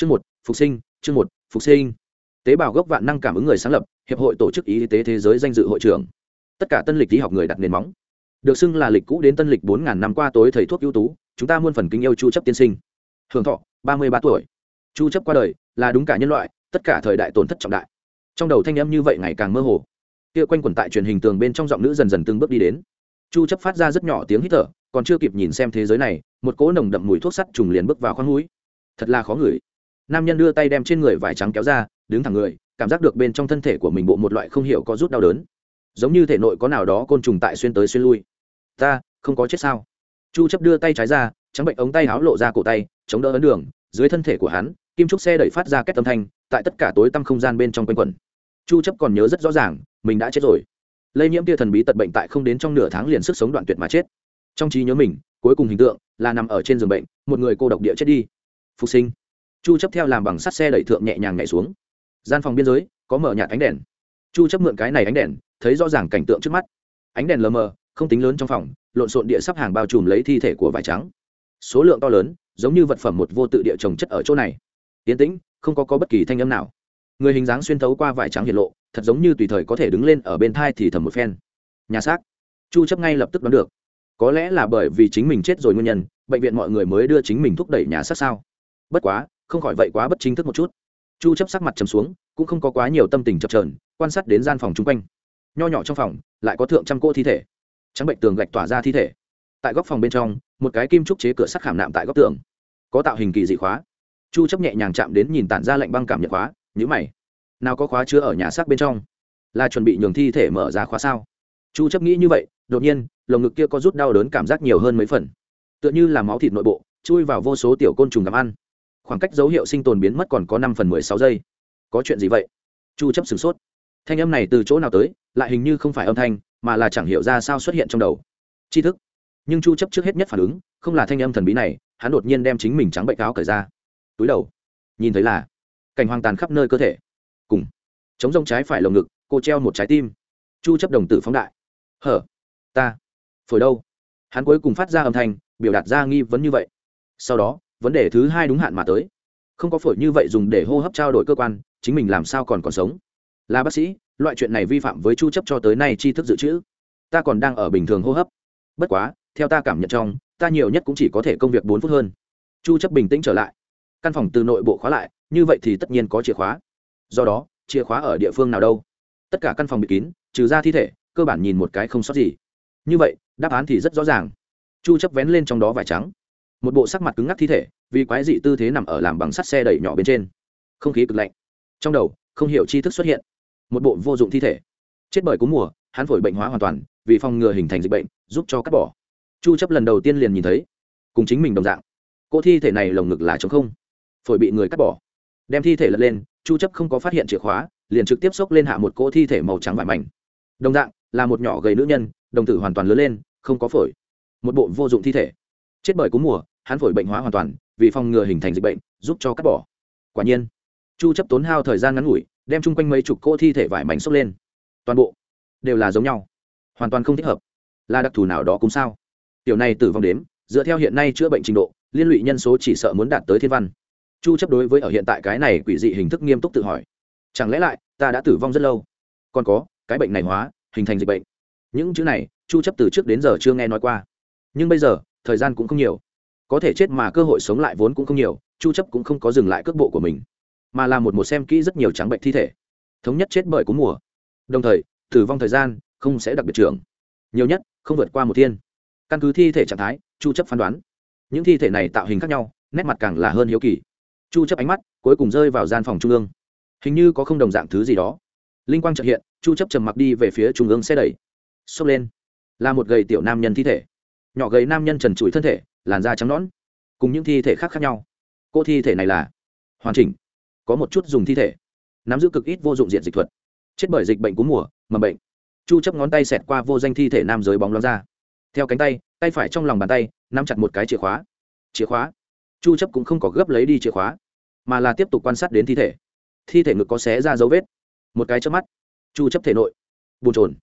chương một, phục sinh, chương một, phục sinh. Tế bào gốc vạn năng cảm ứng người sáng lập, hiệp hội tổ chức y tế thế giới danh dự hội trưởng. Tất cả tân lịch lý học người đặt nền móng. Được xưng là lịch cũ đến tân lịch bốn ngàn năm qua tối thầy thuốc ưu tú, chúng ta muôn phần kính yêu chu chấp tiên sinh. Hưởng thọ, ba mươi ba tuổi. Chu chấp qua đời, là đúng cả nhân loại, tất cả thời đại tổn thất trọng đại. Trong đầu thanh âm như vậy ngày càng mơ hồ. Kia quanh quẩn tại truyền hình tường bên trong giọng nữ dần dần từng bước đi đến. Chu chấp phát ra rất nhỏ tiếng hít thở, còn chưa kịp nhìn xem thế giới này, một cỗ nồng đậm mùi thuốc sắt trùng liền bước vào khoang mũi. Thật là khó ngửi nam nhân đưa tay đem trên người vải trắng kéo ra, đứng thẳng người, cảm giác được bên trong thân thể của mình bộ một loại không hiểu có rút đau đớn. Giống như thể nội có nào đó côn trùng tại xuyên tới xuyên lui. Ta, không có chết sao? Chu chấp đưa tay trái ra, trắng bệnh ống tay áo lộ ra cổ tay, chống đỡ ấn đường, dưới thân thể của hắn, kim trúc xe đẩy phát ra kết âm thanh, tại tất cả tối tăm không gian bên trong quanh quẩn. Chu chấp còn nhớ rất rõ ràng, mình đã chết rồi. Lây nhiễm tia thần bí tật bệnh tại không đến trong nửa tháng liền sức sống đoạn tuyệt mà chết. Trong trí nhớ mình, cuối cùng hình tượng là nằm ở trên giường bệnh, một người cô độc địa chết đi. Phục sinh chu chấp theo làm bằng sắt xe đẩy thượng nhẹ nhàng nhảy xuống gian phòng biên giới có mở nhạt ánh đèn chu chấp mượn cái này ánh đèn thấy rõ ràng cảnh tượng trước mắt ánh đèn lờ mờ, không tính lớn trong phòng lộn xộn địa sắp hàng bao trùm lấy thi thể của vải trắng số lượng to lớn giống như vật phẩm một vô tự địa trồng chất ở chỗ này tiến tĩnh, không có có bất kỳ thanh âm nào người hình dáng xuyên thấu qua vải trắng hiện lộ thật giống như tùy thời có thể đứng lên ở bên thai thì thầm một phen nhà xác chu chấp ngay lập tức đoán được có lẽ là bởi vì chính mình chết rồi nguyên nhân bệnh viện mọi người mới đưa chính mình thúc đẩy nhà xác sao bất quá không khỏi vậy quá bất chính thức một chút. Chu chấp sắc mặt trầm xuống, cũng không có quá nhiều tâm tình chập chờn, quan sát đến gian phòng chung quanh. Nho nhỏ trong phòng, lại có thượng trăm cô thi thể. Trắng bệnh tường gạch tỏa ra thi thể. Tại góc phòng bên trong, một cái kim trúc chế cửa sắt khảm nạm tại góc tường. Có tạo hình kỳ dị khóa. Chu chấp nhẹ nhàng chạm đến nhìn tản ra lạnh băng cảm nhận khóa, nhíu mày. Nào có khóa chứa ở nhà xác bên trong? Là chuẩn bị nhường thi thể mở ra khóa sao? Chu chấp nghĩ như vậy, đột nhiên, lồng ngực kia có rút đau đớn cảm giác nhiều hơn mấy phần. Tựa như là máu thịt nội bộ, chui vào vô số tiểu côn trùng làm ăn khoảng cách dấu hiệu sinh tồn biến mất còn có năm phần mười sáu giây. Có chuyện gì vậy? Chu chấp sửng sốt. Thanh âm này từ chỗ nào tới, lại hình như không phải âm thanh, mà là chẳng hiểu ra sao xuất hiện trong đầu. Tri thức. Nhưng chu chấp trước hết nhất phản ứng, không là thanh âm thần bí này, hắn đột nhiên đem chính mình trắng bệnh áo cởi ra. Túi đầu. Nhìn thấy là cảnh hoang tàn khắp nơi cơ thể. Cùng chống rông trái phải lồng ngực, cô treo một trái tim. Chu chấp đồng tử phóng đại. Hở, ta phổi đâu? Hắn cuối cùng phát ra âm thanh, biểu đạt ra nghi vấn như vậy. Sau đó vấn đề thứ hai đúng hạn mà tới. Không có phổi như vậy dùng để hô hấp trao đổi cơ quan, chính mình làm sao còn còn sống? Là bác sĩ, loại chuyện này vi phạm với chu chấp cho tới nay tri thức dự trữ. Ta còn đang ở bình thường hô hấp. Bất quá, theo ta cảm nhận trong, ta nhiều nhất cũng chỉ có thể công việc 4 phút hơn. Chu chấp bình tĩnh trở lại. Căn phòng từ nội bộ khóa lại, như vậy thì tất nhiên có chìa khóa. Do đó, chìa khóa ở địa phương nào đâu? Tất cả căn phòng bị kín, trừ ra thi thể, cơ bản nhìn một cái không sót gì. Như vậy, đáp án thì rất rõ ràng. Chu chấp vén lên trong đó vải trắng một bộ sắc mặt cứng ngắc thi thể, vì quái dị tư thế nằm ở làm bằng sắt xe đẩy nhỏ bên trên. Không khí cực lạnh. Trong đầu, không hiểu tri thức xuất hiện. Một bộ vô dụng thi thể. Chết bởi cúm mùa, hắn phổi bệnh hóa hoàn toàn, vì phòng ngừa hình thành dịch bệnh, giúp cho cắt bỏ. Chu chấp lần đầu tiên liền nhìn thấy, cùng chính mình đồng dạng. Cô thi thể này lồng ngực là trống không. Phổi bị người cắt bỏ. Đem thi thể lật lên, chu chấp không có phát hiện chìa khóa, liền trực tiếp xốc lên hạ một cỗ thi thể màu trắng vải mảnh. Đồng dạng, là một nhỏ gầy nữ nhân, đồng tử hoàn toàn lớn lên, không có phổi. Một bộ vô dụng thi thể chết bởi cúm mùa, hắn phổi bệnh hóa hoàn toàn, vì phòng ngừa hình thành dịch bệnh, giúp cho cắt bỏ. Quả nhiên, chu chấp tốn hao thời gian ngắn ngủi, đem chung quanh mấy chục cỗ thi thể vải mảnh xốc lên. Toàn bộ đều là giống nhau, hoàn toàn không thích hợp. Là đặc thù nào đó cũng sao. Tiểu này tử vong đếm, dựa theo hiện nay chữa bệnh trình độ, liên lụy nhân số chỉ sợ muốn đạt tới thiên văn. Chu chấp đối với ở hiện tại cái này quỷ dị hình thức nghiêm túc tự hỏi. Chẳng lẽ lại, ta đã tử vong rất lâu? Còn có, cái bệnh này hóa, hình thành dịch bệnh. Những chữ này, chu chấp từ trước đến giờ chưa nghe nói qua. Nhưng bây giờ thời gian cũng không nhiều. Có thể chết mà cơ hội sống lại vốn cũng không nhiều, chu chấp cũng không có dừng lại cước bộ của mình, mà là một một xem kỹ rất nhiều trắng bệnh thi thể. Thống nhất chết bởi cúm mùa. Đồng thời, tử vong thời gian không sẽ đặc biệt trưởng. Nhiều nhất, không vượt qua một thiên. Căn cứ thi thể trạng thái, chu chấp phán đoán. Những thi thể này tạo hình khác nhau, nét mặt càng là hơn hiếu kỳ. Chu chấp ánh mắt cuối cùng rơi vào gian phòng trung ương. Hình như có không đồng dạng thứ gì đó. Linh quang chợt hiện, chu chấp trầm mặc đi về phía trung ương xe đẩy. Xốc lên. Là một gầy tiểu nam nhân thi thể nhỏ gầy nam nhân trần trụi thân thể, làn da trắng nõn, cùng những thi thể khác khác nhau. Cô thi thể này là hoàn chỉnh, có một chút dùng thi thể, nắm giữ cực ít vô dụng diện dịch thuật. Chết bởi dịch bệnh cúm mùa, mầm bệnh. Chu chấp ngón tay xẹt qua vô danh thi thể nam giới bóng loáng ra. Theo cánh tay tay phải trong lòng bàn tay, nắm chặt một cái chìa khóa. Chìa khóa? Chu chấp cũng không có gấp lấy đi chìa khóa, mà là tiếp tục quan sát đến thi thể. Thi thể ngực có xé ra dấu vết. Một cái chớp mắt, chu chấp thể nội bùn trồn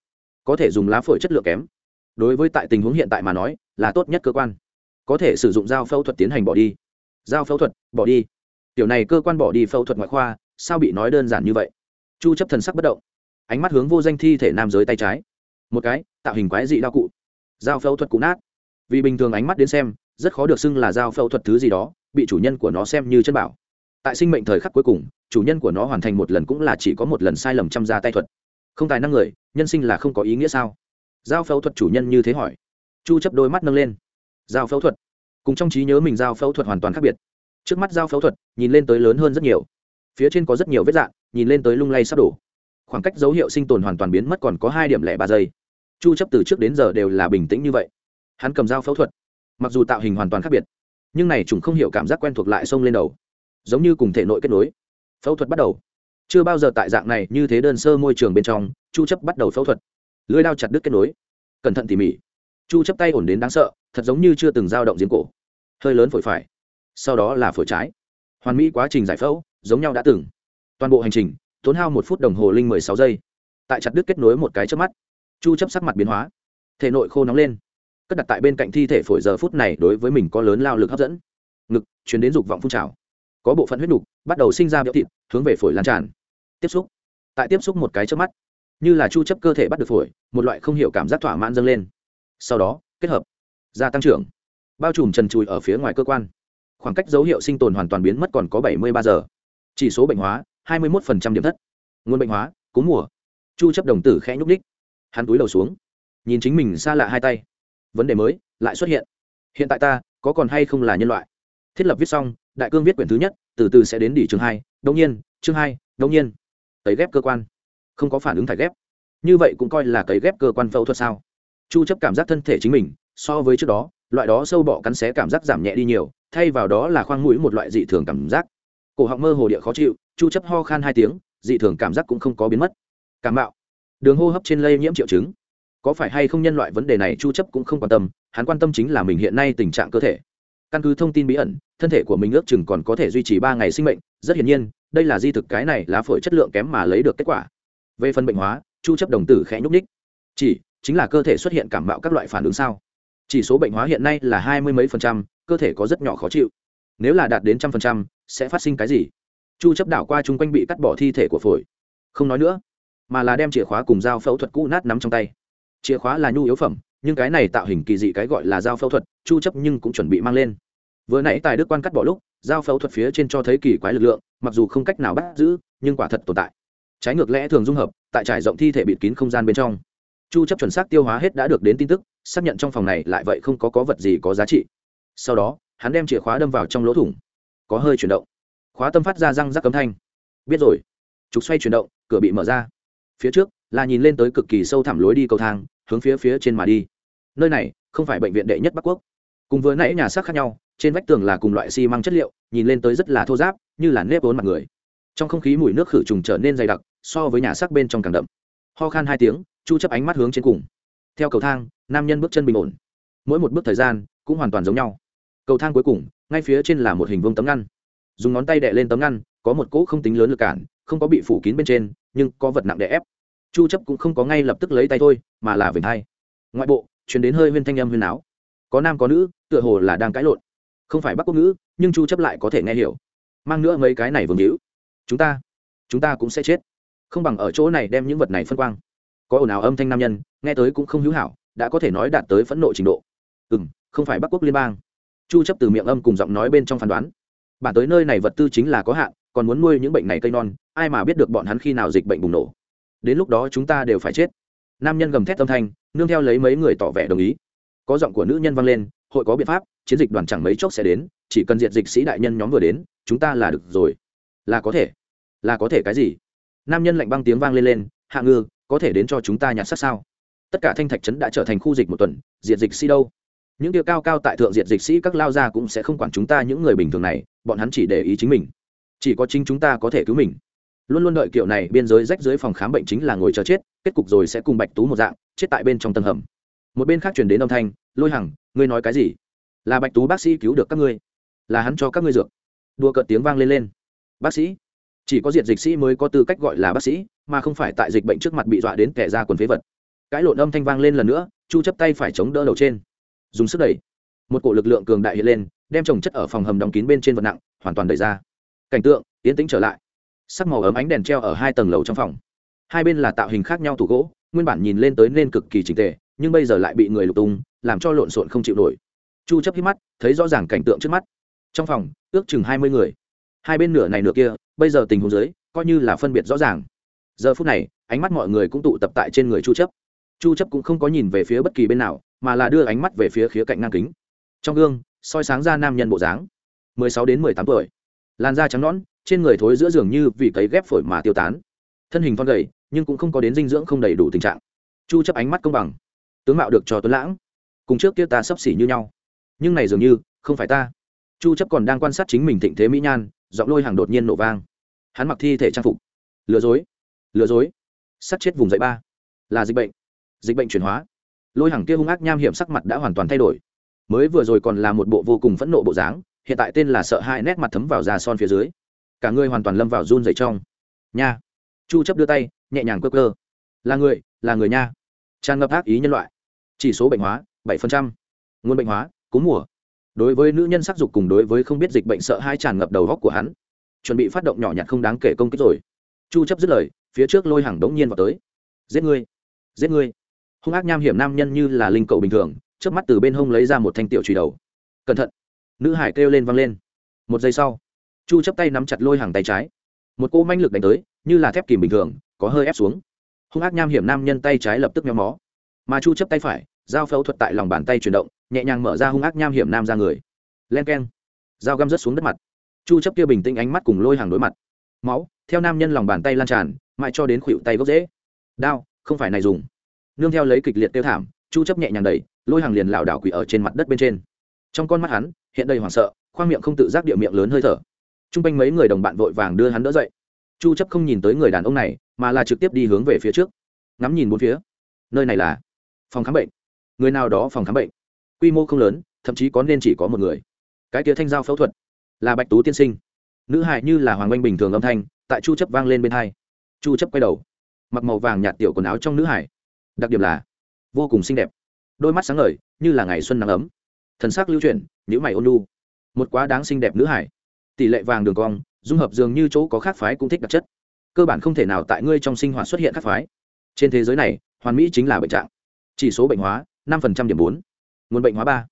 có thể dùng lá phổi chất lượng kém. Đối với tại tình huống hiện tại mà nói là tốt nhất cơ quan. Có thể sử dụng dao phẫu thuật tiến hành bỏ đi. Dao phẫu thuật, bỏ đi. Tiểu này cơ quan bỏ đi phẫu thuật ngoại khoa, sao bị nói đơn giản như vậy? Chu chấp thần sắc bất động. Ánh mắt hướng vô danh thi thể nam giới tay trái. Một cái, tạo hình quái dị đao cụ. Dao phẫu thuật cụ nát. Vì bình thường ánh mắt đến xem, rất khó được xưng là dao phẫu thuật thứ gì đó, bị chủ nhân của nó xem như chân bảo. Tại sinh mệnh thời khắc cuối cùng, chủ nhân của nó hoàn thành một lần cũng là chỉ có một lần sai lầm chăm ra tay thuật. Không tài năng người, nhân sinh là không có ý nghĩa sao? Giao phẫu thuật chủ nhân như thế hỏi chu chấp đôi mắt nâng lên. Giao phẫu thuật. Cùng trong trí nhớ mình giao phẫu thuật hoàn toàn khác biệt. Trước mắt giao phẫu thuật, nhìn lên tới lớn hơn rất nhiều. Phía trên có rất nhiều vết dạng, nhìn lên tới lung lay sắp đổ. Khoảng cách dấu hiệu sinh tồn hoàn toàn biến mất còn có hai điểm lẻ ba giây. Chu chấp từ trước đến giờ đều là bình tĩnh như vậy. Hắn cầm dao phẫu thuật. Mặc dù tạo hình hoàn toàn khác biệt, nhưng này chúng không hiểu cảm giác quen thuộc lại xông lên đầu. Giống như cùng thể nội kết nối. Phẫu thuật bắt đầu. Chưa bao giờ tại dạng này như thế đơn sơ môi trường bên trong, chu chấp bắt đầu phẫu thuật. Lưỡi dao chặt đứt kết nối. Cẩn thận tỉ mỉ chu chấp tay ổn đến đáng sợ, thật giống như chưa từng dao động giếng cổ. Hơi lớn phổi phải, sau đó là phổi trái. Hoàn mỹ quá trình giải phẫu, giống nhau đã từng. Toàn bộ hành trình, tốn hao một phút đồng hồ linh 16 giây. Tại chặt đứt kết nối một cái trước mắt, chu chấp sắc mặt biến hóa. Thể nội khô nóng lên. Cất đặt tại bên cạnh thi thể phổi giờ phút này đối với mình có lớn lao lực hấp dẫn. Ngực, chuyển đến dục vọng phun trào. Có bộ phận huyết đục bắt đầu sinh ra biểu thịt, hướng về phổi lan tràn. Tiếp xúc. Tại tiếp xúc một cái trước mắt, như là chu chấp cơ thể bắt được phổi, một loại không hiểu cảm giác thỏa mãn dâng lên sau đó, kết hợp, gia tăng trưởng. Bao trùm trần trùi ở phía ngoài cơ quan. Khoảng cách dấu hiệu sinh tồn hoàn toàn biến mất còn có 73 giờ. Chỉ số bệnh hóa 21% điểm thất. Nguồn bệnh hóa, cúm mùa. Chu chấp đồng tử khẽ nhúc đích hắn túi đầu xuống. Nhìn chính mình xa lạ hai tay. Vấn đề mới, lại xuất hiện. Hiện tại ta, có còn hay không là nhân loại? Thiết lập viết xong, đại cương viết quyển thứ nhất, từ từ sẽ đến đỉ chương hai đông nhiên, chương hai đông nhiên. Tấy ghép cơ quan. Không có phản ứng thải ghép. Như vậy cũng coi là cấy ghép cơ quan phẫu thuật sao? Chu chấp cảm giác thân thể chính mình, so với trước đó, loại đó sâu bọ cắn xé cảm giác giảm nhẹ đi nhiều, thay vào đó là khoang mũi một loại dị thường cảm giác. Cổ họng mơ hồ địa khó chịu, chu chấp ho khan hai tiếng, dị thường cảm giác cũng không có biến mất. Cảm mạo. Đường hô hấp trên lây nhiễm triệu chứng. Có phải hay không nhân loại vấn đề này chu chấp cũng không quan tâm, hắn quan tâm chính là mình hiện nay tình trạng cơ thể. Căn cứ thông tin bí ẩn, thân thể của mình ước chừng còn có thể duy trì ba ngày sinh mệnh, rất hiển nhiên, đây là di thực cái này lá phổi chất lượng kém mà lấy được kết quả. Về phần bệnh hóa, chu chấp đồng tử khẽ nhúc nhích. Chỉ chính là cơ thể xuất hiện cảm mạo các loại phản ứng sao? Chỉ số bệnh hóa hiện nay là hai mươi mấy phần trăm, cơ thể có rất nhỏ khó chịu. Nếu là đạt đến trăm phần trăm, sẽ phát sinh cái gì? Chu chấp đảo qua chung quanh bị cắt bỏ thi thể của phổi. Không nói nữa, mà là đem chìa khóa cùng dao phẫu thuật cũ nát nắm trong tay. Chìa khóa là nhu yếu phẩm, nhưng cái này tạo hình kỳ dị cái gọi là dao phẫu thuật, chu chấp nhưng cũng chuẩn bị mang lên. Vừa nãy tài đức quan cắt bỏ lúc, dao phẫu thuật phía trên cho thấy kỳ quái lực lượng, mặc dù không cách nào bắt giữ, nhưng quả thật tồn tại. Trái ngược lẽ thường dung hợp, tại trải rộng thi thể bịt kín không gian bên trong chu chấp chuẩn xác tiêu hóa hết đã được đến tin tức, xác nhận trong phòng này lại vậy không có có vật gì có giá trị. Sau đó, hắn đem chìa khóa đâm vào trong lỗ thủng. Có hơi chuyển động. Khóa tâm phát ra răng rắc cấm thanh. Biết rồi. Trục xoay chuyển động, cửa bị mở ra. Phía trước, là nhìn lên tới cực kỳ sâu thẳm lối đi cầu thang, hướng phía phía trên mà đi. Nơi này, không phải bệnh viện đệ nhất bắc quốc. Cùng vừa nãy nhà xác khác nhau, trên vách tường là cùng loại xi măng chất liệu, nhìn lên tới rất là thô giáp như là nếp vốn mặt người. Trong không khí mùi nước khử trùng trở nên dày đặc, so với nhà xác bên trong càng đậm ho khan hai tiếng, chu chấp ánh mắt hướng trên cùng. Theo cầu thang, nam nhân bước chân bình ổn. Mỗi một bước thời gian, cũng hoàn toàn giống nhau. Cầu thang cuối cùng, ngay phía trên là một hình vuông tấm ngăn. Dùng ngón tay đè lên tấm ngăn, có một cỗ không tính lớn lực cản, không có bị phủ kín bên trên, nhưng có vật nặng đè ép. Chu chấp cũng không có ngay lập tức lấy tay thôi, mà là vểnh hai. Ngoại bộ, truyền đến hơi huyên thanh âm huyên áo có nam có nữ, tựa hồ là đang cãi lộn. Không phải bắc quốc ngữ, nhưng chu chấp lại có thể nghe hiểu. Mang nữa mấy cái này vương hữu. Chúng ta chúng ta cũng sẽ chết không bằng ở chỗ này đem những vật này phân quang. Có ồn ào âm thanh nam nhân, nghe tới cũng không hữu hảo, đã có thể nói đạt tới phẫn nộ trình độ. Ừ m không phải bắc quốc liên bang. Chu chấp từ miệng âm cùng giọng nói bên trong phán đoán. Bản tới nơi này vật tư chính là có hạn, còn muốn nuôi những bệnh này cây non, ai mà biết được bọn hắn khi nào dịch bệnh bùng nổ. Đến lúc đó chúng ta đều phải chết. Nam nhân gầm thét âm thanh, nương theo lấy mấy người tỏ vẻ đồng ý. Có giọng của nữ nhân vang lên, hội có biện pháp, chiến dịch đoàn chẳng mấy chốc sẽ đến, chỉ cần diệt dịch sĩ đại nhân nhóm vừa đến, chúng ta là được rồi. Là có thể. Là có thể cái gì? Nam nhân lạnh băng tiếng vang lên lên, hạ ngư, có thể đến cho chúng ta nhặt sát sao? Tất cả thanh thạch trấn đã trở thành khu dịch một tuần, diệt dịch si đâu? Những điều cao cao tại thượng diệt dịch sĩ các lao gia cũng sẽ không quản chúng ta những người bình thường này, bọn hắn chỉ để ý chính mình. Chỉ có chính chúng ta có thể cứu mình. Luôn luôn đợi kiểu này biên giới rách dưới phòng khám bệnh chính là ngồi chờ chết, kết cục rồi sẽ cùng bạch tú một dạng, chết tại bên trong tầng hầm. Một bên khác chuyển đến âm thanh, lôi hằng, ngươi nói cái gì? Là bạch tú bác sĩ cứu được các ngươi? Là hắn cho các ngươi dược? Đua cợt tiếng vang lên lên. Bác sĩ chỉ có diệt dịch sĩ mới có tư cách gọi là bác sĩ, mà không phải tại dịch bệnh trước mặt bị dọa đến kẻ ra quần phế vật. Cái lộn âm thanh vang lên lần nữa, chu chấp tay phải chống đỡ đầu trên. Dùng sức đẩy. Một cổ lực lượng cường đại hiện lên, đem trồng chất ở phòng hầm đóng kín bên trên vật nặng, hoàn toàn đẩy ra. Cảnh tượng, yên tĩnh trở lại. Sắc màu ấm ánh đèn treo ở hai tầng lầu trong phòng. Hai bên là tạo hình khác nhau tủ gỗ, nguyên bản nhìn lên tới nên cực kỳ chỉnh tề, nhưng bây giờ lại bị người lục tung, làm cho lộn xộn không chịu nổi. Chu chấp hít mắt, thấy rõ ràng cảnh tượng trước mắt. Trong phòng, ước chừng hai mươi người hai bên nửa này nửa kia, bây giờ tình huống dưới, coi như là phân biệt rõ ràng. Giờ phút này, ánh mắt mọi người cũng tụ tập tại trên người chu chấp. Chu chấp cũng không có nhìn về phía bất kỳ bên nào, mà là đưa ánh mắt về phía khía cạnh ngang kính. Trong gương, soi sáng ra nam nhân bộ dáng 16 đến 18 tuổi. Làn da trắng nõn, trên người thối giữa giường như vì cấy ghép phổi mà tiêu tán. Thân hình thon gầy, nhưng cũng không có đến dinh dưỡng không đầy đủ tình trạng. Chu chấp ánh mắt công bằng. Tướng mạo được cho tuấn lãng. Cùng trước kia ta sắp xỉ như nhau. Nhưng này dường như, không phải ta. Chu chấp còn đang quan sát chính mình thịnh thế mỹ nhan giọng lôi hàng đột nhiên nổ vang. Hắn mặc thi thể trang phục. Lừa dối. Lừa dối. Sát chết vùng dậy ba. Là dịch bệnh. Dịch bệnh chuyển hóa. Lôi hàng kia hung ác nham hiểm sắc mặt đã hoàn toàn thay đổi. Mới vừa rồi còn là một bộ vô cùng phẫn nộ bộ dáng, hiện tại tên là sợ hai nét mặt thấm vào da son phía dưới. Cả người hoàn toàn lâm vào run dày trong. Nha. Chu chấp đưa tay, nhẹ nhàng cơ cơ là người là người nha. Tràn ngập ác ý nhân loại. Chỉ số bệnh hóa 7%. nguồn bệnh hóa, cúm mùa đối với nữ nhân sắc dục cùng đối với không biết dịch bệnh sợ hai tràn ngập đầu góc của hắn, chuẩn bị phát động nhỏ nhặt không đáng kể công kích rồi. Chu chấp dứt lời, phía trước lôi hàng đống nhiên vào tới. Giết ngươi giết ngươi. Hung ác nham hiểm nam nhân như là linh cầu bình thường, chớp mắt từ bên hông lấy ra một thanh tiểu chùy đầu. Cẩn thận, nữ hải kêu lên văng lên. Một giây sau, chu chấp tay nắm chặt lôi hàng tay trái. Một cô manh lực đánh tới, như là thép kìm bình thường, có hơi ép xuống. Hung ác nham hiểm nam nhân tay trái lập tức méo mó, mà chu chấp tay phải dao phẫu thuật tại lòng bàn tay chuyển động, nhẹ nhàng mở ra hung ác nham hiểm nam ra người. Len keng, dao găm rớt xuống đất mặt. Chu chấp kia bình tĩnh ánh mắt cùng lôi hàng đối mặt. Máu, theo nam nhân lòng bàn tay lan tràn, mãi cho đến khuỷu tay gốc dễ đao, không phải này dùng. Nương theo lấy kịch liệt tiêu thảm, chu chấp nhẹ nhàng đẩy, lôi hàng liền lảo đảo quỳ ở trên mặt đất bên trên. Trong con mắt hắn, hiện đầy hoảng sợ, khoang miệng không tự giác địa miệng lớn hơi thở. Trung quanh mấy người đồng bạn vội vàng đưa hắn đỡ dậy. Chu chấp không nhìn tới người đàn ông này, mà là trực tiếp đi hướng về phía trước. Ngắm nhìn bốn phía. Nơi này là phòng khám bệnh người nào đó phòng khám bệnh. Quy mô không lớn, thậm chí có nên chỉ có một người. Cái kia thanh giao phẫu thuật là bạch tú tiên sinh. Nữ hại như là hoàng oanh bình thường âm thanh, tại chu chấp vang lên bên hai. Chu chấp quay đầu, mặc màu vàng nhạt tiểu quần áo trong nữ hải đặc điểm là vô cùng xinh đẹp. Đôi mắt sáng ngời, như là ngày xuân nắng ấm. Thần sắc lưu chuyển nhữ mày ôn lu một quá đáng xinh đẹp nữ hải tỷ lệ vàng đường cong, dung hợp dường như chỗ có khác phái cũng thích đặc chất. Cơ bản không thể nào tại ngươi trong sinh hoạt xuất hiện khác phái. Trên thế giới này, hoàn mỹ chính là bệnh trạng. Chỉ số bệnh hóa năm điểm bốn. Nguồn bệnh hóa ba.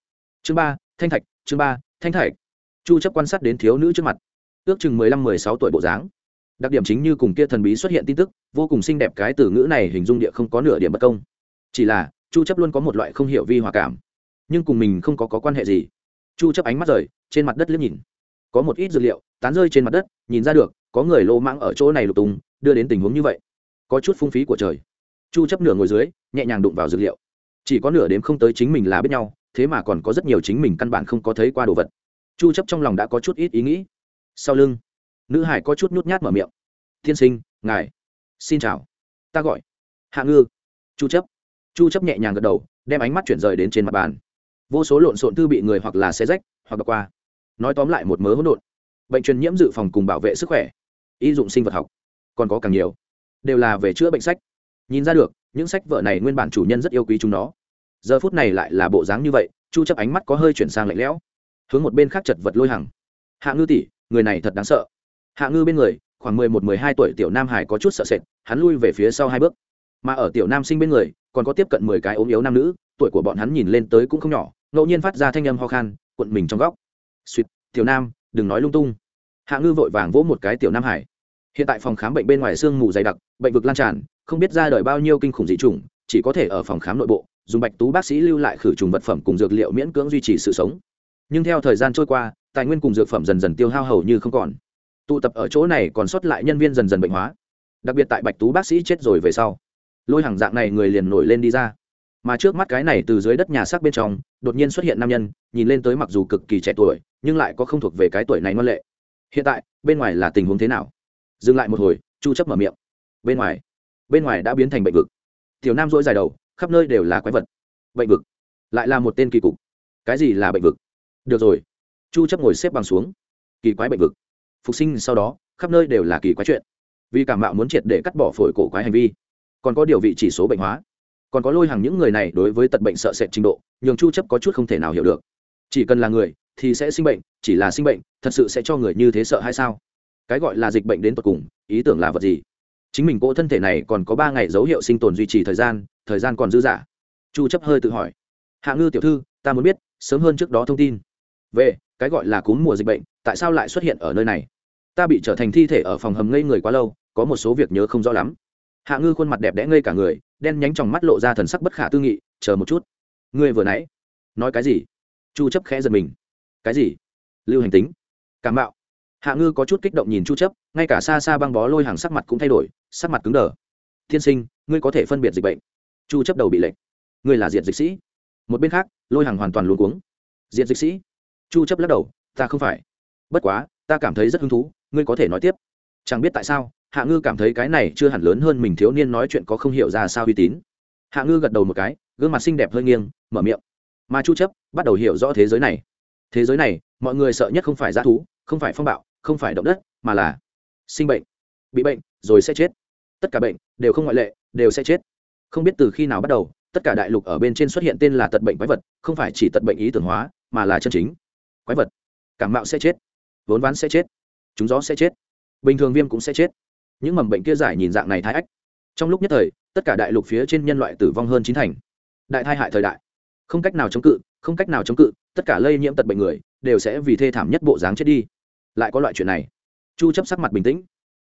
Chương ba thanh thạch chương ba thanh thạch. Chu chấp quan sát đến thiếu nữ trước mặt. Ước chừng mười lăm mười sáu tuổi bộ dáng. Đặc điểm chính như cùng kia thần bí xuất hiện tin tức vô cùng xinh đẹp cái từ ngữ này hình dung địa không có nửa điểm bất công. Chỉ là chu chấp luôn có một loại không hiểu vi hòa cảm. Nhưng cùng mình không có, có quan hệ gì. Chu chấp ánh mắt rời trên mặt đất liếc nhìn. Có một ít dược liệu tán rơi trên mặt đất nhìn ra được có người lô mãng ở chỗ này lục tung đưa đến tình huống như vậy. Có chút phung phí của trời. Chu chấp nửa ngồi dưới nhẹ nhàng đụng vào dược liệu chỉ có nửa đếm không tới chính mình là biết nhau, thế mà còn có rất nhiều chính mình căn bản không có thấy qua đồ vật. Chu chấp trong lòng đã có chút ít ý nghĩ. Sau lưng, nữ hải có chút nhút nhát mở miệng. Thiên sinh, ngài, xin chào. Ta gọi hạ ngư. Chu chấp. Chu chấp nhẹ nhàng gật đầu, đem ánh mắt chuyển rời đến trên mặt bàn. Vô số lộn xộn thư bị người hoặc là xé rách, hoặc đọc qua. Nói tóm lại một mớ hỗn độn. Bệnh truyền nhiễm dự phòng cùng bảo vệ sức khỏe, y dụng sinh vật học, còn có càng nhiều, đều là về chữa bệnh sách. Nhìn ra được những sách vở này nguyên bản chủ nhân rất yêu quý chúng nó. Giờ phút này lại là bộ dáng như vậy, chu chấp ánh mắt có hơi chuyển sang lạnh lẽo. Hướng một bên khác chật vật lôi hằng. Hạ ngư tỷ, người này thật đáng sợ. Hạ ngư bên người, khoảng mười một, mười hai tuổi tiểu nam hải có chút sợ sệt, hắn lui về phía sau hai bước. Mà ở tiểu nam sinh bên người, còn có tiếp cận mười cái ốm yếu nam nữ, tuổi của bọn hắn nhìn lên tới cũng không nhỏ, ngẫu nhiên phát ra thanh âm ho khan, cuộn mình trong góc. Suýt tiểu nam, đừng nói lung tung. Hạ ngư vội vàng vỗ một cái tiểu nam hải. Hiện tại phòng khám bệnh bên ngoài sương mù dày đặc, bệnh vực lan tràn không biết ra đời bao nhiêu kinh khủng dị chủng, chỉ có thể ở phòng khám nội bộ, dùng bạch tú bác sĩ lưu lại khử trùng vật phẩm cùng dược liệu miễn cưỡng duy trì sự sống. Nhưng theo thời gian trôi qua, tài nguyên cùng dược phẩm dần dần tiêu hao hầu như không còn. Tụ tập ở chỗ này còn sót lại nhân viên dần dần bệnh hóa. Đặc biệt tại bạch tú bác sĩ chết rồi về sau, lôi hàng dạng này người liền nổi lên đi ra. Mà trước mắt cái này từ dưới đất nhà xác bên trong, đột nhiên xuất hiện nam nhân, nhìn lên tới mặc dù cực kỳ trẻ tuổi, nhưng lại có không thuộc về cái tuổi này ngoan lệ. Hiện tại, bên ngoài là tình huống thế nào? Dừng lại một hồi, chu chấp mở miệng. Bên ngoài bên ngoài đã biến thành bệnh vực. Tiểu nam dỗi dài đầu, khắp nơi đều là quái vật. Bệnh vực. Lại là một tên kỳ cục. Cái gì là bệnh vực? Được rồi. Chu chấp ngồi xếp bằng xuống. Kỳ quái bệnh vực. Phục sinh sau đó, khắp nơi đều là kỳ quái chuyện. Vì cảm mạo muốn triệt để cắt bỏ phổi cổ quái hành vi, còn có điều vị chỉ số bệnh hóa. Còn có lôi hàng những người này đối với tật bệnh sợ sệt trình độ, nhường chu chấp có chút không thể nào hiểu được. Chỉ cần là người, thì sẽ sinh bệnh, chỉ là sinh bệnh, thật sự sẽ cho người như thế sợ hay sao? Cái gọi là dịch bệnh đến tột cùng, ý tưởng là vật gì? Chính mình cỗ thân thể này còn có ba ngày dấu hiệu sinh tồn duy trì thời gian thời gian còn dư dả. Chu chấp hơi tự hỏi. Hạ ngư tiểu thư, ta muốn biết, sớm hơn trước đó thông tin. Về, cái gọi là cúm mùa dịch bệnh, tại sao lại xuất hiện ở nơi này? Ta bị trở thành thi thể ở phòng hầm ngây người quá lâu, có một số việc nhớ không rõ lắm. Hạ ngư khuôn mặt đẹp đẽ ngây cả người, đen nhánh trong mắt lộ ra thần sắc bất khả tư nghị, chờ một chút. Ngươi vừa nãy, nói cái gì? Chu chấp khẽ giật mình. Cái gì? Lưu hành tính. Cảm bạo hạ ngư có chút kích động nhìn chu chấp, ngay cả xa xa băng bó lôi hàng sắc mặt cũng thay đổi sắc mặt cứng đờ. Thiên sinh, ngươi có thể phân biệt dịch bệnh. Chu chấp đầu bị lệnh. Ngươi là diệt dịch sĩ. Một bên khác, lôi hàng hoàn toàn luống cuống. Diệt dịch sĩ? Chu chấp lắc đầu. Ta không phải. Bất quá, ta cảm thấy rất hứng thú. Ngươi có thể nói tiếp. Chẳng biết tại sao, hạ ngư cảm thấy cái này chưa hẳn lớn hơn mình thiếu niên nói chuyện có không hiểu ra sao uy tín. Hạ ngư gật đầu một cái, gương mặt xinh đẹp hơi nghiêng, mở miệng. Mà chu chấp bắt đầu hiểu rõ thế giới này. Thế giới này, mọi người sợ nhất không phải g thú, không phải phong bạo, không phải động đất, mà là sinh bệnh. Bị bệnh, rồi sẽ chết tất cả bệnh đều không ngoại lệ, đều sẽ chết. Không biết từ khi nào bắt đầu, tất cả đại lục ở bên trên xuất hiện tên là tật bệnh quái vật, không phải chỉ tật bệnh ý tưởng hóa, mà là chân chính. Quái vật. Cảm mạo sẽ chết. Vốn ván sẽ chết. Chúng gió sẽ chết. Bình thường viêm cũng sẽ chết. Những mầm bệnh kia giải nhìn dạng này thái ách. Trong lúc nhất thời, tất cả đại lục phía trên nhân loại tử vong hơn chín thành. Đại thai hại thời đại. Không cách nào chống cự, không cách nào chống cự, tất cả lây nhiễm tật bệnh người đều sẽ vì thê thảm nhất bộ dáng chết đi. Lại có loại chuyện này. Chu chấp sắc mặt bình tĩnh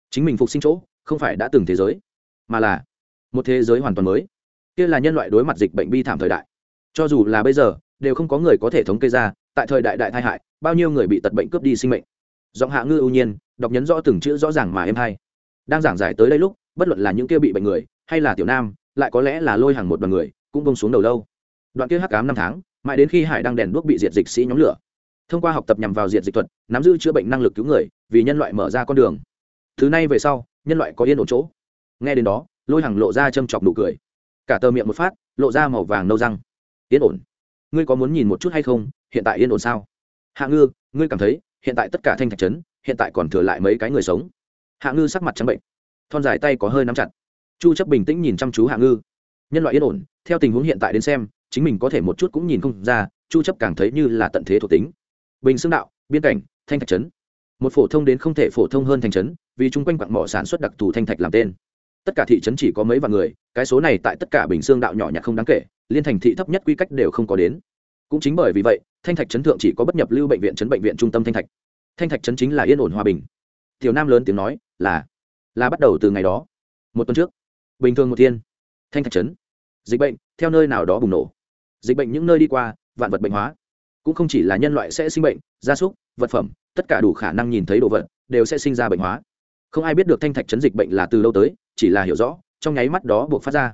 chính mình phục sinh chỗ, không phải đã từng thế giới, mà là một thế giới hoàn toàn mới. Kia là nhân loại đối mặt dịch bệnh bi thảm thời đại. Cho dù là bây giờ, đều không có người có thể thống kê ra, tại thời đại đại tai hại, bao nhiêu người bị tật bệnh cướp đi sinh mệnh. Giọng hạ ngư ưu nhiên, đọc nhấn rõ từng chữ rõ ràng mà em hay. Đang giảng giải tới đây lúc, bất luận là những kia bị bệnh người, hay là tiểu nam, lại có lẽ là lôi hàng một đoàn người, cũng bông xuống đầu lâu. Đoạn kia hắc cám năm tháng, mãi đến khi hải đang đèn đuốc bị diệt dịch sĩ nhóm lửa. Thông qua học tập nhằm vào diệt dịch thuật, nắm giữ chữa bệnh năng lực cứu người, vì nhân loại mở ra con đường thứ này về sau, nhân loại có yên ổn chỗ. Nghe đến đó, lôi hàng lộ ra châm chọc nụ cười. Cả tờ miệng một phát, lộ ra màu vàng nâu răng. Yên ổn. Ngươi có muốn nhìn một chút hay không? Hiện tại yên ổn sao? Hạ ngư, ngươi cảm thấy, hiện tại tất cả thanh thạch trấn, hiện tại còn thừa lại mấy cái người sống? Hạ ngư sắc mặt trắng bệnh. Thon dài tay có hơi nắm chặt. Chu chấp bình tĩnh nhìn chăm chú hạ ngư. Nhân loại yên ổn, theo tình huống hiện tại đến xem, chính mình có thể một chút cũng nhìn không ra, chu chấp càng thấy như là tận thế thuộc tính. Bình xương đạo, biên cảnh, thanh thạch trấn một phổ thông đến không thể phổ thông hơn thành trấn, vì chung quanh quặng mỏ sản xuất đặc thù thanh thạch làm tên. Tất cả thị trấn chỉ có mấy vạn người, cái số này tại tất cả bình xương đạo nhỏ nhặt không đáng kể, liên thành thị thấp nhất quy cách đều không có đến. Cũng chính bởi vì vậy, thanh thạch trấn thượng chỉ có bất nhập lưu bệnh viện trấn bệnh viện trung tâm thanh thạch. Thanh thạch trấn chính là yên ổn hòa bình. Tiểu nam lớn tiếng nói, là là bắt đầu từ ngày đó. Một tuần trước, bình thường một thiên, thanh thạch trấn, dịch bệnh, theo nơi nào đó bùng nổ. Dịch bệnh những nơi đi qua, vạn vật bệnh hóa cũng không chỉ là nhân loại sẽ sinh bệnh, gia súc, vật phẩm, tất cả đủ khả năng nhìn thấy đồ vật, đều sẽ sinh ra bệnh hóa. Không ai biết được thanh thạch chấn dịch bệnh là từ lâu tới, chỉ là hiểu rõ, trong nháy mắt đó buộc phát ra.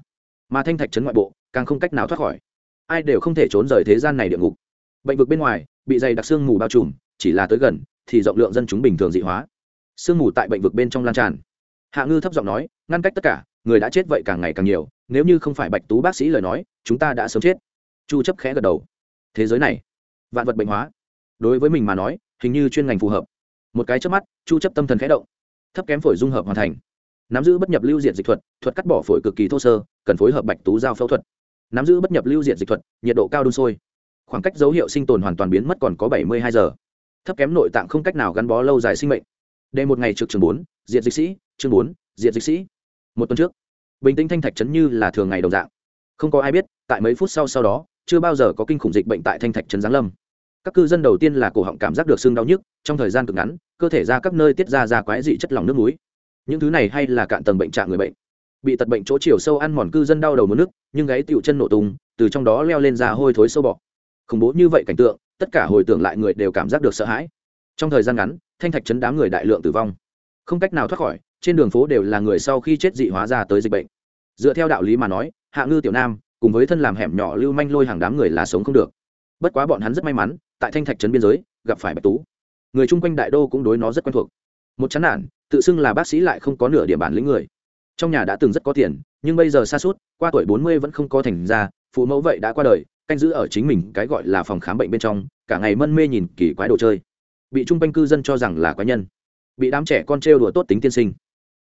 Mà thanh thạch chấn ngoại bộ, càng không cách nào thoát khỏi. Ai đều không thể trốn rời thế gian này địa ngục. Bệnh vực bên ngoài, bị dày đặc xương mù bao trùm, chỉ là tới gần, thì rộng lượng dân chúng bình thường dị hóa. Sương mù tại bệnh vực bên trong lan tràn. Hạ ngư thấp giọng nói, ngăn cách tất cả, người đã chết vậy càng ngày càng nhiều, nếu như không phải bạch tú bác sĩ lời nói, chúng ta đã sớm chết. Chu chấp khẽ gật đầu. Thế giới này vạn vật bệnh hóa. Đối với mình mà nói hình như chuyên ngành phù hợp. Một cái trước mắt chu chấp tâm thần khẽ động. Thấp kém phổi dung hợp hoàn thành. Nắm giữ bất nhập lưu diện dịch thuật thuật cắt bỏ phổi cực kỳ thô sơ cần phối hợp bạch tú giao phẫu thuật. Nắm giữ bất nhập lưu diện dịch thuật nhiệt độ cao đun sôi. Khoảng cách dấu hiệu sinh tồn hoàn toàn biến mất còn có 72 giờ. Thấp kém nội tạng không cách nào gắn bó lâu dài sinh mệnh. Đây một ngày trực trường 4, diện dịch sĩ chương 4, diện dịch sĩ. Một tuần trước bình tĩnh thanh thạch chấn như là thường ngày đồng dạng. Không có ai biết tại mấy phút sau sau đó chưa bao giờ có kinh khủng dịch bệnh tại thanh thạch trấn giáng lâm các cư dân đầu tiên là cổ họng cảm giác được sưng đau nhức, trong thời gian cực ngắn, cơ thể ra các nơi tiết ra ra quái dị chất lỏng nước núi những thứ này hay là cạn tầng bệnh trạng người bệnh. Bị tật bệnh chỗ chiều sâu ăn mòn cư dân đau đầu mất nước, nhưng gáy tựu chân nổ tung, từ trong đó leo lên ra hôi thối sâu bọ. Khủng bố như vậy cảnh tượng, tất cả hồi tưởng lại người đều cảm giác được sợ hãi. Trong thời gian ngắn, thanh thạch chấn đám người đại lượng tử vong. Không cách nào thoát khỏi, trên đường phố đều là người sau khi chết dị hóa ra tới dịch bệnh. Dựa theo đạo lý mà nói, hạ ngư tiểu nam cùng với thân làm hẻm nhỏ lưu manh lôi hàng đám người là sống không được. Bất quá bọn hắn rất may mắn tại thanh thạch trấn biên giới, gặp phải bạch tú. Người chung quanh đại đô cũng đối nó rất quen thuộc. Một chán nản, tự xưng là bác sĩ lại không có nửa điểm bản lĩnh người. Trong nhà đã từng rất có tiền, nhưng bây giờ xa suốt, qua tuổi bốn mươi vẫn không có thành ra, phụ mẫu vậy đã qua đời, canh giữ ở chính mình cái gọi là phòng khám bệnh bên trong, cả ngày mân mê nhìn kỳ quái đồ chơi. Bị chung quanh cư dân cho rằng là quái nhân. Bị đám trẻ con trêu đùa tốt tính tiên sinh.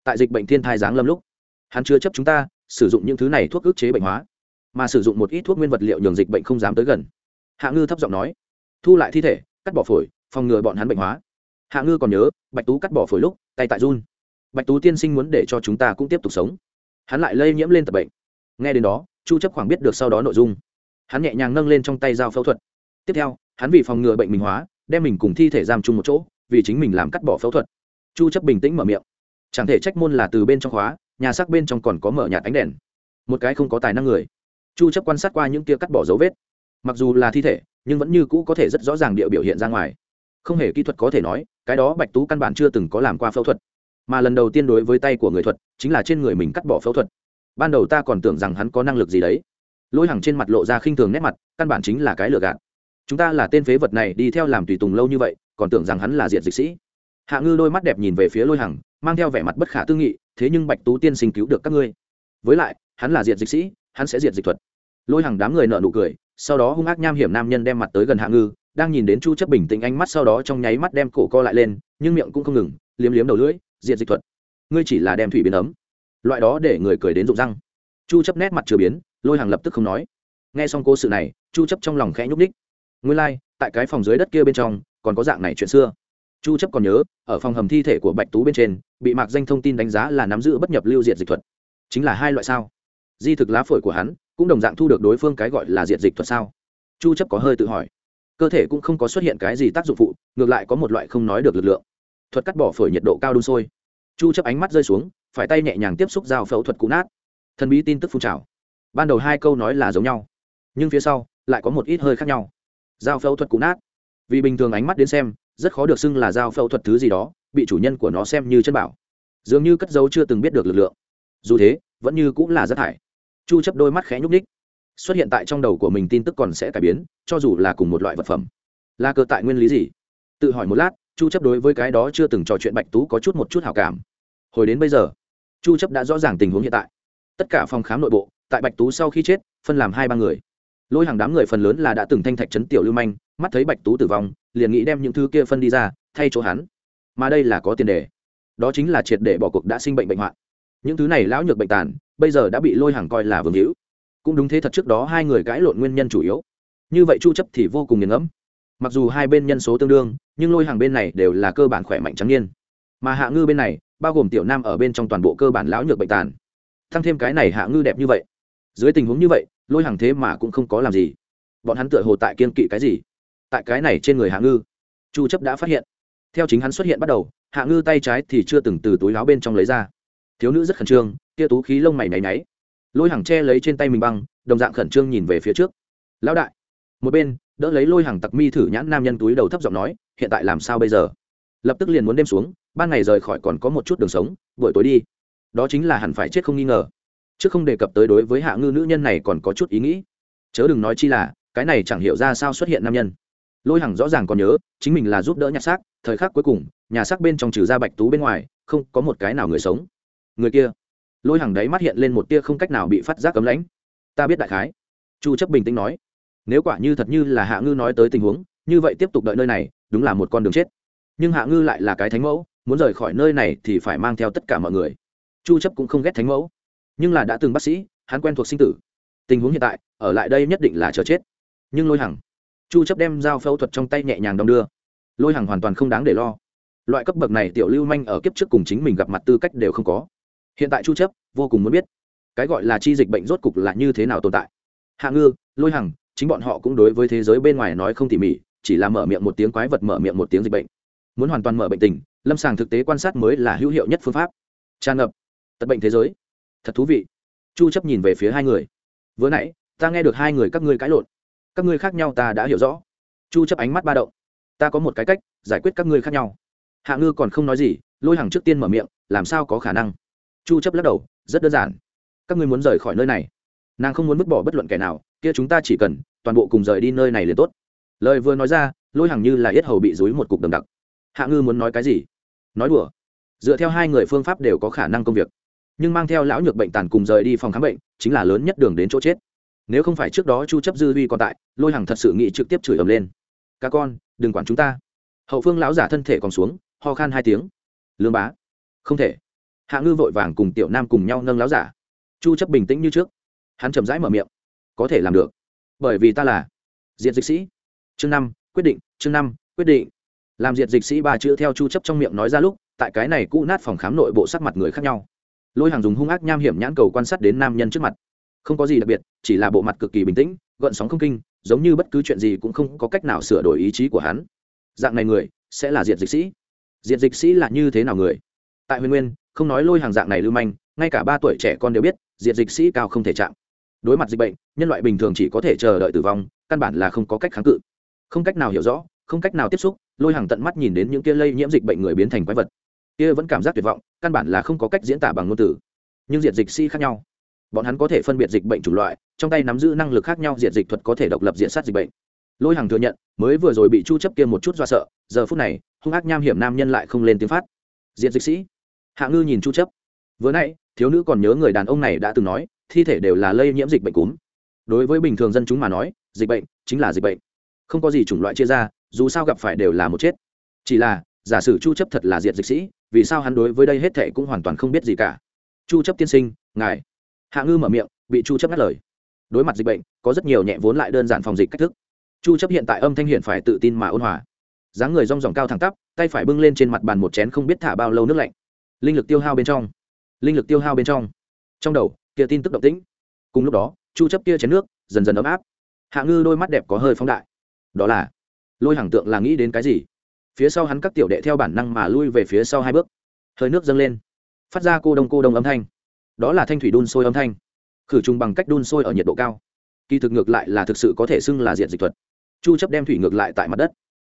Tại dịch bệnh thiên thai giáng lâm lúc, hắn chưa chấp chúng ta, sử dụng những thứ này thuốc ức chế bệnh hóa, mà sử dụng một ít thuốc nguyên vật liệu nhường dịch bệnh không dám tới gần. Hạ ngư thấp giọng nói thu lại thi thể, cắt bỏ phổi, phòng ngừa bọn hắn bệnh hóa. Hạ ngư còn nhớ, bạch tú cắt bỏ phổi lúc, tay tại run. Bạch tú tiên sinh muốn để cho chúng ta cũng tiếp tục sống. Hắn lại lây nhiễm lên tập bệnh. Nghe đến đó, chu chấp khoảng biết được sau đó nội dung. Hắn nhẹ nhàng nâng lên trong tay dao phẫu thuật. Tiếp theo, hắn vì phòng ngừa bệnh mình hóa, đem mình cùng thi thể giam chung một chỗ, vì chính mình làm cắt bỏ phẫu thuật. Chu chấp bình tĩnh mở miệng. Chẳng thể trách môn là từ bên trong khóa nhà xác bên trong còn có mở nhạt ánh đèn. Một cái không có tài năng người. Chu chấp quan sát qua những kia cắt bỏ dấu vết. Mặc dù là thi thể nhưng vẫn như cũ có thể rất rõ ràng địa biểu hiện ra ngoài. Không hề kỹ thuật có thể nói, cái đó bạch tú căn bản chưa từng có làm qua phẫu thuật. Mà lần đầu tiên đối với tay của người thuật, chính là trên người mình cắt bỏ phẫu thuật. Ban đầu ta còn tưởng rằng hắn có năng lực gì đấy. Lôi hằng trên mặt lộ ra khinh thường nét mặt, căn bản chính là cái lừa gạt. Chúng ta là tên phế vật này, đi theo làm tùy tùng lâu như vậy, còn tưởng rằng hắn là diện dịch sĩ. Hạ ngư đôi mắt đẹp nhìn về phía lôi hằng, mang theo vẻ mặt bất khả tư nghị, thế nhưng bạch tú tiên sinh cứu được các ngươi. Với lại, hắn là diện dịch sĩ, hắn sẽ diệt dịch thuật. Lôi hằng đám người nợ nụ cười sau đó hung ác nham hiểm nam nhân đem mặt tới gần hạ ngư đang nhìn đến chu chấp bình tĩnh ánh mắt sau đó trong nháy mắt đem cổ co lại lên nhưng miệng cũng không ngừng liếm liếm đầu lưỡi diệt dịch thuật. Ngươi chỉ là đem thủy biến ấm. Loại đó để người cười đến rụng răng. Chu chấp nét mặt chưa biến lôi hàng lập tức không nói. Nghe xong cố sự này chu chấp trong lòng khẽ nhúc đích nguyên lai like, tại cái phòng dưới đất kia bên trong còn có dạng này chuyện xưa. Chu chấp còn nhớ ở phòng hầm thi thể của bạch tú bên trên bị mạc danh thông tin đánh giá là nắm giữ bất nhập lưu diệt dịch thuật. Chính là hai loại sao? Di thực lá phổi của hắn cũng đồng dạng thu được đối phương cái gọi là diệt dịch thuật sao? Chu chấp có hơi tự hỏi. Cơ thể cũng không có xuất hiện cái gì tác dụng phụ, ngược lại có một loại không nói được lực lượng. Thuật cắt bỏ phổi nhiệt độ cao đun sôi. Chu chấp ánh mắt rơi xuống, phải tay nhẹ nhàng tiếp xúc dao phẫu thuật cũ nát. Thần bí tin tức phun trào. Ban đầu hai câu nói là giống nhau, nhưng phía sau lại có một ít hơi khác nhau. Dao phẫu thuật cũ nát. Vì bình thường ánh mắt đến xem, rất khó được xưng là dao phẫu thuật thứ gì đó, bị chủ nhân của nó xem như chân bảo. Dường như cất dấu chưa từng biết được lực lượng. Dù thế, vẫn như cũng là rất thải chu chấp đôi mắt khẽ nhúc nhích. Xuất hiện tại trong đầu của mình tin tức còn sẽ cải biến, cho dù là cùng một loại vật phẩm. Là cơ tại nguyên lý gì? Tự hỏi một lát, chu chấp đối với cái đó chưa từng trò chuyện bạch tú có chút một chút hảo cảm. Hồi đến bây giờ, chu chấp đã rõ ràng tình huống hiện tại. Tất cả phòng khám nội bộ, tại bạch tú sau khi chết, phân làm hai ba người. Lôi hàng đám người phần lớn là đã từng thanh thạch chấn tiểu lưu manh, mắt thấy bạch tú tử vong, liền nghĩ đem những thứ kia phân đi ra, thay chỗ hắn. Mà đây là có tiền đề. Đó chính là triệt để bỏ cuộc đã sinh bệnh bệnh hoạn. Những thứ này lão nhược bệnh tàn bây giờ đã bị lôi hàng coi là vương hữu. Cũng đúng thế thật trước đó hai người cãi lộn nguyên nhân chủ yếu. Như vậy chu chấp thì vô cùng nghiền ngẫm. Mặc dù hai bên nhân số tương đương, nhưng lôi hàng bên này đều là cơ bản khỏe mạnh trắng niên. Mà hạ ngư bên này, bao gồm tiểu nam ở bên trong toàn bộ cơ bản lão nhược bệnh tàn. Thăng thêm cái này hạ ngư đẹp như vậy. Dưới tình huống như vậy, lôi hàng thế mà cũng không có làm gì. Bọn hắn tựa hồ tại kiên kỵ cái gì? Tại cái này trên người hạ ngư. Chu chấp đã phát hiện. Theo chính hắn xuất hiện bắt đầu, hạ ngư tay trái thì chưa từng từ túi áo bên trong lấy ra. Thiếu nữ rất khẩn trương kia tú khí lông mày nháy náy lôi hàng che lấy trên tay mình băng, đồng dạng khẩn trương nhìn về phía trước. Lão đại. Một bên, đỡ lấy lôi hàng tặc mi thử nhãn nam nhân túi đầu thấp giọng nói, hiện tại làm sao bây giờ? Lập tức liền muốn đêm xuống, ban ngày rời khỏi còn có một chút đường sống, buổi tối đi. Đó chính là hẳn phải chết không nghi ngờ. Chứ không đề cập tới đối với hạ ngư nữ nhân này còn có chút ý nghĩ. Chớ đừng nói chi là, cái này chẳng hiểu ra sao xuất hiện nam nhân. Lôi hằng rõ ràng còn nhớ, chính mình là giúp đỡ nhặt xác, thời khắc cuối cùng, nhà xác bên trong trừ ra bạch tú bên ngoài, không có một cái nào người sống. Người kia lôi hằng đấy mắt hiện lên một tia không cách nào bị phát giác cấm lãnh. Ta biết đại khái. Chu chấp bình tĩnh nói. Nếu quả như thật như là hạ ngư nói tới tình huống, như vậy tiếp tục đợi nơi này, đúng là một con đường chết. Nhưng hạ ngư lại là cái thánh mẫu, muốn rời khỏi nơi này thì phải mang theo tất cả mọi người. Chu chấp cũng không ghét thánh mẫu. Nhưng là đã từng bác sĩ, hắn quen thuộc sinh tử. Tình huống hiện tại, ở lại đây nhất định là chờ chết. Nhưng lôi hằng, chu chấp đem dao phẫu thuật trong tay nhẹ nhàng đong đưa. Lôi hằng hoàn toàn không đáng để lo. Loại cấp bậc này tiểu lưu manh ở kiếp trước cùng chính mình gặp mặt tư cách đều không có hiện tại chu chấp vô cùng muốn biết, cái gọi là chi dịch bệnh rốt cục là như thế nào tồn tại. Hạ ngư, lôi hằng, chính bọn họ cũng đối với thế giới bên ngoài nói không tỉ mỉ, chỉ là mở miệng một tiếng quái vật mở miệng một tiếng dịch bệnh. Muốn hoàn toàn mở bệnh tình, lâm sàng thực tế quan sát mới là hữu hiệu nhất phương pháp. Tràn ngập, tật bệnh thế giới. Thật thú vị. Chu chấp nhìn về phía hai người. Vừa nãy, ta nghe được hai người các ngươi cãi lộn. Các ngươi khác nhau ta đã hiểu rõ. Chu chấp ánh mắt ba động. Ta có một cái cách giải quyết các ngươi khác nhau. Hạ ngư còn không nói gì, lôi hàng trước tiên mở miệng, làm sao có khả năng? Chu chấp lắc đầu, rất đơn giản. Các ngươi muốn rời khỏi nơi này. Nàng không muốn vứt bỏ bất luận kẻ nào, kia chúng ta chỉ cần toàn bộ cùng rời đi nơi này liền tốt. Lời vừa nói ra, lôi hằng như là yết hầu bị dối một cục đầm đặc. Hạ ngư muốn nói cái gì? Nói đùa. Dựa theo hai người phương pháp đều có khả năng công việc. Nhưng mang theo lão nhược bệnh tàn cùng rời đi phòng khám bệnh, chính là lớn nhất đường đến chỗ chết. Nếu không phải trước đó chu chấp dư vi còn tại, lôi hằng thật sự nghĩ trực tiếp chửi ầm lên. Các con, đừng quản chúng ta. Hậu phương lão giả thân thể còn xuống, ho khan hai tiếng. Lương bá. Không thể hạ ngư vội vàng cùng tiểu nam cùng nhau nâng láo giả. Chu chấp bình tĩnh như trước. Hắn chậm rãi mở miệng. Có thể làm được. Bởi vì ta là diệt dịch sĩ. Chương năm, quyết định, chương năm, quyết định. Làm diệt dịch sĩ ba chữ theo chu chấp trong miệng nói ra lúc, tại cái này cũ nát phòng khám nội bộ sắc mặt người khác nhau. Lôi hàng dùng hung ác nham hiểm nhãn cầu quan sát đến nam nhân trước mặt. Không có gì đặc biệt, chỉ là bộ mặt cực kỳ bình tĩnh, gợn sóng không kinh, giống như bất cứ chuyện gì cũng không có cách nào sửa đổi ý chí của hắn. Dạng này người sẽ là diệt dịch sĩ. Diệt dịch sĩ là như thế nào người? Tại huyền nguyên không nói lôi hàng dạng này lưu manh, ngay cả ba tuổi trẻ con đều biết, diệt dịch sĩ cao không thể chạm. Đối mặt dịch bệnh, nhân loại bình thường chỉ có thể chờ đợi tử vong, căn bản là không có cách kháng cự. Không cách nào hiểu rõ, không cách nào tiếp xúc, lôi hàng tận mắt nhìn đến những kia lây nhiễm dịch bệnh người biến thành quái vật. Kia vẫn cảm giác tuyệt vọng, căn bản là không có cách diễn tả bằng ngôn từ. Nhưng diệt dịch sĩ khác nhau. Bọn hắn có thể phân biệt dịch bệnh chủng loại, trong tay nắm giữ năng lực khác nhau, diệt dịch thuật có thể độc lập diện sát dịch bệnh. Lôi hàng thừa nhận, mới vừa rồi bị chu chấp kia một chút do sợ, giờ phút này, hung ác nham hiểm nam nhân lại không lên tiếng phát. Diệt dịch sĩ hạ ngư nhìn chu chấp. Vừa nãy, thiếu nữ còn nhớ người đàn ông này đã từng nói, thi thể đều là lây nhiễm dịch bệnh cúm. Đối với bình thường dân chúng mà nói, dịch bệnh chính là dịch bệnh. Không có gì chủng loại chia ra, dù sao gặp phải đều là một chết. Chỉ là, giả sử chu chấp thật là diệt dịch sĩ, vì sao hắn đối với đây hết thệ cũng hoàn toàn không biết gì cả? Chu chấp tiên sinh, ngài. Hạ ngư mở miệng, bị chu chấp ngắt lời. Đối mặt dịch bệnh, có rất nhiều nhẹ vốn lại đơn giản phòng dịch cách thức. Chu chấp hiện tại âm thanh hiện phải tự tin mà ôn hòa. Dáng người rong ròng cao thẳng tắp, tay phải bưng lên trên mặt bàn một chén không biết thả bao lâu nước lạnh linh lực tiêu hao bên trong. Linh lực tiêu hao bên trong. Trong đầu, kia tin tức động tĩnh. Cùng lúc đó, chu chấp kia chén nước, dần dần ấm áp. Hạ ngư đôi mắt đẹp có hơi phóng đại. Đó là, lôi hàng tượng là nghĩ đến cái gì? Phía sau hắn các tiểu đệ theo bản năng mà lui về phía sau hai bước. Hơi nước dâng lên. Phát ra cô đông cô đông âm thanh. Đó là thanh thủy đun sôi âm thanh. Khử trùng bằng cách đun sôi ở nhiệt độ cao. Kỳ thực ngược lại là thực sự có thể xưng là diện dịch thuật. Chu chấp đem thủy ngược lại tại mặt đất.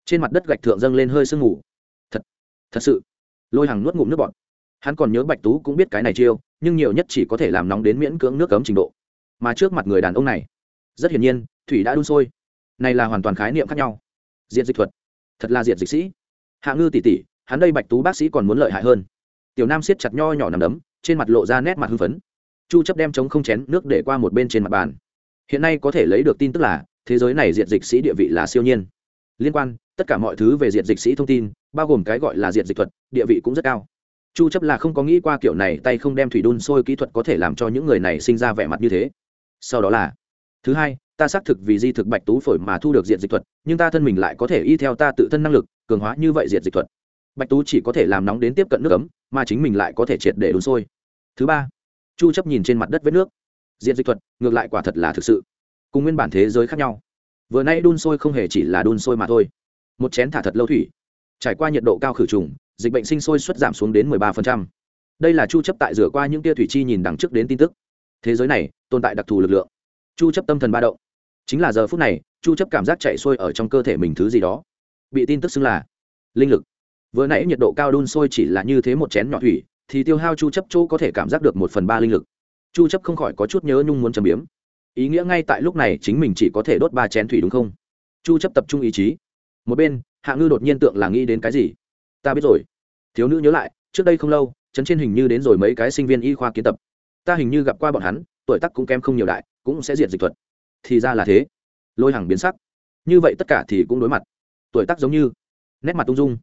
Trên mặt đất gạch thượng dâng lên hơi sương mù. Thật thật sự. Lôi hàng nuốt ngụm nước bọt hắn còn nhớ bạch tú cũng biết cái này chiêu, nhưng nhiều nhất chỉ có thể làm nóng đến miễn cưỡng nước cấm trình độ. Mà trước mặt người đàn ông này, rất hiển nhiên, thủy đã đun sôi. Này là hoàn toàn khái niệm khác nhau. Diện dịch thuật. Thật là diện dịch sĩ. Hạ ngư tỷ tỷ, hắn đây bạch tú bác sĩ còn muốn lợi hại hơn. Tiểu nam siết chặt nho nhỏ nằm đấm, trên mặt lộ ra nét mặt hưng phấn. Chu chấp đem chống không chén nước để qua một bên trên mặt bàn. Hiện nay có thể lấy được tin tức là, thế giới này diện dịch sĩ địa vị là siêu nhiên. Liên quan, tất cả mọi thứ về diện dịch sĩ thông tin, bao gồm cái gọi là diện dịch thuật, địa vị cũng rất cao chu chấp là không có nghĩ qua kiểu này tay không đem thủy đun sôi kỹ thuật có thể làm cho những người này sinh ra vẻ mặt như thế. Sau đó là, thứ hai, ta xác thực vì di thực bạch tú phổi mà thu được diện dịch thuật, nhưng ta thân mình lại có thể y theo ta tự thân năng lực, cường hóa như vậy diện dịch thuật. Bạch tú chỉ có thể làm nóng đến tiếp cận nước ấm, mà chính mình lại có thể triệt để đun sôi. Thứ ba, chu chấp nhìn trên mặt đất vết nước. Diện dịch thuật, ngược lại quả thật là thực sự. Cùng nguyên bản thế giới khác nhau. Vừa nay đun sôi không hề chỉ là đun sôi mà thôi. Một chén thả thật lâu thủy. Trải qua nhiệt độ cao khử trùng dịch bệnh sinh sôi suất giảm xuống đến 13%. đây là chu chấp tại rửa qua những tia thủy chi nhìn đằng trước đến tin tức. Thế giới này, tồn tại đặc thù lực lượng. Chu chấp tâm thần ba động. Chính là giờ phút này, chu chấp cảm giác chạy sôi ở trong cơ thể mình thứ gì đó. Bị tin tức xưng là linh lực. Vừa nãy nhiệt độ cao đun sôi chỉ là như thế một chén nhỏ thủy, thì tiêu hao chu chấp chỗ có thể cảm giác được một phần ba linh lực. Chu chấp không khỏi có chút nhớ nhung muốn chấm biếm. Ý nghĩa ngay tại lúc này chính mình chỉ có thể đốt ba chén thủy đúng không? Chu chấp tập trung ý chí. Một bên, hạ ngư đột nhiên tượng là nghĩ đến cái gì? Ta biết rồi. Thiếu nữ nhớ lại, trước đây không lâu chấn trên hình như đến rồi mấy cái sinh viên y khoa kiến tập. Ta hình như gặp qua bọn hắn, tuổi tác cũng kém không nhiều đại, cũng sẽ diệt dịch thuật. Thì ra là thế. Lôi hàng biến sắc. Như vậy tất cả thì cũng đối mặt. Tuổi tác giống như nét mặt ung dung.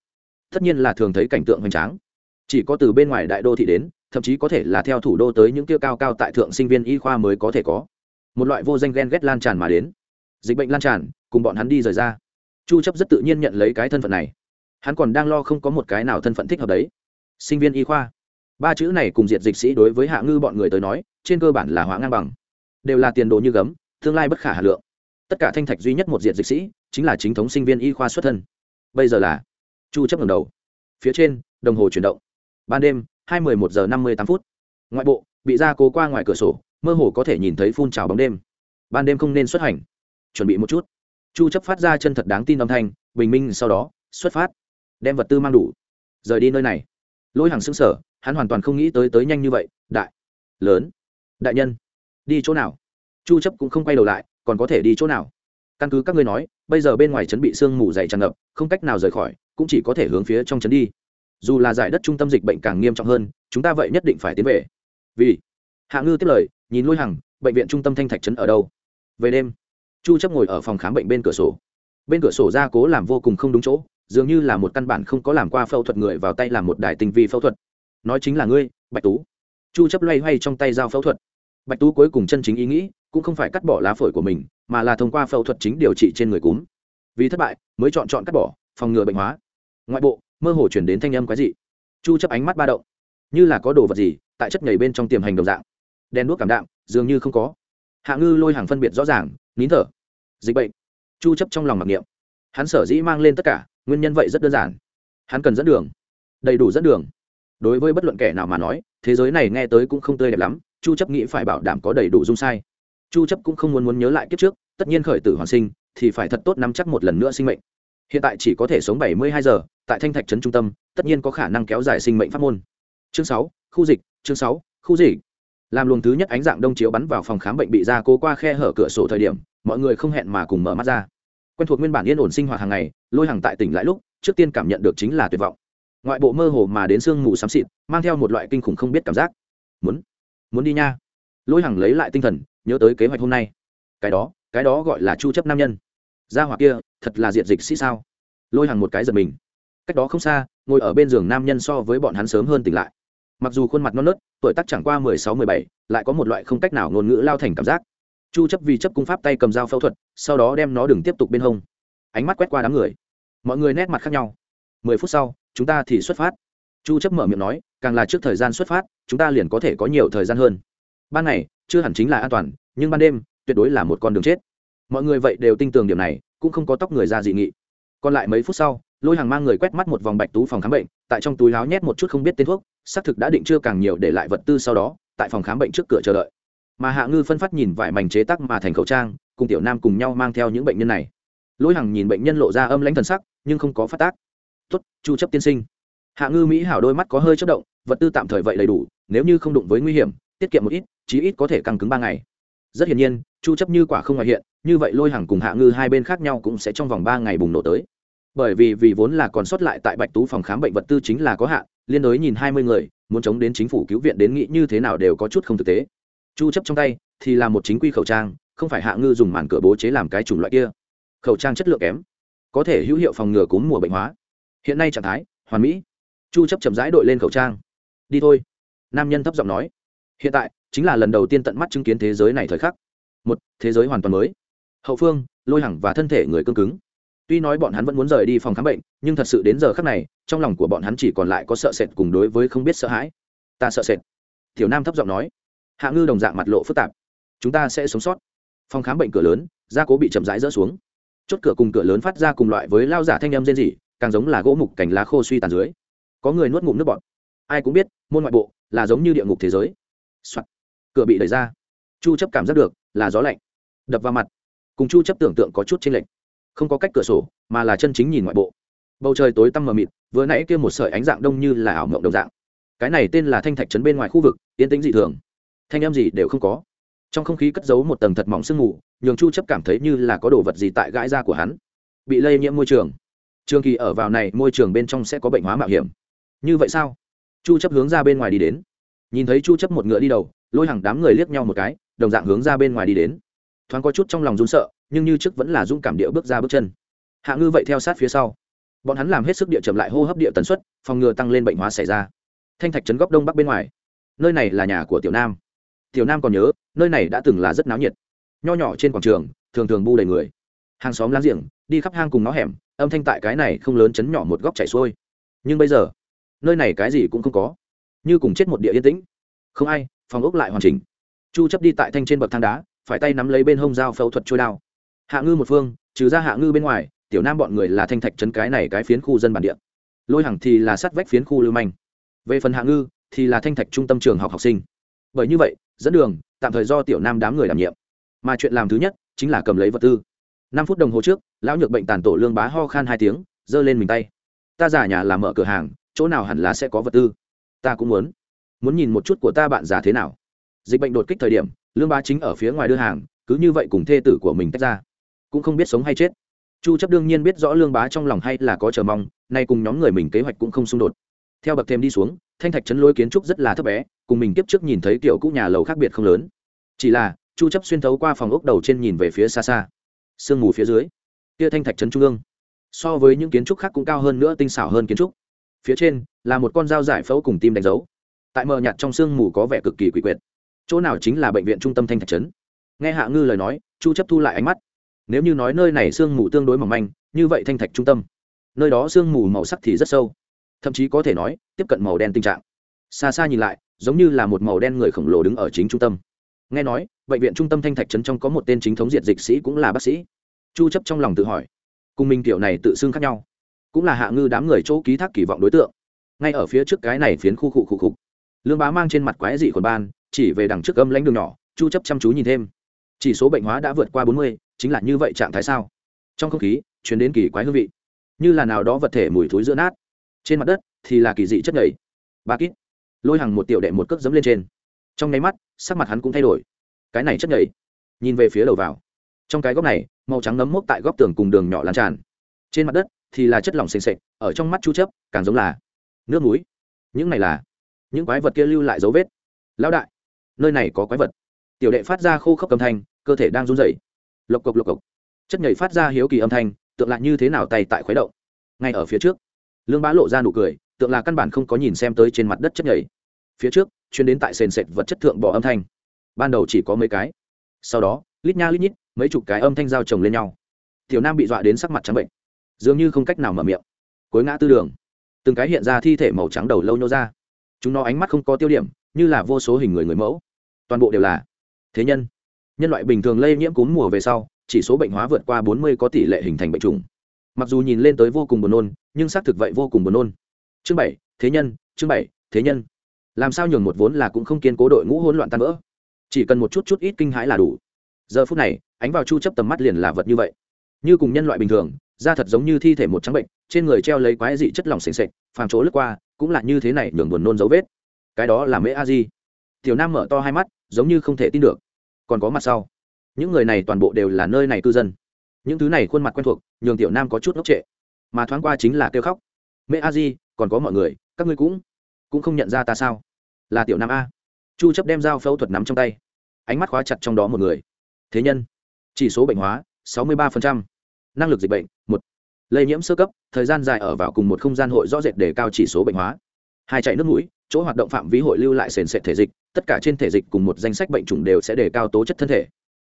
Tất nhiên là thường thấy cảnh tượng hoành tráng. Chỉ có từ bên ngoài đại đô thị đến, thậm chí có thể là theo thủ đô tới những kia cao cao tại thượng sinh viên y khoa mới có thể có. Một loại vô danh ghen ghét lan tràn mà đến. Dịch bệnh lan tràn, cùng bọn hắn đi rời ra. Chu chấp rất tự nhiên nhận lấy cái thân phận này hắn còn đang lo không có một cái nào thân phận thích hợp đấy. Sinh viên y khoa. Ba chữ này cùng diệt dịch sĩ đối với hạ ngư bọn người tới nói, trên cơ bản là hóa ngang bằng. Đều là tiền đồ như gấm, tương lai bất khả hà lượng. Tất cả thanh thạch duy nhất một diệt dịch sĩ, chính là chính thống sinh viên y khoa xuất thân. Bây giờ là chu chấp ngẩng đầu. Phía trên, đồng hồ chuyển động. Ban đêm, hai mươi một giờ năm mươi tám phút. Ngoại bộ, bị ra cố qua ngoài cửa sổ, mơ hồ có thể nhìn thấy phun trào bóng đêm. Ban đêm không nên xuất hành. Chuẩn bị một chút. Chu chấp phát ra chân thật đáng tin âm thanh, bình minh sau đó, xuất phát đem vật tư mang đủ. Rời đi nơi này. Lôi hàng xứng sở hắn hoàn toàn không nghĩ tới tới nhanh như vậy, đại, lớn, đại nhân, đi chỗ nào? Chu chấp cũng không quay đầu lại, còn có thể đi chỗ nào? Căn cứ các ngươi nói, bây giờ bên ngoài trấn bị sương mù dày tràn ngập, không cách nào rời khỏi, cũng chỉ có thể hướng phía trong trấn đi. Dù là giải đất trung tâm dịch bệnh càng nghiêm trọng hơn, chúng ta vậy nhất định phải tiến về. Vì, hạ ngư tiếp lời, nhìn lôi hằng, bệnh viện trung tâm thanh thạch trấn ở đâu? Về đêm, chu chấp ngồi ở phòng khám bệnh bên cửa sổ. Bên cửa sổ ra cố làm vô cùng không đúng chỗ dường như là một căn bản không có làm qua phẫu thuật người vào tay làm một đài tinh vi phẫu thuật. Nói chính là ngươi, bạch tú. Chu chấp loay hoay trong tay dao phẫu thuật. Bạch tú cuối cùng chân chính ý nghĩ cũng không phải cắt bỏ lá phổi của mình, mà là thông qua phẫu thuật chính điều trị trên người cúm. Vì thất bại, mới chọn chọn cắt bỏ, phòng ngừa bệnh hóa. Ngoại bộ, mơ hồ chuyển đến thanh âm quái dị. Chu chấp ánh mắt ba động. Như là có đồ vật gì, tại chất nhảy bên trong tiềm hành đồng dạng. Đen đuốc cảm đạm, dường như không có. Hạ ngư lôi hàng phân biệt rõ ràng, nín thở. Dịch bệnh. Chu chấp trong lòng mặc niệm. Hắn sở dĩ mang lên tất cả nguyên nhân vậy rất đơn giản. Hắn cần dẫn đường. Đầy đủ dẫn đường. Đối với bất luận kẻ nào mà nói thế giới này nghe tới cũng không tươi đẹp lắm chu chấp nghĩ phải bảo đảm có đầy đủ dung sai. Chu chấp cũng không muốn muốn nhớ lại kiếp trước tất nhiên khởi tử hoàn sinh thì phải thật tốt nắm chắc một lần nữa sinh mệnh. Hiện tại chỉ có thể sống 72 giờ tại thanh thạch trấn trung tâm tất nhiên có khả năng kéo dài sinh mệnh pháp môn. Chương 6, khu dịch chương 6, khu dịch. Làm luồng thứ nhất ánh dạng đông chiếu bắn vào phòng khám bệnh bị ra cố qua khe hở cửa sổ thời điểm mọi người không hẹn mà cùng mở mắt ra quen thuộc nguyên bản yên ổn sinh hoạt hàng ngày, lôi hàng tại tỉnh lại lúc, trước tiên cảm nhận được chính là tuyệt vọng. Ngoại bộ mơ hồ mà đến sương mù xám xịt, mang theo một loại kinh khủng không biết cảm giác. Muốn muốn đi nha. Lôi hàng lấy lại tinh thần, nhớ tới kế hoạch hôm nay. Cái đó cái đó gọi là chu chấp nam nhân. Gia hỏa kia, thật là diệt dịch sĩ sao? Lôi hàng một cái giật mình. Cách đó không xa, ngồi ở bên giường nam nhân so với bọn hắn sớm hơn tỉnh lại. Mặc dù khuôn mặt non nớt, tuổi tác chẳng qua mười sáu, mười bảy, lại có một loại không cách nào ngôn ngữ lao thành cảm giác chu chấp vì chấp cung pháp tay cầm dao phẫu thuật, sau đó đem nó đừng tiếp tục bên hông. Ánh mắt quét qua đám người. Mọi người nét mặt khác nhau. Mười phút sau, chúng ta thì xuất phát. Chu chấp mở miệng nói, càng là trước thời gian xuất phát, chúng ta liền có thể có nhiều thời gian hơn. Ban ngày, chưa hẳn chính là an toàn, nhưng ban đêm, tuyệt đối là một con đường chết. Mọi người vậy đều tin tưởng điểm này, cũng không có tóc người ra dị nghị. Còn lại mấy phút sau, lôi hàng mang người quét mắt một vòng bạch tú phòng khám bệnh, tại trong túi láo nhét một chút không biết tên thuốc, xác thực đã định chưa càng nhiều để lại vật tư sau đó, tại phòng khám bệnh trước cửa chờ đợi mà hạ ngư phân phát nhìn vải mảnh chế tắc mà thành khẩu trang, cùng tiểu nam cùng nhau mang theo những bệnh nhân này. Lôi hằng nhìn bệnh nhân lộ ra âm lãnh thần sắc, nhưng không có phát tác. Tuất chu chấp tiên sinh. Hạ ngư mỹ hảo đôi mắt có hơi chất động, vật tư tạm thời vậy đầy đủ, nếu như không đụng với nguy hiểm, tiết kiệm một ít, chí ít có thể căng cứng ba ngày. Rất hiển nhiên, chu chấp như quả không ngoại hiện, như vậy lôi hằng cùng hạ ngư hai bên khác nhau cũng sẽ trong vòng ba ngày bùng nổ tới. Bởi vì vì vốn là còn sót lại tại bạch tú phòng khám bệnh vật tư chính là có hạn, liên đối nhìn hai mươi người, muốn chống đến chính phủ cứu viện đến nghĩ như thế nào đều có chút không thực tế chu chấp trong tay, thì là một chính quy khẩu trang, không phải hạ ngư dùng màn cửa bố chế làm cái chủng loại kia. Khẩu trang chất lượng kém, có thể hữu hiệu phòng ngừa cúm mùa bệnh hóa. Hiện nay trạng thái, hoàn mỹ. Chu chấp chậm rãi đội lên khẩu trang. Đi thôi, nam nhân thấp giọng nói. Hiện tại, chính là lần đầu tiên tận mắt chứng kiến thế giới này thời khắc. Một, thế giới hoàn toàn mới. Hậu phương, lôi hẳng và thân thể người cương cứng. Tuy nói bọn hắn vẫn muốn rời đi phòng khám bệnh, nhưng thật sự đến giờ khắc này, trong lòng của bọn hắn chỉ còn lại có sợ sệt cùng đối với không biết sợ hãi. Ta sợ sệt. Tiểu nam thấp giọng nói hạ ngư đồng dạng mặt lộ phức tạp. Chúng ta sẽ sống sót. Phòng khám bệnh cửa lớn, gia cố bị chậm rãi rỡ xuống. Chốt cửa cùng cửa lớn phát ra cùng loại với lao giả thanh âm rên rỉ, càng giống là gỗ mục cành lá khô suy tàn dưới. Có người nuốt ngụm nước bọt. Ai cũng biết, môn ngoại bộ là giống như địa ngục thế giới、Soạn. cửa bị đẩy ra. Chu chấp cảm giác được là gió lạnh. Đập vào mặt. Cùng chu chấp tưởng tượng có chút chênh lệch. Không có cách cửa sổ, mà là chân chính nhìn ngoại bộ. Bầu trời tối tăm mờ mịt, vừa nãy kia một sợi ánh dạng đông như là ảo mộng đồng dạng. Cái này tên là thanh thạch trấn bên ngoài khu vực, yên tĩnh dị thường thanh em gì đều không có. Trong không khí cất giấu một tầng thật mỏng sương mù, nhường chu chấp cảm thấy như là có đồ vật gì tại gãi da của hắn. Bị lây nhiễm môi trường. Trường kỳ ở vào này, môi trường bên trong sẽ có bệnh hóa mạo hiểm. Như vậy sao? Chu chấp hướng ra bên ngoài đi đến. Nhìn thấy chu chấp một ngựa đi đầu, lôi hàng đám người liếc nhau một cái, đồng dạng hướng ra bên ngoài đi đến. Thoáng có chút trong lòng run sợ, nhưng như trước vẫn là dũng cảm địa bước ra bước chân. Hạ ngư vậy theo sát phía sau. Bọn hắn làm hết sức địa chậm lại hô hấp địa tần suất, phòng ngừa tăng lên bệnh hóa xảy ra. Thanh thạch trấn góc đông bắc bên ngoài. Nơi này là nhà của tiểu nam tiểu nam còn nhớ, nơi này đã từng là rất náo nhiệt. Nho nhỏ trên quảng trường, thường thường bu đầy người. Hàng xóm láng giềng, đi khắp hang cùng nó hẻm, âm thanh tại cái này không lớn chấn nhỏ một góc chảy xuôi. Nhưng bây giờ, nơi này cái gì cũng không có. Như cùng chết một địa yên tĩnh. Không ai, phòng ốc lại hoàn chỉnh. Chu chấp đi tại thanh trên bậc thang đá, phải tay nắm lấy bên hông dao phẫu thuật trôi đao. Hạ ngư một phương, trừ ra hạ ngư bên ngoài, tiểu nam bọn người là thanh thạch trấn cái này cái phiến khu dân bản địa. Lôi hằng thì là sát vách phiến khu lưu manh. Về phần hạ ngư, thì là thanh thạch trung tâm trường học học sinh. Bởi như vậy dẫn đường, tạm thời do tiểu nam đám người đảm nhiệm. Mà chuyện làm thứ nhất chính là cầm lấy vật tư. Năm phút đồng hồ trước, lão nhược bệnh tàn tổ lương bá ho khan hai tiếng, giơ lên mình tay. Ta giả nhà làm mở cửa hàng, chỗ nào hẳn là sẽ có vật tư. Ta cũng muốn. Muốn nhìn một chút của ta bạn già thế nào. Dịch bệnh đột kích thời điểm, lương bá chính ở phía ngoài đưa hàng, cứ như vậy cùng thê tử của mình tách ra. Cũng không biết sống hay chết. Chu chấp đương nhiên biết rõ lương bá trong lòng hay là có chờ mong, nay cùng nhóm người mình kế hoạch cũng không xung đột. Theo bậc thêm đi xuống thanh thạch trấn lối kiến trúc rất là thấp bé, cùng mình tiếp trước nhìn thấy kiểu cũ nhà lầu khác biệt không lớn. Chỉ là, chu chấp xuyên thấu qua phòng ốc đầu trên nhìn về phía xa xa. Sương mù phía dưới, kia thanh thạch trấn trung ương, so với những kiến trúc khác cũng cao hơn nữa, tinh xảo hơn kiến trúc. Phía trên, là một con dao giải phẫu cùng tim đánh dấu. Tại mờ nhạt trong sương mù có vẻ cực kỳ quỷ quyệt. Chỗ nào chính là bệnh viện trung tâm thanh thạch trấn nghe hạ ngư lời nói, chu chấp thu lại ánh mắt. Nếu như nói nơi này sương mù tương đối mỏng manh, như vậy thanh thạch trung tâm, nơi đó sương mù màu sắc thì rất sâu thậm chí có thể nói tiếp cận màu đen tình trạng. Xa xa nhìn lại giống như là một màu đen người khổng lồ đứng ở chính trung tâm. Nghe nói bệnh viện trung tâm thanh thạch trấn trong có một tên chính thống diệt dịch sĩ cũng là bác sĩ. Chu chấp trong lòng tự hỏi cùng minh tiểu này tự xưng khác nhau cũng là hạ ngư đám người chỗ ký thác kỳ vọng đối tượng. Ngay ở phía trước cái này phiến khu khu khu khu lương bá mang trên mặt quái dị quần ban chỉ về đằng trước âm lãnh đường nhỏ chu chấp chăm chú nhìn thêm. Chỉ số bệnh hóa đã vượt qua 40, chính là như vậy trạng thái sao? Trong không khí truyền đến kỳ quái hương vị như là nào đó vật thể mùi thối giữa nát trên mặt đất thì là kỳ dị chất nhầy. Ba kít. Lôi hàng một tiểu đệ một cước dẫm lên trên. Trong nháy mắt, sắc mặt hắn cũng thay đổi. Cái này chất nhầy. Nhìn về phía đầu vào. Trong cái góc này, màu trắng nấm mốc tại góc tường cùng đường nhỏ lan tràn. Trên mặt đất thì là chất lỏng s ề n sệch ở trong mắt chu chấp càng giống là nước núi. Những này là những quái vật kia lưu lại dấu vết. Lão đại, nơi này có quái vật. Tiểu đệ phát ra khô khốc âm thanh, cơ thể đang run rẩy. Lộc cộc lộc cộc. Chất nhảy phát ra hiếu kỳ âm thanh tượng lại như thế nào tay tại khuấy động. Ngay ở phía trước lương bá lộ ra nụ cười, tượng là căn bản không có nhìn xem tới trên mặt đất chất nhảy. Phía trước, chuyên đến tại sền sệt vật chất thượng bỏ âm thanh. Ban đầu chỉ có mấy cái. Sau đó, lít nha lít nhít, mấy chục cái âm thanh giao chồng lên nhau. Tiểu nam bị dọa đến sắc mặt trắng bệnh. Dường như không cách nào mở miệng. Cuối ngã tư đường, từng cái hiện ra thi thể màu trắng đầu lâu nhô ra. Chúng nó ánh mắt không có tiêu điểm, như là vô số hình người người mẫu. Toàn bộ đều là thế nhân. Nhân loại bình thường lây nhiễm cúm mùa về sau, chỉ số bệnh hóa vượt qua bốn mươi có tỷ lệ hình thành bệnh trùng mặc dù nhìn lên tới vô cùng buồn nôn, nhưng xác thực vậy vô cùng buồn nôn. Chương bảy, thế nhân, chương bảy, thế nhân. Làm sao nhường một vốn là cũng không kiên cố đội ngũ hỗn loạn tan vỡ? Chỉ cần một chút chút ít kinh hãi là đủ. Giờ phút này, ánh vào chu chấp tầm mắt liền là vật như vậy. Như cùng nhân loại bình thường, da thật giống như thi thể một trắng bệnh, trên người treo lấy quái dị chất lỏng sền sệt, phàm chỗ lướt qua, cũng là như thế này nhường buồn nôn dấu vết. Cái đó là mễ a di. Tiểu nam mở to hai mắt, giống như không thể tin được. Còn có mặt sau. Những người này toàn bộ đều là nơi này cư dân những thứ này khuôn mặt quen thuộc, nhường tiểu nam có chút ngốc trệ. Mà thoáng qua chính là kêu khóc. Mẹ a di, còn có mọi người, các ngươi cũng cũng không nhận ra ta sao? Là tiểu nam a. Chu chấp đem dao phẫu thuật nắm trong tay. Ánh mắt khóa chặt trong đó một người. Thế nhân, chỉ số bệnh hóa 63%. năng lực dịch bệnh, một. Lây nhiễm sơ cấp, thời gian dài ở vào cùng một không gian hội rõ rệt để cao chỉ số bệnh hóa. Hai chạy nước mũi, chỗ hoạt động phạm vi hội lưu lại sền sệt thể dịch, tất cả trên thể dịch cùng một danh sách bệnh chủng đều sẽ đề cao tố chất thân thể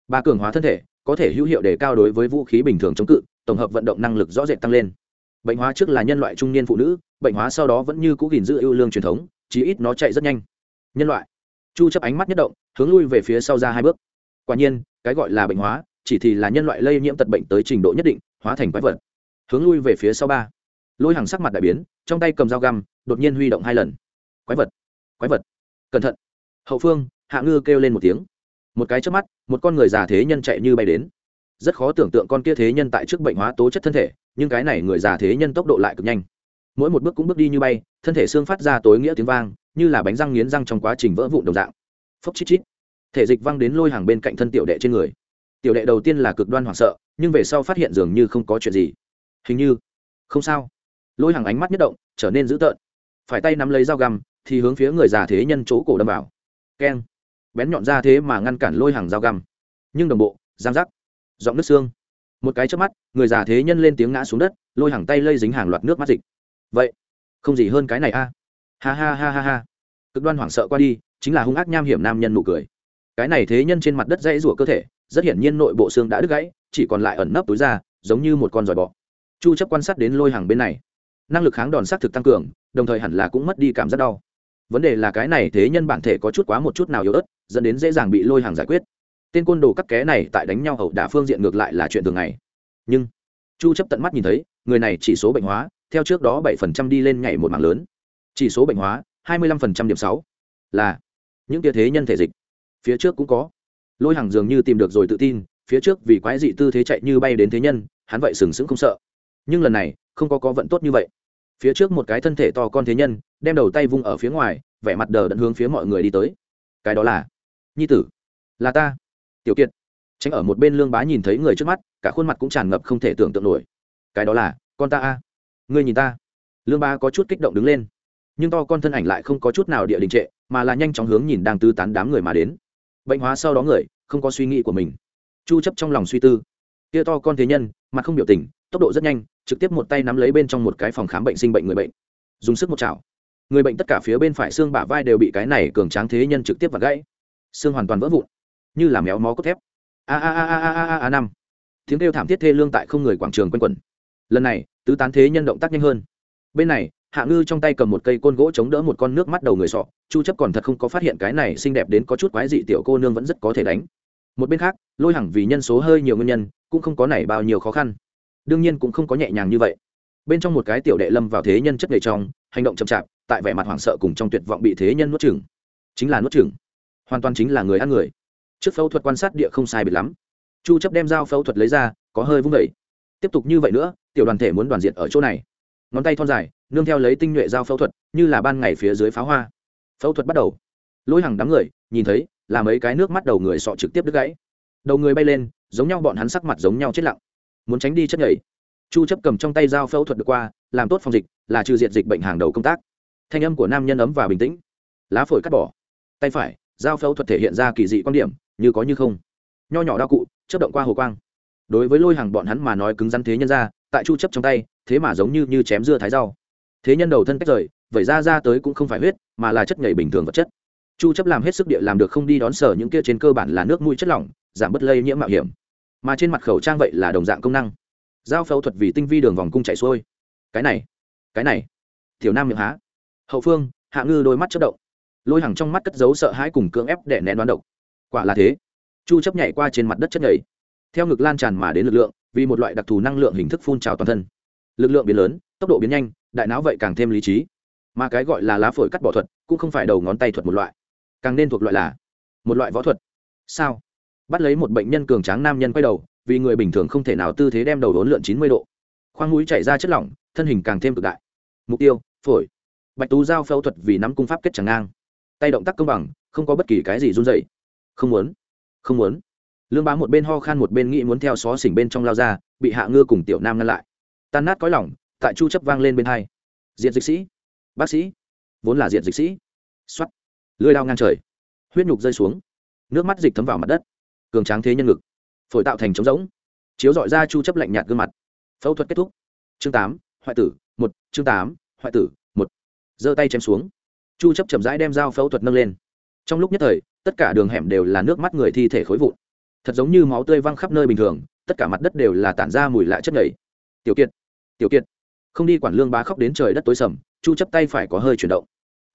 ba cường hóa thân thể, có thể hữu hiệu để cao đối với vũ khí bình thường chống cự, tổng hợp vận động năng lực rõ rệt tăng lên. Bệnh hóa trước là nhân loại trung niên phụ nữ, bệnh hóa sau đó vẫn như cũ gìn giữ ưu lương truyền thống, chí ít nó chạy rất nhanh. Nhân loại. Chu chấp ánh mắt nhất động, hướng lui về phía sau ra hai bước. Quả nhiên, cái gọi là bệnh hóa, chỉ thì là nhân loại lây nhiễm tật bệnh tới trình độ nhất định, hóa thành quái vật. Hướng lui về phía sau ba. Lôi hàng sắc mặt đại biến, trong tay cầm dao găm, đột nhiên huy động hai lần. Quái vật. Quái vật. Cẩn thận. Hậu phương, hạ ngư kêu lên một tiếng một cái trước mắt, một con người già thế nhân chạy như bay đến. Rất khó tưởng tượng con kia thế nhân tại trước bệnh hóa tố chất thân thể, nhưng cái này người già thế nhân tốc độ lại cực nhanh. Mỗi một bước cũng bước đi như bay, thân thể xương phát ra tối nghĩa tiếng vang, như là bánh răng nghiến răng trong quá trình vỡ vụn đồng dạng. Phốc chít chít. Thể dịch văng đến lôi hàng bên cạnh thân tiểu đệ trên người. Tiểu đệ đầu tiên là cực đoan hoảng sợ, nhưng về sau phát hiện dường như không có chuyện gì. Hình như, không sao. Lôi hàng ánh mắt nhất động, trở nên dữ tợn. Phải tay nắm lấy dao găm, thì hướng phía người già thế nhân chỗ cổ đâm vào. Keng bén nhọn ra thế mà ngăn cản lôi hàng dao găm. Nhưng đồng bộ, giang giác, giọng nước xương. Một cái trước mắt, người già thế nhân lên tiếng ngã xuống đất, lôi hàng tay lây dính hàng loạt nước mắt dịch. Vậy, không gì hơn cái này a. Ha ha ha ha ha. Cực đoan hoảng sợ qua đi, chính là hung ác nham hiểm nam nhân nụ cười. Cái này thế nhân trên mặt đất dãy rủa cơ thể, rất hiển nhiên nội bộ xương đã đứt gãy, chỉ còn lại ẩn nấp túi ra giống như một con giỏi bọ. Chu chấp quan sát đến lôi hàng bên này. Năng lực kháng đòn sát thực tăng cường, đồng thời hẳn là cũng mất đi cảm giác đau vấn đề là cái này thế nhân bản thể có chút quá một chút nào yếu ớt, dẫn đến dễ dàng bị lôi hàng giải quyết. Tên côn đồ cắt ké này tại đánh nhau hậu đả phương diện ngược lại là chuyện thường ngày. Nhưng, chu chấp tận mắt nhìn thấy, người này chỉ số bệnh hóa, theo trước đó 7% đi lên nhảy một mảng lớn. Chỉ số bệnh hóa 25% điểm 6 là, những tia thế nhân thể dịch. Phía trước cũng có. Lôi hàng dường như tìm được rồi tự tin, phía trước vì quái dị tư thế chạy như bay đến thế nhân, hắn vậy sừng sững không sợ. Nhưng lần này, không có có vận tốt như vậy phía trước một cái thân thể to con thế nhân, đem đầu tay vung ở phía ngoài, vẻ mặt đờ đẫn hướng phía mọi người đi tới. Cái đó là nhi tử. Là ta. Tiểu kiệt. Tránh ở một bên lương bá nhìn thấy người trước mắt, cả khuôn mặt cũng tràn ngập không thể tưởng tượng nổi. Cái đó là con ta a. Ngươi nhìn ta. Lương bá có chút kích động đứng lên. Nhưng to con thân ảnh lại không có chút nào địa đình trệ, mà là nhanh chóng hướng nhìn đang tư tán đám người mà đến. Bệnh hóa sau đó người, không có suy nghĩ của mình. Chu chấp trong lòng suy tư. Kia to con thế nhân, mặt không biểu tình, tốc độ rất nhanh trực tiếp một tay nắm lấy bên trong một cái phòng khám bệnh sinh bệnh người bệnh. Dùng sức một chảo. Người bệnh tất cả phía bên phải xương bả vai đều bị cái này cường tráng thế nhân trực tiếp vặt gãy. Xương hoàn toàn vỡ vụn. Như là méo mó cốt thép. A a a a a a a năm. Tiếng kêu thảm thiết thê lương tại không người quảng trường quanh quẩn. Lần này, tứ tán thế nhân động tác nhanh hơn. Bên này, hạ ngư trong tay cầm một cây côn gỗ chống đỡ một con nước mắt đầu người sọ. Chu chấp còn thật không có phát hiện cái này xinh đẹp đến có chút quái dị tiểu cô nương vẫn rất có thể đánh. Một bên khác, lôi hẳn vì nhân số hơi nhiều nguyên nhân, cũng không có nảy bao nhiêu khó khăn đương nhiên cũng không có nhẹ nhàng như vậy. Bên trong một cái tiểu đệ lâm vào thế nhân chất nghề trong hành động chậm chạp tại vẻ mặt hoảng sợ cùng trong tuyệt vọng bị thế nhân nuốt chửng. Chính là nuốt chửng. Hoàn toàn chính là người ăn người. Trước phẫu thuật quan sát địa không sai biệt lắm. Chu chấp đem dao phẫu thuật lấy ra có hơi vung đẩy, tiếp tục như vậy nữa tiểu đoàn thể muốn đoàn diện ở chỗ này. Ngón tay thon dài nương theo lấy tinh nhuệ dao phẫu thuật như là ban ngày phía dưới pháo hoa. Phẫu thuật bắt đầu. Lôi hàng đám người nhìn thấy là mấy cái nước mắt đầu người sọ trực tiếp đứt gãy. Đầu người bay lên giống nhau bọn hắn sắc mặt giống nhau chết lặng muốn tránh đi chất nhảy. Chu chấp cầm trong tay dao phẫu thuật được qua, làm tốt phòng dịch, là trừ diệt dịch bệnh hàng đầu công tác. Thanh âm của nam nhân ấm và bình tĩnh. Lá phổi cắt bỏ. Tay phải, dao phẫu thuật thể hiện ra kỳ dị quan điểm, như có như không. Nho nhỏ đao cụ, chớp động qua hồ quang. Đối với lôi hàng bọn hắn mà nói cứng rắn thế nhân ra, tại chu chấp trong tay, thế mà giống như như chém dưa thái rau. Thế nhân đầu thân tách rời vậy ra ra tới cũng không phải huyết, mà là chất nhảy bình thường vật chất. Chu chấp làm hết sức địa làm được không đi đón sở những kia trên cơ bản là nước mũi chất lỏng, giảm bất lây nhiễm mạo hiểm mà trên mặt khẩu trang vậy là đồng dạng công năng. Giao phẫu thuật vì tinh vi đường vòng cung chạy xuôi. Cái này cái này. Tiểu nam miệng há. Hậu phương, hạ ngư đôi mắt chất động. Lôi hàng trong mắt cất giấu sợ hãi cùng cưỡng ép để nén đoán độc. Quả là thế. Chu chấp nhảy qua trên mặt đất chất nhảy. Theo ngực lan tràn mà đến lực lượng, vì một loại đặc thù năng lượng hình thức phun trào toàn thân. Lực lượng biến lớn, tốc độ biến nhanh, đại não vậy càng thêm lý trí. Mà cái gọi là lá phổi cắt bỏ thuật cũng không phải đầu ngón tay thuật một loại. Càng nên thuộc loại là một loại võ thuật. Sao? Bắt lấy một bệnh nhân cường tráng nam nhân quay đầu, vì người bình thường không thể nào tư thế đem đầu đốn lượn chín mươi độ. Khoang mũi chảy ra chất lỏng, thân hình càng thêm cực đại. Mục tiêu, phổi. Bạch tú giao phẫu thuật vì nắm cung pháp kết chẳng ngang. Tay động tác công bằng, không có bất kỳ cái gì run dậy không muốn không muốn. Lương bá một bên ho khan một bên nghĩ muốn theo xó xỉnh bên trong lao ra, bị hạ ngư cùng tiểu nam ngăn lại. Tan nát cõi lỏng tại chu chấp vang lên bên hai. Diện dịch sĩ. Bác sĩ. Vốn là diện dịch sĩ. Xoắt lưỡi lao ngang trời. Huyết nhục rơi xuống. Nước mắt dịch thấm vào mặt đất cường tráng thế nhân ngực phổi tạo thành trống rỗng chiếu dọi ra chu chấp lạnh nhạt gương mặt. Phẫu thuật kết thúc. Chương 8, hoại tử một chương 8, hoại tử một. Giơ tay chém xuống. Chu chấp chậm rãi đem dao phẫu thuật nâng lên. Trong lúc nhất thời tất cả đường hẻm đều là nước mắt người thi thể khối vụn. Thật giống như máu tươi văng khắp nơi bình thường tất cả mặt đất đều là tản ra mùi lạ chất nhầy. Tiểu kiệt tiểu kiệt. Không đi quản lương bá khóc đến trời đất tối sầm chu chấp tay phải có hơi chuyển động.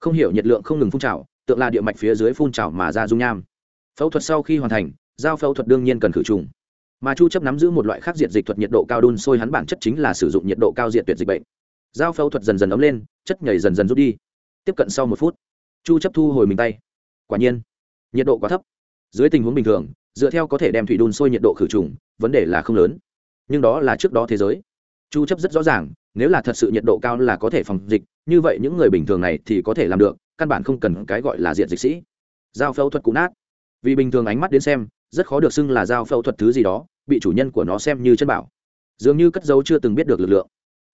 Không hiểu nhiệt lượng không ngừng phun trào tượng là địa mạch phía dưới phun trào mà ra dung nham. Phẫu thuật sau khi hoàn thành giao phẫu thuật đương nhiên cần khử trùng. Mà chu chấp nắm giữ một loại khác diệt dịch thuật nhiệt độ cao đun sôi hắn bản chất chính là sử dụng nhiệt độ cao diệt tuyệt dịch bệnh. Giao phẫu thuật dần dần ấm lên, chất nhảy dần dần rút đi. Tiếp cận sau một phút, chu chấp thu hồi mình tay. Quả nhiên, nhiệt độ quá thấp. Dưới tình huống bình thường, dựa theo có thể đem thủy đun sôi nhiệt độ khử trùng, vấn đề là không lớn. Nhưng đó là trước đó thế giới. Chu chấp rất rõ ràng, nếu là thật sự nhiệt độ cao là có thể phòng dịch, như vậy những người bình thường này thì có thể làm được, căn bản không cần cái gọi là diện dịch sĩ. Giao phẫu thuật cũ nát. Vì bình thường ánh mắt đến xem rất khó được xưng là giao phẫu thuật thứ gì đó, bị chủ nhân của nó xem như chân bảo. Dường như cất dấu chưa từng biết được lực lượng.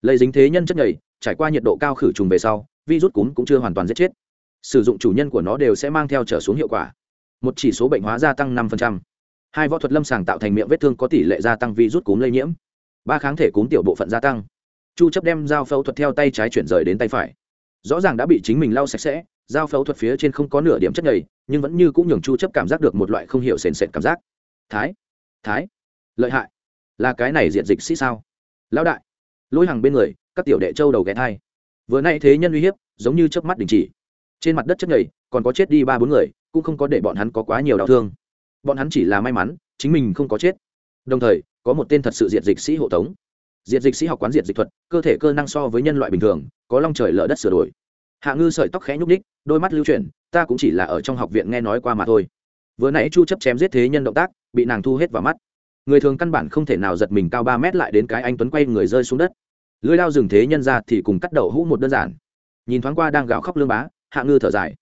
Lấy dính thế nhân chất nhầy, trải qua nhiệt độ cao khử trùng về sau, virus cúm cũng chưa hoàn toàn giết chết. Sử dụng chủ nhân của nó đều sẽ mang theo trở xuống hiệu quả. Một chỉ số bệnh hóa gia tăng 5%. hai võ thuật lâm sàng tạo thành miệng vết thương có tỷ lệ gia tăng virus cúm lây nhiễm. Ba kháng thể cúm tiểu bộ phận gia tăng. Chu chấp đem dao phẫu thuật theo tay trái chuyển rời đến tay phải. Rõ ràng đã bị chính mình lau sạch sẽ Giao phẫu thuật phía trên không có nửa điểm chất nhầy, nhưng vẫn như cũng nhường chu chấp cảm giác được một loại không hiểu sền sệt cảm giác. Thái thái, lợi hại. Là cái này diện dịch sĩ sao? Lão đại. Lôi hàng bên người, các tiểu đệ châu đầu ghé thai. Vừa nay thế nhân uy hiếp, giống như chớp mắt đình chỉ. Trên mặt đất chất nhầy, còn có chết đi ba bốn người, cũng không có để bọn hắn có quá nhiều đau thương. Bọn hắn chỉ là may mắn, chính mình không có chết. Đồng thời, có một tên thật sự diện dịch sĩ hộ tống. Diện dịch sĩ học quán diện dịch thuật, cơ thể cơ năng so với nhân loại bình thường, có long trời lở đất sửa đổi hạ ngư sợi tóc khẽ nhúc ních đôi mắt lưu chuyển, ta cũng chỉ là ở trong học viện nghe nói qua mà thôi. Vừa nãy chu chấp chém giết thế nhân động tác, bị nàng thu hết vào mắt. Người thường căn bản không thể nào giật mình cao ba mét lại đến cái anh tuấn quay người rơi xuống đất. Lưỡi lao dừng thế nhân ra thì cùng cắt đầu hũ một đơn giản. Nhìn thoáng qua đang gào khóc lương bá, hạ ngư thở dài.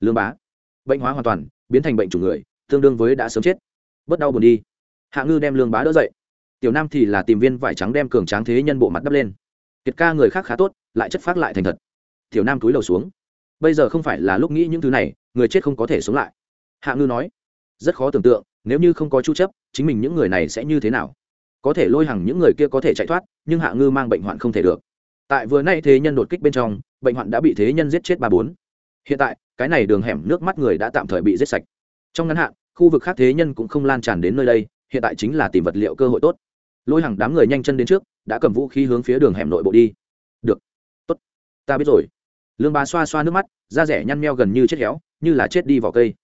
Lương bá, bệnh hóa hoàn toàn, biến thành bệnh chủ người, tương đương với đã sớm chết. Bớt đau buồn đi. Hạ ngư đem lương bá đỡ dậy. Tiểu nam thì là tìm viên vải trắng đem cường tráng thế nhân bộ mặt đắp lên. Kiệt ca người khác khá tốt, lại chất phát lại thành thật tiểu nam túi đầu xuống. Bây giờ không phải là lúc nghĩ những thứ này, người chết không có thể sống lại. Hạ ngư nói, rất khó tưởng tượng, nếu như không có chu chấp, chính mình những người này sẽ như thế nào? Có thể lôi hằng những người kia có thể chạy thoát, nhưng hạ ngư mang bệnh hoạn không thể được. Tại vừa nay thế nhân đột kích bên trong, bệnh hoạn đã bị thế nhân giết chết ba bốn. Hiện tại, cái này đường hẻm nước mắt người đã tạm thời bị giết sạch. Trong ngắn hạn, khu vực khác thế nhân cũng không lan tràn đến nơi đây, hiện tại chính là tìm vật liệu cơ hội tốt. Lôi hàng đám người nhanh chân đến trước, đã cầm vũ khí hướng phía đường hẻm nội bộ đi. Được. Tốt. Ta biết rồi lương bá xoa xoa nước mắt, da rẻ nhăn meo gần như chết héo, như là chết đi vào cây.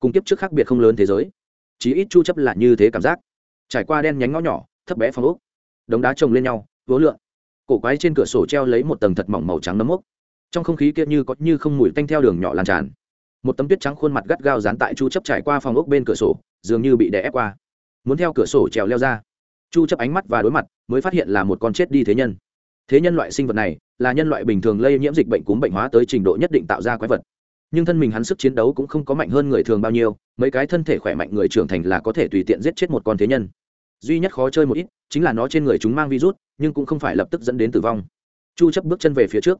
Cùng kiếp trước khác biệt không lớn thế giới. Chí ít chu chấp là như thế cảm giác. Trải qua đen nhánh ngõ nhỏ, thấp bé phong ốc. Đống đá chồng lên nhau vố lượn. Cổ quái trên cửa sổ treo lấy một tầng thật mỏng màu trắng nấm mốc. Trong không khí kia như có như không mùi tanh theo đường nhỏ lan tràn. Một tấm tuyết trắng khuôn mặt gắt gao dán tại chu chấp trải qua phòng ốc bên cửa sổ, dường như bị đè ép qua. Muốn theo cửa sổ trèo leo ra. Chu chấp ánh mắt và đối mặt, mới phát hiện là một con chết đi thế nhân thế nhân loại sinh vật này là nhân loại bình thường lây nhiễm dịch bệnh cúm bệnh hóa tới trình độ nhất định tạo ra quái vật. Nhưng thân mình hắn sức chiến đấu cũng không có mạnh hơn người thường bao nhiêu, mấy cái thân thể khỏe mạnh người trưởng thành là có thể tùy tiện giết chết một con thế nhân. Duy nhất khó chơi một ít chính là nó trên người chúng mang virus, nhưng cũng không phải lập tức dẫn đến tử vong. Chu chấp bước chân về phía trước.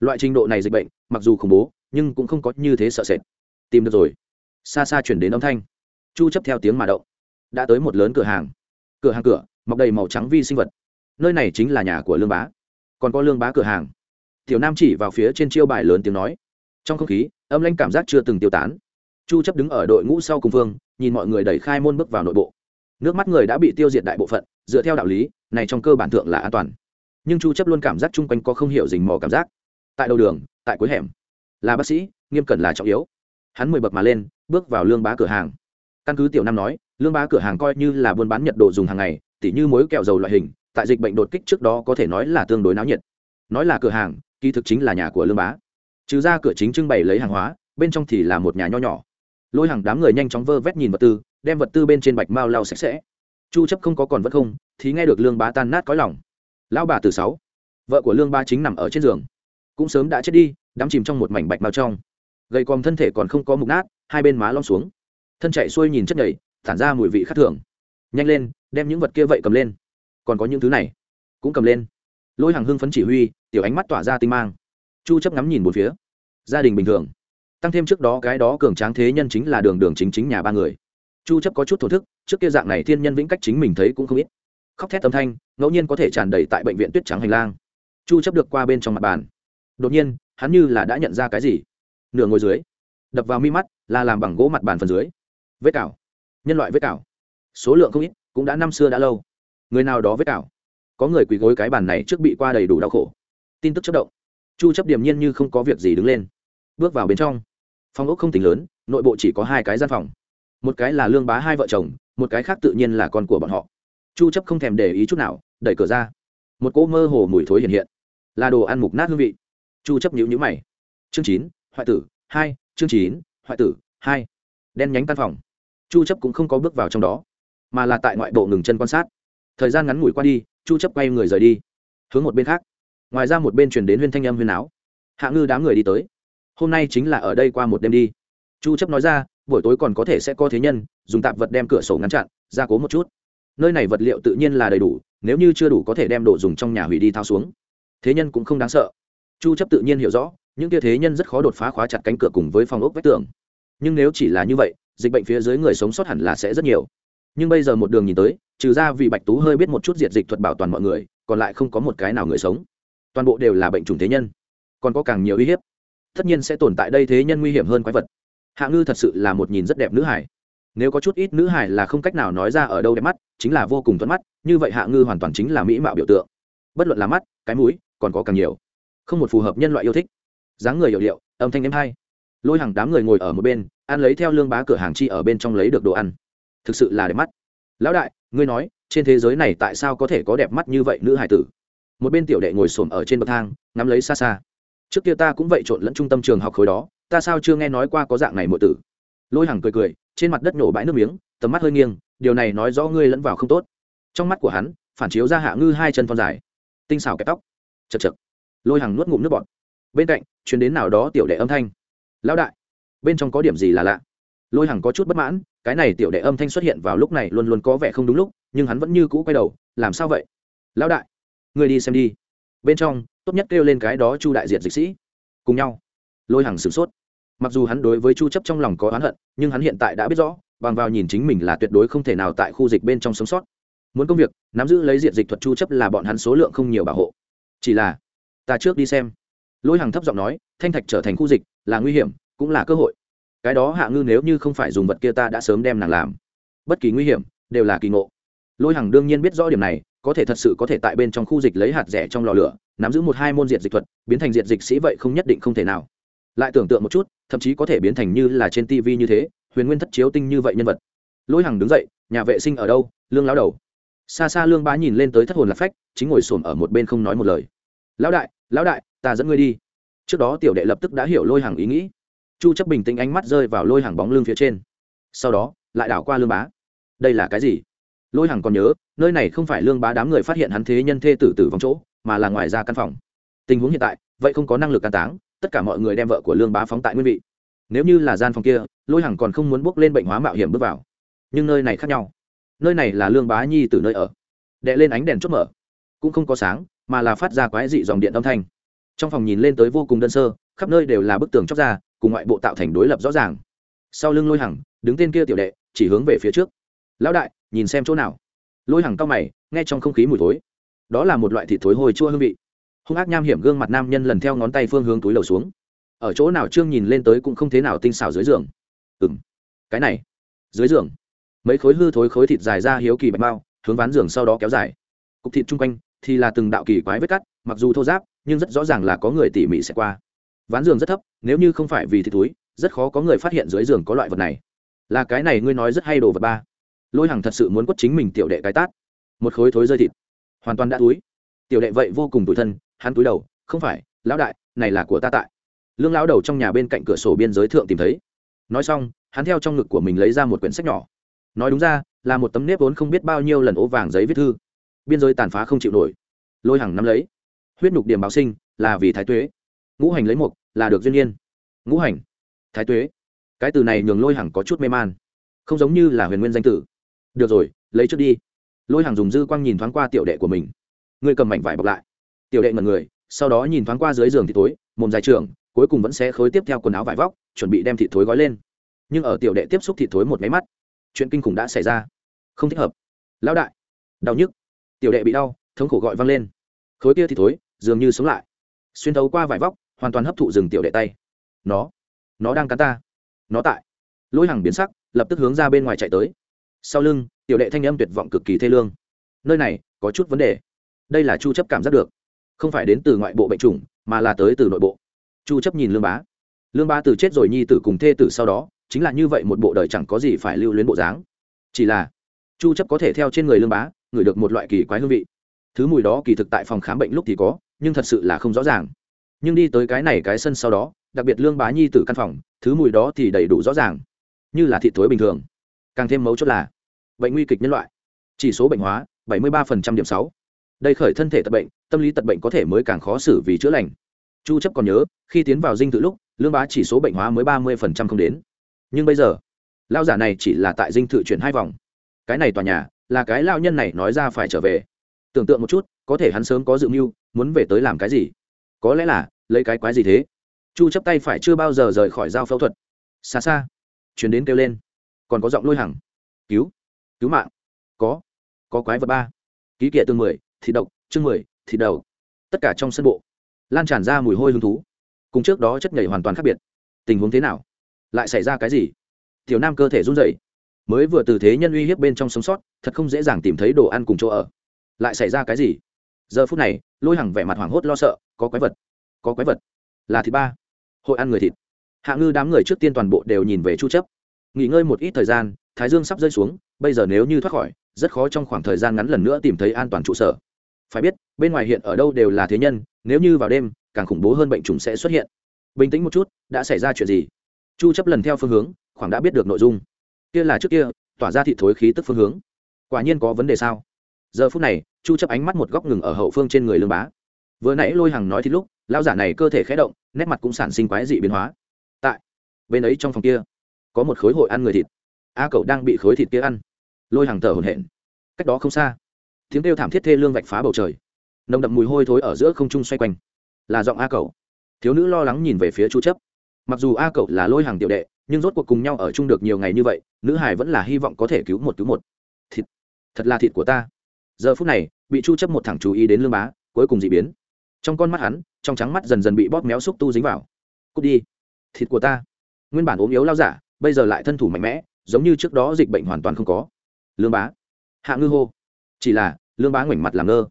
Loại trình độ này dịch bệnh, mặc dù khủng bố, nhưng cũng không có như thế sợ sệt. Tìm được rồi. Xa xa chuyển đến âm thanh. Chu chấp theo tiếng mà động. Đã tới một lớn cửa hàng. Cửa hàng cửa, mọc đầy màu trắng vi sinh vật. Nơi này chính là nhà của lương bá còn có lương bá cửa hàng. Tiểu nam chỉ vào phía trên chiêu bài lớn tiếng nói. Trong không khí, âm lanh cảm giác chưa từng tiêu tán. Chu chấp đứng ở đội ngũ sau cùng phương, nhìn mọi người đẩy khai môn bước vào nội bộ. Nước mắt người đã bị tiêu diệt đại bộ phận, dựa theo đạo lý, này trong cơ bản thượng là an toàn. Nhưng chu chấp luôn cảm giác chung quanh có không hiểu rình mò cảm giác. Tại đầu đường, tại cuối hẻm, là bác sĩ, nghiêm cẩn là trọng yếu. Hắn mười bậc mà lên, bước vào lương bá cửa hàng. Căn cứ tiểu nam nói, lương bá cửa hàng coi như là buôn bán nhật đồ dùng hàng ngày, tỉ như mối kẹo dầu loại hình tại dịch bệnh đột kích trước đó có thể nói là tương đối náo nhiệt. Nói là cửa hàng, kỳ thực chính là nhà của lương bá. Trừ ra cửa chính trưng bày lấy hàng hóa, bên trong thì là một nhà nho nhỏ. Lôi hàng đám người nhanh chóng vơ vét nhìn vật tư, đem vật tư bên trên bạch mao lau sạch sẽ. Chu chấp không có còn vẫn không, thì nghe được lương bá tan nát cõi lòng. Lão bà từ sáu, vợ của lương bá chính nằm ở trên giường. Cũng sớm đã chết đi, đắm chìm trong một mảnh bạch mao trong. Gầy còm thân thể còn không có mục nát, hai bên má lom xuống. Thân chạy xuôi nhìn chất nhảy tản ra mùi vị khác thường. Nhanh lên, đem những vật kia vậy cầm lên còn có những thứ này. Cũng cầm lên. Lôi hàng hưng phấn chỉ huy, tiểu ánh mắt tỏa ra tinh mang. Chu chấp ngắm nhìn một phía. Gia đình bình thường. Tăng thêm trước đó cái đó cường tráng thế nhân chính là đường đường chính chính nhà ba người. Chu chấp có chút thổ thức, trước kia dạng này thiên nhân vĩnh cách chính mình thấy cũng không ít. Khóc thét âm thanh, ngẫu nhiên có thể tràn đầy tại bệnh viện tuyết trắng hành lang. Chu chấp được qua bên trong mặt bàn. Đột nhiên, hắn như là đã nhận ra cái gì? Nửa ngồi dưới. Đập vào mi mắt là làm bằng gỗ mặt bàn phần dưới. Vết cào. Nhân loại vết cào. Số lượng không ít, cũng đã năm xưa đã lâu người nào đó vết cào. Có người quỳ gối cái bàn này trước bị qua đầy đủ đau khổ. Tin tức chất động. Chu chấp điểm nhiên như không có việc gì đứng lên. Bước vào bên trong. Phòng ốc không tính lớn nội bộ chỉ có hai cái gian phòng. Một cái là lương bá hai vợ chồng một cái khác tự nhiên là con của bọn họ. Chu chấp không thèm để ý chút nào đẩy cửa ra. Một cỗ mơ hồ mùi thối hiện hiện. Là đồ ăn mục nát hương vị. Chu chấp nhíu nhíu mày. Chương 9, hoại tử hai chương 9, hoại tử hai. Đen nhánh căn phòng. Chu chấp cũng không có bước vào trong đó mà là tại ngoại bộ ngừng chân quan sát thời gian ngắn ngủi qua đi, chu chấp quay người rời đi. Hướng một bên khác, ngoài ra một bên truyền đến huyên thanh âm huyên áo. Hạ ngư đám người đi tới. Hôm nay chính là ở đây qua một đêm đi. Chu chấp nói ra, buổi tối còn có thể sẽ có thế nhân, dùng tạp vật đem cửa sổ ngăn chặn, gia cố một chút. Nơi này vật liệu tự nhiên là đầy đủ, nếu như chưa đủ có thể đem đồ dùng trong nhà hủy đi thao xuống. Thế nhân cũng không đáng sợ. Chu chấp tự nhiên hiểu rõ, những kia thế nhân rất khó đột phá khóa chặt cánh cửa cùng với phòng ốc vách tường. Nhưng nếu chỉ là như vậy, dịch bệnh phía dưới người sống sót hẳn là sẽ rất nhiều. Nhưng bây giờ một đường nhìn tới trừ ra vì bạch tú hơi biết một chút diệt dịch thuật bảo toàn mọi người, còn lại không có một cái nào người sống. Toàn bộ đều là bệnh trùng thế nhân. Còn có càng nhiều uy hiếp. Tất nhiên sẽ tồn tại đây thế nhân nguy hiểm hơn quái vật. Hạ ngư thật sự là một nhìn rất đẹp nữ hải nếu có chút ít nữ hải là không cách nào nói ra ở đâu đẹp mắt, chính là vô cùng thuận mắt, như vậy hạ ngư hoàn toàn chính là mỹ mạo biểu tượng. Bất luận là mắt, cái mũi, còn có càng nhiều. Không một phù hợp nhân loại yêu thích. Dáng người hiệu liệu âm thanh êm hay. Lôi hàng đám người ngồi ở một bên, ăn lấy theo lương bá cửa hàng chi ở bên trong lấy được đồ ăn. Thực sự là đẹp mắt. Lão đại ngươi nói, trên thế giới này tại sao có thể có đẹp mắt như vậy nữ hải tử? Một bên tiểu đệ ngồi xổm ở trên bậc thang, ngắm lấy xa xa. Trước kia ta cũng vậy trộn lẫn trung tâm trường học khối đó, ta sao chưa nghe nói qua có dạng này mượn tử? Lôi Hằng cười cười, trên mặt đất nổ bãi nước miếng, tầm mắt hơi nghiêng, điều này nói rõ ngươi lẫn vào không tốt. Trong mắt của hắn, phản chiếu ra hạ ngư hai chân thon dài. Tinh xào kẹp tóc. Chật chật. Lôi Hằng nuốt ngụm nước bọt. Bên cạnh chuyến đến nào đó tiểu đệ âm thanh. Lão đại, bên trong có điểm gì là lạ? Lôi Hằng có chút bất mãn cái này tiểu đệ âm thanh xuất hiện vào lúc này luôn luôn có vẻ không đúng lúc, nhưng hắn vẫn như cũ quay đầu, làm sao vậy? Lão đại người đi xem đi. Bên trong, tốt nhất kêu lên cái đó chu đại diệt dịch sĩ. Cùng nhau. Lôi hàng sửng sốt. Mặc dù hắn đối với chu chấp trong lòng có oán hận, nhưng hắn hiện tại đã biết rõ, bằng vào nhìn chính mình là tuyệt đối không thể nào tại khu dịch bên trong sống sót. Muốn công việc, nắm giữ lấy diện dịch thuật chu chấp là bọn hắn số lượng không nhiều bảo hộ. Chỉ là, ta trước đi xem. Lôi hàng thấp giọng nói, thanh thạch trở thành khu dịch là nguy hiểm, cũng là cơ hội cái đó hạ ngư nếu như không phải dùng vật kia ta đã sớm đem nàng làm. Bất kỳ nguy hiểm, đều là kỳ ngộ. Lôi hằng đương nhiên biết rõ điểm này, có thể thật sự có thể tại bên trong khu dịch lấy hạt rẻ trong lò lửa, nắm giữ một hai môn diệt dịch thuật, biến thành diệt dịch sĩ vậy không nhất định không thể nào. Lại tưởng tượng một chút, thậm chí có thể biến thành như là trên tv như thế, huyền nguyên thất chiếu tinh như vậy nhân vật. Lôi hằng đứng dậy, nhà vệ sinh ở đâu? Lương lao đầu. Xa xa lương bá nhìn lên tới thất hồn lạc phách, chính ngồi xổm ở một bên không nói một lời. Lão đại lão đại, ta dẫn ngươi đi. Trước đó tiểu đệ lập tức đã hiểu lôi hằng ý nghĩ chu chấp bình tĩnh ánh mắt rơi vào lôi hàng bóng lưng phía trên. Sau đó, lại đảo qua lương bá. Đây là cái gì? Lôi hàng còn nhớ, nơi này không phải lương bá đám người phát hiện hắn thế nhân thê tử tử vong chỗ, mà là ngoài ra căn phòng. Tình huống hiện tại, vậy không có năng lực can táng, tất cả mọi người đem vợ của lương bá phóng tại nguyên vị. Nếu như là gian phòng kia, lôi hằng còn không muốn bước lên bệnh hóa mạo hiểm bước vào. Nhưng nơi này khác nhau. Nơi này là lương bá nhi từ nơi ở. Đệ lên ánh đèn chốt mở. Cũng không có sáng, mà là phát ra quái dị dòng điện âm thanh. Trong phòng nhìn lên tới vô cùng đơn sơ, khắp nơi đều là bức tường chóc ra cùng ngoại bộ tạo thành đối lập rõ ràng. Sau lưng lôi hằng, đứng tên kia tiểu đệ, chỉ hướng về phía trước. Lão đại, nhìn xem chỗ nào. Lôi hằng cao mày, nghe trong không khí mùi thối. Đó là một loại thịt thối hồi chua hương vị. Hung ác nham hiểm gương mặt nam nhân lần theo ngón tay phương hướng túi lầu xuống. Ở chỗ nào trương nhìn lên tới cũng không thế nào tinh xảo dưới giường. Ừ cái này, dưới giường. Mấy khối hư thối khối thịt dài ra hiếu kỳ bạch mao, hướng ván giường sau đó kéo dài. Cục thịt chung quanh thì là từng đạo kỳ quái vết cắt, mặc dù thô giáp nhưng rất rõ ràng là có người tỉ mỉ sẽ qua ván giường rất thấp, nếu như không phải vì thịt túi rất khó có người phát hiện dưới giường có loại vật này. Là cái này ngươi nói rất hay đồ vật ba. Lôi hằng thật sự muốn quất chính mình tiểu đệ cái tát. Một khối thối rơi thịt. Hoàn toàn đã túi tiểu đệ vậy vô cùng tủi thân, hắn túi đầu, không phải, lão đại, này là của ta tại. Lương lão đầu trong nhà bên cạnh cửa sổ biên giới thượng tìm thấy. Nói xong, hắn theo trong ngực của mình lấy ra một quyển sách nhỏ. Nói đúng ra, là một tấm nếp vốn không biết bao nhiêu lần ố vàng giấy viết thư. Biên giới tàn phá không chịu nổi. Lôi hàng năm lấy. Huyết nhục điểm báo sinh, là vì thái tuế. Ngũ hành lấy một là được duyên nhiên ngũ hành, thái tuế. Cái từ này nhường lôi hằng có chút mê man. Không giống như là huyền nguyên danh tử. Được rồi, lấy trước đi. Lôi hằng dùng dư quang nhìn thoáng qua tiểu đệ của mình. Ngươi cầm mảnh vải bọc lại. Tiểu đệ mật người, sau đó nhìn thoáng qua dưới giường thì tối mồm dài trường cuối cùng vẫn sẽ khối tiếp theo quần áo vải vóc, chuẩn bị đem thịt thối gói lên. Nhưng ở tiểu đệ tiếp xúc thịt thối một máy mắt, chuyện kinh khủng đã xảy ra. Không thích hợp. Lão đại. Đau nhức. Tiểu đệ bị đau, thống khổ gọi văng lên. Khối kia thịt thối dường như sống lại. Xuyên thấu qua vải vóc hoàn toàn hấp thụ rừng tiểu đệ tay. Nó nó đang cắn ta. Nó tại. Lôi hàng biến sắc, lập tức hướng ra bên ngoài chạy tới. Sau lưng, tiểu đệ thanh âm tuyệt vọng cực kỳ thê lương. Nơi này, có chút vấn đề. Đây là chu chấp cảm giác được. Không phải đến từ ngoại bộ bệnh chủng, mà là tới từ nội bộ. Chu chấp nhìn lương bá. Lương bá từ chết rồi nhi tử cùng thê tử sau đó, chính là như vậy một bộ đời chẳng có gì phải lưu luyến bộ dáng. Chỉ là, chu chấp có thể theo trên người lương bá, ngửi được một loại kỳ quái hương vị. Thứ mùi đó kỳ thực tại phòng khám bệnh lúc thì có, nhưng thật sự là không rõ ràng nhưng đi tới cái này cái sân sau đó, đặc biệt lương bá nhi từ căn phòng, thứ mùi đó thì đầy đủ rõ ràng. Như là thị thối bình thường. Càng thêm mấu chốt là, bệnh nguy kịch nhân loại. Chỉ số bệnh hóa 73% điểm 6. đây khởi thân thể tật bệnh, tâm lý tật bệnh có thể mới càng khó xử vì chữa lành. Chu chấp còn nhớ, khi tiến vào dinh tự lúc, lương bá chỉ số bệnh hóa mới 30% không đến. Nhưng bây giờ lao giả này chỉ là tại dinh thự chuyển hai vòng. Cái này tòa nhà, là cái lao nhân này nói ra phải trở về. Tưởng tượng một chút, có thể hắn sớm có dự mưu, muốn về tới làm cái gì có lẽ là, lấy cái quái gì thế? Chu chấp tay phải chưa bao giờ rời khỏi dao phẫu thuật. Xa xa, chuyển đến kêu lên. Còn có giọng lôi hằng. Cứu cứu mạng. Có có quái vật ba. Ký kệ tương mười thịt độc, chương mười thịt đầu tất cả trong sân bộ, lan tràn ra mùi hôi hứng thú. Cùng trước đó chất nhảy hoàn toàn khác biệt. Tình huống thế nào? Lại xảy ra cái gì? Tiểu nam cơ thể run rẩy. Mới vừa từ thế nhân uy hiếp bên trong sống sót, thật không dễ dàng tìm thấy đồ ăn cùng chỗ ở. Lại xảy ra cái gì? Giờ phút này, lôi hằng vẻ mặt hoảng hốt lo sợ, có quái vật, có quái vật, là thịt ba, hội ăn người thịt. Hạ ngư đám người trước tiên toàn bộ đều nhìn về chu chấp. Nghỉ ngơi một ít thời gian, thái dương sắp rơi xuống, bây giờ nếu như thoát khỏi, rất khó trong khoảng thời gian ngắn lần nữa tìm thấy an toàn trụ sở. Phải biết, bên ngoài hiện ở đâu đều là thế nhân, nếu như vào đêm, càng khủng bố hơn bệnh trùng sẽ xuất hiện. Bình tĩnh một chút, đã xảy ra chuyện gì? Chu chấp lần theo phương hướng, khoảng đã biết được nội dung. Kia là trước kia, tỏa ra thị thối khí tức phương hướng. Quả nhiên có vấn đề sao? Giờ phút này chu chấp ánh mắt một góc ngừng ở hậu phương trên người lương bá vừa nãy lôi hằng nói thì lúc lão giả này cơ thể khẽ động nét mặt cũng sản sinh quái dị biến hóa tại bên ấy trong phòng kia có một khối hội ăn người thịt a cậu đang bị khối thịt kia ăn lôi hằng thở hổn hển cách đó không xa tiếng kêu thảm thiết thê lương vạch phá bầu trời nồng đậm mùi hôi thối ở giữa không trung xoay quanh là giọng a cậu thiếu nữ lo lắng nhìn về phía chu chấp mặc dù a cậu là lôi hàng tiểu đệ nhưng rốt cuộc cùng nhau ở chung được nhiều ngày như vậy nữ hải vẫn là hy vọng có thể cứu một cứu một thịt thật là thịt của ta giờ phút này, bị chu chấp một thẳng chú ý đến lương bá, cuối cùng dị biến. Trong con mắt hắn, trong trắng mắt dần dần bị bóp méo xúc tu dính vào. Cút đi, thịt của ta. Nguyên bản ốm yếu lao giả, bây giờ lại thân thủ mạnh mẽ, giống như trước đó dịch bệnh hoàn toàn không có. Lương bá. Hạ ngư hô. Chỉ là, lương bá ngoảnh mặt làm ngơ.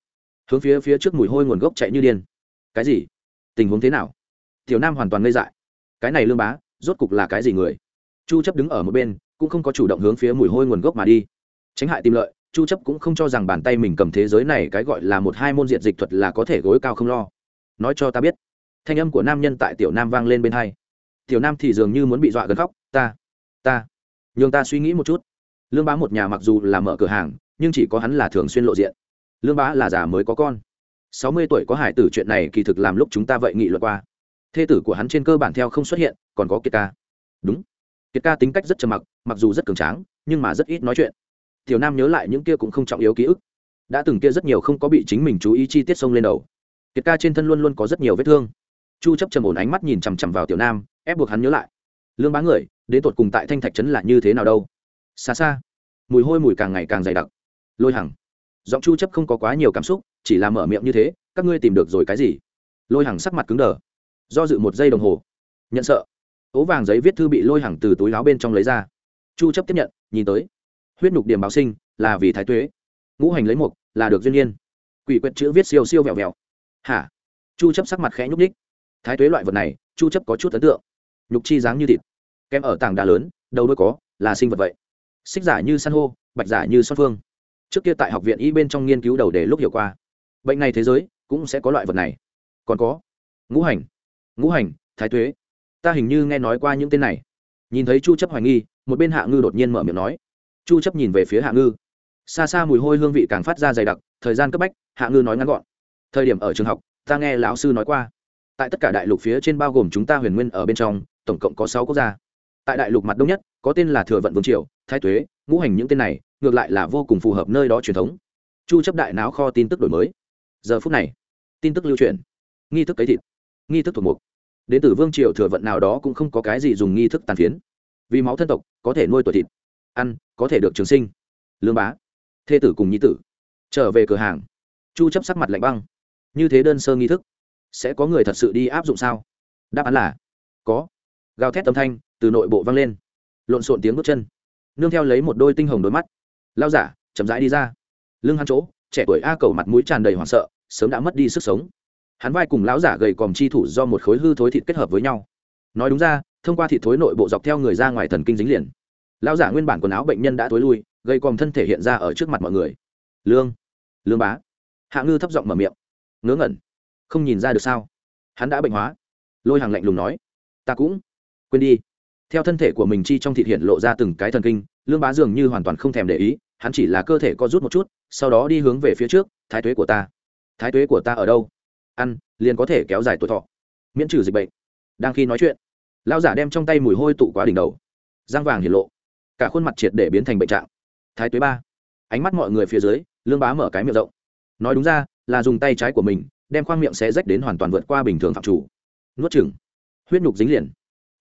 Hướng phía phía trước mùi hôi nguồn gốc chạy như điên. Cái gì? Tình huống thế nào? Tiểu nam hoàn toàn ngây dại. Cái này lương bá, rốt cục là cái gì người? Chu chấp đứng ở một bên, cũng không có chủ động hướng phía mùi hôi nguồn gốc mà đi. Tránh hại tìm lợi chu chấp cũng không cho rằng bàn tay mình cầm thế giới này cái gọi là một hai môn diện dịch thuật là có thể gối cao không lo. Nói cho ta biết, thanh âm của nam nhân tại tiểu nam vang lên bên hai. Tiểu nam thì dường như muốn bị dọa gần khóc, ta ta, nhường ta suy nghĩ một chút. Lương bá một nhà mặc dù là mở cửa hàng, nhưng chỉ có hắn là thường xuyên lộ diện. Lương bá là già mới có con. Sáu mươi tuổi có hải tử chuyện này kỳ thực làm lúc chúng ta vậy nghị luận qua. Thê tử của hắn trên cơ bản theo không xuất hiện, còn có kiệt ca. Đúng. Kiệt ca tính cách rất trầm mặc mặc dù rất cường tráng, nhưng mà rất ít nói chuyện tiểu nam nhớ lại những kia cũng không trọng yếu ký ức. Đã từng kia rất nhiều không có bị chính mình chú ý chi tiết sông lên đầu. Kiệt ca trên thân luôn luôn có rất nhiều vết thương. Chu chấp trầm ổn ánh mắt nhìn chằm chằm vào tiểu nam, ép buộc hắn nhớ lại. Lương bá người, đến tột cùng tại thanh thạch trấn là như thế nào đâu? Xa xa, mùi hôi mùi càng ngày càng dày đặc. Lôi hằng, giọng chu chấp không có quá nhiều cảm xúc, chỉ là mở miệng như thế, các ngươi tìm được rồi cái gì? Lôi hằng sắc mặt cứng đờ, do dự một giây đồng hồ. Nhận sợ. Ố vàng giấy viết thư bị lôi hằng từ túi láo bên trong lấy ra. Chu chấp tiếp nhận, nhìn tới huyết nhục điểm báo sinh, là vì thái tuế. Ngũ hành lấy mục là được duyên nhiên quỷ quyệt chữ viết siêu siêu vẹo vẹo. Hả? Chu chấp sắc mặt khẽ nhúc nhích. Thái tuế loại vật này, chu chấp có chút ấn tượng. Nhục chi dáng như thịt. Kem ở tảng đá lớn, đầu đuôi có, là sinh vật vậy. Xích giả như san hô, bạch giả như son phương. Trước kia tại học viện y bên trong nghiên cứu đầu để lúc hiểu qua. Bệnh này thế giới, cũng sẽ có loại vật này. Còn có, ngũ hành. Ngũ hành, thái tuế. Ta hình như nghe nói qua những tên này. Nhìn thấy chu chấp hoài nghi, một bên hạ ngư đột nhiên mở miệng nói chu chấp nhìn về phía hạ ngư. Xa xa mùi hôi hương vị càng phát ra dày đặc, thời gian cấp bách, hạ ngư nói ngắn gọn. Thời điểm ở trường học, ta nghe lão sư nói qua. Tại tất cả đại lục phía trên bao gồm chúng ta huyền nguyên ở bên trong, tổng cộng có sáu quốc gia. Tại đại lục mặt đông nhất, có tên là thừa vận vương triều, thái tuế, ngũ hành những tên này, ngược lại là vô cùng phù hợp nơi đó truyền thống. Chu chấp đại não kho tin tức đổi mới. Giờ phút này, tin tức lưu truyền. Nghi thức cấy thịt. Nghi thức thuộc mục. Đến từ vương triều thừa vận nào đó cũng không có cái gì dùng nghi thức tàn phiến. Vì máu thân tộc, có thể nuôi tuổi thịt. Ăn có thể được trường sinh. Lương bá, thê tử cùng nhi tử, trở về cửa hàng. Chu chấp sắc mặt lạnh băng. Như thế đơn sơ nghi thức, sẽ có người thật sự đi áp dụng sao? Đáp án là, có. Gào thét âm thanh từ nội bộ vang lên. Lộn xộn tiếng bước chân. Nương theo lấy một đôi tinh hồng đôi mắt. Lao giả, chậm rãi đi ra. Lưng hắn chỗ, trẻ tuổi a cầu mặt mũi tràn đầy hoảng sợ, sớm đã mất đi sức sống. Hắn vai cùng lão giả gầy còm chi thủ do một khối hư thối thịt kết hợp với nhau. Nói đúng ra, thông qua thịt thối nội bộ dọc theo người ra ngoài thần kinh dính liền lão giả nguyên bản quần áo bệnh nhân đã thối lui, gây còm thân thể hiện ra ở trước mặt mọi người. Lương lương bá. Hạ ngư thấp giọng mở miệng. Ngớ ngẩn. Không nhìn ra được sao? Hắn đã bệnh hóa. Lôi hàng lạnh lùng nói. Ta cũng. Quên đi. Theo thân thể của mình chi trong thịt hiện lộ ra từng cái thần kinh, lương bá dường như hoàn toàn không thèm để ý, hắn chỉ là cơ thể co rút một chút, sau đó đi hướng về phía trước, thái tuế của ta. Thái tuế của ta ở đâu? Ăn, liền có thể kéo dài tuổi thọ. Miễn trừ dịch bệnh. Đang khi nói chuyện lao giả đem trong tay mùi hôi tụ quá đỉnh đầu. Răng vàng hiển lộ cả khuôn mặt triệt để biến thành bệnh trạng. Thái tuế ba. Ánh mắt mọi người phía dưới, lương bá mở cái miệng rộng. Nói đúng ra, là dùng tay trái của mình, đem khoang miệng sẽ rách đến hoàn toàn vượt qua bình thường phạm chủ. Nuốt chừng huyết nhục dính liền.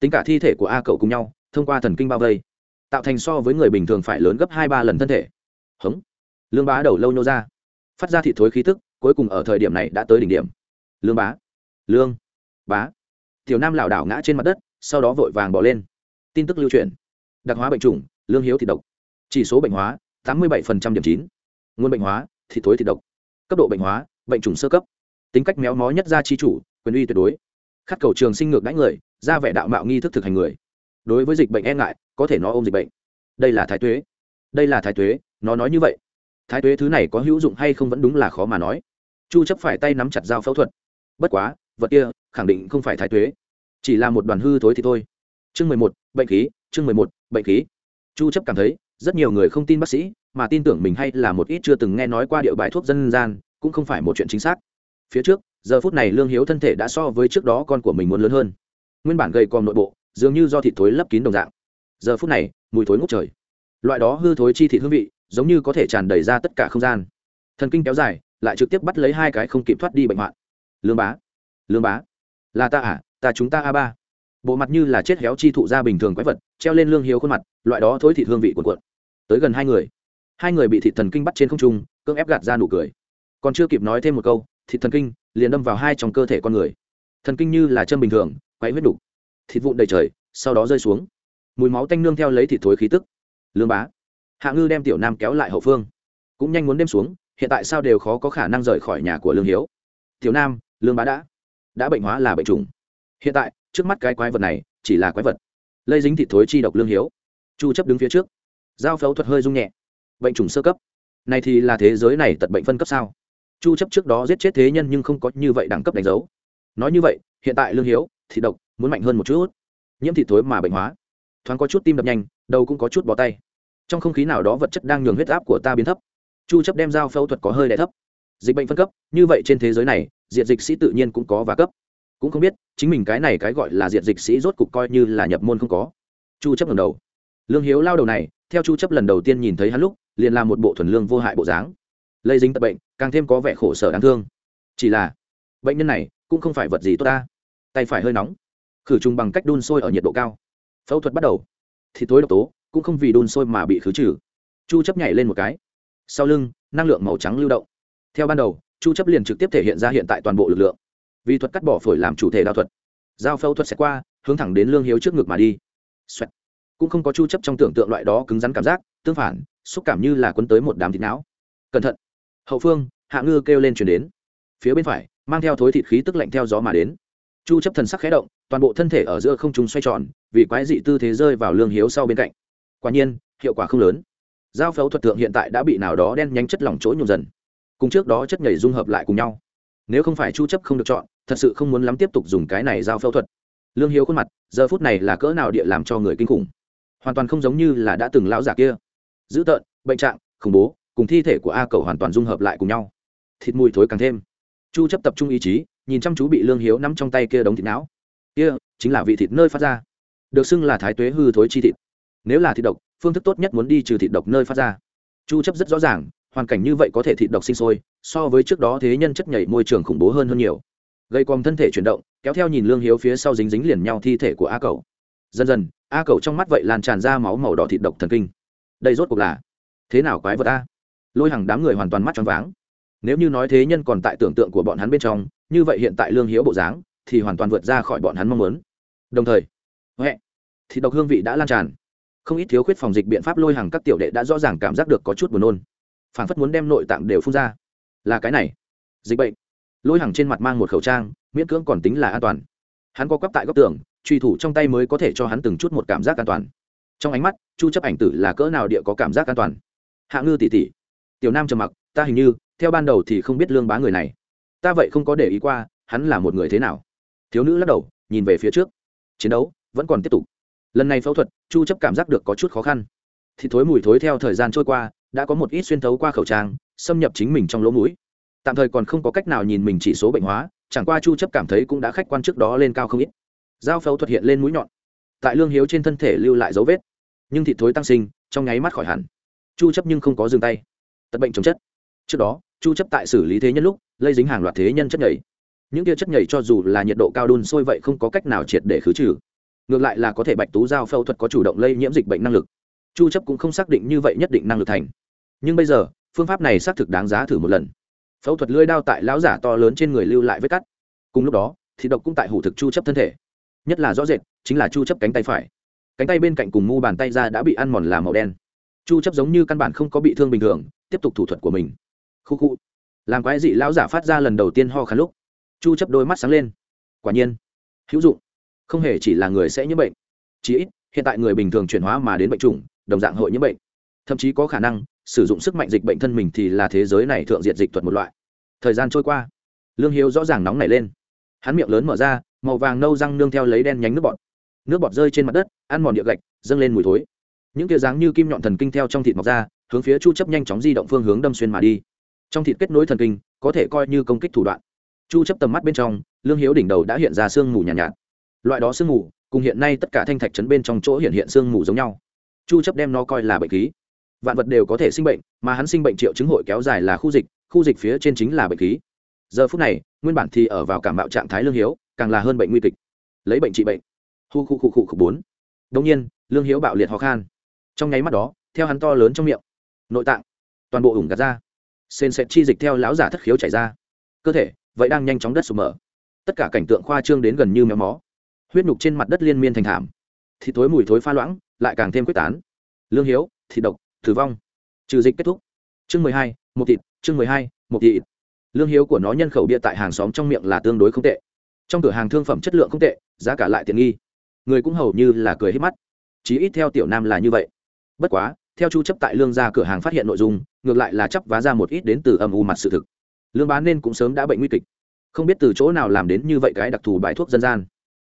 Tính cả thi thể của a cậu cùng nhau, thông qua thần kinh bao vây, tạo thành so với người bình thường phải lớn gấp hai ba lần thân thể. Hống. Lương bá đầu lâu nhô ra. Phát ra thị thối khí tức, cuối cùng ở thời điểm này đã tới đỉnh điểm. Lương bá. Lương. Bá. Tiểu nam lảo đảo ngã trên mặt đất, sau đó vội vàng bỏ lên. Tin tức lưu truyền đặc hóa bệnh trùng lương hiếu thị độc. Chỉ số bệnh hóa tám mươi bảy điểm chín. Nguồn bệnh hóa thị thối thị độc. Cấp độ bệnh hóa bệnh trùng sơ cấp. Tính cách méo mó nhất ra chi chủ quyền uy tuyệt đối. Khát cầu trường sinh ngược đãi người ra vẻ đạo mạo nghi thức thực hành người. Đối với dịch bệnh e ngại có thể nó ôm dịch bệnh. Đây là thái tuế. Đây là thái tuế nó nói như vậy. Thái tuế thứ này có hữu dụng hay không vẫn đúng là khó mà nói. Chu chấp phải tay nắm chặt dao phẫu thuật. Bất quá vật kia khẳng định không phải thái tuế. Chỉ là một đoàn hư thối thì thôi. Chương 11, bệnh khí chương 11, bệnh khí. Chu chấp cảm thấy rất nhiều người không tin bác sĩ mà tin tưởng mình hay là một ít chưa từng nghe nói qua điệu bài thuốc dân gian cũng không phải một chuyện chính xác. Phía trước giờ phút này lương hiếu thân thể đã so với trước đó con của mình muốn lớn hơn. Nguyên bản gầy còm nội bộ dường như do thịt thối lấp kín đồng dạng. Giờ phút này mùi thối ngút trời. Loại đó hư thối chi thịt hương vị giống như có thể tràn đầy ra tất cả không gian. Thần kinh kéo dài lại trực tiếp bắt lấy hai cái không kịp thoát đi bệnh hoạn. Lương bá. Lương bá. Là ta à? Ta chúng ta a ba bộ mặt như là chết héo chi thụ ra bình thường quái vật, treo lên lương hiếu khuôn mặt, loại đó thối thịt hương vị cuộn cuộn. Tới gần hai người. Hai người bị thịt thần kinh bắt trên không trung, cưỡng ép gạt ra nụ cười. Còn chưa kịp nói thêm một câu, thịt thần kinh liền đâm vào hai trong cơ thể con người. Thần kinh như là chân bình thường, quay huyết đục. Thịt vụn đầy trời, sau đó rơi xuống. Mùi máu tanh nương theo lấy thịt thối khí tức. Lương bá. Hạ ngư đem tiểu nam kéo lại hậu phương. Cũng nhanh muốn đêm xuống, hiện tại sao đều khó có khả năng rời khỏi nhà của lương hiếu. Tiểu nam, lương bá đã. Đã bệnh hóa là bệnh trùng. Hiện tại trước mắt cái quái vật này chỉ là quái vật. Lây dính thịt thối chi độc lương hiếu. Chu chấp đứng phía trước. Giao phẫu thuật hơi rung nhẹ. Bệnh trùng sơ cấp. Này thì là thế giới này tật bệnh phân cấp sao? Chu chấp trước đó giết chết thế nhân nhưng không có như vậy đẳng cấp đánh dấu. Nói như vậy, hiện tại lương hiếu, thịt độc muốn mạnh hơn một chút. Nhiễm thịt thối mà bệnh hóa. Thoáng có chút tim đập nhanh, đầu cũng có chút bó tay. Trong không khí nào đó vật chất đang nhường huyết áp của ta biến thấp. Chu chấp đem dao phẫu thuật có hơi đẻ thấp. Dịch bệnh phân cấp, như vậy trên thế giới này diện dịch sĩ tự nhiên cũng có và cấp cũng không biết, chính mình cái này cái gọi là diện dịch sĩ rốt cục coi như là nhập môn không có. Chu chấp lần đầu. Lương hiếu lao đầu này, theo chu chấp lần đầu tiên nhìn thấy hắn lúc, liền làm một bộ thuần lương vô hại bộ dáng. Lây dính tật bệnh, càng thêm có vẻ khổ sở đáng thương. Chỉ là, bệnh nhân này cũng không phải vật gì tốt ta. Tay phải hơi nóng. Khử trùng bằng cách đun sôi ở nhiệt độ cao. Phẫu thuật bắt đầu. Thì tối độc tố, cũng không vì đun sôi mà bị khử trừ. Chu chấp nhảy lên một cái. Sau lưng, năng lượng màu trắng lưu động. Theo ban đầu, chu chấp liền trực tiếp thể hiện ra hiện tại toàn bộ lực lượng vì thuật cắt bỏ phổi làm chủ thể đao thuật. Giao phẫu thuật sẽ qua, hướng thẳng đến lương hiếu trước ngực mà đi、Xoẹt. Cũng không có chu chấp trong tưởng tượng loại đó cứng rắn cảm giác, tương phản, xúc cảm như là quấn tới một đám thịt não. Cẩn thận. Hậu phương, hạ ngư kêu lên chuyển đến. Phía bên phải, mang theo thối thịt khí tức lạnh theo gió mà đến. Chu chấp thần sắc khẽ động, toàn bộ thân thể ở giữa không trung xoay tròn, vì quái dị tư thế rơi vào lương hiếu sau bên cạnh. Quả nhiên, hiệu quả không lớn. Giao phẫu thuật thượng hiện tại đã bị nào đó đen nhánh chất lỏng chỗ nhung dần. Cùng trước đó chất nhảy dung hợp lại cùng nhau. Nếu không phải chu chấp không được chọn thật sự không muốn lắm tiếp tục dùng cái này giao phẫu thuật. Lương hiếu khuôn mặt, giờ phút này là cỡ nào địa làm cho người kinh khủng. Hoàn toàn không giống như là đã từng lão giả kia. Dữ tợn, bệnh trạng, khủng bố, cùng thi thể của a cầu hoàn toàn dung hợp lại cùng nhau. Thịt mùi thối càng thêm. Chu chấp tập trung ý chí, nhìn chăm chú bị lương hiếu nắm trong tay kia đống thịt não. Kia chính là vị thịt nơi phát ra. Được xưng là thái tuế hư thối chi thịt. Nếu là thịt độc, phương thức tốt nhất muốn đi trừ thịt độc nơi phát ra. Chu chấp rất rõ ràng, hoàn cảnh như vậy có thể thịt độc sinh sôi, so với trước đó thế nhân chất nhảy môi trường khủng bố hơn hơn nhiều gây quòng thân thể chuyển động, kéo theo nhìn lương hiếu phía sau dính dính liền nhau thi thể của a cầu dần dần, a cầu trong mắt vậy lan tràn ra máu màu đỏ thịt độc thần kinh. Đây rốt cuộc là thế nào quái vật a? Lôi hàng đám người hoàn toàn mắt choáng váng. Nếu như nói thế nhân còn tại tưởng tượng của bọn hắn bên trong, như vậy hiện tại lương hiếu bộ dáng thì hoàn toàn vượt ra khỏi bọn hắn mong muốn. Đồng thời, huệ, thịt độc hương vị đã lan tràn. Không ít thiếu khuyết phòng dịch biện pháp lôi hàng các tiểu đệ đã rõ ràng cảm giác được có chút buồn nôn. Phản phất muốn đem nội tạng đều phun ra. Là cái này. Dịch bệnh lôi hàng trên mặt mang một khẩu trang, miễn cưỡng còn tính là an toàn. Hắn có quắp tại góc tường, truy thủ trong tay mới có thể cho hắn từng chút một cảm giác an toàn. Trong ánh mắt, chu chấp ảnh tử là cỡ nào địa có cảm giác an toàn? Hạ ngư tỷ tỷ, tiểu nam trầm mặc, ta hình như, theo ban đầu thì không biết lương bá người này. Ta vậy không có để ý qua, hắn là một người thế nào? Thiếu nữ lắc đầu, nhìn về phía trước. Chiến đấu, vẫn còn tiếp tục. Lần này phẫu thuật, chu chấp cảm giác được có chút khó khăn. Thì thối mùi thối theo thời gian trôi qua, đã có một ít xuyên thấu qua khẩu trang, xâm nhập chính mình trong lỗ mũi tạm thời còn không có cách nào nhìn mình chỉ số bệnh hóa, chẳng qua chu chấp cảm thấy cũng đã khách quan trước đó lên cao không ít. Dao phẫu thuật hiện lên mũi nhọn, tại lương hiếu trên thân thể lưu lại dấu vết, nhưng thịt thối tăng sinh, trong nháy mắt khỏi hẳn. Chu chấp nhưng không có dừng tay. Tật bệnh chống chất. Trước đó, chu chấp tại xử lý thế nhân lúc, lây dính hàng loạt thế nhân chất nhảy. Những kia chất nhảy cho dù là nhiệt độ cao đun sôi vậy không có cách nào triệt để khứ trừ. Ngược lại là có thể bạch tú giao phẫu thuật có chủ động lây nhiễm dịch bệnh năng lực. Chu chấp cũng không xác định như vậy nhất định năng lực thành. Nhưng bây giờ, phương pháp này xác thực đáng giá thử một lần phẫu thuật lưỡi đao tại lão giả to lớn trên người lưu lại vết cắt. Cùng lúc đó thì độc cũng tại hủ thực chu chấp thân thể. Nhất là rõ rệt, chính là chu chấp cánh tay phải. Cánh tay bên cạnh cùng mu bàn tay ra đã bị ăn mòn làm màu đen. Chu chấp giống như căn bản không có bị thương bình thường, tiếp tục thủ thuật của mình. Khu khu. Làm quái dị lão giả phát ra lần đầu tiên ho khăn lúc. Chu chấp đôi mắt sáng lên. Quả nhiên, hữu dụng. Không hề chỉ là người sẽ nhiễm bệnh. Chỉ ít, hiện tại người bình thường chuyển hóa mà đến bệnh trùng đồng dạng hội nhiễm bệnh. Thậm chí có khả năng sử dụng sức mạnh dịch bệnh thân mình thì là thế giới này thượng diện dịch thuật một loại. Thời gian trôi qua lương hiếu rõ ràng nóng nảy lên. Hắn miệng lớn mở ra màu vàng nâu răng nương theo lấy đen nhánh nước bọt. Nước bọt rơi trên mặt đất ăn mòn địa gạch dâng lên mùi thối. Những tia dáng như kim nhọn thần kinh theo trong thịt mọc ra hướng phía chu chấp nhanh chóng di động phương hướng đâm xuyên mà đi. Trong thịt kết nối thần kinh có thể coi như công kích thủ đoạn. Chu chấp tầm mắt bên trong lương hiếu đỉnh đầu đã hiện ra sương mù nhàn nhạt, nhạt. Loại đó sương mù cùng hiện nay tất cả thanh thạch trấn bên trong chỗ hiện hiện sương mù giống nhau. Chu chấp đem nó coi là bệnh khí vạn vật đều có thể sinh bệnh, mà hắn sinh bệnh triệu chứng hội kéo dài là khu dịch khu dịch phía trên chính là bệnh khí. Giờ phút này, nguyên bản thì ở vào cảm bạo trạng thái lương hiếu, càng là hơn bệnh nguy kịch. Lấy bệnh trị bệnh. Hu khu khu khu khu bốn. Đông nhiên, lương hiếu bạo liệt ho khan. Trong nháy mắt đó, theo hắn to lớn trong miệng, nội tạng, toàn bộ ủng gạt ra. Sên sẽ chi dịch theo láo giả thất khiếu chảy ra. Cơ thể, vậy đang nhanh chóng đất sụp mở. Tất cả cảnh tượng khoa trương đến gần như méo mó. Huyết nhục trên mặt đất liên miên thành thảm. Thì thối mùi thối pha loãng, lại càng thêm quyết tán. Lương hiếu, thịt độc tử vong. Trừ dịch kết thúc. Chương mười hai, một thịt, chương mười hai, một thịt. Lương hiếu của nó nhân khẩu bia tại hàng xóm trong miệng là tương đối không tệ. Trong cửa hàng thương phẩm chất lượng không tệ, giá cả lại tiện nghi. Người cũng hầu như là cười hết mắt. Chí ít theo tiểu nam là như vậy. Bất quá, theo chu chấp tại lương gia cửa hàng phát hiện nội dung, ngược lại là chấp vá ra một ít đến từ âm u mặt sự thực. Lương bán nên cũng sớm đã bệnh nguy kịch. Không biết từ chỗ nào làm đến như vậy cái đặc thù bài thuốc dân gian.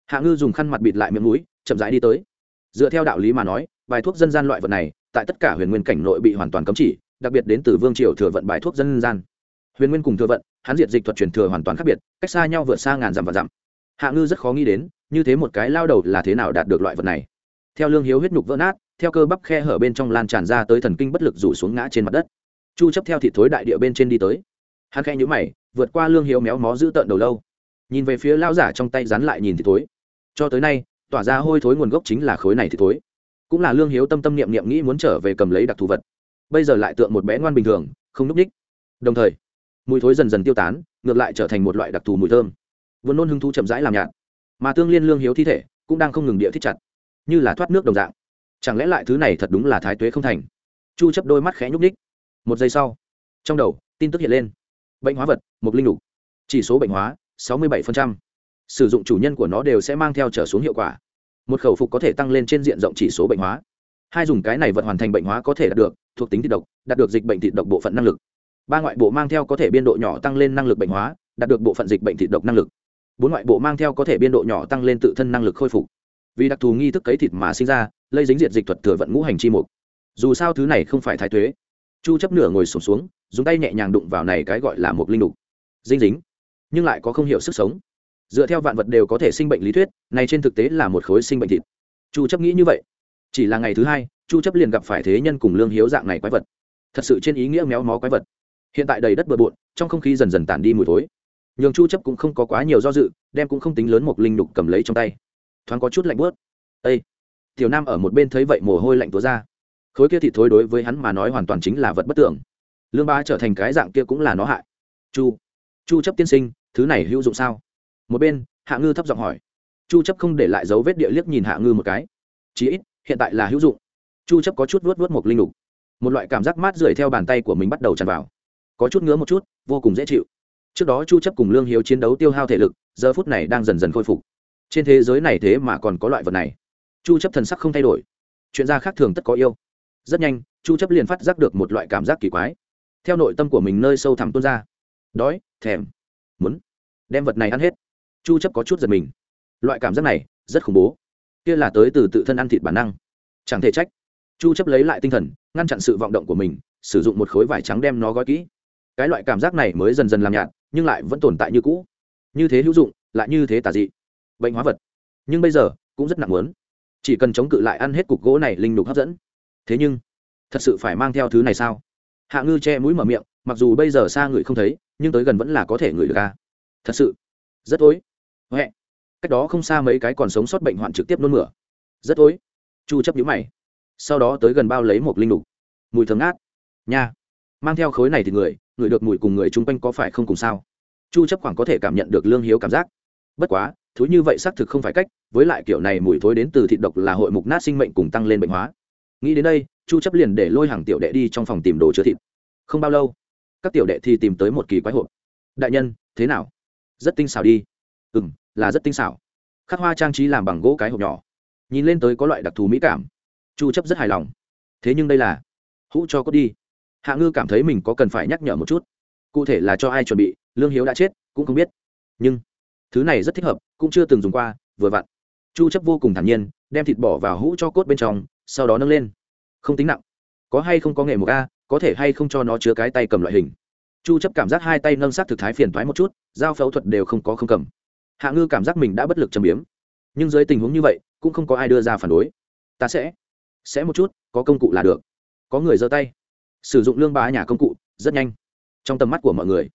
Hạ ngư dùng khăn mặt bịt lại miệng mũi, chậm rãi đi tới. Dựa theo đạo lý mà nói, bài thuốc dân gian loại vật này tại tất cả huyền nguyên cảnh nội bị hoàn toàn cấm chỉ, đặc biệt đến từ vương triều thừa vận bài thuốc dân gian. Huyền nguyên cùng thừa vận hắn diệt dịch thuật truyền thừa hoàn toàn khác biệt, cách xa nhau vượt xa ngàn dặm và dặm. Hạ ngư rất khó nghĩ đến, như thế một cái lao đầu là thế nào đạt được loại vật này. Theo lương hiếu huyết nhục vỡ nát, theo cơ bắp khe hở bên trong lan tràn ra tới thần kinh bất lực rủ xuống ngã trên mặt đất. Chu chấp theo thị thối đại địa bên trên đi tới. Hắn khẽ nhíu mày, vượt qua lương hiếu méo mó giữ tợn đầu lâu. Nhìn về phía lao giả trong tay rắn lại nhìn thì thối. Cho tới nay, tỏa ra hôi thối nguồn gốc chính là khối này thì thối cũng là lương hiếu tâm tâm niệm niệm nghĩ muốn trở về cầm lấy đặc thù vật. Bây giờ lại tượng một bé ngoan bình thường, không núp đích. Đồng thời, mùi thối dần dần tiêu tán, ngược lại trở thành một loại đặc thù mùi thơm. Vốn nôn hưng thu chậm rãi làm nhạt. Mà tương liên lương hiếu thi thể cũng đang không ngừng địa thích chặt, như là thoát nước đồng dạng. Chẳng lẽ lại thứ này thật đúng là thái tuế không thành? Chu chấp đôi mắt khẽ nhúc đích một giây sau, trong đầu, tin tức hiện lên. Bệnh hóa vật một linh lục chỉ số bệnh hóa 67%. sử dụng chủ nhân của nó đều sẽ mang theo trở xuống hiệu quả một khẩu phục có thể tăng lên trên diện rộng chỉ số bệnh hóa. Hai dùng cái này vật hoàn thành bệnh hóa có thể đạt được thuộc tính thịt độc đạt được dịch bệnh thịt độc bộ phận năng lực. Ba ngoại bộ mang theo có thể biên độ nhỏ tăng lên năng lực bệnh hóa đạt được bộ phận dịch bệnh thịt độc năng lực. Bốn ngoại bộ mang theo có thể biên độ nhỏ tăng lên tự thân năng lực khôi phục. Vì đặc thù nghi thức cấy thịt mà sinh ra lây dính diện dịch thuật thừa vận ngũ hành chi mục. Dù sao thứ này không phải thái thuế chu chấp nửa ngồi sụp xuống, xuống dùng tay nhẹ nhàng đụng vào này cái gọi là một linh đục. Dinh dính nhưng lại có không hiểu sức sống dựa theo vạn vật đều có thể sinh bệnh lý thuyết, này trên thực tế là một khối sinh bệnh thịt. Chu chấp nghĩ như vậy. Chỉ là ngày thứ hai, chu chấp liền gặp phải thế nhân cùng lương hiếu dạng này quái vật. Thật sự trên ý nghĩa méo mó quái vật. Hiện tại đầy đất bừa bộn, trong không khí dần dần tản đi mùi thối. Nhường chu chấp cũng không có quá nhiều do dự, đem cũng không tính lớn một linh đục cầm lấy trong tay. Thoáng có chút lạnh bớt Ê! tiểu nam ở một bên thấy vậy mồ hôi lạnh túa ra. Khối kia thịt thối đối với hắn mà nói hoàn toàn chính là vật bất tưởng. Lương ba trở thành cái dạng kia cũng là nó hại. Chu chu chấp tiên sinh, thứ này hữu dụng sao? Một bên, hạ ngư thấp giọng hỏi. Chu chấp không để lại dấu vết địa liếc nhìn hạ ngư một cái. Chí ít, hiện tại là hữu dụng. Chu chấp có chút vuốt vuốt một linh lục. Một loại cảm giác mát rượi theo bàn tay của mình bắt đầu tràn vào. Có chút ngứa một chút, vô cùng dễ chịu. Trước đó chu chấp cùng lương hiếu chiến đấu tiêu hao thể lực, giờ phút này đang dần dần khôi phục. Trên thế giới này thế mà còn có loại vật này. Chu chấp thần sắc không thay đổi. Chuyện ra khác thường tất có yêu. Rất nhanh, chu chấp liền phát giác được một loại cảm giác kỳ quái. Theo nội tâm của mình nơi sâu thẳm tuôn ra. Đói, thèm. Muốn đem vật này ăn hết chu chấp có chút giật mình. Loại cảm giác này rất khủng bố. Kia là tới từ tự thân ăn thịt bản năng. Chẳng thể trách. Chu chấp lấy lại tinh thần, ngăn chặn sự vọng động của mình, sử dụng một khối vải trắng đem nó gói kỹ. Cái loại cảm giác này mới dần dần làm nhạt, nhưng lại vẫn tồn tại như cũ. Như thế hữu dụng, lại như thế tà dị. Bệnh hóa vật. Nhưng bây giờ cũng rất nặng muốn. Chỉ cần chống cự lại ăn hết cục gỗ này linh đục hấp dẫn. Thế nhưng, thật sự phải mang theo thứ này sao? Hạ ngư che mũi mở miệng, mặc dù bây giờ xa người không thấy, nhưng tới gần vẫn là có thể ngửi được ca thật sự, rất tối huệ. Cách đó không xa mấy cái còn sống sót bệnh hoạn trực tiếp nôn mửa. Rất tối. Chu chấp nhíu mày. Sau đó tới gần bao lấy một linh đục mùi thơm ngát. Nha. Mang theo khối này thì người người được mùi cùng người chung quanh có phải không cùng sao? Chu chấp khoảng có thể cảm nhận được lương hiếu cảm giác. Bất quá thứ như vậy xác thực không phải cách, với lại kiểu này mùi thối đến từ thịt độc là hội mục nát sinh mệnh cùng tăng lên bệnh hóa. Nghĩ đến đây, chu chấp liền để lôi hàng tiểu đệ đi trong phòng tìm đồ chứa thịt. Không bao lâu, các tiểu đệ thì tìm tới một kỳ quái hộp. Đại nhân, thế nào? Rất tinh xảo đi ừ là rất tinh xảo. Khắc hoa trang trí làm bằng gỗ cái hộp nhỏ. Nhìn lên tới có loại đặc thù mỹ cảm. Chu chấp rất hài lòng. Thế nhưng đây là hũ cho cốt đi. Hạ ngư cảm thấy mình có cần phải nhắc nhở một chút. Cụ thể là cho ai chuẩn bị, lương hiếu đã chết, cũng không biết. Nhưng thứ này rất thích hợp, cũng chưa từng dùng qua, vừa vặn. Chu chấp vô cùng thản nhiên, đem thịt bỏ vào hũ cho cốt bên trong, sau đó nâng lên. Không tính nặng. Có hay không có nghề một a, có thể hay không cho nó chứa cái tay cầm loại hình. Chu chấp cảm giác hai tay nâng sát thực thái phiền thoái một chút giao phẫu thuật đều không có không cầm hạ ngư cảm giác mình đã bất lực châm biếm. Nhưng dưới tình huống như vậy, cũng không có ai đưa ra phản đối. Ta sẽ sẽ một chút, có công cụ là được. Có người giơ tay. Sử dụng lương bá nhà công cụ, rất nhanh. Trong tầm mắt của mọi người,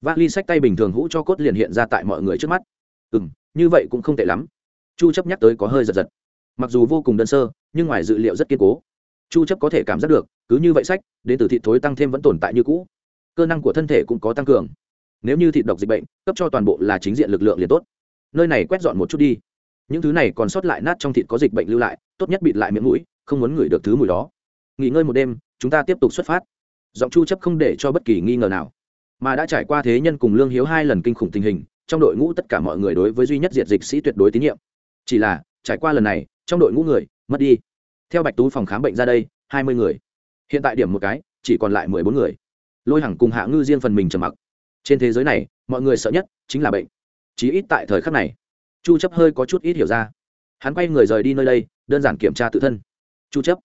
vác ly sách tay bình thường hũ cho cốt liền hiện ra tại mọi người trước mắt. Ừ m như vậy cũng không tệ lắm. Chu chấp nhắc tới có hơi giật giật. Mặc dù vô cùng đơn sơ, nhưng ngoài dự liệu rất kiên cố. Chu chấp có thể cảm giác được, cứ như vậy sách, đến từ thị thối tăng thêm vẫn tồn tại như cũ. Cơ năng của thân thể cũng có tăng cường nếu như thịt độc dịch bệnh, cấp cho toàn bộ là chính diện lực lượng liền tốt. Nơi này quét dọn một chút đi. Những thứ này còn sót lại nát trong thịt có dịch bệnh lưu lại, tốt nhất bịt lại miệng mũi, không muốn ngửi được thứ mùi đó. Nghỉ ngơi một đêm, chúng ta tiếp tục xuất phát. Giọng chu chấp không để cho bất kỳ nghi ngờ nào. Mà đã trải qua thế nhân cùng lương hiếu hai lần kinh khủng tình hình, trong đội ngũ tất cả mọi người đối với duy nhất diệt dịch sĩ tuyệt đối tín nhiệm. Chỉ là, trải qua lần này, trong đội ngũ người, mất đi. Theo bạch tú phòng khám bệnh ra đây, hai mươi người. Hiện tại điểm một cái, chỉ còn lại mười bốn người. Lôi hằng cùng hạ ngư riêng phần mình trầm mặc trên thế giới này, mọi người sợ nhất chính là bệnh. Chí ít tại thời khắc này, chu chấp hơi có chút ít hiểu ra. Hắn quay người rời đi nơi đây, đơn giản kiểm tra tự thân. Chu chấp,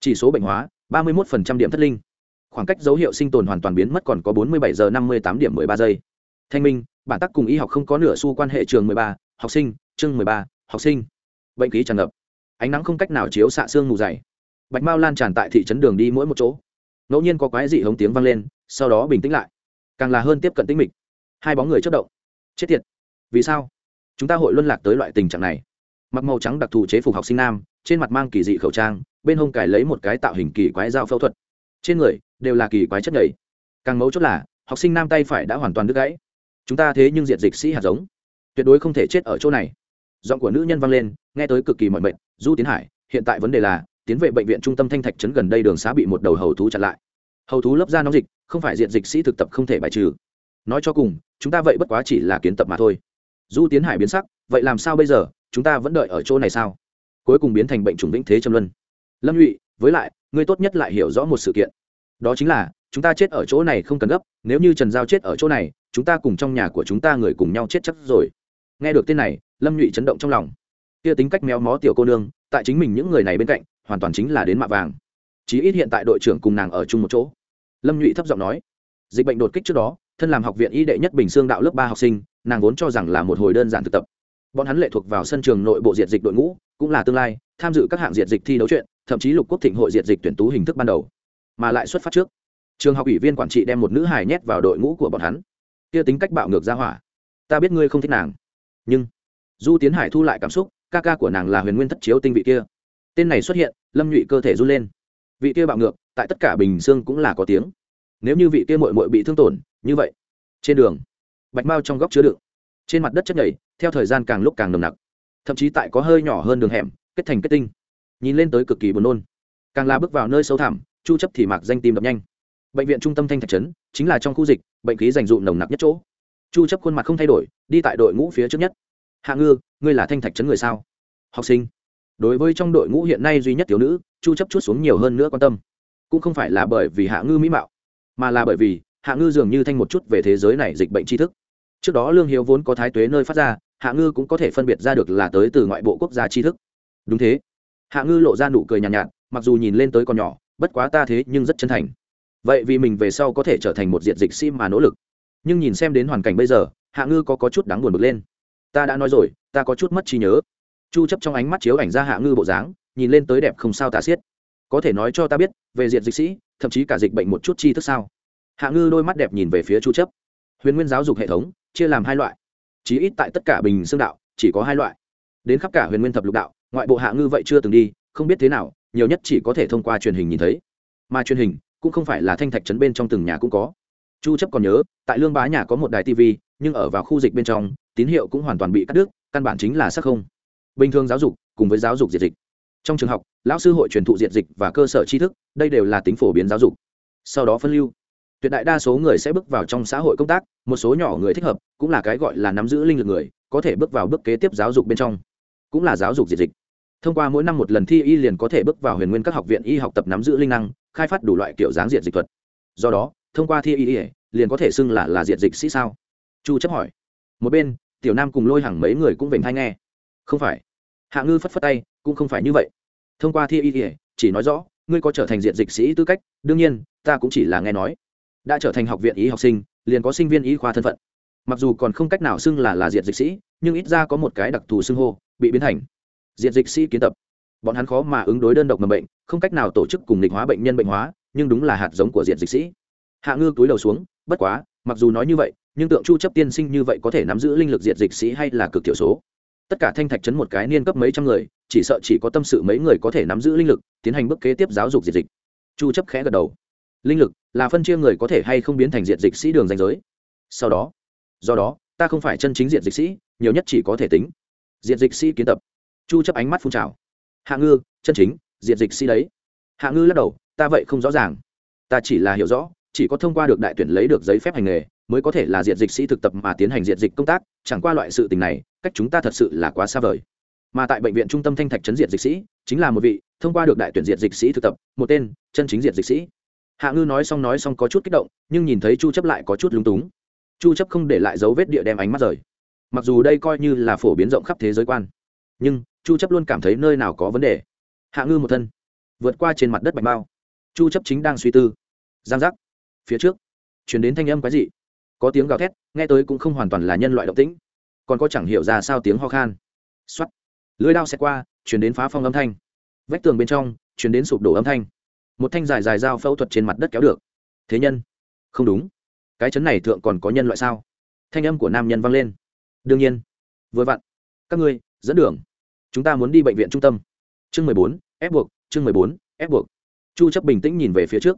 chỉ số bệnh hóa, ba mươi 31% điểm thất linh. Khoảng cách dấu hiệu sinh tồn hoàn toàn biến mất còn có bốn mươi bảy giờ năm mươi tám điểm mười ba giây. Thanh minh, bản tác cùng y học không có nửa xu quan hệ trường mười ba, học sinh, chương mười ba, học sinh. Bệnh khí tràn ngập. Ánh nắng không cách nào chiếu xạ xương mù dày. Bạch mao lan tràn tại thị trấn đường đi mỗi một chỗ. Ngẫu nhiên có quái dị hống tiếng vang lên, sau đó bình tĩnh lại càng là hơn tiếp cận tính mịch. Hai bóng người chất động. Chết tiệt. Vì sao? Chúng ta hội luân lạc tới loại tình trạng này. Mặc màu trắng đặc thù chế phục học sinh nam, trên mặt mang kỳ dị khẩu trang, bên hông cải lấy một cái tạo hình kỳ quái dao phẫu thuật. Trên người đều là kỳ quái chất nhảy càng mấu chốt là, học sinh nam tay phải đã hoàn toàn đứt gãy. Chúng ta thế nhưng diện dịch sĩ hạt giống. Tuyệt đối không thể chết ở chỗ này. Giọng của nữ nhân vang lên, nghe tới cực kỳ mọi mệnh du tiến hải, hiện tại vấn đề là, tiến về bệnh viện trung tâm thanh thạch trấn gần đây đường xá bị một đầu hầu thú chặn lại hầu thú lấp ra nóng dịch, không phải diện dịch sĩ thực tập không thể bài trừ. Nói cho cùng, chúng ta vậy bất quá chỉ là kiến tập mà thôi. Du tiến hải biến sắc, vậy làm sao bây giờ? Chúng ta vẫn đợi ở chỗ này sao? Cuối cùng biến thành bệnh chủng vĩnh thế châm luân. Lâm nhụy, với lại, ngươi tốt nhất lại hiểu rõ một sự kiện. Đó chính là, chúng ta chết ở chỗ này không cần gấp, nếu như trần giao chết ở chỗ này, chúng ta cùng trong nhà của chúng ta người cùng nhau chết chắc rồi. Nghe được tên này, lâm nhụy chấn động trong lòng. Kia tính cách méo mó tiểu cô nương, tại chính mình những người này bên cạnh, hoàn toàn chính là đến mạ vàng chí ít hiện tại đội trưởng cùng nàng ở chung một chỗ. Lâm nhụy thấp giọng nói, dịch bệnh đột kích trước đó, thân làm học viện y đệ nhất bình xương đạo lớp ba học sinh, nàng vốn cho rằng là một hồi đơn giản thực tập. Bọn hắn lệ thuộc vào sân trường nội bộ diệt dịch đội ngũ, cũng là tương lai, tham dự các hạng diệt dịch thi đấu chuyện, thậm chí lục quốc thịnh hội diệt dịch tuyển tú hình thức ban đầu. Mà lại xuất phát trước, trường học ủy viên quản trị đem một nữ hài nhét vào đội ngũ của bọn hắn. Kia tính cách bạo ngược ra hỏa. Ta biết ngươi không thích nàng. Nhưng, du tiến hải thu lại cảm xúc, ca ca của nàng là huyền nguyên thất chiếu tinh vị kia. Tên này xuất hiện, lâm nhụy cơ thể run lên vị kia bạo ngược, tại tất cả bình dương cũng là có tiếng. Nếu như vị kia mội mội bị thương tổn, như vậy, trên đường, bạch mao trong góc chứa đựng. Trên mặt đất chất nhảy, theo thời gian càng lúc càng nồng nặc. Thậm chí tại có hơi nhỏ hơn đường hẻm, kết thành kết tinh. Nhìn lên tới cực kỳ buồn nôn. Càng là bước vào nơi sâu thẳm, chu chấp thì mạc danh tim đập nhanh. Bệnh viện trung tâm thanh thạch trấn, chính là trong khu dịch, bệnh khí dành dụm nồng nặc nhất chỗ. Chu chấp khuôn mặt không thay đổi, đi tại đội ngũ phía trước nhất. Hạ ngư, ngươi là thanh thạch trấn người sao? Học sinh đối với trong đội ngũ hiện nay duy nhất thiếu nữ chu chấp chút xuống nhiều hơn nữa quan tâm. Cũng không phải là bởi vì hạ ngư mỹ mạo mà là bởi vì hạ ngư dường như thanh một chút về thế giới này dịch bệnh tri thức. Trước đó lương hiếu vốn có thái tuế nơi phát ra hạ ngư cũng có thể phân biệt ra được là tới từ ngoại bộ quốc gia tri thức. Đúng thế. Hạ ngư lộ ra nụ cười nhàn nhạt, nhạt mặc dù nhìn lên tới còn nhỏ bất quá ta thế nhưng rất chân thành. Vậy vì mình về sau có thể trở thành một diện dịch sĩ mà nỗ lực. Nhưng nhìn xem đến hoàn cảnh bây giờ hạ ngư có, có chút đáng buồn bực lên. Ta đã nói rồi ta có chút mất trí nhớ chu chấp trong ánh mắt chiếu ảnh ra hạ ngư bộ dáng, nhìn lên tới đẹp không sao tả xiết. Có thể nói cho ta biết, về diện dịch sĩ, thậm chí cả dịch bệnh một chút chi thức sao? Hạ ngư đôi mắt đẹp nhìn về phía chu chấp. Huyền nguyên giáo dục hệ thống, chia làm hai loại. Chí ít tại tất cả bình xương đạo, chỉ có hai loại. Đến khắp cả huyền nguyên thập lục đạo, ngoại bộ hạ ngư vậy chưa từng đi, không biết thế nào, nhiều nhất chỉ có thể thông qua truyền hình nhìn thấy. Mà truyền hình cũng không phải là thanh thạch trấn bên trong từng nhà cũng có. Chu chấp còn nhớ, tại lương bá nhà có một đài tv nhưng ở vào khu dịch bên trong, tín hiệu cũng hoàn toàn bị cắt đứt, căn bản chính là sắc không bình thường giáo dục cùng với giáo dục diệt dịch. Trong trường học, lão sư hội truyền thụ diệt dịch và cơ sở tri thức, đây đều là tính phổ biến giáo dục. Sau đó phân lưu. Tuyệt đại đa số người sẽ bước vào trong xã hội công tác, một số nhỏ người thích hợp, cũng là cái gọi là nắm giữ linh lực người, có thể bước vào bước kế tiếp giáo dục bên trong. Cũng là giáo dục diệt dịch. Thông qua mỗi năm một lần thi y liền có thể bước vào huyền nguyên các học viện y học tập nắm giữ linh năng, khai phát đủ loại kiểu dáng diệt dịch thuật. Do đó, thông qua thi y liền có thể xưng là là diệt dịch sĩ sao? Chu chấp hỏi. Một bên, tiểu nam cùng lôi hàng mấy người cũng vểnh thai nghe không phải. Hạ ngư phất phất tay, cũng không phải như vậy. Thông qua thi y chỉ nói rõ, ngươi có trở thành diện dịch sĩ tư cách, đương nhiên, ta cũng chỉ là nghe nói. Đã trở thành học viện y học sinh, liền có sinh viên y khoa thân phận. Mặc dù còn không cách nào xưng là là diện dịch sĩ, nhưng ít ra có một cái đặc thù xưng hô, bị biến thành diện dịch sĩ kiến tập. Bọn hắn khó mà ứng đối đơn độc mầm bệnh, không cách nào tổ chức cùng lịch hóa bệnh nhân bệnh hóa, nhưng đúng là hạt giống của diện dịch sĩ. Hạ ngư túi đầu xuống, bất quá, mặc dù nói như vậy, nhưng tượng chu chấp tiên sinh như vậy có thể nắm giữ linh lực diện dịch sĩ hay là cực thiểu số? Tất cả thanh thạch chấn một cái niên cấp mấy trăm người, chỉ sợ chỉ có tâm sự mấy người có thể nắm giữ linh lực, tiến hành bước kế tiếp giáo dục diệt dịch. Chu chấp khẽ gật đầu. Linh lực là phân chia người có thể hay không biến thành diệt dịch sĩ đường danh giới. Sau đó, do đó, ta không phải chân chính diệt dịch sĩ, nhiều nhất chỉ có thể tính. Diệt dịch sĩ kiến tập. Chu chấp ánh mắt phun trào. Hạ ngư, chân chính, diệt dịch sĩ đấy. Hạ ngư lắc đầu, ta vậy không rõ ràng. Ta chỉ là hiểu rõ, chỉ có thông qua được đại tuyển lấy được giấy phép hành nghề mới có thể là diện dịch sĩ thực tập mà tiến hành diện dịch công tác, chẳng qua loại sự tình này, cách chúng ta thật sự là quá xa vời. Mà tại bệnh viện trung tâm thanh thạch chấn diện dịch sĩ, chính là một vị thông qua được đại tuyển diện dịch sĩ thực tập, một tên chân chính diện dịch sĩ. Hạ ngư nói xong nói xong có chút kích động, nhưng nhìn thấy chu chấp lại có chút lúng túng. Chu chấp không để lại dấu vết địa đem ánh mắt rời. Mặc dù đây coi như là phổ biến rộng khắp thế giới quan, nhưng chu chấp luôn cảm thấy nơi nào có vấn đề. Hạ ngư một thân, vượt qua trên mặt đất bạch bao. Chu chấp chính đang suy tư. Giang giác. Phía trước, chuyển đến thanh âm quái dị có tiếng gào thét, nghe tới cũng không hoàn toàn là nhân loại động tĩnh, còn có chẳng hiểu ra sao tiếng ho khan. Xoắt lưới đao xẹt qua, chuyển đến phá phong âm thanh. Vách tường bên trong, chuyển đến sụp đổ âm thanh. Một thanh dài dài dao phẫu thuật trên mặt đất kéo được. Thế nhân. Không đúng. Cái chấn này thượng còn có nhân loại sao? Thanh âm của nam nhân vang lên. Đương nhiên. Vừa vặn. Các ngươi, dẫn đường. Chúng ta muốn đi bệnh viện trung tâm. Chương mười bốn, ép buộc. Chương mười bốn, ép buộc. Chu chấp bình tĩnh nhìn về phía trước.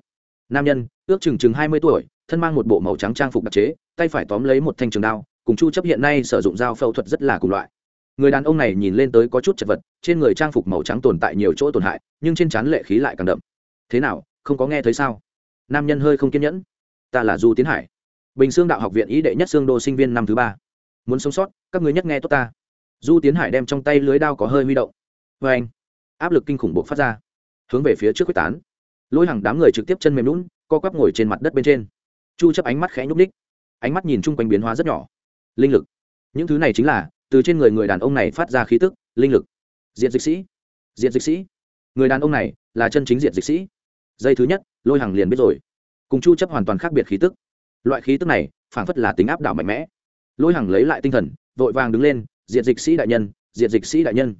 Nam nhân, ước chừng chừng hai mươi tuổi thân mang một bộ màu trắng trang phục đặc chế, tay phải tóm lấy một thanh trường đao, cùng chu chấp hiện nay sử dụng dao phẫu thuật rất là cùng loại. Người đàn ông này nhìn lên tới có chút chật vật, trên người trang phục màu trắng tồn tại nhiều chỗ tổn hại, nhưng trên trán lệ khí lại càng đậm. Thế nào, không có nghe thấy sao? Nam nhân hơi không kiên nhẫn. Ta là du tiến hải, bình xương đạo học viện ý đệ nhất xương đô sinh viên năm thứ ba. Muốn sống sót, các người nhất nghe tốt ta. Du tiến hải đem trong tay lưới đao có hơi huy động. Vê anh, áp lực kinh khủng buộc phát ra. Hướng về phía trước quyết tán. Lôi hàng đám người trực tiếp chân mềm lún, co quắp ngồi trên mặt đất bên trên chu chấp ánh mắt khẽ nhúc ních ánh mắt nhìn chung quanh biến hóa rất nhỏ. Linh lực. Những thứ này chính là, từ trên người người đàn ông này phát ra khí tức, linh lực. Diện dịch sĩ. Diện dịch sĩ. Người đàn ông này là chân chính diện dịch sĩ. Dây thứ nhất, lôi hàng liền biết rồi. Cùng chu chấp hoàn toàn khác biệt khí tức. Loại khí tức này phản phất là tính áp đảo mạnh mẽ. Lôi hàng lấy lại tinh thần, vội vàng đứng lên diện dịch sĩ đại nhân diện dịch sĩ đại nhân.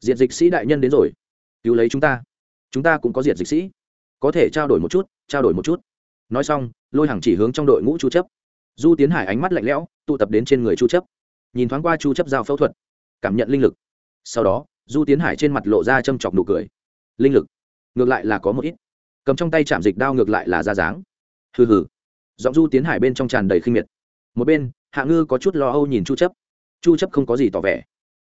Diện dịch sĩ đại nhân đến rồi. Cứu lấy chúng ta. Chúng ta cũng có diện dịch sĩ. Có thể trao đổi một chút, trao đổi một chút. Nói xong lôi hàng chỉ hướng trong đội ngũ chu chấp. Du tiến hải ánh mắt lạnh lẽo, tụ tập đến trên người chu chấp. Nhìn thoáng qua chu chấp giao phẫu thuật, cảm nhận linh lực. Sau đó, du tiến hải trên mặt lộ ra châm chọc nụ cười. Linh lực? Ngược lại là có một ít. Cầm trong tay chạm dịch đao ngược lại là ra dáng. Hừ hừ. Giọng du tiến hải bên trong tràn đầy khinh miệt. Một bên, hạ ngư có chút lo âu nhìn chu chấp. Chu chấp không có gì tỏ vẻ.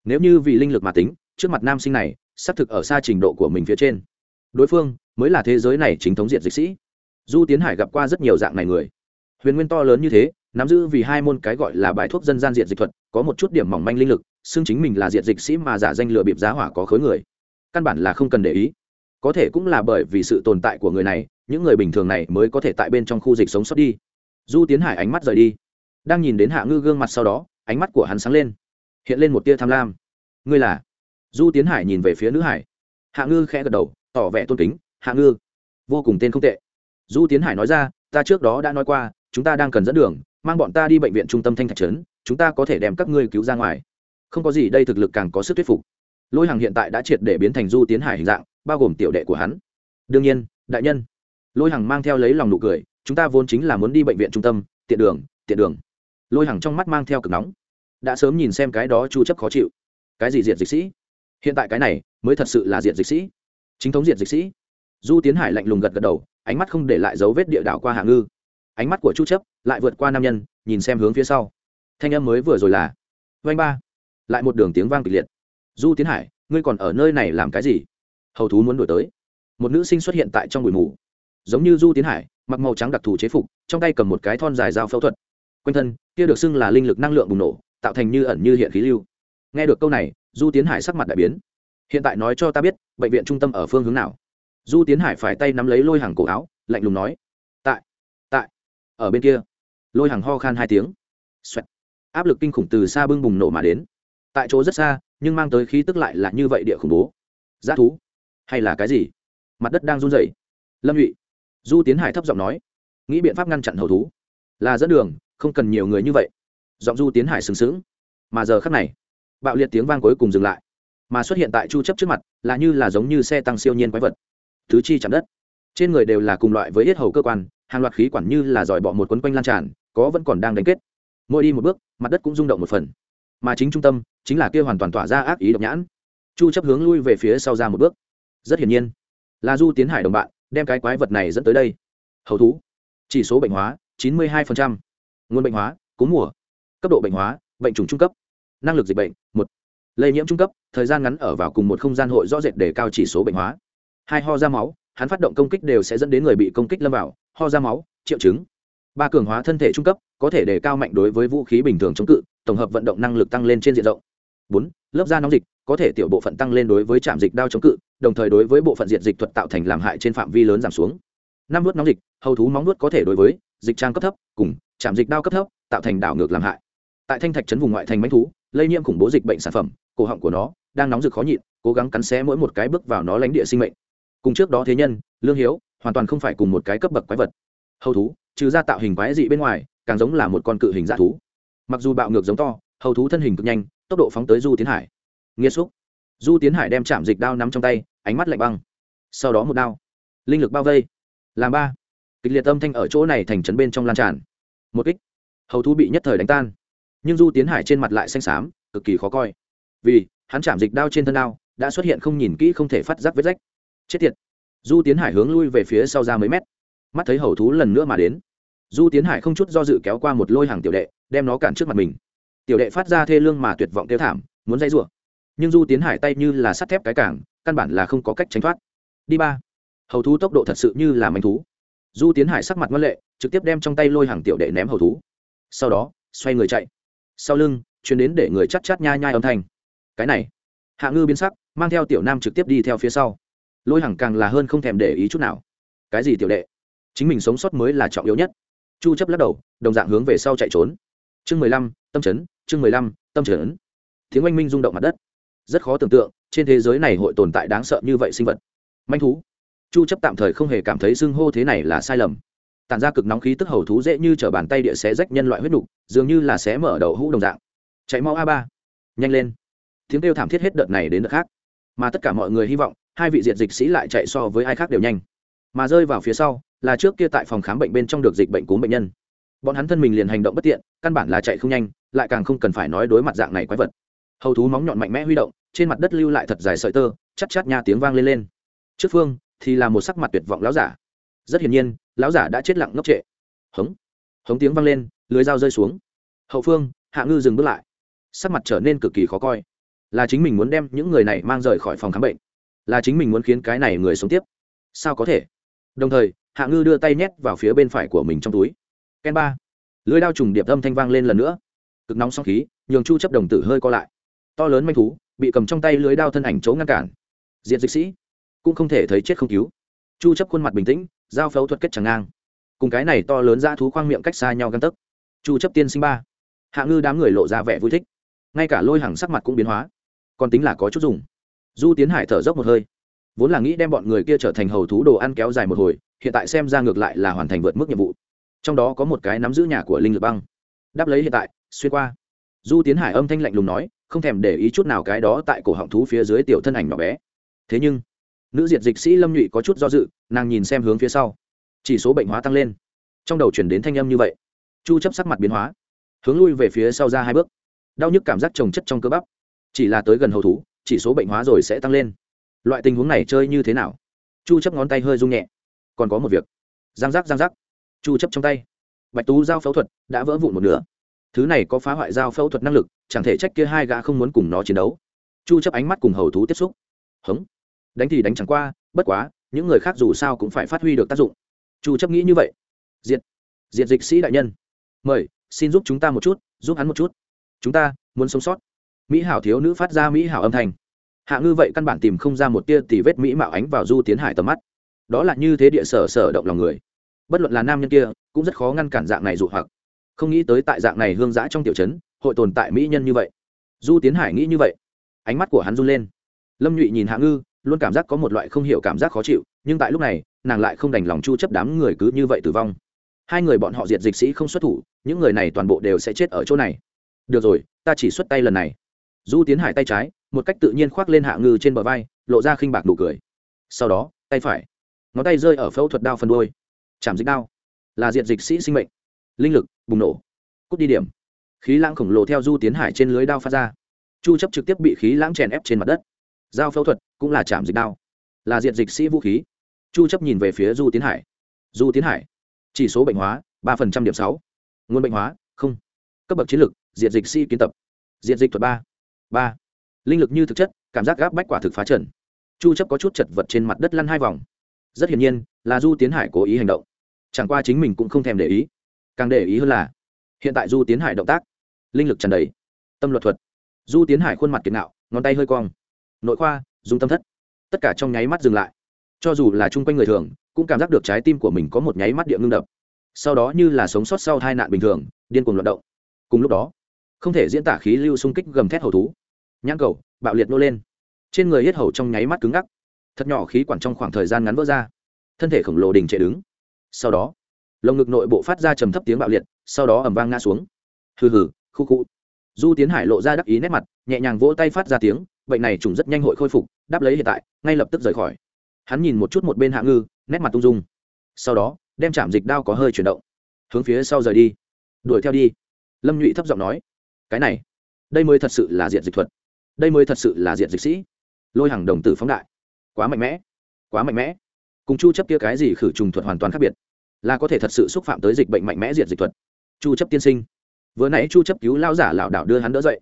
Nếu như vì linh lực mà tính, trước mặt nam sinh này, xác thực ở xa trình độ của mình phía trên. Đối phương mới là thế giới này chính thống diện dịch sĩ du tiến hải gặp qua rất nhiều dạng này người. Huyền nguyên to lớn như thế, nắm giữ vì hai môn cái gọi là bài thuốc dân gian diện dịch thuật, có một chút điểm mỏng manh linh lực, xưng chính mình là diện dịch sĩ mà giả danh lừa bịp giá hỏa có khối người. Căn bản là không cần để ý. Có thể cũng là bởi vì sự tồn tại của người này, những người bình thường này mới có thể tại bên trong khu dịch sống sót đi. Du tiến hải ánh mắt rời đi. Đang nhìn đến hạ ngư gương mặt sau đó, ánh mắt của hắn sáng lên. Hiện lên một tia tham lam. Ngươi là? Du tiến hải nhìn về phía nữ hải. Hạ ngư khẽ gật đầu, tỏ vẻ tôn kính. Hạ ngư, vô cùng tên không tệ du tiến hải nói ra, ta trước đó đã nói qua, chúng ta đang cần dẫn đường, mang bọn ta đi bệnh viện trung tâm thanh thạch trấn, chúng ta có thể đem các ngươi cứu ra ngoài. Không có gì đây thực lực càng có sức thuyết phục. Lôi hàng hiện tại đã triệt để biến thành du tiến hải hình dạng, bao gồm tiểu đệ của hắn. Đương nhiên, đại nhân. Lôi hàng mang theo lấy lòng nụ cười, chúng ta vốn chính là muốn đi bệnh viện trung tâm, tiện đường tiện đường. Lôi hàng trong mắt mang theo cực nóng. Đã sớm nhìn xem cái đó chu chấp khó chịu. Cái gì diệt dịch sĩ? Hiện tại cái này mới thật sự là diệt dịch sĩ. Chính thống diệt dịch sĩ. Du tiến hải lạnh lùng gật gật đầu ánh mắt không để lại dấu vết địa đạo qua hạ ngư. Ánh mắt của chu chấp lại vượt qua nam nhân, nhìn xem hướng phía sau. Thanh âm mới vừa rồi là vanh ba. Lại một đường tiếng vang kịch liệt. Du tiến hải, ngươi còn ở nơi này làm cái gì? Hầu thú muốn đuổi tới. Một nữ sinh xuất hiện tại trong bụi mù. Giống như du tiến hải, mặc màu trắng đặc thù chế phục, trong tay cầm một cái thon dài dao phẫu thuật. Quanh thân, kia được xưng là linh lực năng lượng bùng nổ, tạo thành như ẩn như hiện khí lưu. Nghe được câu này, du tiến hải sắc mặt đại biến. Hiện tại nói cho ta biết, bệnh viện trung tâm ở phương hướng nào? Du tiến hải phải tay nắm lấy lôi hàng cổ áo, lạnh lùng nói, tại tại, ở bên kia. Lôi hàng ho khan hai tiếng. Xoẹt. áp lực kinh khủng từ xa bưng bùng nổ mà đến. Tại chỗ rất xa, nhưng mang tới khí tức lại là như vậy địa khủng bố. G thú? Hay là cái gì? Mặt đất đang run rẩy. Lâm nhụy du tiến hải thấp giọng nói, nghĩ biện pháp ngăn chặn hầu thú. Là dẫn đường, không cần nhiều người như vậy. Giọng du tiến hải sừng sững. Mà giờ khắc này, bạo liệt tiếng vang cuối cùng dừng lại. Mà xuất hiện tại chu chấp trước mặt, là như là giống như xe tăng siêu nhiên quái vật thứ chi chạm đất. Trên người đều là cùng loại với yết hầu cơ quan, hàng loạt khí quản như là dòi bọ một quấn quanh lan tràn, có vẫn còn đang đánh kết. Mỗi đi một bước, mặt đất cũng rung động một phần. Mà chính trung tâm, chính là kia hoàn toàn tỏa ra ác ý độc nhãn. Chu chấp hướng lui về phía sau ra một bước. Rất hiển nhiên, là du tiến hải đồng bạn, đem cái quái vật này dẫn tới đây. Hầu thú, chỉ số bệnh hóa 92%. nguồn bệnh hóa, cúm mùa. Cấp độ bệnh hóa, bệnh trùng trung cấp. Năng lực dịch bệnh, một. Lây nhiễm trung cấp, thời gian ngắn ở vào cùng một không gian hội rõ rệt để cao chỉ số bệnh hóa hai ho ra máu, hắn phát động công kích đều sẽ dẫn đến người bị công kích lâm vào. Ho ra máu, triệu chứng. Ba cường hóa thân thể trung cấp, có thể đề cao mạnh đối với vũ khí bình thường chống cự, tổng hợp vận động năng lực tăng lên trên diện rộng. Bốn, lớp da nóng dịch, có thể tiểu bộ phận tăng lên đối với trạm dịch đao chống cự, đồng thời đối với bộ phận diện dịch thuật tạo thành làm hại trên phạm vi lớn giảm xuống. Năm nuốt nóng dịch, hầu thú móng nuốt có thể đối với dịch trang cấp thấp, cùng trạm dịch đao cấp thấp, tạo thành đảo ngược làm hại. Tại thanh thạch trấn vùng ngoại thành bánh thú, lây nhiễm khủng bố dịch bệnh sản phẩm, cổ họng của nó đang nóng rực khó nhịn, cố gắng cắn xé mỗi một cái bước vào nó lánh địa sinh mệnh cùng trước đó thế nhân, lương hiếu, hoàn toàn không phải cùng một cái cấp bậc quái vật. Hầu thú, trừ ra tạo hình quái dị bên ngoài, càng giống là một con cự hình dã thú. Mặc dù bạo ngược giống to, hầu thú thân hình cực nhanh, tốc độ phóng tới du tiến hải. Nghiêm xúc. Du tiến hải đem chạm dịch đao nắm trong tay, ánh mắt lạnh băng. Sau đó một đao. Linh lực bao vây. Làm ba. Kịch liệt âm thanh ở chỗ này thành trấn bên trong lan tràn. Một kích. Hầu thú bị nhất thời đánh tan. Nhưng du tiến hải trên mặt lại xanh xám, cực kỳ khó coi. Vì, hắn chạm dịch đao trên thân đao, đã xuất hiện không nhìn kỹ không thể phát giác vết rách chết tiệt. Du tiến hải hướng lui về phía sau ra mấy mét. Mắt thấy hầu thú lần nữa mà đến. Du tiến hải không chút do dự kéo qua một lôi hàng tiểu đệ, đem nó cản trước mặt mình. Tiểu đệ phát ra thê lương mà tuyệt vọng kêu thảm, muốn dây rủa. Nhưng du tiến hải tay như là sắt thép cái cảng, căn bản là không có cách tránh thoát. Đi ba. Hầu thú tốc độ thật sự như là manh thú. Du tiến hải sắc mặt ngân lệ, trực tiếp đem trong tay lôi hàng tiểu đệ ném hầu thú. Sau đó, xoay người chạy. Sau lưng chuyến đến để người chắc chát nhai nhai âm thanh. Cái này. Hạ ngư biến sắc, mang theo tiểu nam trực tiếp đi theo phía sau lôi hằng càng là hơn không thèm để ý chút nào. Cái gì tiểu đệ? Chính mình sống sót mới là trọng yếu nhất. Chu chấp lắc đầu đồng dạng hướng về sau chạy trốn. Chương mười lăm tâm chấn chương mười lăm tâm chấn. Tiếng oanh minh rung động mặt đất. Rất khó tưởng tượng trên thế giới này hội tồn tại đáng sợ như vậy sinh vật. Manh thú. Chu chấp tạm thời không hề cảm thấy xưng hô thế này là sai lầm. Tản ra cực nóng khí tức hầu thú dễ như trở bàn tay địa xé rách nhân loại huyết đủ, dường như là xé mở đầu hũ đồng dạng. Chạy mau a ba. Nhanh lên. Tiếng kêu thảm thiết hết đợt này đến đợt khác mà tất cả mọi người hy vọng, hai vị diệt dịch sĩ lại chạy so với ai khác đều nhanh. Mà rơi vào phía sau, là trước kia tại phòng khám bệnh bên trong được dịch bệnh cúm bệnh nhân. Bọn hắn thân mình liền hành động bất tiện, căn bản là chạy không nhanh, lại càng không cần phải nói đối mặt dạng này quái vật. Hầu thú móng nhọn mạnh mẽ huy động, trên mặt đất lưu lại thật dài sợi tơ chắc chát nha tiếng vang lên lên. Trước phương, thì là một sắc mặt tuyệt vọng láo giả. Rất hiển nhiên, lão giả đã chết lặng ngốc trệ. Hống hống tiếng vang lên, lưới dao rơi xuống. Hậu phương, hạ ngư dừng bước lại. Sắc mặt trở nên cực kỳ khó coi là chính mình muốn đem những người này mang rời khỏi phòng khám bệnh, là chính mình muốn khiến cái này người sống tiếp. Sao có thể? Đồng thời, hạ ngư đưa tay nhét vào phía bên phải của mình trong túi. Ken ba. Lưới đao trùng điệp âm thanh vang lên lần nữa. Cực nóng song khí, nhường chu chấp đồng tử hơi co lại. To lớn manh thú, bị cầm trong tay lưới đao thân ảnh chỗ ngăn cản. Diện dịch sĩ, cũng không thể thấy chết không cứu. Chu chấp khuôn mặt bình tĩnh giao phẫu thuật kết chẳng ngang. Cùng cái này to lớn ra thú khoang miệng cách xa nhau găng tấc. Chu chấp tiên sinh ba. Hạ ngư đám người lộ ra vẻ vui thích. Ngay cả lôi hàng sắc mặt cũng biến hóa còn tính là có chút dùng. Du tiến hải thở dốc một hơi. Vốn là nghĩ đem bọn người kia trở thành hầu thú đồ ăn kéo dài một hồi, hiện tại xem ra ngược lại là hoàn thành vượt mức nhiệm vụ. Trong đó có một cái nắm giữ nhà của linh lực băng. Đáp lấy hiện tại, xuyên qua. Du tiến hải âm thanh lạnh lùng nói, không thèm để ý chút nào cái đó tại cổ họng thú phía dưới tiểu thân ảnh nhỏ bé. Thế nhưng, nữ diệt dịch sĩ lâm nhụy có chút do dự, nàng nhìn xem hướng phía sau. Chỉ số bệnh hóa tăng lên. Trong đầu chuyển đến thanh âm như vậy. Chu chấp sắc mặt biến hóa. Hướng lui về phía sau ra hai bước. Đau nhức cảm giác trồng chất trong cơ bắp chỉ là tới gần hầu thú, chỉ số bệnh hóa rồi sẽ tăng lên. Loại tình huống này chơi như thế nào? Chu chấp ngón tay hơi rung nhẹ. Còn có một việc. Giang giác giang giác. Chu chấp trong tay. Bạch tú giao phẫu thuật, đã vỡ vụn một nửa. Thứ này có phá hoại giao phẫu thuật năng lực, chẳng thể trách kia hai gã không muốn cùng nó chiến đấu. Chu chấp ánh mắt cùng hầu thú tiếp xúc. Hống. Đánh thì đánh chẳng qua, bất quá, những người khác dù sao cũng phải phát huy được tác dụng. Chu chấp nghĩ như vậy. Diệt. Diệt dịch sĩ đại nhân. Mời, xin giúp chúng ta một chút, giúp hắn một chút. Chúng ta, muốn sống sót mỹ hảo thiếu nữ phát ra mỹ hảo âm thanh. Hạ ngư vậy căn bản tìm không ra một tia tì vết mỹ mạo ánh vào du tiến hải tầm mắt. Đó là như thế địa sở sở động lòng người. Bất luận là nam nhân kia, cũng rất khó ngăn cản dạng này dụ hoặc. Không nghĩ tới tại dạng này hương giã trong tiểu trấn, hội tồn tại mỹ nhân như vậy. Du tiến hải nghĩ như vậy. Ánh mắt của hắn run lên. Lâm nhụy nhìn hạ ngư, luôn cảm giác có một loại không hiểu cảm giác khó chịu, nhưng tại lúc này, nàng lại không đành lòng chu chấp đám người cứ như vậy tử vong. Hai người bọn họ diệt dịch sĩ không xuất thủ, những người này toàn bộ đều sẽ chết ở chỗ này. Được rồi, ta chỉ xuất tay lần này du tiến hải tay trái, một cách tự nhiên khoác lên hạ ngư trên bờ vai, lộ ra khinh bạc nụ cười. Sau đó, tay phải. Ngón tay rơi ở phẫu thuật đao phần đôi chạm dịch đao. Là diệt dịch sĩ sinh mệnh. Linh lực, bùng nổ. Cút đi điểm. Khí lãng khổng lồ theo du tiến hải trên lưới đao phát ra. Chu chấp trực tiếp bị khí lãng chèn ép trên mặt đất. Dao phẫu thuật, cũng là chạm dịch đao. Là diệt dịch sĩ vũ khí. Chu chấp nhìn về phía du tiến hải. Du tiến hải. Chỉ số bệnh hóa, ba phần trăm điểm sáu. Nguồn bệnh hóa, không. Cấp bậc chiến lược, diệt dịch sĩ kiến tập. Diệt dịch thuật ba ba linh lực như thực chất cảm giác gáp bách quả thực phá trần chu chấp có chút chật vật trên mặt đất lăn hai vòng rất hiển nhiên là du tiến hải cố ý hành động chẳng qua chính mình cũng không thèm để ý càng để ý hơn là hiện tại du tiến hải động tác linh lực tràn đầy tâm luật thuật du tiến hải khuôn mặt kiệt nạo ngón tay hơi cong nội khoa dùng tâm thất tất cả trong nháy mắt dừng lại cho dù là chung quanh người thường cũng cảm giác được trái tim của mình có một nháy mắt địa ngưng đập sau đó như là sống sót sau tai nạn bình thường điên cuồng loạn động cùng lúc đó không thể diễn tả khí lưu xung kích gầm thét hầu thú. Nhãn cầu, bạo liệt nô lên. Trên người hết hầu trong nháy mắt cứng ngắc. Thật nhỏ khí quản trong khoảng thời gian ngắn vỡ ra. Thân thể khổng lồ đình trệ đứng. Sau đó, lồng ngực nội bộ phát ra trầm thấp tiếng bạo liệt, sau đó ẩm vang ngã xuống. Hừ hừ, khu khu. Du tiến hải lộ ra đắc ý nét mặt, nhẹ nhàng vỗ tay phát ra tiếng, bệnh này trùng rất nhanh hội khôi phục, đáp lấy hiện tại, ngay lập tức rời khỏi. Hắn nhìn một chút một bên hạ ngư, nét mặt tung dung. Sau đó, đem chạm dịch đao có hơi chuyển động. Hướng phía sau rời đi. Đuổi theo đi. Lâm nhụy thấp giọng nói cái này, đây mới thật sự là diện dịch thuật, đây mới thật sự là diện dịch sĩ. Lôi hàng đồng tử phóng đại. Quá mạnh mẽ, quá mạnh mẽ. Cùng chu chấp kia cái gì khử trùng thuật hoàn toàn khác biệt. Là có thể thật sự xúc phạm tới dịch bệnh mạnh mẽ diện dịch thuật. Chu chấp tiên sinh. Vừa nãy chu chấp cứu lao giả lão đảo đưa hắn đỡ dậy.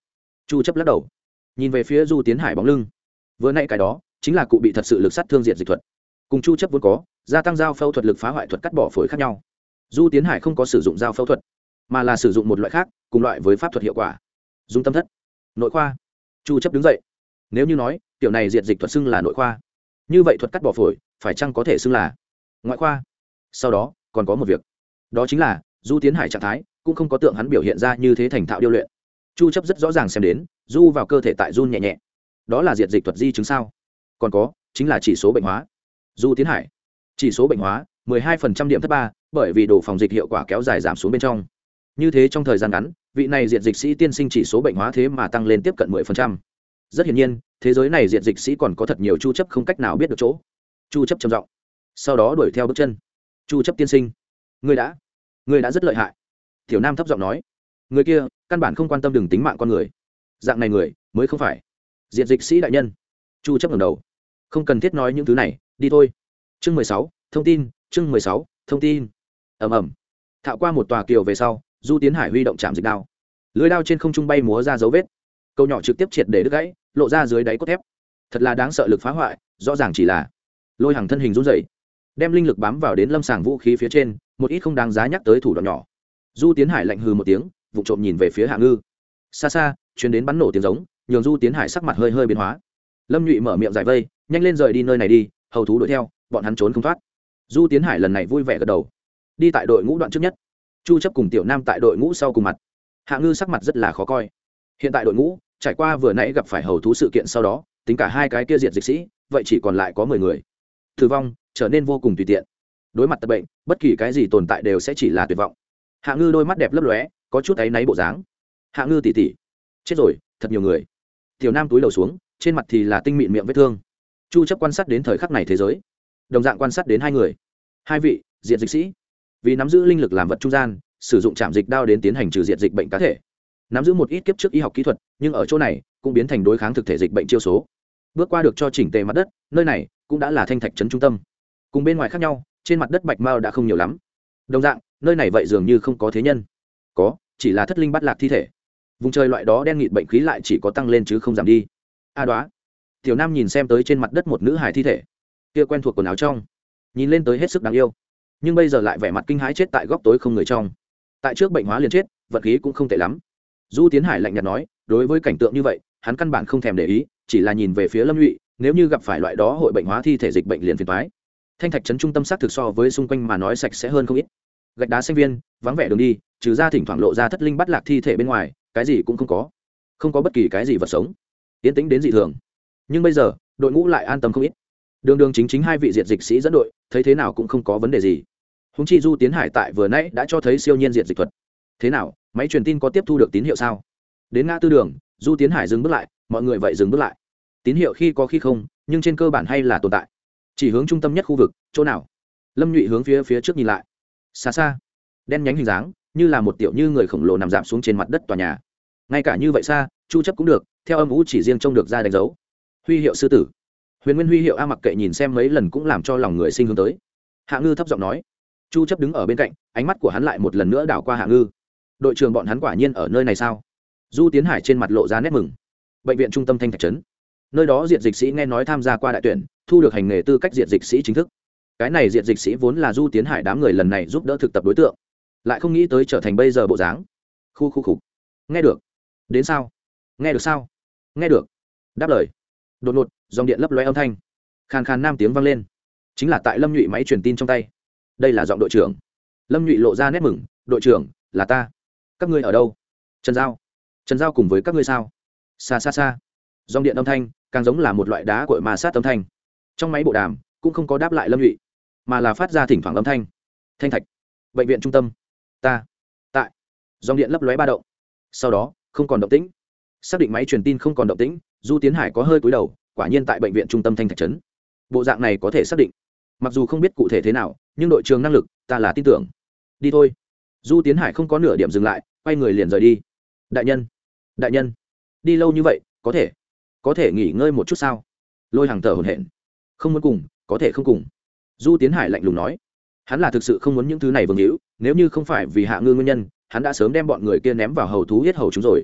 Chu chấp lắc đầu. Nhìn về phía du tiến hải bóng lưng. Vừa nãy cái đó, chính là cụ bị thật sự lực sát thương diện dịch thuật. Cùng chu chấp vốn có, gia tăng giao phẫu thuật lực phá hoại thuật cắt bỏ phổi khác nhau. Du tiến hải không có sử dụng giao phẫu thuật mà là sử dụng một loại khác, cùng loại với pháp thuật hiệu quả. Dùng tâm thất. Nội khoa. Chu chấp đứng dậy. Nếu như nói tiểu này diệt dịch thuật xưng là nội khoa. Như vậy thuật cắt bỏ phổi, phải chăng có thể xưng là ngoại khoa? Sau đó, còn có một việc. Đó chính là, du tiến hải trạng thái cũng không có tượng hắn biểu hiện ra như thế thành thạo điêu luyện. Chu chấp rất rõ ràng xem đến, du vào cơ thể tại run nhẹ nhẹ. Đó là diệt dịch thuật di chứng sao? Còn có, chính là chỉ số bệnh hóa. Du tiến hải. Chỉ số bệnh hóa 12% điểm thất ba, bởi vì đồ phòng dịch hiệu quả kéo dài giảm xuống bên trong như thế trong thời gian ngắn vị này diện dịch sĩ tiên sinh chỉ số bệnh hóa thế mà tăng lên tiếp cận 10%. rất hiển nhiên thế giới này diện dịch sĩ còn có thật nhiều chu chấp không cách nào biết được chỗ. Chu chấp trầm giọng sau đó đuổi theo bước chân. Chu chấp tiên sinh người đã người đã rất lợi hại. Tiểu nam thấp giọng nói người kia căn bản không quan tâm đừng tính mạng con người. Dạng này người mới không phải Diện dịch sĩ đại nhân. Chu chấp ngẩng đầu không cần thiết nói những thứ này đi thôi. Chương 16, thông tin chương 16, thông tin. Ầm ầm. Thạo qua một tòa kiều về sau du tiến hải huy động chạm dịch đao. Lưới đao trên không trung bay múa ra dấu vết. Câu nhỏ trực tiếp triệt để đứt gãy, lộ ra dưới đáy cốt thép. Thật là đáng sợ lực phá hoại, rõ ràng chỉ là lôi hàng thân hình run rẩy, đem linh lực bám vào đến lâm sàng vũ khí phía trên, một ít không đáng giá nhắc tới thủ đoạn nhỏ. Du tiến hải lạnh hừ một tiếng, vụ trộm nhìn về phía hạ ngư. Xa xa chuyến đến bắn nổ tiếng giống, nhường du tiến hải sắc mặt hơi hơi biến hóa. Lâm nhụy mở miệng giải vây, nhanh lên rời đi nơi này đi, hầu thú đuổi theo, bọn hắn trốn không thoát. Du tiến hải lần này vui vẻ gật đầu. Đi tại đội ngũ đoạn trước nhất chu chấp cùng tiểu nam tại đội ngũ sau cùng mặt. Hạ ngư sắc mặt rất là khó coi. Hiện tại đội ngũ, trải qua vừa nãy gặp phải hầu thú sự kiện sau đó, tính cả hai cái kia diệt dịch sĩ, vậy chỉ còn lại có mười người. Tử vong trở nên vô cùng tùy tiện. Đối mặt tật bệnh, bất kỳ cái gì tồn tại đều sẽ chỉ là tuyệt vọng. Hạ ngư đôi mắt đẹp lấp lóe, có chút áy náy bộ dáng. Hạ ngư tỉ tỉ. Chết rồi, thật nhiều người. Tiểu nam túi đầu xuống, trên mặt thì là tinh mịn miệng vết thương. Chu chấp quan sát đến thời khắc này thế giới. Đồng dạng quan sát đến hai người. Hai vị diện dịch sĩ vì nắm giữ linh lực làm vật trung gian, sử dụng chạm dịch đao đến tiến hành trừ diệt dịch bệnh cá thể. Nắm giữ một ít kiếp trước y học kỹ thuật, nhưng ở chỗ này cũng biến thành đối kháng thực thể dịch bệnh chiêu số. Bước qua được cho chỉnh tề mặt đất, nơi này cũng đã là thanh thạch trấn trung tâm. Cùng bên ngoài khác nhau, trên mặt đất bạch mao đã không nhiều lắm. Đồng dạng, nơi này vậy dường như không có thế nhân. Có, chỉ là thất linh bắt lạc thi thể. Vùng trời loại đó đen nghịt bệnh khí lại chỉ có tăng lên chứ không giảm đi. A à đoá. Tiểu nam nhìn xem tới trên mặt đất một nữ hài thi thể. Kia quen thuộc quần áo trong. Nhìn lên tới hết sức đáng yêu nhưng bây giờ lại vẻ mặt kinh hãi chết tại góc tối không người trong. Tại trước bệnh hóa liền chết, vật khí cũng không tệ lắm. Du tiến hải lạnh nhạt nói, đối với cảnh tượng như vậy, hắn căn bản không thèm để ý, chỉ là nhìn về phía lâm lụy nếu như gặp phải loại đó hội bệnh hóa thi thể dịch bệnh liền phiền thoái thanh thạch trấn trung tâm xác thực so với xung quanh mà nói sạch sẽ hơn không ít. Gạch đá sinh viên, vắng vẻ đường đi, trừ ra thỉnh thoảng lộ ra thất linh bắt lạc thi thể bên ngoài, cái gì cũng không có. Không có bất kỳ cái gì vật sống. Tiến tĩnh đến dị thường. Nhưng bây giờ, đội ngũ lại an tâm không ít. Đường đường chính chính hai vị diệt dịch sĩ dẫn đội, thấy thế nào cũng không có vấn đề gì húng chi du tiến hải tại vừa nãy đã cho thấy siêu nhiên diện dịch thuật. Thế nào, máy truyền tin có tiếp thu được tín hiệu sao? Đến ngã tư đường, du tiến hải dừng bước lại, mọi người vậy dừng bước lại. Tín hiệu khi có khi không, nhưng trên cơ bản hay là tồn tại. Chỉ hướng trung tâm nhất khu vực, chỗ nào? Lâm nhụy hướng phía phía trước nhìn lại. Xa xa, đen nhánh hình dáng, như là một tiểu như người khổng lồ nằm giảm xuống trên mặt đất tòa nhà. Ngay cả như vậy xa, chu chấp cũng được, theo âm ú chỉ riêng trông được ra đánh dấu. Huy hiệu sư tử. Huyền nguyên huy hiệu a mặc kệ nhìn xem mấy lần cũng làm cho lòng người sinh hướng tới. Hạ ngư thấp giọng nói chu chấp đứng ở bên cạnh, ánh mắt của hắn lại một lần nữa đảo qua hạ ngư. Đội trưởng bọn hắn quả nhiên ở nơi này sao? Du tiến hải trên mặt lộ ra nét mừng. Bệnh viện trung tâm thanh thạch trấn. Nơi đó diện dịch sĩ nghe nói tham gia qua đại tuyển, thu được hành nghề tư cách diện dịch sĩ chính thức. Cái này diện dịch sĩ vốn là du tiến hải đám người lần này giúp đỡ thực tập đối tượng. Lại không nghĩ tới trở thành bây giờ bộ dáng. Khu khu khục. Nghe được. Đến sao? Nghe được sao? Nghe được. Đáp lời. Đột ngột, dòng điện lấp loe âm thanh. Khàn khàn nam tiếng vang lên. Chính là tại lâm nhụy máy truyền tin trong tay đây là giọng đội trưởng. Lâm nhụy lộ ra nét mừng, đội trưởng, là ta. Các ngươi ở đâu? Trần giao. Trần giao cùng với các ngươi sao? Xa xa xa. Dòng điện âm thanh càng giống là một loại đá cội mà sát âm thanh. Trong máy bộ đàm cũng không có đáp lại lâm nhụy, mà là phát ra thỉnh thoảng âm thanh. Thanh thạch, bệnh viện trung tâm. Ta, tại. Dòng điện lấp lóe ba động. Sau đó, không còn động tĩnh. Xác định máy truyền tin không còn động tĩnh, du tiến hải có hơi cúi đầu, quả nhiên tại bệnh viện trung tâm thanh thạch trấn. Bộ dạng này có thể xác định. Mặc dù không biết cụ thể thế nào nhưng đội trường năng lực, ta là tin tưởng. Đi thôi. Du tiến hải không có nửa điểm dừng lại, quay người liền rời đi. Đại nhân. Đại nhân. Đi lâu như vậy, có thể. Có thể nghỉ ngơi một chút sao? Lôi hàng thở hồn hển. Không muốn cùng, có thể không cùng. Du tiến hải lạnh lùng nói. Hắn là thực sự không muốn những thứ này vương hữu, nếu như không phải vì hạ ngư nguyên nhân, hắn đã sớm đem bọn người kia ném vào hầu thú hết hầu chúng rồi.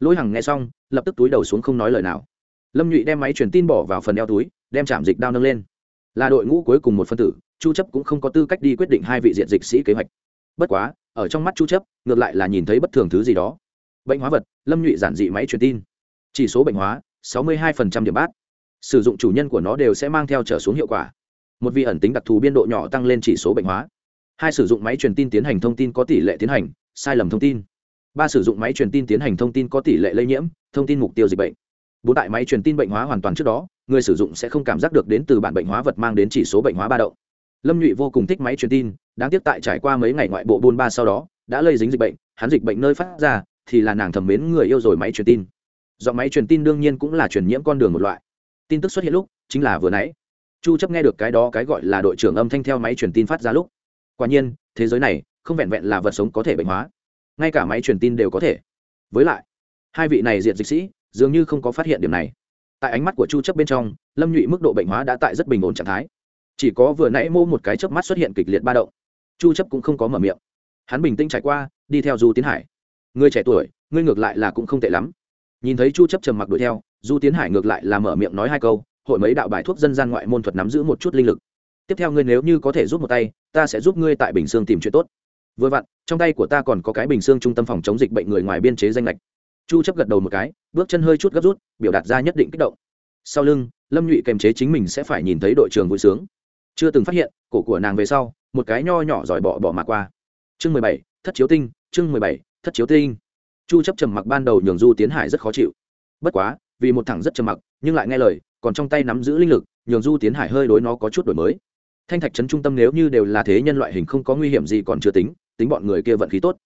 Lôi hằng nghe xong, lập tức túi đầu xuống không nói lời nào. Lâm nhụy đem máy truyền tin bỏ vào phần đeo túi, đem chạm dịch đao nâng lên. Là đội ngũ cuối cùng một phân tử chu chấp cũng không có tư cách đi quyết định hai vị diện dịch sĩ kế hoạch. Bất quá, ở trong mắt chu chấp, ngược lại là nhìn thấy bất thường thứ gì đó. Bệnh hóa vật, lâm nhụy giản dị máy truyền tin. Chỉ số bệnh hóa 62% điểm bát. Sử dụng chủ nhân của nó đều sẽ mang theo trở xuống hiệu quả. Một vị ẩn tính đặc thù biên độ nhỏ tăng lên chỉ số bệnh hóa. Hai sử dụng máy truyền tin tiến hành thông tin có tỷ lệ tiến hành, sai lầm thông tin. Ba sử dụng máy truyền tin tiến hành thông tin có tỷ lệ lây nhiễm, thông tin mục tiêu dịch bệnh. Bốn tại máy truyền tin bệnh hóa hoàn toàn trước đó, người sử dụng sẽ không cảm giác được đến từ bản bệnh hóa vật mang đến chỉ số bệnh hóa ba động lâm nhụy vô cùng thích máy truyền tin, đáng tiếc tại trải qua mấy ngày ngoại bộ bôn ba sau đó, đã lây dính dịch bệnh, hắn dịch bệnh nơi phát ra, thì là nàng thẩm mến người yêu rồi máy truyền tin. Giọng máy truyền tin đương nhiên cũng là truyền nhiễm con đường một loại. Tin tức xuất hiện lúc, chính là vừa nãy. Chu chấp nghe được cái đó cái gọi là đội trưởng âm thanh theo máy truyền tin phát ra lúc. Quả nhiên, thế giới này, không vẹn vẹn là vật sống có thể bệnh hóa. Ngay cả máy truyền tin đều có thể. Với lại, hai vị này diện dịch sĩ, dường như không có phát hiện điểm này. Tại ánh mắt của chu chấp bên trong, lâm nhụy mức độ bệnh hóa đã tại rất bình ổn trạng thái chỉ có vừa nãy mô một cái chớp mắt xuất hiện kịch liệt ba động. Chu chấp cũng không có mở miệng. Hắn bình tĩnh trải qua, đi theo du tiến hải. Người trẻ tuổi, ngươi ngược lại là cũng không tệ lắm. Nhìn thấy chu chấp trầm mặc đuổi theo, du tiến hải ngược lại là mở miệng nói hai câu, hội mấy đạo bài thuốc dân gian ngoại môn thuật nắm giữ một chút linh lực. Tiếp theo ngươi nếu như có thể giúp một tay, ta sẽ giúp ngươi tại bình xương tìm chuyện tốt. Vừa vặn, trong tay của ta còn có cái bình xương trung tâm phòng chống dịch bệnh người ngoài biên chế danh lệch chu chấp gật đầu một cái, bước chân hơi chút gấp rút, biểu đạt ra nhất định kích động. Sau lưng, lâm nhụy kềm chế chính mình sẽ phải nhìn thấy đội trưởng vui sướng chưa từng phát hiện cổ của nàng về sau một cái nho nhỏ giỏi bỏ bỏ mà qua. Chương 17, thất chiếu tinh chương 17, thất chiếu tinh. Chu chấp trầm mặc ban đầu nhường du tiến hải rất khó chịu. Bất quá vì một thằng rất trầm mặc nhưng lại nghe lời còn trong tay nắm giữ linh lực nhường du tiến hải hơi đối nó có chút đổi mới. Thanh thạch trấn trung tâm nếu như đều là thế nhân loại hình không có nguy hiểm gì còn chưa tính tính bọn người kia vận khí tốt.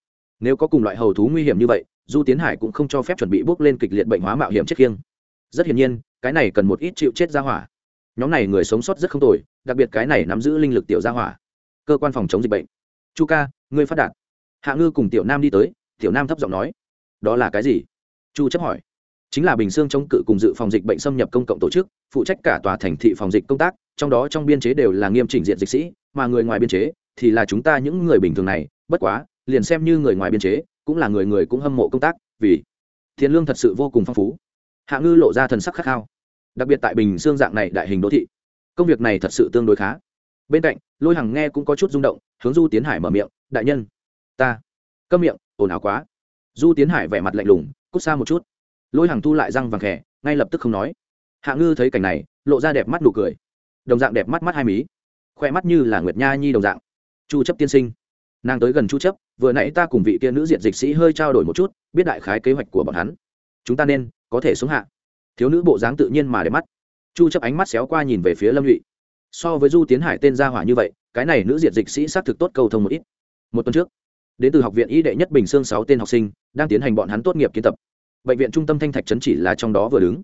Nếu có cùng loại hầu thú nguy hiểm như vậy du tiến hải cũng không cho phép chuẩn bị bước lên kịch liệt bệnh hóa mạo hiểm chết khiêng. Rất hiển nhiên cái này cần một ít chịu chết ra hỏa nhóm này người sống sót rất không tồi, đặc biệt cái này nắm giữ linh lực tiểu gia hỏa. Cơ quan phòng chống dịch bệnh. Chu ca, ngươi phát đạt. Hạ ngư cùng tiểu nam đi tới, tiểu nam thấp giọng nói, đó là cái gì? Chu chấp hỏi. Chính là bình xương chống cự cùng dự phòng dịch bệnh xâm nhập công cộng tổ chức, phụ trách cả tòa thành thị phòng dịch công tác, trong đó trong biên chế đều là nghiêm chỉnh diện dịch sĩ, mà người ngoài biên chế thì là chúng ta những người bình thường này, bất quá, liền xem như người ngoài biên chế, cũng là người người cũng hâm mộ công tác, vì thiện lương thật sự vô cùng phong phú. Hạ ngư lộ ra thần sắc khát khao đặc biệt tại bình xương dạng này đại hình đô thị, công việc này thật sự tương đối khá. Bên cạnh, lôi hằng nghe cũng có chút rung động, hướng du tiến hải mở miệng, đại nhân, ta. Câm miệng ồn ào quá. Du tiến hải vẻ mặt lạnh lùng, cút xa một chút. Lôi hằng thu lại răng vàng khẽ ngay lập tức không nói. Hạ ngư thấy cảnh này, lộ ra đẹp mắt nụ cười. Đồng dạng đẹp mắt mắt hai mí. Khoe mắt như là nguyệt nha nhi đồng dạng. Chu chấp tiên sinh. Nàng tới gần chu chấp, vừa nãy ta cùng vị kia nữ diện dịch sĩ hơi trao đổi một chút, biết đại khái kế hoạch của bọn hắn. Chúng ta nên có thể xuống hạ thiếu nữ bộ dáng tự nhiên mà để mắt. Chu chấp ánh mắt xéo qua nhìn về phía lâm nhụy so với du tiến hải tên gia hỏa như vậy, cái này nữ diệt dịch sĩ xác thực tốt cầu thông một ít. Một tuần trước, đến từ học viện y đệ nhất bình xương sáu tên học sinh đang tiến hành bọn hắn tốt nghiệp kiến tập. Bệnh viện trung tâm thanh thạch trấn chỉ là trong đó vừa đứng.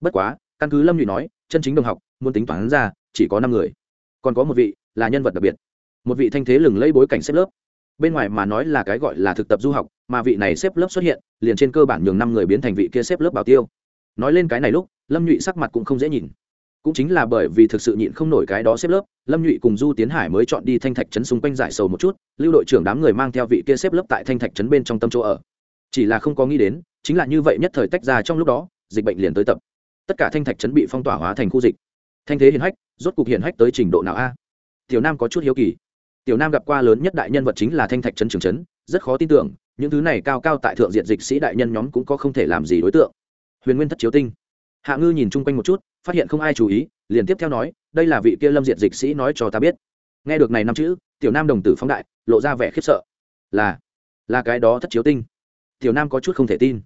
Bất quá, căn cứ lâm nhụy nói, chân chính đồng học, muốn tính toán ra, chỉ có năm người. Còn có một vị là nhân vật đặc biệt. Một vị thanh thế lừng lẫy bối cảnh xếp lớp. Bên ngoài mà nói là cái gọi là thực tập du học, mà vị này xếp lớp xuất hiện, liền trên cơ bản nhường năm người biến thành vị kia xếp lớp bảo tiêu nói lên cái này lúc, lâm nhụy sắc mặt cũng không dễ nhìn. Cũng chính là bởi vì thực sự nhịn không nổi cái đó xếp lớp, lâm nhụy cùng du tiến hải mới chọn đi thanh thạch trấn xung quanh giải sầu một chút, lưu đội trưởng đám người mang theo vị kia xếp lớp tại thanh thạch trấn bên trong tâm chỗ ở. Chỉ là không có nghĩ đến, chính là như vậy nhất thời tách ra trong lúc đó, dịch bệnh liền tới tập. Tất cả thanh thạch trấn bị phong tỏa hóa thành khu dịch. Thanh thế hiển hách, rốt cục hiển hách tới trình độ nào a? Tiểu nam có chút hiếu kỳ. Tiểu nam gặp qua lớn nhất đại nhân vật chính là thanh thạch trấn trường trấn, rất khó tin tưởng, những thứ này cao cao tại thượng diện dịch sĩ đại nhân nhóm cũng có không thể làm gì đối tượng huyền nguyên thất chiếu tinh. Hạ ngư nhìn chung quanh một chút, phát hiện không ai chú ý, liền tiếp theo nói, đây là vị kia lâm diệt dịch sĩ nói cho ta biết. Nghe được này năm chữ, tiểu nam đồng tử phóng đại, lộ ra vẻ khiếp sợ. Là là cái đó thất chiếu tinh. Tiểu nam có chút không thể tin.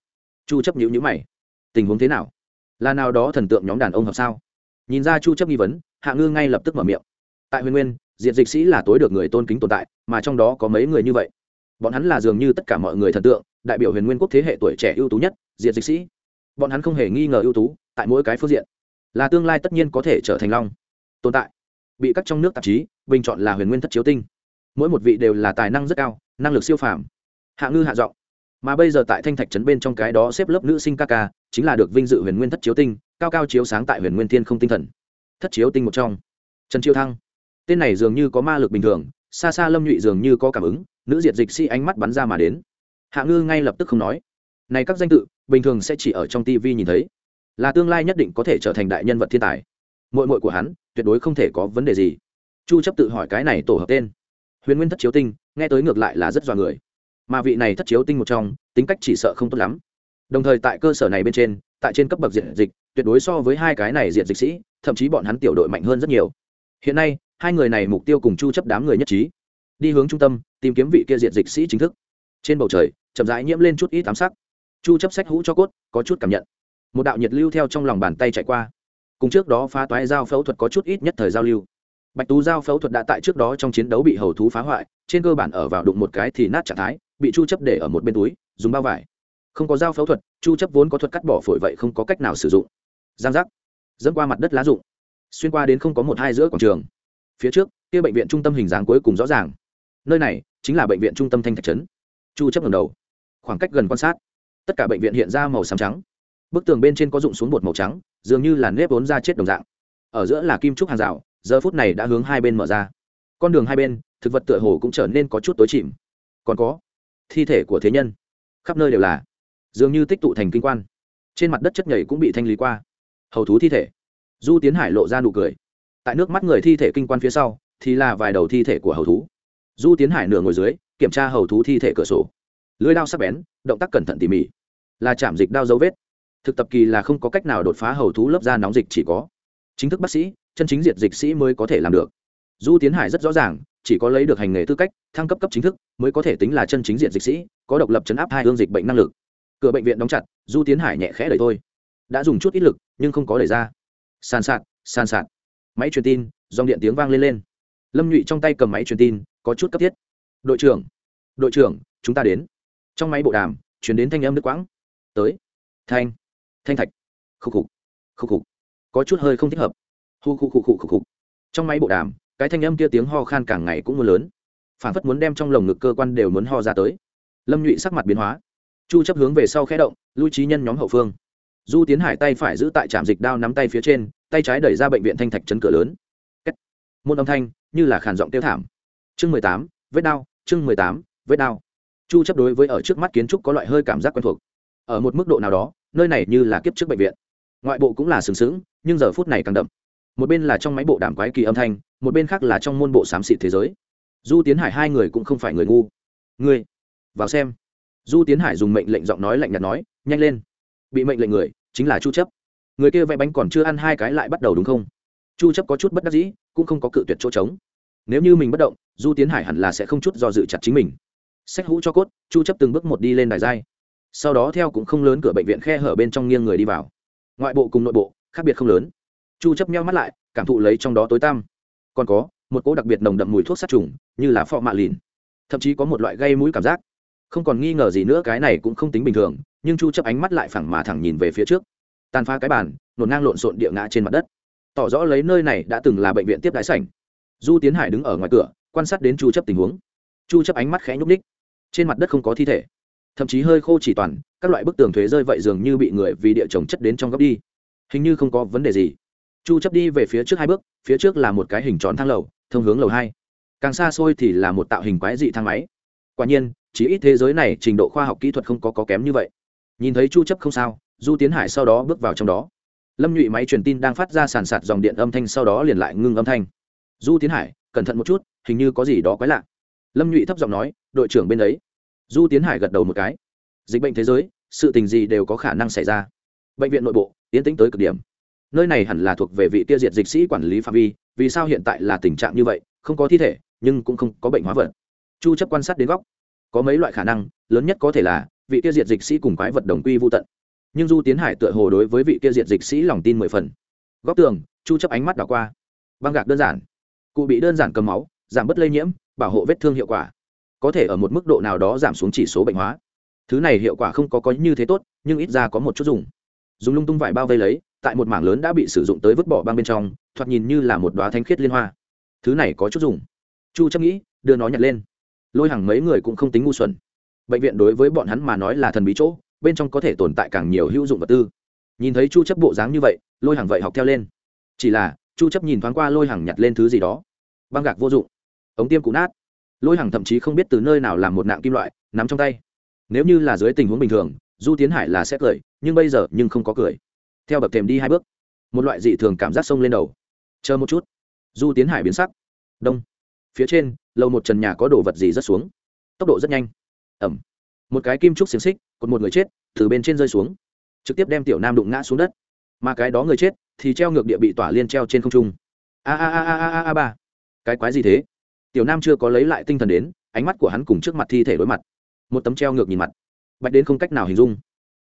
Chu chấp nhữ nhữ mày. Tình huống thế nào? Là nào đó thần tượng nhóm đàn ông hợp sao? Nhìn ra chu chấp nghi vấn, hạ ngư ngay lập tức mở miệng. Tại huyền nguyên, Diệt dịch sĩ là tối được người tôn kính tồn tại, mà trong đó có mấy người như vậy. Bọn hắn là dường như tất cả mọi người thần tượng, đại biểu huyền nguyên quốc thế hệ tuổi trẻ ưu tú nhất, Diệt dịch sĩ bọn hắn không hề nghi ngờ ưu tú tại mỗi cái phương diện là tương lai tất nhiên có thể trở thành long tồn tại bị các trong nước tạp chí bình chọn là huyền nguyên thất chiếu tinh mỗi một vị đều là tài năng rất cao năng lực siêu phàm hạ ngư hạ giọng mà bây giờ tại thanh thạch trấn bên trong cái đó xếp lớp nữ sinh ca ca chính là được vinh dự huyền nguyên thất chiếu tinh cao cao chiếu sáng tại huyền nguyên thiên không tinh thần thất chiếu tinh một trong trần chiêu thăng tên này dường như có ma lực bình thường xa xa lâm nhụy dường như có cảm ứng nữ diệt dịch sĩ ánh mắt bắn ra mà đến hạ ngư ngay lập tức không nói này các danh tự, bình thường sẽ chỉ ở trong tv nhìn thấy. Là tương lai nhất định có thể trở thành đại nhân vật thiên tài. Mội mội của hắn, tuyệt đối không thể có vấn đề gì. Chu chấp tự hỏi cái này tổ hợp tên. Huyền nguyên thất chiếu tinh, nghe tới ngược lại là rất dọa người. Mà vị này thất chiếu tinh một trong, tính cách chỉ sợ không tốt lắm. Đồng thời tại cơ sở này bên trên, tại trên cấp bậc diện dịch, tuyệt đối so với hai cái này diện dịch sĩ, thậm chí bọn hắn tiểu đội mạnh hơn rất nhiều. Hiện nay, hai người này mục tiêu cùng chu chấp đám người nhất trí. Đi hướng trung tâm, tìm kiếm vị kia diện dịch sĩ chính thức. Trên bầu trời, chậm rãi nhiễm lên chút ít ám sắc chu chấp sách hũ cho cốt, có chút cảm nhận. Một đạo nhiệt lưu theo trong lòng bàn tay chạy qua. Cùng trước đó phá toái giao phẫu thuật có chút ít nhất thời giao lưu. Bạch tú giao phẫu thuật đã tại trước đó trong chiến đấu bị hầu thú phá hoại, trên cơ bản ở vào đụng một cái thì nát trạng thái, bị chu chấp để ở một bên túi, dùng bao vải. Không có dao phẫu thuật, chu chấp vốn có thuật cắt bỏ phổi vậy không có cách nào sử dụng. Giang giác. Dẫm qua mặt đất lá rụng. Xuyên qua đến không có một hai giữa quảng trường. Phía trước, kia bệnh viện trung tâm hình dáng cuối cùng rõ ràng. Nơi này chính là bệnh viện trung tâm thanh thạch trấn. Chu chấp ngẩng đầu. Khoảng cách gần quan sát tất cả bệnh viện hiện ra màu xám trắng. Bức tường bên trên có rụng xuống bột màu trắng, dường như là nếp vốn ra chết đồng dạng. Ở giữa là kim trúc hàng rào, giờ phút này đã hướng hai bên mở ra. Con đường hai bên, thực vật tựa hồ cũng trở nên có chút tối chìm. Còn có, thi thể của thế nhân. Khắp nơi đều là. Dường như tích tụ thành kinh quan. Trên mặt đất chất nhảy cũng bị thanh lý qua. Hầu thú thi thể. Du tiến hải lộ ra nụ cười. Tại nước mắt người thi thể kinh quan phía sau, thì là vài đầu thi thể của hầu thú. Du tiến hải nửa ngồi dưới, kiểm tra hầu thú thi thể cửa sổ lưới đao sắc bén, động tác cẩn thận tỉ mỉ. Là chạm dịch đao dấu vết. Thực tập kỳ là không có cách nào đột phá hầu thú lớp da nóng dịch chỉ có. Chính thức bác sĩ, chân chính diệt dịch sĩ mới có thể làm được. Du tiến hải rất rõ ràng, chỉ có lấy được hành nghề tư cách, thăng cấp cấp chính thức, mới có thể tính là chân chính diện dịch sĩ, có độc lập chấn áp hai hương dịch bệnh năng lực. Cửa bệnh viện đóng chặt, du tiến hải nhẹ khẽ đẩy thôi. Đã dùng chút ít lực, nhưng không có đẩy ra. Sàn sạt sàn sạt. Máy truyền tin, dòng điện tiếng vang lên lên. Lâm nhụy trong tay cầm máy truyền tin, có chút cấp thiết. Đội trưởng đội trưởng, chúng ta đến trong máy bộ đàm chuyển đến thanh âm nước quãng. Tới. Thanh. Thanh thạch. Khúc khục. Khúc khục. Có chút hơi không thích hợp. Hu khu khu khu khục khục trong máy bộ đàm cái thanh âm kia tiếng ho khan càng ngày cũng muốn lớn. Phản phất muốn đem trong lồng ngực cơ quan đều muốn ho ra tới. Lâm nhụy sắc mặt biến hóa. Chu chấp hướng về sau khẽ động lưu trí nhân nhóm hậu phương. Du tiến hải tay phải giữ tại trạm dịch đao nắm tay phía trên tay trái đẩy ra bệnh viện thanh thạch chấn cửa lớn. Kết. môn âm thanh như là khàn giọng tiêu thảm. Chương 18, vết đao chương 18, vết đao chu chấp đối với ở trước mắt kiến trúc có loại hơi cảm giác quen thuộc. Ở một mức độ nào đó, nơi này như là kiếp trước bệnh viện. Ngoại bộ cũng là sừng sững, nhưng giờ phút này càng đậm. Một bên là trong máy bộ đàm quái kỳ âm thanh, một bên khác là trong môn bộ xám xịt thế giới. Du tiến hải hai người cũng không phải người ngu. Ngươi, vào xem. Du tiến hải dùng mệnh lệnh giọng nói lạnh nhạt nói, nhanh lên. Bị mệnh lệnh người, chính là chu chấp. Người kia vẽ bánh còn chưa ăn hai cái lại bắt đầu đúng không? Chu chấp có chút bất đắc dĩ, cũng không có cự tuyệt chỗ trống. Nếu như mình bất động, du tiến hải hẳn là sẽ không chút do dự chặt chính mình sách hũ cho cốt, chu chấp từng bước một đi lên đài giai. Sau đó theo cũng không lớn cửa bệnh viện khe hở bên trong nghiêng người đi vào. Ngoại bộ cùng nội bộ, khác biệt không lớn. Chu chấp nheo mắt lại, cảm thụ lấy trong đó tối tăm. Còn có, một cỗ đặc biệt nồng đậm mùi thuốc sát trùng, như là phọ mạ lìn. Thậm chí có một loại gây mũi cảm giác. Không còn nghi ngờ gì nữa, cái này cũng không tính bình thường, nhưng chu chấp ánh mắt lại phẳng mà thẳng nhìn về phía trước. Tàn phá cái bàn, nổn ngang lộn xộn địa ngã trên mặt đất. Tỏ rõ lấy nơi này đã từng là bệnh viện tiếp đái sảnh. Du tiến hải đứng ở ngoài cửa, quan sát đến chu chấp tình huống. Chu chấp ánh mắt khẽ nhúc đích trên mặt đất không có thi thể. Thậm chí hơi khô chỉ toàn các loại bức tường thuế rơi vậy dường như bị người vì địa chồng chất đến trong góc đi. Hình như không có vấn đề gì. Chu chấp đi về phía trước hai bước phía trước là một cái hình tròn thang lầu thông hướng lầu hai. Càng xa xôi thì là một tạo hình quái dị thang máy. Quả nhiên chỉ ít thế giới này trình độ khoa học kỹ thuật không có, có kém như vậy. Nhìn thấy chu chấp không sao du tiến hải sau đó bước vào trong đó. Lâm nhụy máy truyền tin đang phát ra sàn sạt dòng điện âm thanh sau đó liền lại ngưng âm thanh. Du tiến hải cẩn thận một chút hình như có gì đó quái lạ. Lâm nhụy thấp giọng nói đội trưởng bên ấy du tiến hải gật đầu một cái. Dịch bệnh thế giới, sự tình gì đều có khả năng xảy ra. Bệnh viện nội bộ tiến tĩnh tới cực điểm. Nơi này hẳn là thuộc về vị tiêu diệt dịch sĩ quản lý phạm vi, vì sao hiện tại là tình trạng như vậy, không có thi thể, nhưng cũng không có bệnh hóa vật. Chu chấp quan sát đến góc. Có mấy loại khả năng, lớn nhất có thể là, vị tiêu diệt dịch sĩ cùng quái vật đồng quy vô tận. Nhưng du tiến hải tựa hồ đối với vị tiêu diệt dịch sĩ lòng tin mười phần. Góc tường, chu chấp ánh mắt đảo qua. Băng gạc đơn giản. Cụ bị đơn giản cầm máu, giảm bớt lây nhiễm, bảo hộ vết thương hiệu quả có thể ở một mức độ nào đó giảm xuống chỉ số bệnh hóa. Thứ này hiệu quả không có có như thế tốt, nhưng ít ra có một chút dùng. Dùng lung tung vải bao vây lấy, tại một mảng lớn đã bị sử dụng tới vứt bỏ băng bên trong, thoạt nhìn như là một đoá thanh khiết liên hoa. Thứ này có chút dùng. Chu chấp nghĩ, đưa nó nhặt lên. Lôi hàng mấy người cũng không tính ngu xuẩn. Bệnh viện đối với bọn hắn mà nói là thần bí chỗ, bên trong có thể tồn tại càng nhiều hữu dụng vật tư. Nhìn thấy chu chấp bộ dáng như vậy, lôi hàng vậy học theo lên. Chỉ là, chu chấp nhìn thoáng qua lôi hàng nhặt lên thứ gì đó. Băng gạc vô dụng. Ống tiêm cụ nát lôi hàng thậm chí không biết từ nơi nào làm một nạn kim loại, nắm trong tay. Nếu như là dưới tình huống bình thường, du tiến hải là sẽ cười, nhưng bây giờ nhưng không có cười. Theo bậc thềm đi hai bước, một loại dị thường cảm giác sông lên đầu. Chờ một chút. Du tiến hải biến sắc. Đông. Phía trên, lầu một trần nhà có đồ vật gì rất xuống? Tốc độ rất nhanh. Ẩm. Một cái kim trúc xiềng xích còn một người chết, từ bên trên rơi xuống. Trực tiếp đem tiểu nam đụng ngã xuống đất. Mà cái đó người chết, thì treo ngược địa bị tỏa liên treo trên không trung. A a a a a a ba. Cái quái gì thế? Tiểu nam chưa có lấy lại tinh thần đến, ánh mắt của hắn cùng trước mặt thi thể đối mặt. Một tấm treo ngược nhìn mặt. Bạch đến không cách nào hình dung.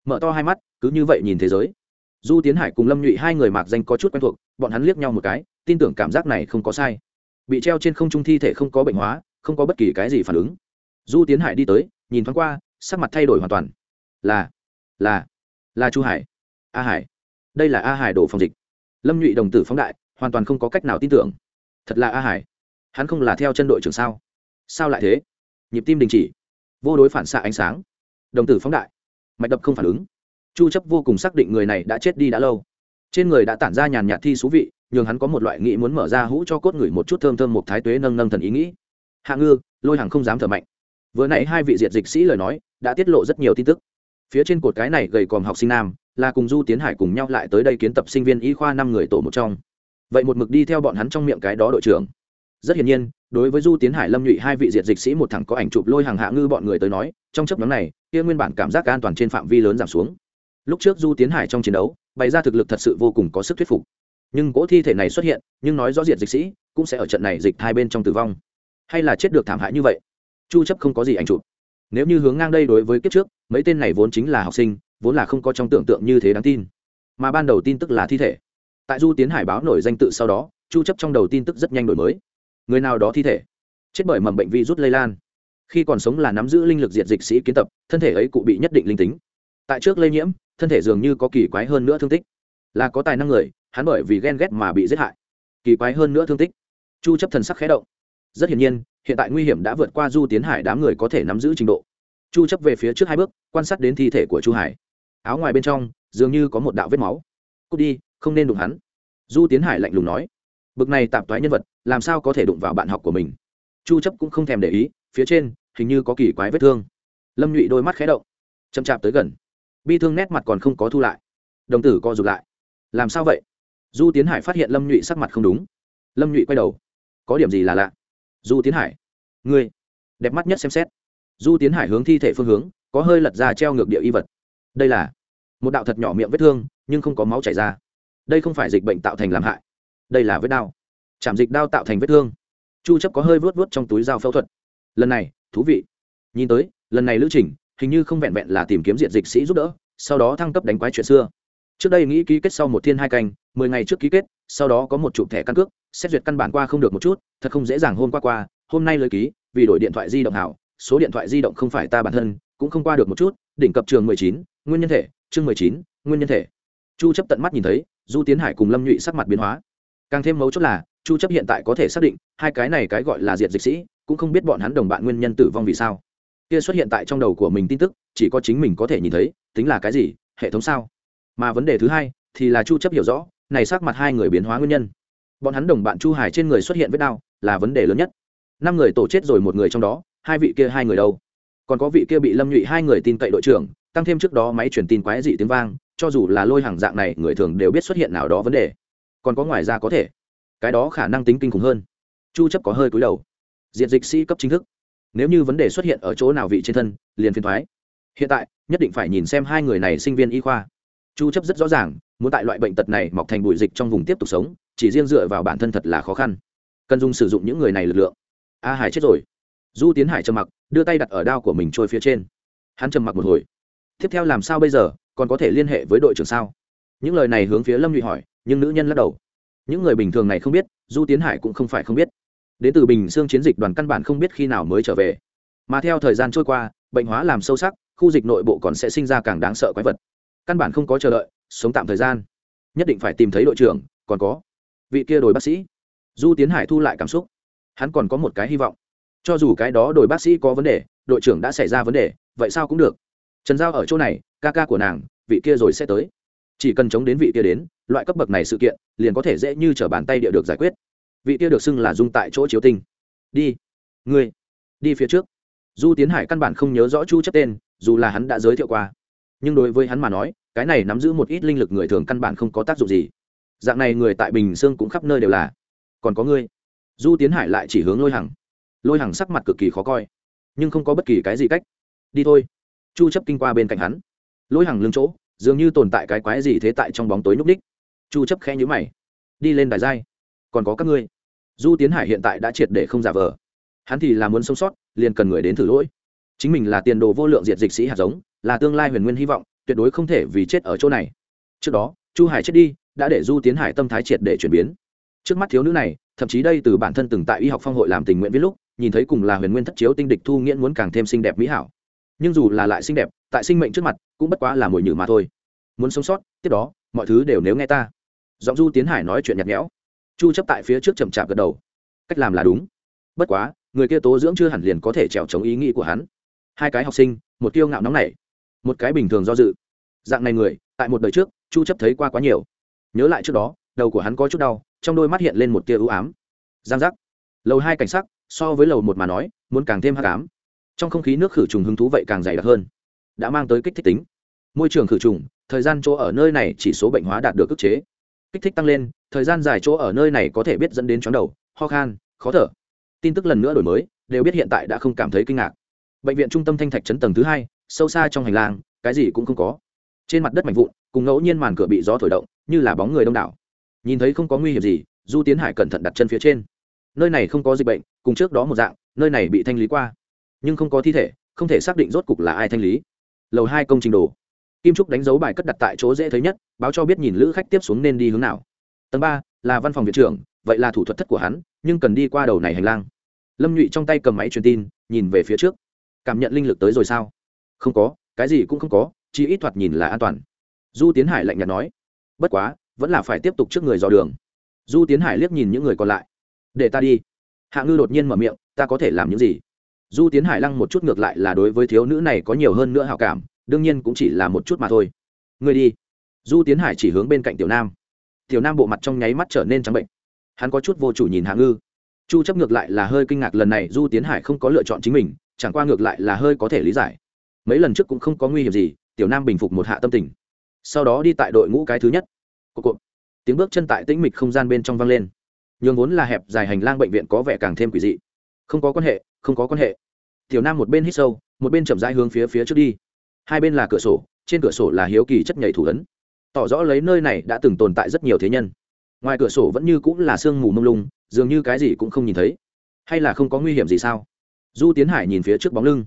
Mở to hai mắt, cứ như vậy nhìn thế giới. Du tiến hải cùng lâm nhụy hai người mạc danh có chút quen thuộc, bọn hắn liếc nhau một cái, tin tưởng cảm giác này không có sai. Bị treo trên không trung thi thể không có bệnh hóa, không có bất kỳ cái gì phản ứng. Du tiến hải đi tới, nhìn thoáng qua, sắc mặt thay đổi hoàn toàn. Là là là chu hải. A hải. Đây là a hải đổ phòng dịch. Lâm nhụy đồng tử phóng đại, hoàn toàn không có cách nào tin tưởng. Thật là a hải hắn không là theo chân đội trưởng sao? Sao lại thế? Nhịp tim đình chỉ. Vô đối phản xạ ánh sáng. Đồng tử phóng đại. Mạch đập không phản ứng. Chu chấp vô cùng xác định người này đã chết đi đã lâu. Trên người đã tản ra nhàn nhạt thi thú vị nhưng hắn có một loại nghĩ muốn mở ra hũ cho cốt người một chút thơm thơm một thái tuế nâng nâng thần ý nghĩ. Hạ ngư, lôi hàng không dám thở mạnh. Vừa nãy hai vị diệt dịch sĩ lời nói, đã tiết lộ rất nhiều tin tức. Phía trên cột cái này gầy còm học sinh nam, là cùng du tiến hải cùng nhau lại tới đây kiến tập sinh viên y khoa năm người tổ một trong. Vậy một mực đi theo bọn hắn trong miệng cái đó đội trưởng rất hiển nhiên, đối với du tiến hải lâm nhụy hai vị diệt dịch sĩ một thằng có ảnh chụp lôi hàng hạ ngư bọn người tới nói, trong chấp nhóm này, kia nguyên bản cảm giác an toàn trên phạm vi lớn giảm xuống. Lúc trước du tiến hải trong chiến đấu, bày ra thực lực thật sự vô cùng có sức thuyết phục. Nhưng cỗ thi thể này xuất hiện, nhưng nói rõ diệt dịch sĩ, cũng sẽ ở trận này dịch hai bên trong tử vong. Hay là chết được thảm hại như vậy? Chu chấp không có gì ảnh chụp. Nếu như hướng ngang đây đối với kiếp trước, mấy tên này vốn chính là học sinh, vốn là không có trong tưởng tượng như thế đáng tin. Mà ban đầu tin tức là thi thể. Tại du tiến hải báo nổi danh tự sau đó, chu chấp trong đầu tin tức rất nhanh đổi mới người nào đó thi thể. Chết bởi mầm bệnh virus lây lan. Khi còn sống là nắm giữ linh lực diệt dịch sĩ kiến tập, thân thể ấy cụ bị nhất định linh tính. Tại trước lây nhiễm, thân thể dường như có kỳ quái hơn nữa thương tích. Là có tài năng người, hắn bởi vì ghen ghét mà bị giết hại. Kỳ quái hơn nữa thương tích. Chu chấp thần sắc khẽ động. Rất hiển nhiên, hiện tại nguy hiểm đã vượt qua du tiến hải đám người có thể nắm giữ trình độ. Chu chấp về phía trước hai bước, quan sát đến thi thể của chu hải. Áo ngoài bên trong, dường như có một đạo vết máu. Cút đi, không nên đụng hắn. Du tiến hải lạnh lùng nói bực này tạp toái nhân vật, làm sao có thể đụng vào bạn học của mình? Chu chấp cũng không thèm để ý, phía trên, hình như có kỳ quái vết thương. Lâm nhụy đôi mắt khẽ động, chậm chạp tới gần. Bi thương nét mặt còn không có thu lại. Đồng tử co rụt lại. Làm sao vậy? Du tiến hải phát hiện lâm nhụy sắc mặt không đúng. Lâm nhụy quay đầu. Có điểm gì là lạ? Du tiến hải, ngươi, đẹp mắt nhất xem xét. Du tiến hải hướng thi thể phương hướng, có hơi lật ra treo ngược địa y vật. Đây là một đạo thật nhỏ miệng vết thương, nhưng không có máu chảy ra. Đây không phải dịch bệnh tạo thành làm hại đây là vết đao. Chạm dịch đao tạo thành vết thương. Chu chấp có hơi vuốt vuốt trong túi dao phẫu thuật. Lần này, thú vị. Nhìn tới, lần này lữ trình, hình như không vẹn vẹn là tìm kiếm diện dịch sĩ giúp đỡ, sau đó thăng cấp đánh quái chuyện xưa. Trước đây nghĩ ký kết sau một thiên hai canh, mười ngày trước ký kết, sau đó có một chụp thẻ căn cước, xét duyệt căn bản qua không được một chút, thật không dễ dàng hôm qua qua, hôm nay lời ký, vì đổi điện thoại di động hảo, số điện thoại di động không phải ta bản thân, cũng không qua được một chút, đỉnh cập trường mười chín, nguyên nhân thể, chương mười chín, nguyên nhân thể. Chu chấp tận mắt nhìn thấy, du tiến hải cùng lâm nhụy sắc mặt biến hóa càng thêm mấu chốt là, chu chấp hiện tại có thể xác định, hai cái này cái gọi là diệt dịch sĩ, cũng không biết bọn hắn đồng bạn nguyên nhân tử vong vì sao. Kia xuất hiện tại trong đầu của mình tin tức, chỉ có chính mình có thể nhìn thấy, tính là cái gì, hệ thống sao? Mà vấn đề thứ hai, thì là chu chấp hiểu rõ, này sắc mặt hai người biến hóa nguyên nhân. Bọn hắn đồng bạn chu hải trên người xuất hiện vết đau, là vấn đề lớn nhất. Năm người tổ chết rồi một người trong đó, hai vị kia hai người đâu? Còn có vị kia bị lâm nhụy hai người tin cậy đội trưởng, tăng thêm trước đó máy truyền tin quái dị tiếng vang, cho dù là lôi hàng dạng này, người thường đều biết xuất hiện nào đó vấn đề còn có ngoài ra có thể. Cái đó khả năng tính kinh khủng hơn. Chu chấp có hơi cúi đầu. Diện dịch sĩ cấp chính thức. Nếu như vấn đề xuất hiện ở chỗ nào vị trên thân, liền phiền thoái. Hiện tại, nhất định phải nhìn xem hai người này sinh viên y khoa. Chu chấp rất rõ ràng, muốn tại loại bệnh tật này mọc thành bụi dịch trong vùng tiếp tục sống, chỉ riêng dựa vào bản thân thật là khó khăn. Cần dùng sử dụng những người này lực lượng. A hải chết rồi. Du tiến hải trầm mặc, đưa tay đặt ở đao của mình trôi phía trên. Hắn trầm mặc một hồi. Tiếp theo làm sao bây giờ, còn có thể liên hệ với đội trưởng sao? Những lời này hướng phía lâm nhụy hỏi nhưng nữ nhân lắc đầu. Những người bình thường này không biết, du tiến hải cũng không phải không biết. Đến từ bình xương chiến dịch đoàn căn bản không biết khi nào mới trở về. Mà theo thời gian trôi qua, bệnh hóa làm sâu sắc, khu dịch nội bộ còn sẽ sinh ra càng đáng sợ quái vật. Căn bản không có chờ đợi, sống tạm thời gian. Nhất định phải tìm thấy đội trưởng, còn có vị kia đổi bác sĩ. Du tiến hải thu lại cảm xúc. Hắn còn có một cái hy vọng. Cho dù cái đó đổi bác sĩ có vấn đề, đội trưởng đã xảy ra vấn đề, vậy sao cũng được. Trần giao ở chỗ này, ca ca của nàng, vị kia rồi sẽ tới. Chỉ cần chống đến vị kia đến loại cấp bậc này sự kiện, liền có thể dễ như t bàn tay địa được giải quyết. Vị kia được xưng là dung tại chỗ chiếu tinh. Đi. Ngươi. Đi phía trước. Du tiến hải căn bản không nhớ rõ chu chấp tên, dù là hắn đã giới thiệu qua. Nhưng đối với hắn mà nói, cái này nắm giữ một ít linh lực người thường căn bản không có tác dụng gì. Dạng này người tại bình dương cũng khắp nơi đều là. Còn có ngươi. Du tiến hải lại chỉ hướng lôi hằng. Lôi hằng sắc mặt cực kỳ khó coi. Nhưng không có bất kỳ cái gì cách. Đi thôi. Chu chấp kinh qua bên cạnh hắn. Lôi hằng lưng chỗ, dường như tồn tại cái quái gì thế tại trong bóng tối núp đích chu chấp khẽ nhíu mày. Đi lên đài giai. Còn có các ngươi. Du tiến hải hiện tại đã triệt để không giả vờ. Hắn thì là muốn sống sót, liền cần người đến thử lỗi. Chính mình là tiền đồ vô lượng diệt dịch sĩ hạt giống, là tương lai huyền nguyên hy vọng, tuyệt đối không thể vì chết ở chỗ này. Trước đó, chu hải chết đi, đã để du tiến hải tâm thái triệt để chuyển biến. Trước mắt thiếu nữ này, thậm chí đây từ bản thân từng tại y học phong hội làm tình nguyện viết lúc, nhìn thấy cùng là huyền nguyên thất chiếu tinh địch thu nghiễn muốn càng thêm xinh đẹp mỹ hảo. Nhưng dù là lại xinh đẹp, tại sinh mệnh trước mặt, cũng bất quá là mồi nhử mà thôi. Muốn sống sót, tiếp đó, mọi thứ đều nếu nghe ta giọng du tiến hải nói chuyện nhạt nhẽo. Chu chấp tại phía trước chậm chạp gật đầu. Cách làm là đúng. Bất quá, người kia tố dưỡng chưa hẳn liền có thể trèo chống ý nghĩ của hắn. Hai cái học sinh, một kiêu ngạo nóng nảy, một cái bình thường do dự. Dạng này người, tại một đời trước, chu chấp thấy qua quá nhiều. Nhớ lại trước đó, đầu của hắn có chút đau, trong đôi mắt hiện lên một tia ưu ám. Giang giác. Lầu hai cảnh sắc, so với lầu một mà nói, muốn càng thêm hắc ám. Trong không khí nước khử trùng hứng thú vậy càng dày đặc hơn. Đã mang tới kích thích tính. Môi trường khử trùng, thời gian chỗ ở nơi này chỉ số bệnh hóa đạt được ức chế kích thích tăng lên, thời gian dài chỗ ở nơi này có thể biết dẫn đến chóng đầu, ho khan, khó thở. Tin tức lần nữa đổi mới, đều biết hiện tại đã không cảm thấy kinh ngạc. Bệnh viện trung tâm thanh thạch chấn tầng thứ hai, sâu xa trong hành lang, cái gì cũng không có. Trên mặt đất mạnh vụn, cùng ngẫu nhiên màn cửa bị gió thổi động, như là bóng người đông đảo. Nhìn thấy không có nguy hiểm gì, du tiến hải cẩn thận đặt chân phía trên. Nơi này không có dịch bệnh, cùng trước đó một dạng, nơi này bị thanh lý qua. Nhưng không có thi thể, không thể xác định rốt cục là ai thanh lý. Lầu hai công trình đồ kim trúc đánh dấu bài cất đặt tại chỗ dễ thấy nhất, báo cho biết nhìn lữ khách tiếp xuống nên đi hướng nào. Tầng ba, là văn phòng viện trưởng, vậy là thủ thuật thất của hắn, nhưng cần đi qua đầu này hành lang. Lâm nhụy trong tay cầm máy truyền tin, nhìn về phía trước. Cảm nhận linh lực tới rồi sao? Không có, cái gì cũng không có, chỉ ít thoạt nhìn là an toàn. Du tiến hải lạnh nhạt nói. Bất quá, vẫn là phải tiếp tục trước người dò đường. Du tiến hải liếc nhìn những người còn lại. Để ta đi. Hạ ngư đột nhiên mở miệng, ta có thể làm những gì? Du tiến hải lăng một chút ngược lại là đối với thiếu nữ này có nhiều hơn nữa hào cảm đương nhiên cũng chỉ là một chút mà thôi. Ngươi đi. Du tiến hải chỉ hướng bên cạnh tiểu nam. Tiểu nam bộ mặt trong nháy mắt trở nên trắng bệnh. Hắn có chút vô chủ nhìn hạ ngư. Chu chấp ngược lại là hơi kinh ngạc, lần này du tiến hải không có lựa chọn chính mình, chẳng qua ngược lại là hơi có thể lý giải. Mấy lần trước cũng không có nguy hiểm gì, tiểu nam bình phục một hạ tâm tình. Sau đó đi tại đội ngũ cái thứ nhất. Cộp cộp. tiếng bước chân tại tĩnh mịch không gian bên trong vang lên. Nhường vốn là hẹp dài hành lang bệnh viện có vẻ càng thêm quỷ dị. Không có quan hệ, không có quan hệ. Tiểu nam một bên hít sâu, một bên chậm rãi hướng phía phía trước đi hai bên là cửa sổ, trên cửa sổ là hiếu kỳ chất nhảy thủ ấn. Tỏ rõ lấy nơi này đã từng tồn tại rất nhiều thế nhân. Ngoài cửa sổ vẫn như cũng là sương mù mông lung, dường như cái gì cũng không nhìn thấy. Hay là không có nguy hiểm gì sao? Du tiến hải nhìn phía trước bóng lưng.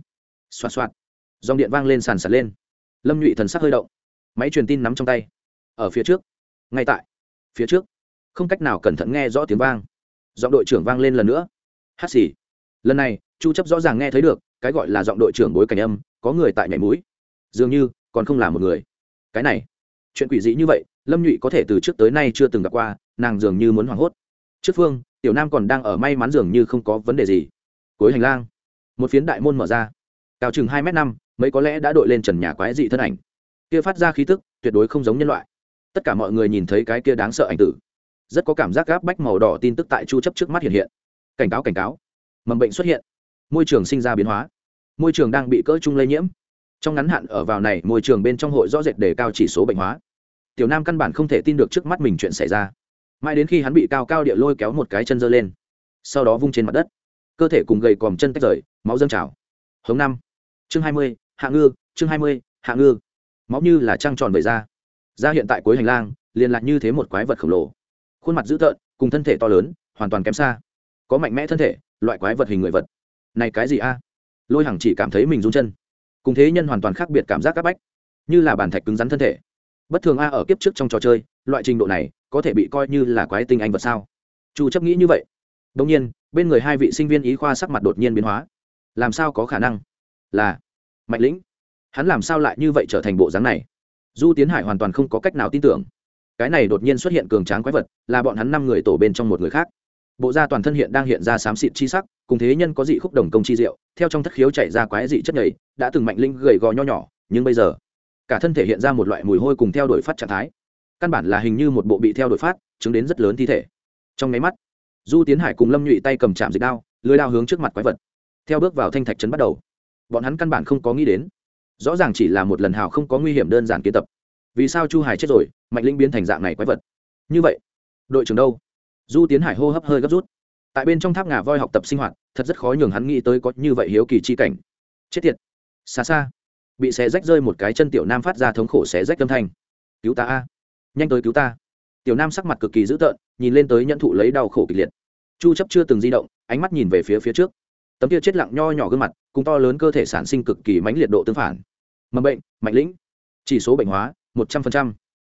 Xoa xoạt. Dòng điện vang lên sàn sạt lên. Lâm nhụy thần sắc hơi động. Máy truyền tin nắm trong tay. Ở phía trước. Ngay tại. Phía trước. Không cách nào cẩn thận nghe rõ tiếng vang. Giọng đội trưởng vang lên lần nữa. Hát xì. Lần này, chu chấp rõ ràng nghe thấy được, cái gọi là giọng đội trưởng bối cảnh âm, có người tại nhảy mũi dường như còn không là một người. Cái này, chuyện quỷ dị như vậy, lâm nhụy có thể từ trước tới nay chưa từng gặp qua, nàng dường như muốn hoảng hốt. Trước phương, tiểu nam còn đang ở may mắn dường như không có vấn đề gì. Cuối hành lang, một phiến đại môn mở ra. Cao chừng hai m năm, mấy có lẽ đã đội lên trần nhà quái dị thân ảnh. Kia phát ra khí tức, tuyệt đối không giống nhân loại. Tất cả mọi người nhìn thấy cái kia đáng sợ ảnh tử. Rất có cảm giác gáp bách màu đỏ tin tức tại chu chấp trước mắt hiện hiện. Cảnh cáo cảnh cáo. Mầm bệnh xuất hiện. Môi trường sinh ra biến hóa. Môi trường đang bị cỡ chung lây nhiễm trong ngắn hạn ở vào này, môi trường bên trong hội rõ rệt đề cao chỉ số bệnh hóa. Tiểu nam căn bản không thể tin được trước mắt mình chuyện xảy ra. Mãi đến khi hắn bị cao cao địa lôi kéo một cái chân giơ lên, sau đó vung trên mặt đất. Cơ thể cùng gầy còm chân tách rời, máu dâng trào. Hướng năm. Chương hai mươi, hạ ngư, chương hai mươi, hạ ngư. Máu như là trăng tròn vẩy ra. Ra hiện tại cuối hành lang, liền lại như thế một quái vật khổng lồ. Khuôn mặt dữ tợn, cùng thân thể to lớn, hoàn toàn kém xa. Có mạnh mẽ thân thể, loại quái vật hình người vật. Này cái gì a? Lôi hằng chỉ cảm thấy mình run chân cùng thế nhân hoàn toàn khác biệt cảm giác áp bách, như là bàn thạch cứng rắn thân thể. Bất thường a ở kiếp trước trong trò chơi, loại trình độ này có thể bị coi như là quái tinh anh vật sao? Chu chấp nghĩ như vậy. Đông nhiên, bên người hai vị sinh viên ý khoa sắc mặt đột nhiên biến hóa. Làm sao có khả năng? Là mạnh lĩnh. Hắn làm sao lại như vậy trở thành bộ dáng này? Du tiến hải hoàn toàn không có cách nào tin tưởng. Cái này đột nhiên xuất hiện cường tráng quái vật, là bọn hắn năm người tổ bên trong một người khác. Bộ da toàn thân hiện đang hiện ra xám xịt chi sắc, cùng thế nhân có dị khúc đồng công chi diệu, theo trong thất khiếu chảy ra quái dị chất nhầy đã từng mạnh linh gầy gò nho nhỏ, nhưng bây giờ, cả thân thể hiện ra một loại mùi hôi cùng theo đuổi phát trạng thái. Căn bản là hình như một bộ bị theo đuổi phát, chứng đến rất lớn thi thể. Trong máy mắt, du tiến hải cùng lâm nhụy tay cầm chạm dịch đao, lưới đao hướng trước mặt quái vật. Theo bước vào thanh thạch trấn bắt đầu, bọn hắn căn bản không có nghĩ đến, rõ ràng chỉ là một lần hào không có nguy hiểm đơn giản kiến tập. Vì sao chu hải chết rồi, mạnh linh biến thành dạng này quái vật? Như vậy, đội trưởng đâu? Du tiến hải hô hấp hơi gấp rút. Tại bên trong tháp ngà voi học tập sinh hoạt, thật rất khó nhường hắn nghĩ tới có như vậy hiếu kỳ chi cảnh. Chết tiệt xa xa. Bị xé rách rơi một cái chân tiểu nam phát ra thống khổ xé rách âm thanh. Cứu ta a. Nhanh tới cứu ta. Tiểu nam sắc mặt cực kỳ dữ tợn, nhìn lên tới nhận thụ lấy đau khổ kịch liệt. Chu chấp chưa từng di động, ánh mắt nhìn về phía phía trước. Tấm kia chết lặng nho nhỏ gương mặt, cùng to lớn cơ thể sản sinh cực kỳ mãnh liệt độ tương phản. Mầm bệnh mạnh lĩnh. Chỉ số bệnh hóa 100%.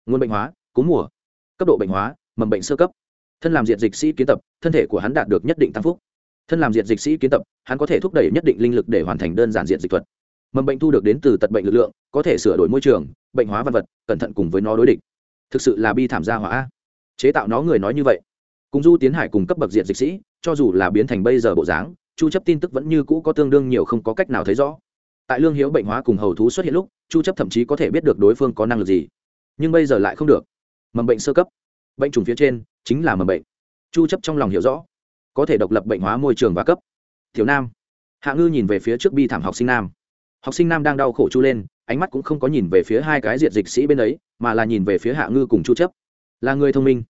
nguồn bệnh hóa, cúm mùa. Cấp độ bệnh hóa, mầm bệnh sơ cấp. Thân làm diện dịch sĩ kiến tập, thân thể của hắn đạt được nhất định tăng phúc. Thân làm diện dịch sĩ kiến tập, hắn có thể thúc đẩy nhất định linh lực để hoàn thành đơn giản diện dịch thuật mầm bệnh thu được đến từ tật bệnh lực lượng, có thể sửa đổi môi trường, bệnh hóa văn vật cẩn thận cùng với nó đối địch. Thực sự là bi thảm gia hỏa. Chế tạo nó người nói như vậy. Cùng du tiến hải cùng cấp bậc diện dịch sĩ, cho dù là biến thành bây giờ bộ dáng, chu chấp tin tức vẫn như cũ có tương đương nhiều không có cách nào thấy rõ. Tại lương hiếu bệnh hóa cùng hầu thú xuất hiện lúc, chu chấp thậm chí có thể biết được đối phương có năng lực gì. Nhưng bây giờ lại không được. Mầm bệnh sơ cấp. Bệnh trùng phía trên, chính là mầm bệnh. Chu chấp trong lòng hiểu rõ. Có thể độc lập bệnh hóa môi trường và cấp. Tiểu nam. Hạ ngư nhìn về phía trước bi thảm học sinh nam học sinh nam đang đau khổ chu lên, ánh mắt cũng không có nhìn về phía hai cái diệt dịch sĩ bên ấy, mà là nhìn về phía hạ ngư cùng chu chấp. Là người thông minh.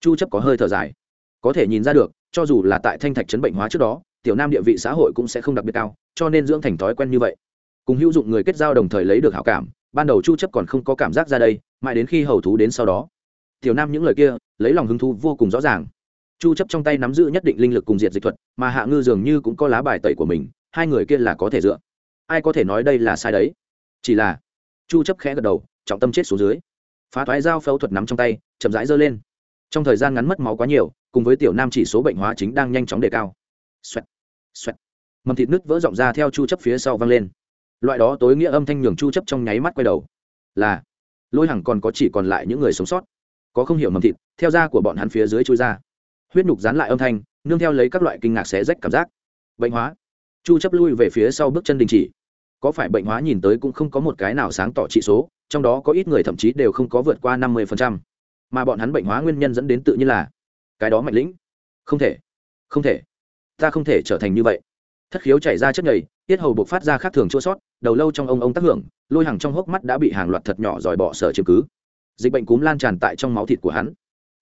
Chu chấp có hơi thở dài. Có thể nhìn ra được, cho dù là tại thanh thạch chấn bệnh hóa trước đó, tiểu nam địa vị xã hội cũng sẽ không đặc biệt cao, cho nên dưỡng thành thói quen như vậy. Cùng hữu dụng người kết giao đồng thời lấy được hảo cảm, ban đầu chu chấp còn không có cảm giác ra đây, mãi đến khi hầu thú đến sau đó. Tiểu nam những lời kia, lấy lòng hứng thú vô cùng rõ ràng. Chu chấp trong tay nắm giữ nhất định linh lực cùng diệt dịch thuật, mà hạ ngư dường như cũng có lá bài tẩy của mình, hai người kia là có thể dựa ai có thể nói đây là sai đấy? Chỉ là, chu chấp khẽ gật đầu, trọng tâm chết xuống dưới. Phá thoái dao phẫu thuật nắm trong tay, chậm rãi giơ lên. Trong thời gian ngắn mất máu quá nhiều, cùng với tiểu nam chỉ số bệnh hóa chính đang nhanh chóng đề cao. Xoẹt xoẹt. Mầm thịt nứt vỡ rộng ra theo chu chấp phía sau văng lên. Loại đó tối nghĩa âm thanh nhường chu chấp trong nháy mắt quay đầu. Là, lôi hằng còn có chỉ còn lại những người sống sót. Có không hiểu mầm thịt, theo da của bọn hắn phía dưới chui ra. Huyết nhục dán lại âm thanh, nương theo lấy các loại kinh ngạc xé rách cảm giác. Bệnh hóa chu chấp lui về phía sau bước chân đình chỉ. Có phải bệnh hóa nhìn tới cũng không có một cái nào sáng tỏ trị số, trong đó có ít người thậm chí đều không có vượt qua 50%. mà bọn hắn bệnh hóa nguyên nhân dẫn đến tự nhiên là, cái đó mạnh lĩnh. Không thể không thể, ta không thể trở thành như vậy. Thất khiếu chảy ra chất nhầy, tiết hầu buộc phát ra khác thường chua sót, đầu lâu trong ông ông tác hưởng, lôi hàng trong hốc mắt đã bị hàng loạt thật nhỏ dòi bỏ sở chứng cứ. Dịch bệnh cúm lan tràn tại trong máu thịt của hắn.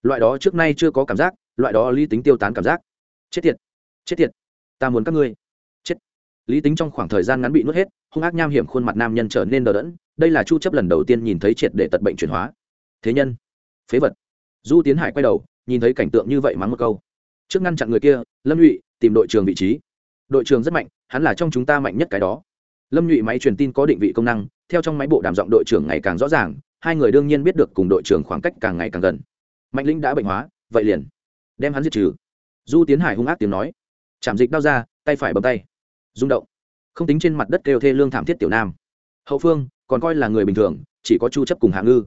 Loại đó trước nay chưa có cảm giác, loại đó lý tính tiêu tán cảm giác. Chết tiệt chết tiệt, ta muốn các ngươi lý tính trong khoảng thời gian ngắn bị nuốt hết, hung ác nham hiểm khuôn mặt nam nhân trở nên đờ đẫn, đây là chu chấp lần đầu tiên nhìn thấy triệt để tật bệnh chuyển hóa. Thế nhân, phế vật. Du tiến hải quay đầu, nhìn thấy cảnh tượng như vậy mắng một câu. Trước ngăn chặn người kia, lâm nhụy, tìm đội trưởng vị trí. Đội trưởng rất mạnh, hắn là trong chúng ta mạnh nhất cái đó. Lâm nhụy máy truyền tin có định vị công năng, theo trong máy bộ đàm giọng đội trưởng ngày càng rõ ràng, hai người đương nhiên biết được cùng đội trưởng khoảng cách càng ngày càng gần. Mạnh lĩnh đã bệnh hóa, vậy liền, đem hắn diệt trừ. Du tiến hải hung ác tiếng nói. Chạm dịch đau ra, tay phải bấm tay rung động. Không tính trên mặt đất kêu thê lương thảm thiết tiểu nam. Hậu phương, còn coi là người bình thường, chỉ có chu chấp cùng hạ ngư.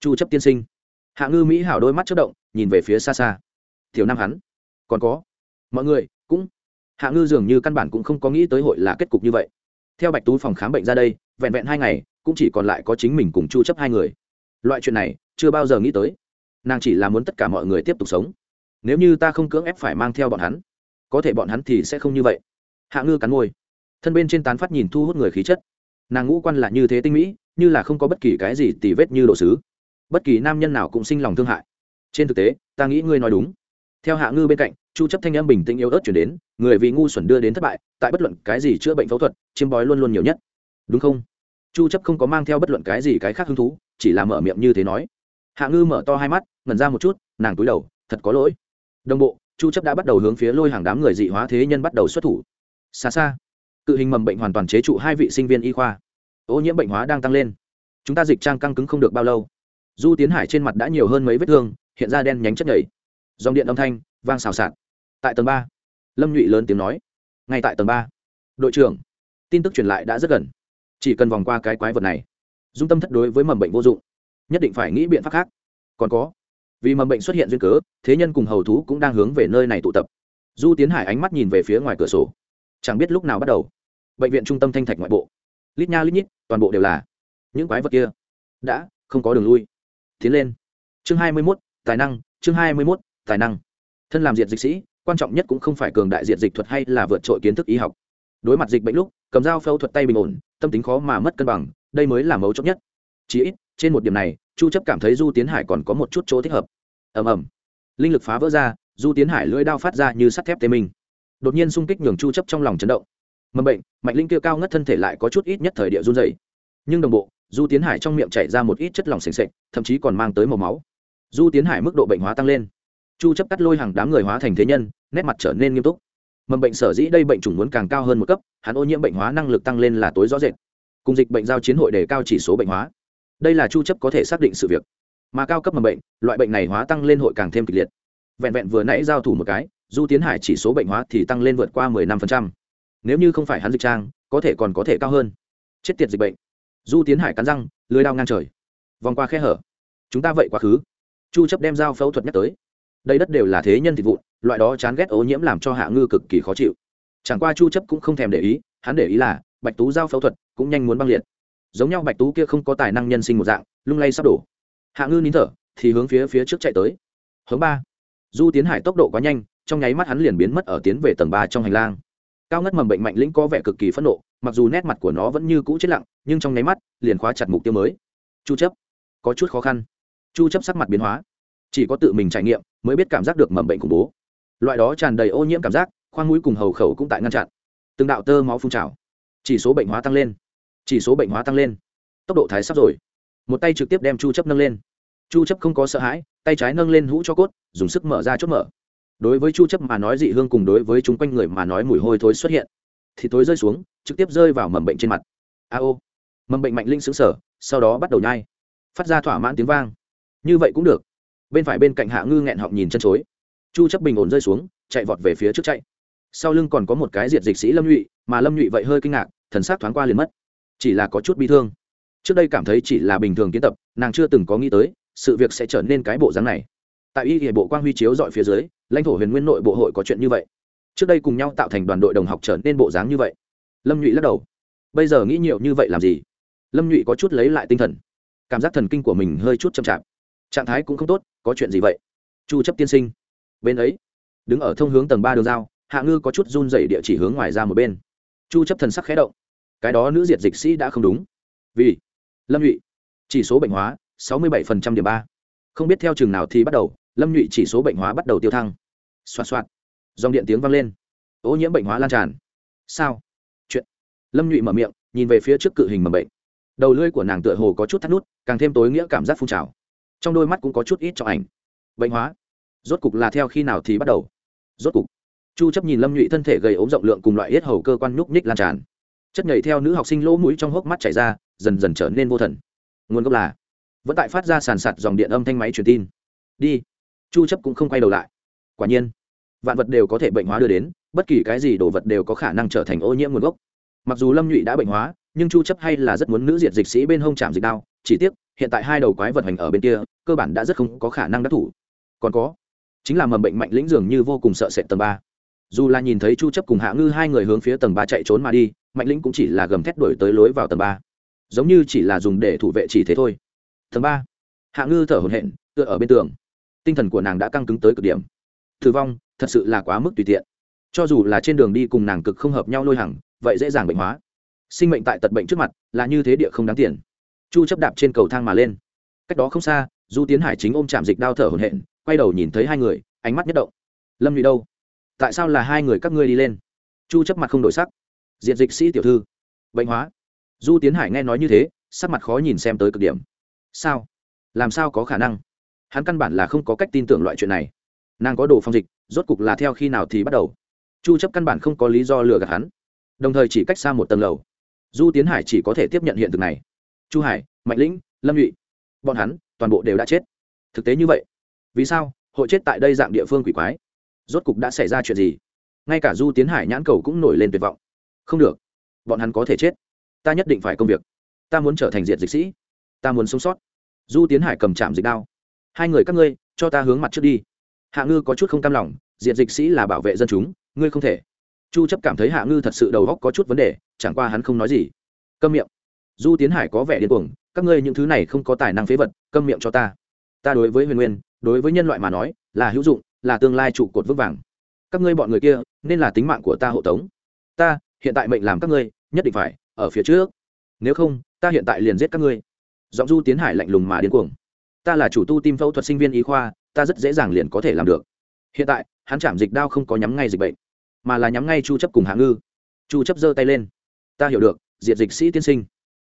Chu chấp tiên sinh. Hạ ngư mỹ hảo đôi mắt chớp động, nhìn về phía xa xa. Tiểu nam hắn. Còn có. Mọi người, cũng. Hạ ngư dường như căn bản cũng không có nghĩ tới hội là kết cục như vậy. Theo bạch tú phòng khám bệnh ra đây, vẹn vẹn hai ngày, cũng chỉ còn lại có chính mình cùng chu chấp hai người. Loại chuyện này, chưa bao giờ nghĩ tới. Nàng chỉ là muốn tất cả mọi người tiếp tục sống. Nếu như ta không cưỡng ép phải mang theo bọn hắn, có thể bọn hắn thì sẽ không như vậy hạ ngư cắn môi. Thân bên trên tán phát nhìn thu hút người khí chất. Nàng ngũ quan là như thế tinh mỹ, như là không có bất kỳ cái gì tì vết như đồ sứ. Bất kỳ nam nhân nào cũng sinh lòng thương hại. Trên thực tế, ta nghĩ ngươi nói đúng. Theo hạ ngư bên cạnh, chu chấp thanh âm bình tĩnh yếu ớt chuyển đến, người vì ngu xuẩn đưa đến thất bại, tại bất luận cái gì chữa bệnh phẫu thuật, chiêm bói luôn luôn nhiều nhất. Đúng không? Chu chấp không có mang theo bất luận cái gì cái khác hứng thú, chỉ là mở miệng như thế nói. Hạ ngư mở to hai mắt, ngẩn ra một chút, nàng cúi đầu, thật có lỗi. Đồng bộ, chu chấp đã bắt đầu hướng phía lôi hàng đám người dị hóa thế nhân bắt đầu xuất thủ xa xa, cự hình mầm bệnh hoàn toàn chế trụ hai vị sinh viên y khoa. Ô nhiễm bệnh hóa đang tăng lên. Chúng ta dịch trang căng cứng không được bao lâu. Du tiến hải trên mặt đã nhiều hơn mấy vết thương, hiện ra đen nhánh chất nhảy dòng điện âm thanh, vang xào xạc. Tại tầng ba, lâm nhụy lớn tiếng nói. Ngay tại tầng ba, đội trưởng, tin tức truyền lại đã rất gần. Chỉ cần vòng qua cái quái vật này, dung tâm thất đối với mầm bệnh vô dụng. Nhất định phải nghĩ biện pháp khác. Còn có, vì mầm bệnh xuất hiện duyên cớ, thế nhân cùng hầu thú cũng đang hướng về nơi này tụ tập. Du tiến hải ánh mắt nhìn về phía ngoài cửa sổ chẳng biết lúc nào bắt đầu, bệnh viện trung tâm thanh thạch ngoại bộ. Lít nha lít nhít, toàn bộ đều là những quái vật kia. Đã, không có đường lui. Tiến lên. Chương hai mươi mốt, tài năng, chương hai mươi mốt, tài năng. Thân làm diệt dịch sĩ, quan trọng nhất cũng không phải cường đại diệt dịch thuật hay là vượt trội kiến thức y học. Đối mặt dịch bệnh lúc, cầm dao phẫu thuật tay bình ổn, tâm tính khó mà mất cân bằng, đây mới là mấu chốt nhất. Chỉ ít, trên một điểm này, chu chấp cảm thấy du tiến hải còn có một chút chỗ thích hợp. Ầm ầm. Linh lực phá vỡ ra, du tiến hải lưỡi đao phát ra như sắt thép tê minh đột nhiên xung kích nhường chu chấp trong lòng chấn động. Mầm bệnh mạnh linh kia cao ngất thân thể lại có chút ít nhất thời địa run rẩy. Nhưng đồng bộ, du tiến hải trong miệng chảy ra một ít chất lỏng sền sệt, thậm chí còn mang tới màu máu. Du tiến hải mức độ bệnh hóa tăng lên. Chu chấp cắt lôi hàng đám người hóa thành thế nhân, nét mặt trở nên nghiêm túc. Mầm bệnh sở dĩ đây bệnh chủng muốn càng cao hơn một cấp, hắn ô nhiễm bệnh hóa năng lực tăng lên là tối rõ rệt. Cùng dịch bệnh giao chiến hội đề cao chỉ số bệnh hóa. Đây là chu chấp có thể xác định sự việc. Mà cao cấp mầm bệnh, loại bệnh này hóa tăng lên hội càng thêm kịch liệt. Vẹn vẹn vừa nãy giao thủ một cái du tiến hải chỉ số bệnh hóa thì tăng lên vượt qua 15%. nếu như không phải hắn dịch trang, có thể còn có thể cao hơn. Chết tiệt dịch bệnh. Du tiến hải cắn răng, lưới đao ngang trời. Vòng qua khe hở. Chúng ta vậy quá khứ. Chu chấp đem dao phẫu thuật nhắc tới. Đây đất đều là thế nhân thịt vụn, loại đó chán ghét ô nhiễm làm cho hạ ngư cực kỳ khó chịu. Chẳng qua chu chấp cũng không thèm để ý, hắn để ý là, bạch tú giao phẫu thuật cũng nhanh muốn băng liệt. Giống nhau bạch tú kia không có tài năng nhân sinh một dạng, lung lay sắp đổ. Hạ ngư nín thở, thì hướng phía phía trước chạy tới. Hướng ba. Du tiến hải tốc độ quá nhanh trong nháy mắt hắn liền biến mất ở tiến về tầng ba trong hành lang. Cao ngất mầm bệnh mạnh lĩnh có vẻ cực kỳ phẫn nộ, mặc dù nét mặt của nó vẫn như cũ chết lặng, nhưng trong nháy mắt, liền khóa chặt mục tiêu mới. Chu chấp. Có chút khó khăn. Chu chấp sắc mặt biến hóa. Chỉ có tự mình trải nghiệm, mới biết cảm giác được mầm bệnh khủng bố. Loại đó tràn đầy ô nhiễm cảm giác, khoang mũi cùng hầu khẩu cũng tại ngăn chặn. Từng đạo tơ máu phun trào. Chỉ số bệnh hóa tăng lên. Chỉ số bệnh hóa tăng lên. Tốc độ thái sắp rồi. Một tay trực tiếp đem chu chấp nâng lên. Chu chấp không có sợ hãi, tay trái nâng lên hũ cho cốt, dùng sức mở ra chốt mở đối với chu chấp mà nói dị hương cùng đối với chúng quanh người mà nói mùi hôi thối xuất hiện. Thì thối rơi xuống, trực tiếp rơi vào mầm bệnh trên mặt. A ô. Mầm bệnh mạnh linh sững sở sau đó bắt đầu nhai. Phát ra thỏa mãn tiếng vang. Như vậy cũng được. Bên phải bên cạnh hạ ngư nghẹn họng nhìn chân chối. Chu chấp bình ổn rơi xuống, chạy vọt về phía trước chạy. Sau lưng còn có một cái diệt dịch sĩ lâm nhụy, mà lâm nhụy vậy hơi kinh ngạc, thần sắc thoáng qua liền mất. Chỉ là có chút bi thương. Trước đây cảm thấy chỉ là bình thường kiến tập, nàng chưa từng có nghĩ tới, sự việc sẽ trở nên cái bộ dáng này. Tại y hệ bộ quang huy chiếu dọi phía dưới lãnh thổ huyền nguyên nội bộ hội có chuyện như vậy. Trước đây cùng nhau tạo thành đoàn đội đồng học trở nên bộ dáng như vậy. Lâm nhụy lắc đầu. Bây giờ nghĩ nhiều như vậy làm gì? Lâm nhụy có chút lấy lại tinh thần. Cảm giác thần kinh của mình hơi chút chậm chạp. Trạng thái cũng không tốt, có chuyện gì vậy? Chu chấp tiên sinh. Bên ấy, đứng ở thông hướng tầng ba đường giao, hạ ngư có chút run dày địa chỉ hướng ngoài ra một bên. Chu chấp thần sắc khẽ động. Cái đó nữ diệt dịch sĩ đã không đúng. Vì lâm nhụy, chỉ số bệnh hóa 67% điểm ba. Không biết theo trường nào thì bắt đầu lâm nhụy chỉ số bệnh hóa bắt đầu tiêu thăng. Xoạt xoạt. Dòng điện tiếng vang lên. Ô nhiễm bệnh hóa lan tràn. Sao? Chuyện. Lâm nhụy mở miệng, nhìn về phía trước cự hình mầm bệnh. Đầu lưỡi của nàng tựa hồ có chút thắt nút, càng thêm tối nghĩa cảm giác phun trào. Trong đôi mắt cũng có chút ít cho ảnh. Bệnh hóa. Rốt cục là theo khi nào thì bắt đầu? Rốt cục. Chu chấp nhìn lâm nhụy thân thể gầy ốm rộng lượng cùng loại yết hầu cơ quan nhúc nhích lan tràn. Chất nhảy theo nữ học sinh lỗ mũi trong hốc mắt chảy ra, dần dần trở nên vô thần. Nguồn gốc là, vẫn tại phát ra sàn sạt dòng điện âm thanh máy truyền tin. Đi chu chấp cũng không quay đầu lại. Quả nhiên, vạn vật đều có thể bệnh hóa đưa đến, bất kỳ cái gì đồ vật đều có khả năng trở thành ô nhiễm nguồn gốc. Mặc dù lâm nhụy đã bệnh hóa, nhưng chu chấp hay là rất muốn nữ diệt dịch sĩ bên hông chạm dịch đao, chỉ tiếc, hiện tại hai đầu quái vật hành ở bên kia, cơ bản đã rất không có khả năng đắc thủ. Còn có, chính là mầm bệnh mạnh lĩnh dường như vô cùng sợ sệt tầng ba. Dù là nhìn thấy chu chấp cùng hạ ngư hai người hướng phía tầng ba chạy trốn mà đi, mạnh lĩnh cũng chỉ là gầm thét đuổi tới lối vào tầng ba. Giống như chỉ là dùng để thủ vệ chỉ thế thôi. Tầng ba, hạ ngư thở hổn hển, tựa ở bên tường tinh thần của nàng đã căng cứng tới cực điểm. Tử vong, thật sự là quá mức tùy tiện. Cho dù là trên đường đi cùng nàng cực không hợp nhau lôi hẳng vậy dễ dàng bệnh hóa. Sinh mệnh tại tật bệnh trước mặt là như thế địa không đáng tiền. Chu chấp đạp trên cầu thang mà lên. Cách đó không xa, du tiến hải chính ôm chạm dịch đao thở hổn hển, quay đầu nhìn thấy hai người, ánh mắt nhất động. Lâm nhụy đâu? Tại sao là hai người các ngươi đi lên? Chu chấp mặt không đổi sắc. Diện dịch sĩ tiểu thư. Bệnh hóa. Du tiến hải nghe nói như thế, sắc mặt khó nhìn xem tới cực điểm. Sao? Làm sao có khả năng? Hắn căn bản là không có cách tin tưởng loại chuyện này. Nàng có đồ phong dịch, rốt cục là theo khi nào thì bắt đầu. Chu chấp căn bản không có lý do lừa gạt hắn. Đồng thời chỉ cách xa một tầng lầu. Du tiến hải chỉ có thể tiếp nhận hiện thực này. Chu hải, mạnh lĩnh, lâm nhụy, bọn hắn toàn bộ đều đã chết. Thực tế như vậy, vì sao hội chết tại đây dạng địa phương quỷ quái? Rốt cục đã xảy ra chuyện gì? Ngay cả du tiến hải nhãn cầu cũng nổi lên tuyệt vọng. Không được, bọn hắn có thể chết. Ta nhất định phải công việc. Ta muốn trở thành diện dịch sĩ. Ta muốn sống sót. Du tiến hải cầm chạm dịch đao hai người các ngươi, cho ta hướng mặt trước đi. Hạ ngư có chút không cam lòng, diện dịch sĩ là bảo vệ dân chúng, ngươi không thể. Chu chấp cảm thấy hạ ngư thật sự đầu óc có chút vấn đề, chẳng qua hắn không nói gì. Câm miệng. Du tiến hải có vẻ điên cuồng, các ngươi những thứ này không có tài năng phế vật, câm miệng cho ta. Ta đối với huyền nguyên, đối với nhân loại mà nói, là hữu dụng, là tương lai trụ cột vững vàng. Các ngươi bọn người kia, nên là tính mạng của ta hộ tống. Ta, hiện tại mệnh làm các ngươi, nhất định phải, ở phía trước. Nếu không, ta hiện tại liền giết các ngươi. Giọng du tiến hải lạnh lùng mà điên cuồng ta là chủ tu tim phẫu thuật sinh viên y khoa ta rất dễ dàng liền có thể làm được. Hiện tại hắn chạm dịch đao không có nhắm ngay dịch bệnh mà là nhắm ngay chu chấp cùng hạ ngư. Chu chấp giơ tay lên. Ta hiểu được diệt dịch sĩ tiên sinh.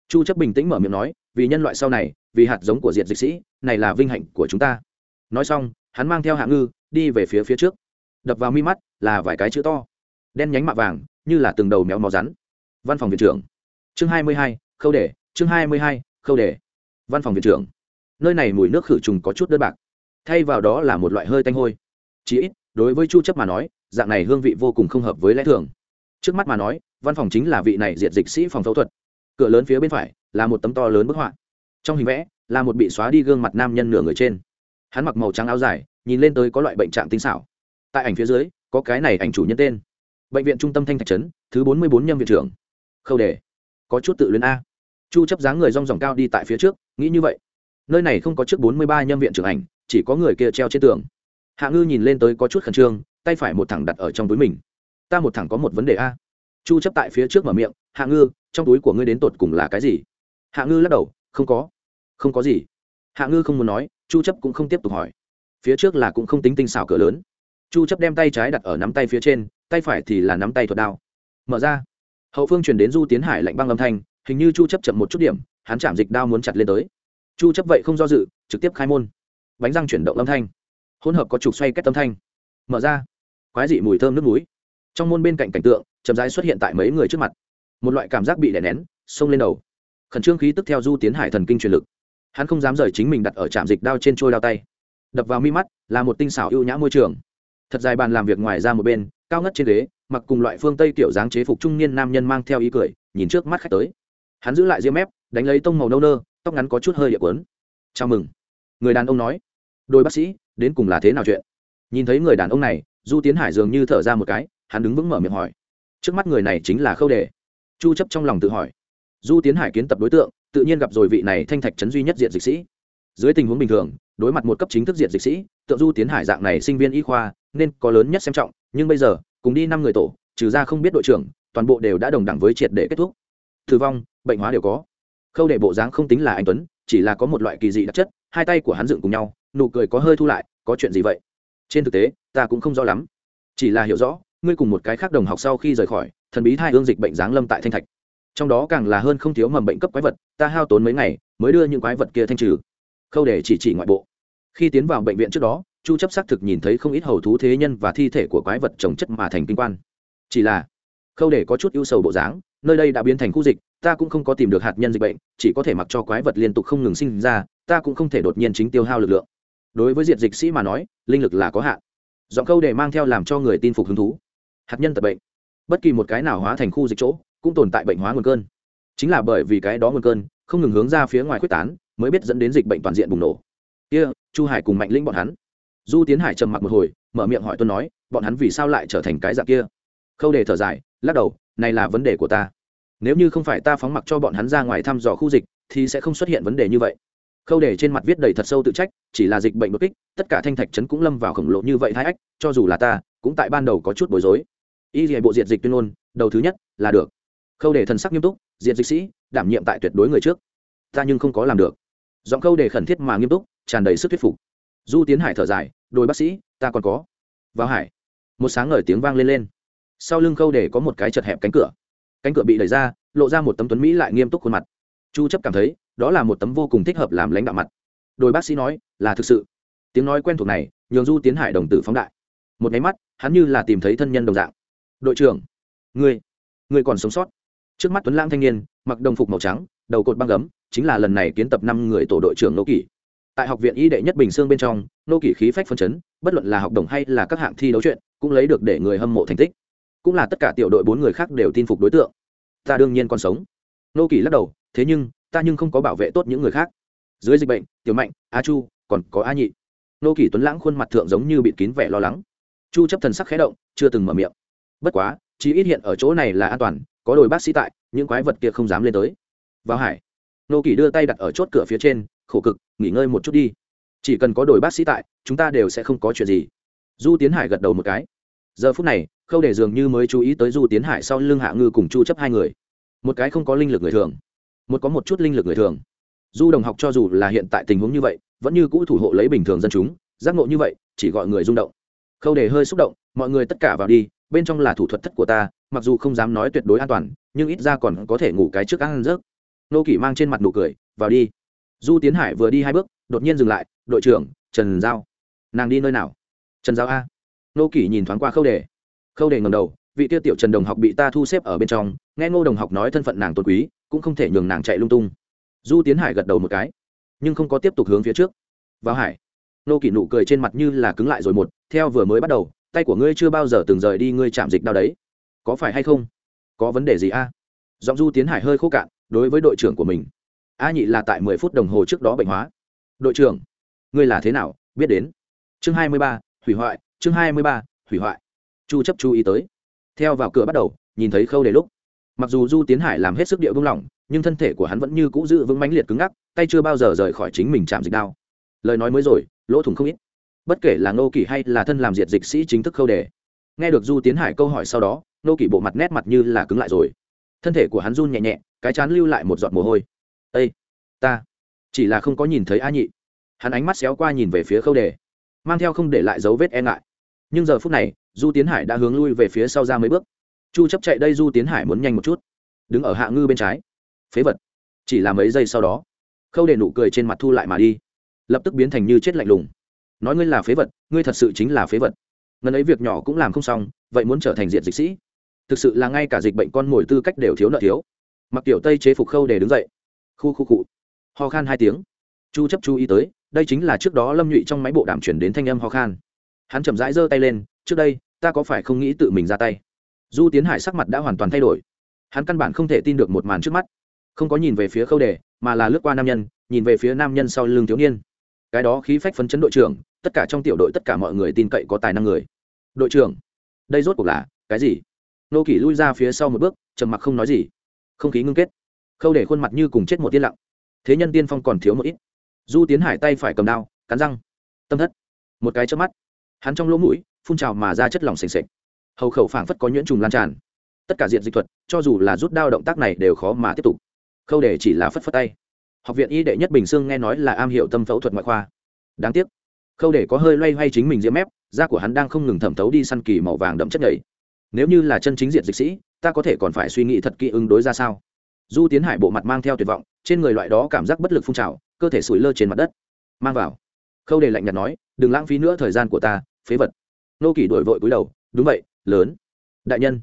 Chu chấp bình tĩnh mở miệng nói vì nhân loại sau này vì hạt giống của diệt dịch sĩ này là vinh hạnh của chúng ta. Nói xong hắn mang theo hạ ngư đi về phía phía trước. Đập vào mi mắt là vài cái chữ to. Đen nhánh mạ vàng như là từng đầu méo mó rắn. Văn phòng viện trưởng. Chương 22, khâu đề. Chương 22, khâu đề. Văn phòng viện trưởng nơi này mùi nước khử trùng có chút đơn bạc. Thay vào đó là một loại hơi tanh hôi. Chí ít, đối với chu chấp mà nói, dạng này hương vị vô cùng không hợp với lẽ thường. Trước mắt mà nói, văn phòng chính là vị này diệt dịch sĩ phòng phẫu thuật. Cửa lớn phía bên phải là một tấm to lớn bức họa. Trong hình vẽ, là một bị xóa đi gương mặt nam nhân nửa người trên. Hắn mặc màu trắng áo dài, nhìn lên tới có loại bệnh trạng tinh xảo. Tại ảnh phía dưới, có cái này ảnh chủ nhân tên. Bệnh viện trung tâm thanh thạch trấn, thứ bốn mươi bốn nhân viện trưởng. Khâu đề. Có chút tự luyến a. Chu chấp dáng người rong ròng cao đi tại phía trước, nghĩ như vậy nơi này không có trước bốn mươi ba nhân viện trưởng ảnh, chỉ có người kia treo trên tường. Hạ ngư nhìn lên tới có chút khẩn trương, tay phải một thẳng đặt ở trong túi mình. Ta một thẳng có một vấn đề a. Chu chấp tại phía trước mở miệng, hạ ngư, trong túi của ngươi đến tột cùng là cái gì? Hạ ngư lắc đầu, không có. Không có gì. Hạ ngư không muốn nói, chu chấp cũng không tiếp tục hỏi. Phía trước là cũng không tính tinh xảo cửa lớn. Chu chấp đem tay trái đặt ở nắm tay phía trên, tay phải thì là nắm tay thuật đao. Mở ra. Hậu phương truyền đến du tiến hải lạnh băng âm thanh, hình như chu chấp chậm một chút điểm, hắn chạm dịch đao muốn chặt lên tới chu chấp vậy không do dự, trực tiếp khai môn. Bánh răng chuyển động âm thanh. Hỗn hợp có trục xoay kết âm thanh. Mở ra. Quái dị mùi thơm nước núi. Trong môn bên cạnh cảnh tượng, chậm rãi xuất hiện tại mấy người trước mặt. Một loại cảm giác bị đè nén, xông lên đầu. Khẩn trương khí tức theo du tiến hải thần kinh truyền lực. Hắn không dám rời chính mình đặt ở trạm dịch đao trên trôi đao tay. Đập vào mi mắt, là một tinh xảo ưu nhã môi trường. Thật dài bàn làm việc ngoài ra một bên, cao ngất trên ghế, mặc cùng loại phương tây kiểu dáng chế phục trung niên nam nhân mang theo ý cười, nhìn trước mắt khách tới. Hắn giữ lại ria mép, đánh lấy tông màu nâu nơ tóc ngắn có chút hơi địa quấn. Chào mừng. Người đàn ông nói. Đôi bác sĩ, đến cùng là thế nào chuyện? Nhìn thấy người đàn ông này, du tiến hải dường như thở ra một cái, hắn đứng vững mở miệng hỏi. Trước mắt người này chính là khâu đề. Chu chấp trong lòng tự hỏi. Du tiến hải kiến tập đối tượng, tự nhiên gặp rồi vị này thanh thạch trấn duy nhất diện dịch sĩ. Dưới tình huống bình thường, đối mặt một cấp chính thức diện dịch sĩ, tượng du tiến hải dạng này sinh viên y khoa, nên có lớn nhất xem trọng, nhưng bây giờ, cùng đi năm người tổ, trừ ra không biết đội trưởng, toàn bộ đều đã đồng đẳng với triệt để kết thúc. Tử vong, bệnh hóa đều có khâu để bộ dáng không tính là anh tuấn, chỉ là có một loại kỳ dị đặc chất, hai tay của hắn dựng cùng nhau, nụ cười có hơi thu lại, có chuyện gì vậy? Trên thực tế, ta cũng không rõ lắm. Chỉ là hiểu rõ, ngươi cùng một cái khác đồng học sau khi rời khỏi, thần bí thai hương dịch bệnh giáng lâm tại thanh thạch. Trong đó càng là hơn không thiếu mầm bệnh cấp quái vật, ta hao tốn mấy ngày mới đưa những quái vật kia thanh trừ. Khâu để chỉ chỉ ngoại bộ. Khi tiến vào bệnh viện trước đó, chu chấp xác thực nhìn thấy không ít hầu thú thế nhân và thi thể của quái vật trồng chất mà thành kinh quan. Chỉ là, khâu để có chút ưu sầu bộ dáng, nơi đây đã biến thành khu dịch ta cũng không có tìm được hạt nhân dịch bệnh chỉ có thể mặc cho quái vật liên tục không ngừng sinh ra ta cũng không thể đột nhiên chính tiêu hao lực lượng. Đối với diệt dịch sĩ mà nói linh lực là có hạn. Giọng câu để mang theo làm cho người tin phục hứng thú. Hạt nhân tập bệnh. Bất kỳ một cái nào hóa thành khu dịch chỗ cũng tồn tại bệnh hóa nguồn cơn. Chính là bởi vì cái đó nguồn cơn không ngừng hướng ra phía ngoài quyết tán mới biết dẫn đến dịch bệnh toàn diện bùng nổ. Kia、yeah, chu hải cùng mạnh linh bọn hắn. Du tiến hải trầm mặc một hồi mở miệng hỏi tuân nói bọn hắn vì sao lại trở thành cái dạng kia? Khâu đề thở dài lắc đầu này là vấn đề của ta nếu như không phải ta phóng mặc cho bọn hắn ra ngoài thăm dò khu dịch, thì sẽ không xuất hiện vấn đề như vậy. Khâu để trên mặt viết đầy thật sâu tự trách, chỉ là dịch bệnh bất kích, tất cả thanh thạch trấn cũng lâm vào khổng lồ như vậy hai ách, cho dù là ta, cũng tại ban đầu có chút bối rối. Y hệ bộ diệt dịch tuyên ngôn, đầu thứ nhất, là được. Khâu để thần sắc nghiêm túc, diệt dịch sĩ, đảm nhiệm tại tuyệt đối người trước. Ta nhưng không có làm được. Giọng khâu để khẩn thiết mà nghiêm túc, tràn đầy sức thuyết phục. Du tiến hải thở dài, đôi bác sĩ, ta còn có. Vào hải, một sáng ngời tiếng vang lên lên. Sau lưng khâu để có một cái chật hẹp cánh cửa cánh cửa bị đẩy ra, lộ ra một tấm tuấn mỹ lại nghiêm túc khuôn mặt. Chu chấp cảm thấy, đó là một tấm vô cùng thích hợp làm lãnh đạo mặt. Đôi bác sĩ nói, là thực sự. Tiếng nói quen thuộc này, nhường du tiến hải đồng tử phóng đại. Một máy mắt, hắn như là tìm thấy thân nhân đồng dạng. Đội trưởng, ngươi ngươi còn sống sót. Trước mắt tuấn lãng thanh niên, mặc đồng phục màu trắng, đầu cột băng gấm, chính là lần này kiến tập năm người tổ đội trưởng nô kỷ. Tại học viện y đệ nhất bình xương bên trong, nô kỷ khí phách phân chấn, bất luận là học đồng hay là các hạng thi đấu chuyện, cũng lấy được để người hâm mộ thành tích cũng là tất cả tiểu đội bốn người khác đều tin phục đối tượng. Ta đương nhiên còn sống. Nô kỳ lắc đầu, thế nhưng, ta nhưng không có bảo vệ tốt những người khác. Dưới dịch bệnh, tiểu mạnh, a chu, còn có a nhị. Nô kỳ tuấn lãng khuôn mặt thượng giống như bị kín vẻ lo lắng. Chu chấp thần sắc khẽ động, chưa từng mở miệng. Bất quá chỉ ít hiện ở chỗ này là an toàn, có đồi bác sĩ tại, những quái vật kia không dám lên tới. Vào hải, nô kỳ đưa tay đặt ở chốt cửa phía trên, khổ cực, nghỉ ngơi một chút đi. Chỉ cần có đồi bác sĩ tại, chúng ta đều sẽ không có chuyện gì. Du tiến hải gật đầu một cái giờ phút này, khâu để dường như mới chú ý tới du tiến hải sau lưng hạ ngư cùng chu chấp hai người. Một cái không có linh lực người thường, một có một chút linh lực người thường. Du đồng học cho dù là hiện tại tình huống như vậy, vẫn như cũ thủ hộ lấy bình thường dân chúng, giác ngộ như vậy, chỉ gọi người rung động. Khâu để hơi xúc động, mọi người tất cả vào đi, bên trong là thủ thuật thất của ta, mặc dù không dám nói tuyệt đối an toàn, nhưng ít ra còn có thể ngủ cái trước ăn rớt nô kỷ mang trên mặt nụ cười, vào đi. Du tiến hải vừa đi hai bước, đột nhiên dừng lại, đội trưởng, trần giao. Nàng đi nơi nào? Trần giao a nô kỷ nhìn thoáng qua khâu đề. Khâu đề ngầm đầu, vị tiêu tiểu trần đồng học bị ta thu xếp ở bên trong, nghe ngô đồng học nói thân phận nàng tôn quý, cũng không thể nhường nàng chạy lung tung. Du tiến hải gật đầu một cái, nhưng không có tiếp tục hướng phía trước. Vào hải, nô kỷ nụ cười trên mặt như là cứng lại rồi một, theo vừa mới bắt đầu, tay của ngươi chưa bao giờ từng rời đi ngươi chạm dịch đau đấy. Có phải hay không? Có vấn đề gì a? Giọng du tiến hải hơi khô cạn, đối với đội trưởng của mình. A nhị là tại mười phút đồng hồ trước đó bệnh hóa. Đội trưởng, ngươi là thế nào? Biết đến. Chương hai mươi ba, hủy hoại chương hai mươi ba, hủy hoại. Chu chấp chú ý tới. Theo vào cửa bắt đầu, nhìn thấy khâu đề lúc, mặc dù du tiến hải làm hết sức điệu vung lỏng, nhưng thân thể của hắn vẫn như cũ giữ vững mãnh liệt cứng ngắc, tay chưa bao giờ rời khỏi chính mình chạm dịch đao. Lời nói mới rồi, lỗ thủng không ít. Bất kể là nô kỳ hay là thân làm diệt dịch sĩ chính thức khâu đề, nghe được du tiến hải câu hỏi sau đó nô kỳ bộ mặt nét mặt như là cứng lại rồi. Thân thể của hắn run nhẹ nhẹ, cái chán lưu lại một giọt mồ hôi. Ây ta chỉ là không có nhìn thấy a nhị. Hắn ánh mắt xéo qua nhìn về phía khâu đề, mang theo không để lại dấu vết e ngại nhưng giờ phút này, du tiến hải đã hướng lui về phía sau ra mấy bước. Chu chấp chạy đây, du tiến hải muốn nhanh một chút. Đứng ở hạ ngư bên trái. Phế vật. Chỉ là mấy giây sau đó, khâu để nụ cười trên mặt thu lại mà đi. Lập tức biến thành như chết lạnh lùng. Nói ngươi là phế vật, ngươi thật sự chính là phế vật. Ngần ấy việc nhỏ cũng làm không xong, vậy muốn trở thành diện dịch sĩ. Thực sự là ngay cả dịch bệnh con mồi tư cách đều thiếu nợ thiếu. Mặc tiểu tây chế phục khâu để đứng dậy. Khu khu cụ ho khan hai tiếng. Chu chấp chú ý tới, đây chính là trước đó lâm nhụy trong máy bộ đàm chuyển đến thanh âm ho khan hắn chậm rãi giơ tay lên, trước đây, ta có phải không nghĩ tự mình ra tay? Du tiến hải sắc mặt đã hoàn toàn thay đổi. Hắn căn bản không thể tin được một màn trước mắt. Không có nhìn về phía khâu đề, mà là lướt qua nam nhân, nhìn về phía nam nhân sau lưng thiếu niên. Cái đó khí phách phấn chấn đội trưởng, tất cả trong tiểu đội tất cả mọi người tin cậy có tài năng người. Đội trưởng, đây rốt cuộc là cái gì? Nô kỷ lui ra phía sau một bước, trầm mặc không nói gì. Không khí ngưng kết. Khâu để khuôn mặt như cùng chết một tiên lặng. Thế nhân tiên phong còn thiếu một ít. Du tiến hải tay phải cầm đao, cắn răng. Tâm thất. Một cái trước mắt hắn trong lỗ mũi, phun trào mà ra chất lỏng s ề hầu khẩu phảng phất có nhuyễn trùng lan tràn. Tất cả diện dịch thuật, cho dù là rút đao động tác này đều khó mà tiếp tục. Khâu để chỉ là phất phất tay. Học viện y đệ nhất bình sương nghe nói là am hiểu tâm phẫu thuật ngoại khoa. Đáng tiếc, khâu để có hơi loay hoay chính mình diễm mép, da của hắn đang không ngừng thẩm thấu đi săn kỳ màu vàng đậm chất nhảy nếu như là chân chính diện dịch sĩ, ta có thể còn phải suy nghĩ thật kỹ ứng đối ra sao? Du tiến hải bộ mặt mang theo tuyệt vọng, trên người loại đó cảm giác bất lực phun trào, cơ thể sủi lơ trên mặt đất. Mang vào. Khâu đề lạnh nhạt nói, đừng lãng phí nữa thời gian của ta phế vật. Nô kỷ đổi vội cúi đầu, đúng vậy, lớn, đại nhân.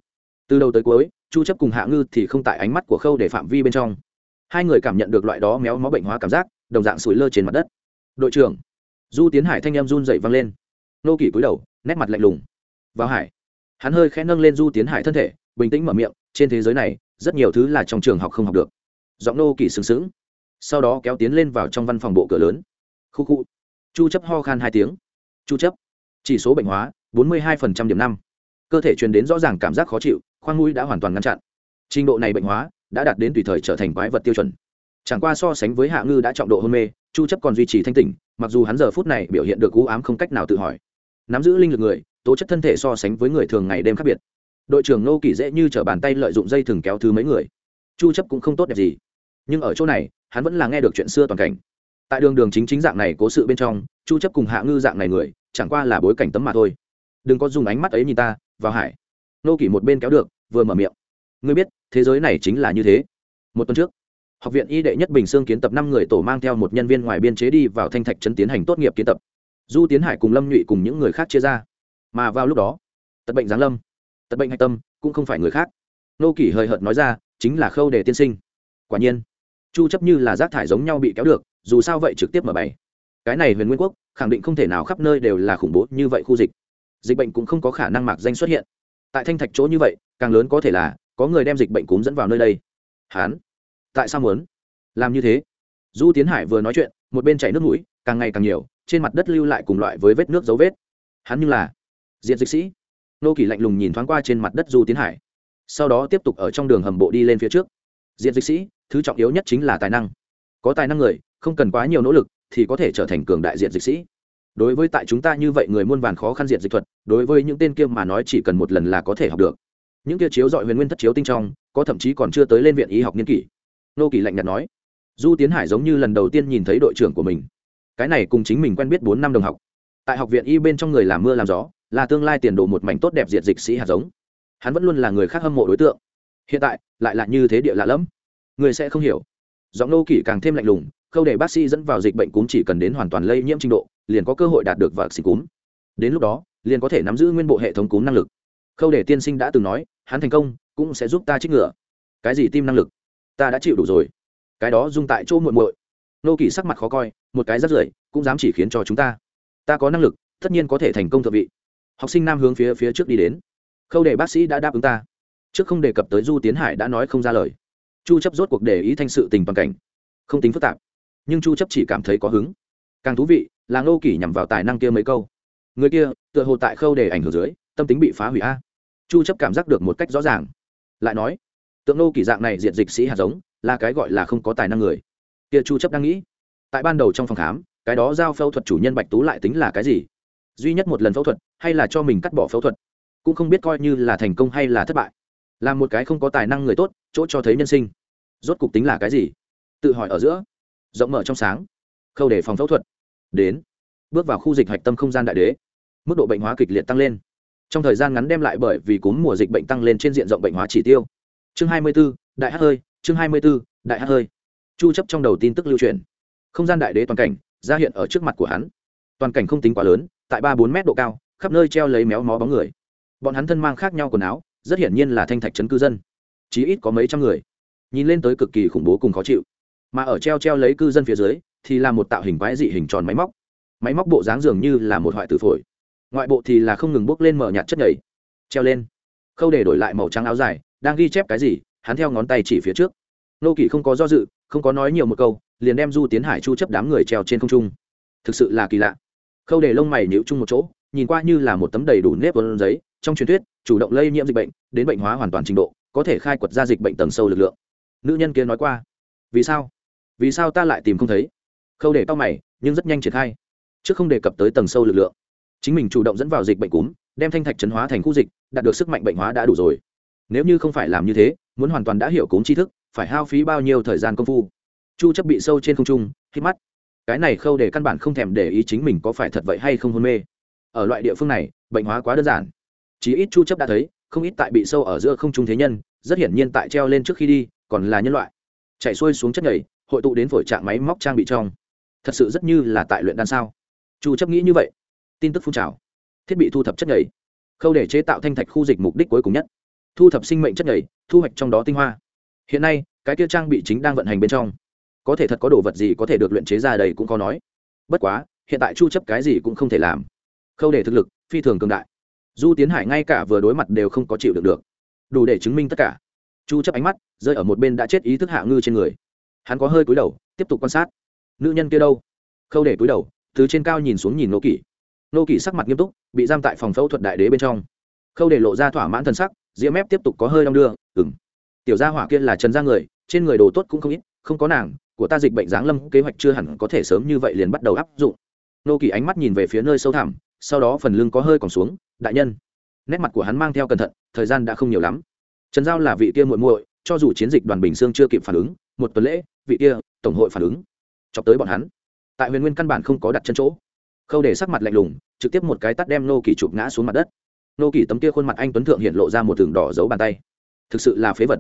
Từ đầu tới cuối, chu chấp cùng hạ ngư thì không tại ánh mắt của khâu để phạm vi bên trong. Hai người cảm nhận được loại đó méo mó bệnh hóa cảm giác, đồng dạng sủi lơ trên mặt đất. Đội trưởng. Du tiến hải thanh em run dậy văng lên. Nô kỷ cúi đầu, nét mặt lạnh lùng. Vào hải. Hắn hơi khẽ nâng lên du tiến hải thân thể, bình tĩnh mở miệng, trên thế giới này, rất nhiều thứ là trong trường học không học được. Giọng nô kỳ sừng sững. Sau đó kéo tiến lên vào trong văn phòng bộ cửa lớn. Khu khu. Chu chấp ho khan hai tiếng. Chu chấp chỉ số bệnh hóa 42% điểm năm. Cơ thể truyền đến rõ ràng cảm giác khó chịu, khoang mũi đã hoàn toàn ngăn chặn. Trình độ này bệnh hóa đã đạt đến tùy thời trở thành quái vật tiêu chuẩn. Chẳng qua so sánh với hạ ngư đã trọng độ hôn mê, chu chấp còn duy trì thanh tỉnh, mặc dù hắn giờ phút này biểu hiện được cú ám không cách nào tự hỏi. Nắm giữ linh lực người, tố chất thân thể so sánh với người thường ngày đêm khác biệt. Đội trưởng nô kỳ dễ như trở bàn tay lợi dụng dây thừng kéo thứ mấy người. Chu chấp cũng không tốt đẹp gì. Nhưng ở chỗ này, hắn vẫn là nghe được chuyện xưa toàn cảnh. Tại đường đường chính chính dạng này cố sự bên trong, chu chấp cùng hạ ngư dạng này người chẳng qua là bối cảnh tấm mà thôi. Đừng có dùng ánh mắt ấy nhìn ta, vào hải. Nô kỷ một bên kéo được, vừa mở miệng. Ngươi biết, thế giới này chính là như thế. Một tuần trước, học viện y đệ nhất bình sương kiến tập năm người tổ mang theo một nhân viên ngoài biên chế đi vào thanh thạch trấn tiến hành tốt nghiệp kiến tập. Du tiến hải cùng lâm nhụy cùng những người khác chia ra. Mà vào lúc đó, tật bệnh giáng lâm, tật bệnh hạch tâm cũng không phải người khác. Nô kỷ hời hợt nói ra, chính là khâu đề tiên sinh. Quả nhiên, chu chấp như là rác thải giống nhau bị kéo được, dù sao vậy trực tiếp mở bày cái này huyền nguyên quốc khẳng định không thể nào khắp nơi đều là khủng bố như vậy khu dịch. Dịch bệnh cũng không có khả năng mạc danh xuất hiện. Tại thanh thạch chỗ như vậy, càng lớn có thể là có người đem dịch bệnh cúm dẫn vào nơi đây. Hán, tại sao muốn? Làm như thế. Du tiến hải vừa nói chuyện, một bên chảy nước mũi, càng ngày càng nhiều, trên mặt đất lưu lại cùng loại với vết nước dấu vết. Hắn như là diện dịch sĩ. Nô kỳ lạnh lùng nhìn thoáng qua trên mặt đất du tiến hải. Sau đó tiếp tục ở trong đường hầm bộ đi lên phía trước. Diện dịch sĩ, thứ trọng yếu nhất chính là tài năng. Có tài năng người, không cần quá nhiều nỗ lực thì có thể trở thành cường đại diện dịch sĩ. Đối với tại chúng ta như vậy người muôn vàn khó khăn diện dịch thuật, đối với những tên kia mà nói chỉ cần một lần là có thể học được. Những kia chiếu dọi huyền nguyên thất chiếu tinh trong, có thậm chí còn chưa tới lên viện y học nghiên kỷ. Nô kỳ lạnh nhạt nói. Du tiến hải giống như lần đầu tiên nhìn thấy đội trưởng của mình. Cái này cùng chính mình quen biết bốn năm đồng học. Tại học viện y bên trong người làm mưa làm gió, là tương lai tiền đồ một mảnh tốt đẹp diệt dịch sĩ hạt giống. Hắn vẫn luôn là người khác hâm mộ đối tượng. Hiện tại, lại là như thế địa lạ lẫm. Người sẽ không hiểu. Giọng nô kỷ càng thêm lạnh lùng khâu để bác sĩ dẫn vào dịch bệnh cúm chỉ cần đến hoàn toàn lây nhiễm trình độ, liền có cơ hội đạt được vạc xịt cúm. Đến lúc đó, liền có thể nắm giữ nguyên bộ hệ thống cúm năng lực. Khâu để tiên sinh đã từng nói, hắn thành công cũng sẽ giúp ta trích ngựa cái gì tim năng lực? Ta đã chịu đủ rồi. Cái đó dung tại chỗ muội muội. Nô kỳ sắc mặt khó coi, một cái rất rưởi, cũng dám chỉ khiến cho chúng ta. Ta có năng lực, tất nhiên có thể thành công thượng vị. Học sinh nam hướng phía phía trước đi đến. Khâu để bác sĩ đã đáp ứng ta. Trước không đề cập tới du tiến hải đã nói không ra lời. Chu chấp rốt cuộc để ý thanh sự tình toàn cảnh. Không tính phức tạp nhưng chu chấp chỉ cảm thấy có hứng. Càng thú vị là ngô kỷ nhằm vào tài năng kia mấy câu. Người kia, tựa hồ tại khâu để ảnh hưởng dưới, tâm tính bị phá hủy a. Chu chấp cảm giác được một cách rõ ràng. Lại nói, tượng ngô kỷ dạng này diện dịch sĩ hạt giống, là cái gọi là không có tài năng người. Kia chu chấp đang nghĩ, tại ban đầu trong phòng khám, cái đó giao phẫu thuật chủ nhân bạch tú lại tính là cái gì? Duy nhất một lần phẫu thuật, hay là cho mình cắt bỏ phẫu thuật? Cũng không biết coi như là thành công hay là thất bại. Là một cái không có tài năng người tốt, chỗ cho thấy nhân sinh. Rốt cục tính là cái gì? Tự hỏi ở giữa rộng mở trong sáng. Khâu để phòng phẫu thuật. Đến. Bước vào khu dịch hạch tâm không gian đại đế. Mức độ bệnh hóa kịch liệt tăng lên. Trong thời gian ngắn đem lại bởi vì cúm mùa dịch bệnh tăng lên trên diện rộng bệnh hóa chỉ tiêu. Chương 24, đại hát hơi chương 24, đại hát hơi. Chu chấp trong đầu tin tức lưu truyền. Không gian đại đế toàn cảnh ra hiện ở trước mặt của hắn. Toàn cảnh không tính quá lớn tại ba bốn mét độ cao khắp nơi treo lấy méo mó bóng người. Bọn hắn thân mang khác nhau quần áo rất hiển nhiên là thanh thạch trấn cư dân. Chí ít có mấy trăm người. Nhìn lên tới cực kỳ khủng bố cùng khó chịu mà ở treo treo lấy cư dân phía dưới, thì là một tạo hình quái dị hình tròn máy móc. Máy móc bộ dáng dường như là một hoại tử phổi. Ngoại bộ thì là không ngừng bốc lên mở nhạt chất nhảy treo lên. Khâu để đổi lại màu trắng áo dài, đang ghi chép cái gì, hắn theo ngón tay chỉ phía trước. Nô kỷ không có do dự, không có nói nhiều một câu, liền đem du tiến hải chu chấp đám người treo trên không trung. Thực sự là kỳ lạ. Khâu để lông mày nhíu chung một chỗ, nhìn qua như là một tấm đầy đủ nếp vân giấy, trong truyền thuyết, chủ động lây nhiễm dịch bệnh, đến bệnh hóa hoàn toàn trình độ, có thể khai quật ra dịch bệnh tầng sâu lực lượng. Nữ nhân kia nói qua. Vì sao? Vì sao ta lại tìm không thấy? Khâu để tao mày, nhưng rất nhanh triển khai. Trước không đề cập tới tầng sâu lực lượng. Chính mình chủ động dẫn vào dịch bệnh cúm, đem thanh thạch chấn hóa thành khu dịch, đạt được sức mạnh bệnh hóa đã đủ rồi. Nếu như không phải làm như thế, muốn hoàn toàn đã hiểu cúm tri thức, phải hao phí bao nhiêu thời gian công phu? Chu chấp bị sâu trên không trung, hít mắt. Cái này khâu để căn bản không thèm để ý chính mình có phải thật vậy hay không hôn mê. Ở loại địa phương này, bệnh hóa quá đơn giản. Chỉ ít chu chấp đã thấy, không ít tại bị sâu ở giữa không trung thế nhân, rất hiển nhiên tại treo lên trước khi đi, còn là nhân loại. Chạy xuôi xuống chất nhảy hội tụ đến phổi trạng máy móc trang bị trong. Thật sự rất như là tại luyện đan sao? Chu chấp nghĩ như vậy. Tin tức phun trào. Thiết bị thu thập chất nhầy. Khâu để chế tạo thanh thạch khu dịch mục đích cuối cùng nhất. Thu thập sinh mệnh chất nhầy, thu hoạch trong đó tinh hoa. Hiện nay, cái kia trang bị chính đang vận hành bên trong. Có thể thật có đồ vật gì có thể được luyện chế ra đây cũng có nói. Bất quá, hiện tại chu chấp cái gì cũng không thể làm. Khâu để thực lực, phi thường cường đại. Du tiến hải ngay cả vừa đối mặt đều không có chịu được được. Đủ để chứng minh tất cả. Chu chấp ánh mắt rơi ở một bên đã chết ý thức hạ ngư trên người hắn có hơi cúi đầu, tiếp tục quan sát. Nữ nhân kia đâu? Khâu để cúi đầu, từ trên cao nhìn xuống nhìn nô kỷ. Nô kỷ sắc mặt nghiêm túc, bị giam tại phòng phẫu thuật đại đế bên trong. Khâu để lộ ra thỏa mãn thân sắc diễm mép tiếp tục có hơi đong đưa ừng tiểu gia hỏa kia là trần gia người, trên người đồ tốt cũng không ít, không có nàng, của ta dịch bệnh giáng lâm, kế hoạch chưa hẳn có thể sớm như vậy liền bắt đầu áp dụng. Nô kỳ ánh mắt nhìn về phía nơi sâu thẳm, sau đó phần lưng có hơi còn xuống, đại nhân. Nét mặt của hắn mang theo cẩn thận, thời gian đã không nhiều lắm. Trần giao là vị kia muội muội, cho dù chiến dịch đoàn bình sương chưa kịp phản ứng, một tuần lễ vị kia, tổng hội phản ứng. Chọc tới bọn hắn. Tại huyền nguyên căn bản không có đặt chân chỗ. Khâu để sắc mặt lạnh lùng, trực tiếp một cái tắt đem nô kỳ chụp ngã xuống mặt đất. Nô kỳ tấm kia khuôn mặt anh tuấn thượng hiện lộ ra một tường đỏ giấu bàn tay. Thực sự là phế vật.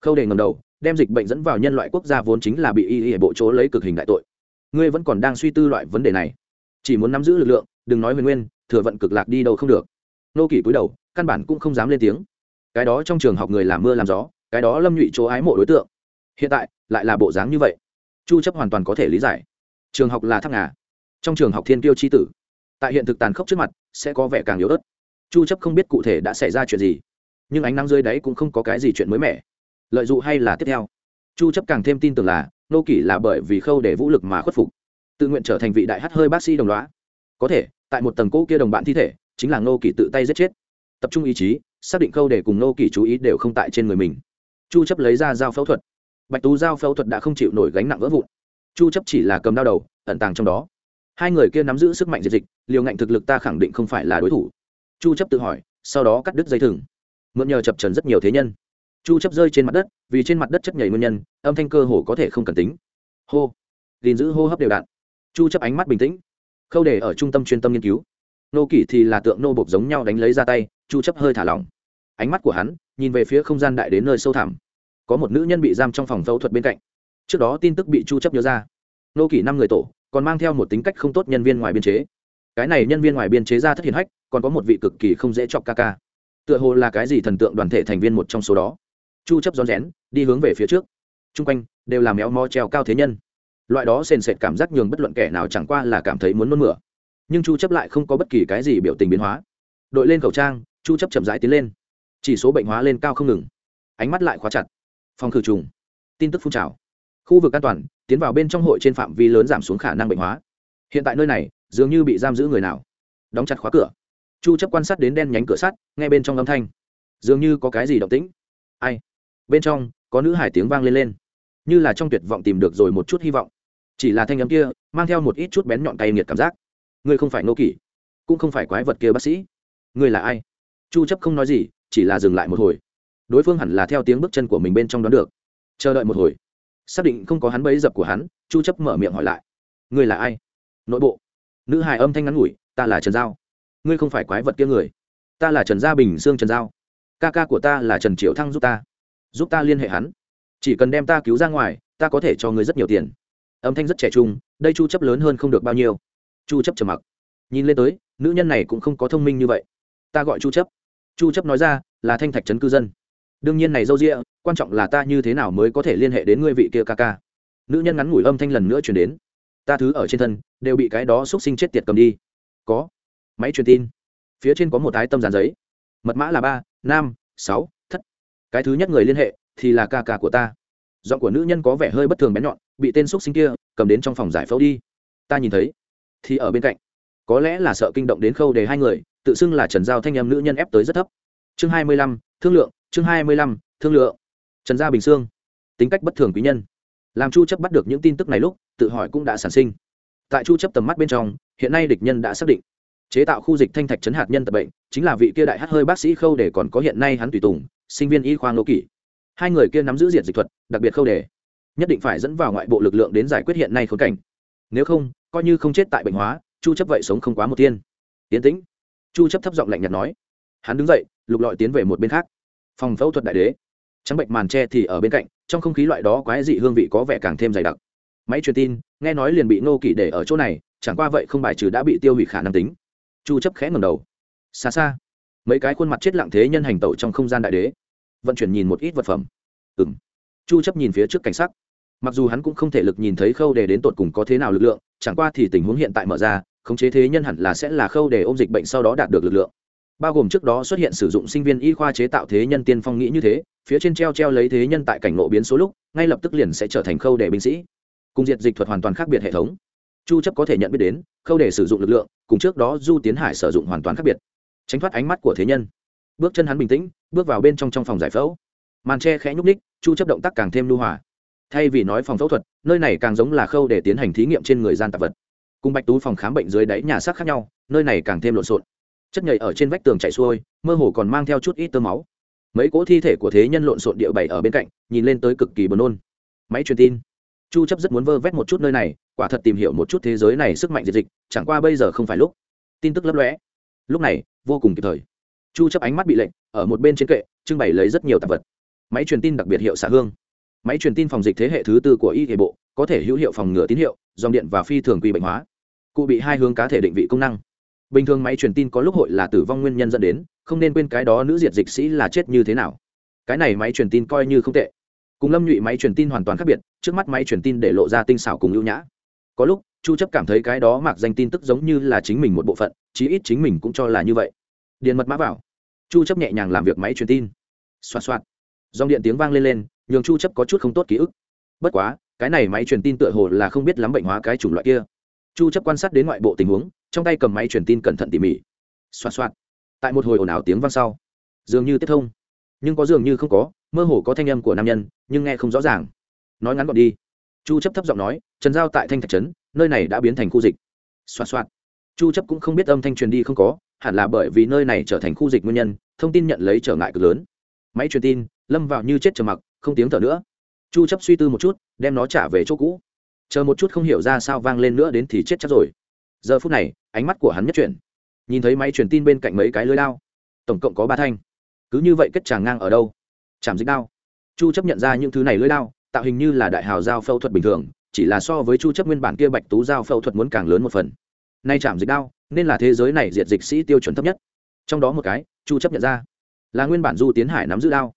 Khâu để ngầm đầu, đem dịch bệnh dẫn vào nhân loại quốc gia vốn chính là bị y y bộ chỗ lấy cực hình đại tội. Ngươi vẫn còn đang suy tư loại vấn đề này. Chỉ muốn nắm giữ lực lượng, đừng nói huyền nguyên, thừa vận cực lạc đi đâu không được. Nô kỳ cúi đầu, căn bản cũng không dám lên tiếng. Cái đó trong trường học người làm mưa làm gió, cái đó lâm nhụy chỗ ái mộ đối tượng hiện tại, lại là bộ dáng như vậy. Chu chấp hoàn toàn có thể lý giải. Trường học là thăng ngà. Trong trường học thiên tiêu chi tử. Tại hiện thực tàn khốc trước mặt, sẽ có vẻ càng yếu ớt. Chu chấp không biết cụ thể đã xảy ra chuyện gì, nhưng ánh nắng dưới đấy cũng không có cái gì chuyện mới mẻ. Lợi dụng hay là tiếp theo? Chu chấp càng thêm tin tưởng là, nô kỷ là bởi vì khâu để vũ lực mà khuất phục. Tự nguyện trở thành vị đại hát hơi bác sĩ đồng loá có thể, tại một tầng cỗ kia đồng bạn thi thể, chính là nô kỷ tự tay giết chết. Tập trung ý chí, xác định khâu để cùng nô kỷ chú ý đều không tại trên người mình. Chu chấp lấy ra dao phẫu thuật bạch tú giao phẫu thuật đã không chịu nổi gánh nặng vỡ vụn. Chu chấp chỉ là cầm đao đầu, ẩn tàng trong đó. Hai người kia nắm giữ sức mạnh diệt dịch, liều ngạnh thực lực ta khẳng định không phải là đối thủ. Chu chấp tự hỏi, sau đó cắt đứt dây thừng. Mượn nhờ chập trần rất nhiều thế nhân. Chu chấp rơi trên mặt đất, vì trên mặt đất chất nhảy nguyên nhân, âm thanh cơ hồ có thể không cần tính. Hô. Gìn giữ hô hấp đều đặn. Chu chấp ánh mắt bình tĩnh. Khâu để ở trung tâm chuyên tâm nghiên cứu. Nô kỷ thì là tượng nô bộc giống nhau đánh lấy ra tay, chu chấp hơi thả lỏng. Ánh mắt của hắn nhìn về phía không gian đại đến nơi sâu thẳm có một nữ nhân bị giam trong phòng phẫu thuật bên cạnh. Trước đó tin tức bị chu chấp nhớ ra. Nô kỷ năm người tổ, còn mang theo một tính cách không tốt nhân viên ngoài biên chế. Cái này nhân viên ngoài biên chế ra thất hiền hách, còn có một vị cực kỳ không dễ chọc ca ca. Tựa hồ là cái gì thần tượng đoàn thể thành viên một trong số đó. Chu chấp rón rén, đi hướng về phía trước. Chung quanh, đều là méo mó treo cao thế nhân. Loại đó sền sệt cảm giác nhường bất luận kẻ nào chẳng qua là cảm thấy muốn nôn mửa. Nhưng chu chấp lại không có bất kỳ cái gì biểu tình biến hóa. Đội lên khẩu trang, chu chấp chậm rãi tiến lên. Chỉ số bệnh hóa lên cao không ngừng. Ánh mắt lại khóa chặt phòng khử trùng. Tin tức phun trào. Khu vực an toàn, tiến vào bên trong hội trên phạm vi lớn giảm xuống khả năng bệnh hóa. Hiện tại nơi này, dường như bị giam giữ người nào. Đóng chặt khóa cửa. Chu chấp quan sát đến đen nhánh cửa sắt, nghe bên trong âm thanh. Dường như có cái gì động tĩnh. Ai? Bên trong, có nữ hải tiếng vang lên lên. Như là trong tuyệt vọng tìm được rồi một chút hy vọng. Chỉ là thanh âm kia, mang theo một ít chút bén nhọn tay nghiệt cảm giác. Ngươi không phải nô kỷ, cũng không phải quái vật kia bác sĩ. Ngươi là ai? Chu chấp không nói gì, chỉ là dừng lại một hồi đối phương hẳn là theo tiếng bước chân của mình bên trong đoán được. Chờ đợi một hồi. Xác định không có hắn bấy dập của hắn, chu chấp mở miệng hỏi lại. Ngươi là ai? Nội bộ. Nữ hài âm thanh ngắn ngủi, ta là trần giao. Ngươi không phải quái vật kia người. Ta là trần gia bình xương trần giao. Ca ca của ta là trần triệu thăng giúp ta. Giúp ta liên hệ hắn. Chỉ cần đem ta cứu ra ngoài, ta có thể cho ngươi rất nhiều tiền. Âm thanh rất trẻ trung, đây chu chấp lớn hơn không được bao nhiêu. Chu chấp trầm mặc. Nhìn lên tới, nữ nhân này cũng không có thông minh như vậy. Ta gọi chu chấp. Chu chấp nói ra, là thanh thạch trấn cư dân đương nhiên này dâu dịa, quan trọng là ta như thế nào mới có thể liên hệ đến ngươi vị kia ca ca. Nữ nhân ngắn ngủi âm thanh lần nữa truyền đến. Ta thứ ở trên thân, đều bị cái đó xúc sinh chết tiệt cầm đi. Có. Máy truyền tin. Phía trên có một cái tâm dàn giấy. Mật mã là ba, năm, sáu, thất. Cái thứ nhất người liên hệ, thì là ca ca của ta. Giọng của nữ nhân có vẻ hơi bất thường bén nhọn, bị tên xúc sinh kia, cầm đến trong phòng giải phẫu đi. Ta nhìn thấy. Thì ở bên cạnh. Có lẽ là sợ kinh động đến khâu để hai người, tự xưng là trần giao thanh em nữ nhân ép tới rất thấp. Chương hai mươi lăm, thương lượng chương hai mươi lăm, thương lượng. Trần gia bình sương. Tính cách bất thường quý nhân. Làm chu chấp bắt được những tin tức này lúc, tự hỏi cũng đã sản sinh. Tại chu chấp tầm mắt bên trong, hiện nay địch nhân đã xác định. Chế tạo khu dịch thanh thạch chấn hạt nhân tập bệnh, chính là vị kia đại hát hơi bác sĩ khâu để còn có hiện nay hắn tùy tùng, sinh viên y khoa nô kỷ. Hai người kia nắm giữ diện dịch thuật, đặc biệt khâu để nhất định phải dẫn vào ngoại bộ lực lượng đến giải quyết hiện nay khốn cảnh. Nếu không, coi như không chết tại bệnh hóa, chu chấp vậy sống không quá một tiên. Tiến tĩnh. Chu chấp thấp giọng lạnh nhạt nói. Hắn đứng dậy, lục lọi tiến về một bên khác phòng phẫu thuật đại đế. Trắng bệnh màn tre thì ở bên cạnh, trong không khí loại đó quái dị hương vị có vẻ càng thêm dày đặc. Máy truyền tin, nghe nói liền bị nô kỷ để ở chỗ này, chẳng qua vậy không bài trừ đã bị tiêu hủy khả năng tính. Chu chấp khẽ ngầm đầu. Xa xa, mấy cái khuôn mặt chết lặng thế nhân hành tẩu trong không gian đại đế. Vận chuyển nhìn một ít vật phẩm. Ừm. Chu chấp nhìn phía trước cảnh sắc. Mặc dù hắn cũng không thể lực nhìn thấy khâu đề đến tột cùng có thế nào lực lượng, chẳng qua thì tình huống hiện tại mở ra, khống chế thế nhân hẳn là sẽ là khâu đề ôm dịch bệnh sau đó đạt được lực lượng bao gồm trước đó xuất hiện sử dụng sinh viên y khoa chế tạo thế nhân tiên phong nghĩ như thế, phía trên treo treo lấy thế nhân tại cảnh ngộ biến số lúc, ngay lập tức liền sẽ trở thành khâu đề binh sĩ. Cùng diệt dịch thuật hoàn toàn khác biệt hệ thống. Chu chấp có thể nhận biết đến, khâu đề sử dụng lực lượng, cùng trước đó du tiến hải sử dụng hoàn toàn khác biệt. Tránh thoát ánh mắt của thế nhân. Bước chân hắn bình tĩnh, bước vào bên trong trong phòng giải phẫu. Màn tre khẽ nhúc ních chu chấp động tác càng thêm lưu hòa. Thay vì nói phòng phẫu thuật, nơi này càng giống là khâu để tiến hành thí nghiệm trên người gian tạp vật. Cùng bạch tú phòng khám bệnh dưới đáy nhà xác khác nhau, nơi này càng thêm lộn xộn chất nhầy ở trên vách tường chảy xuôi, mơ hồ còn mang theo chút ít tơ máu. Mấy cỗ thi thể của thế nhân lộn xộn địa bày ở bên cạnh, nhìn lên tới cực kỳ buồn nôn. Máy truyền tin. Chu chấp rất muốn vơ vét một chút nơi này, quả thật tìm hiểu một chút thế giới này sức mạnh diệt dịch, chẳng qua bây giờ không phải lúc. Tin tức lấp lóe. Lúc này, vô cùng kịp thời. Chu chấp ánh mắt bị lệnh, ở một bên trên kệ, trưng bày lấy rất nhiều tạp vật. Máy truyền tin đặc biệt hiệu xạ hương. Máy truyền tin phòng dịch thế hệ thứ tư của y hệ bộ, có thể hữu hiệu phòng ngừa tín hiệu, dòng điện và phi thường quy bệnh hóa. Cụ bị hai hướng cá thể định vị công năng bình thường máy truyền tin có lúc hội là tử vong nguyên nhân dẫn đến, không nên quên cái đó nữ diệt dịch sĩ là chết như thế nào. Cái này máy truyền tin coi như không tệ. Cùng lâm nhụy máy truyền tin hoàn toàn khác biệt, trước mắt máy truyền tin để lộ ra tinh xảo cùng ưu nhã. Có lúc, chu chấp cảm thấy cái đó mặc danh tin tức giống như là chính mình một bộ phận, chí ít chính mình cũng cho là như vậy. Điền mật mã vào. Chu chấp nhẹ nhàng làm việc máy truyền tin. Xoa xoa dòng điện tiếng vang lên lên, nhường chu chấp có chút không tốt ký ức. Bất quá, cái này máy truyền tin tựa hồ là không biết lắm bệnh hóa cái chủng loại kia. Chu chấp quan sát đến ngoại bộ tình huống trong tay cầm máy truyền tin cẩn thận tỉ mỉ. Xoa xoa tại một hồi ồn ào tiếng vang sau, dường như tiếp thông. Nhưng có dường như không có, mơ hồ có thanh âm của nam nhân, nhưng nghe không rõ ràng. Nói ngắn gọn đi. Chu chấp thấp giọng nói, trần giao tại thanh thạch trấn, nơi này đã biến thành khu dịch. Xoa xoa chu chấp cũng không biết âm thanh truyền đi không có, hẳn là bởi vì nơi này trở thành khu dịch nguyên nhân, thông tin nhận lấy trở ngại cực lớn. Máy truyền tin, lâm vào như chết trầm mặc, không tiếng thở nữa. Chu chấp suy tư một chút, đem nó trả về chỗ cũ. Chờ một chút không hiểu ra sao vang lên nữa đến thì chết chắc rồi giờ phút này, ánh mắt của hắn nhất chuyển. Nhìn thấy máy truyền tin bên cạnh mấy cái lưới lao tổng cộng có ba thanh. Cứ như vậy kết tràng ngang ở đâu? Chạm dịch đao. Chu chấp nhận ra những thứ này lưới lao tạo hình như là đại hào giao phẫu thuật bình thường, chỉ là so với chu chấp nguyên bản kia bạch tú giao phẫu thuật muốn càng lớn một phần. Nay chạm dịch đao, nên là thế giới này diệt dịch sĩ tiêu chuẩn thấp nhất. Trong đó một cái, chu chấp nhận ra, là nguyên bản du tiến hải nắm giữ đao.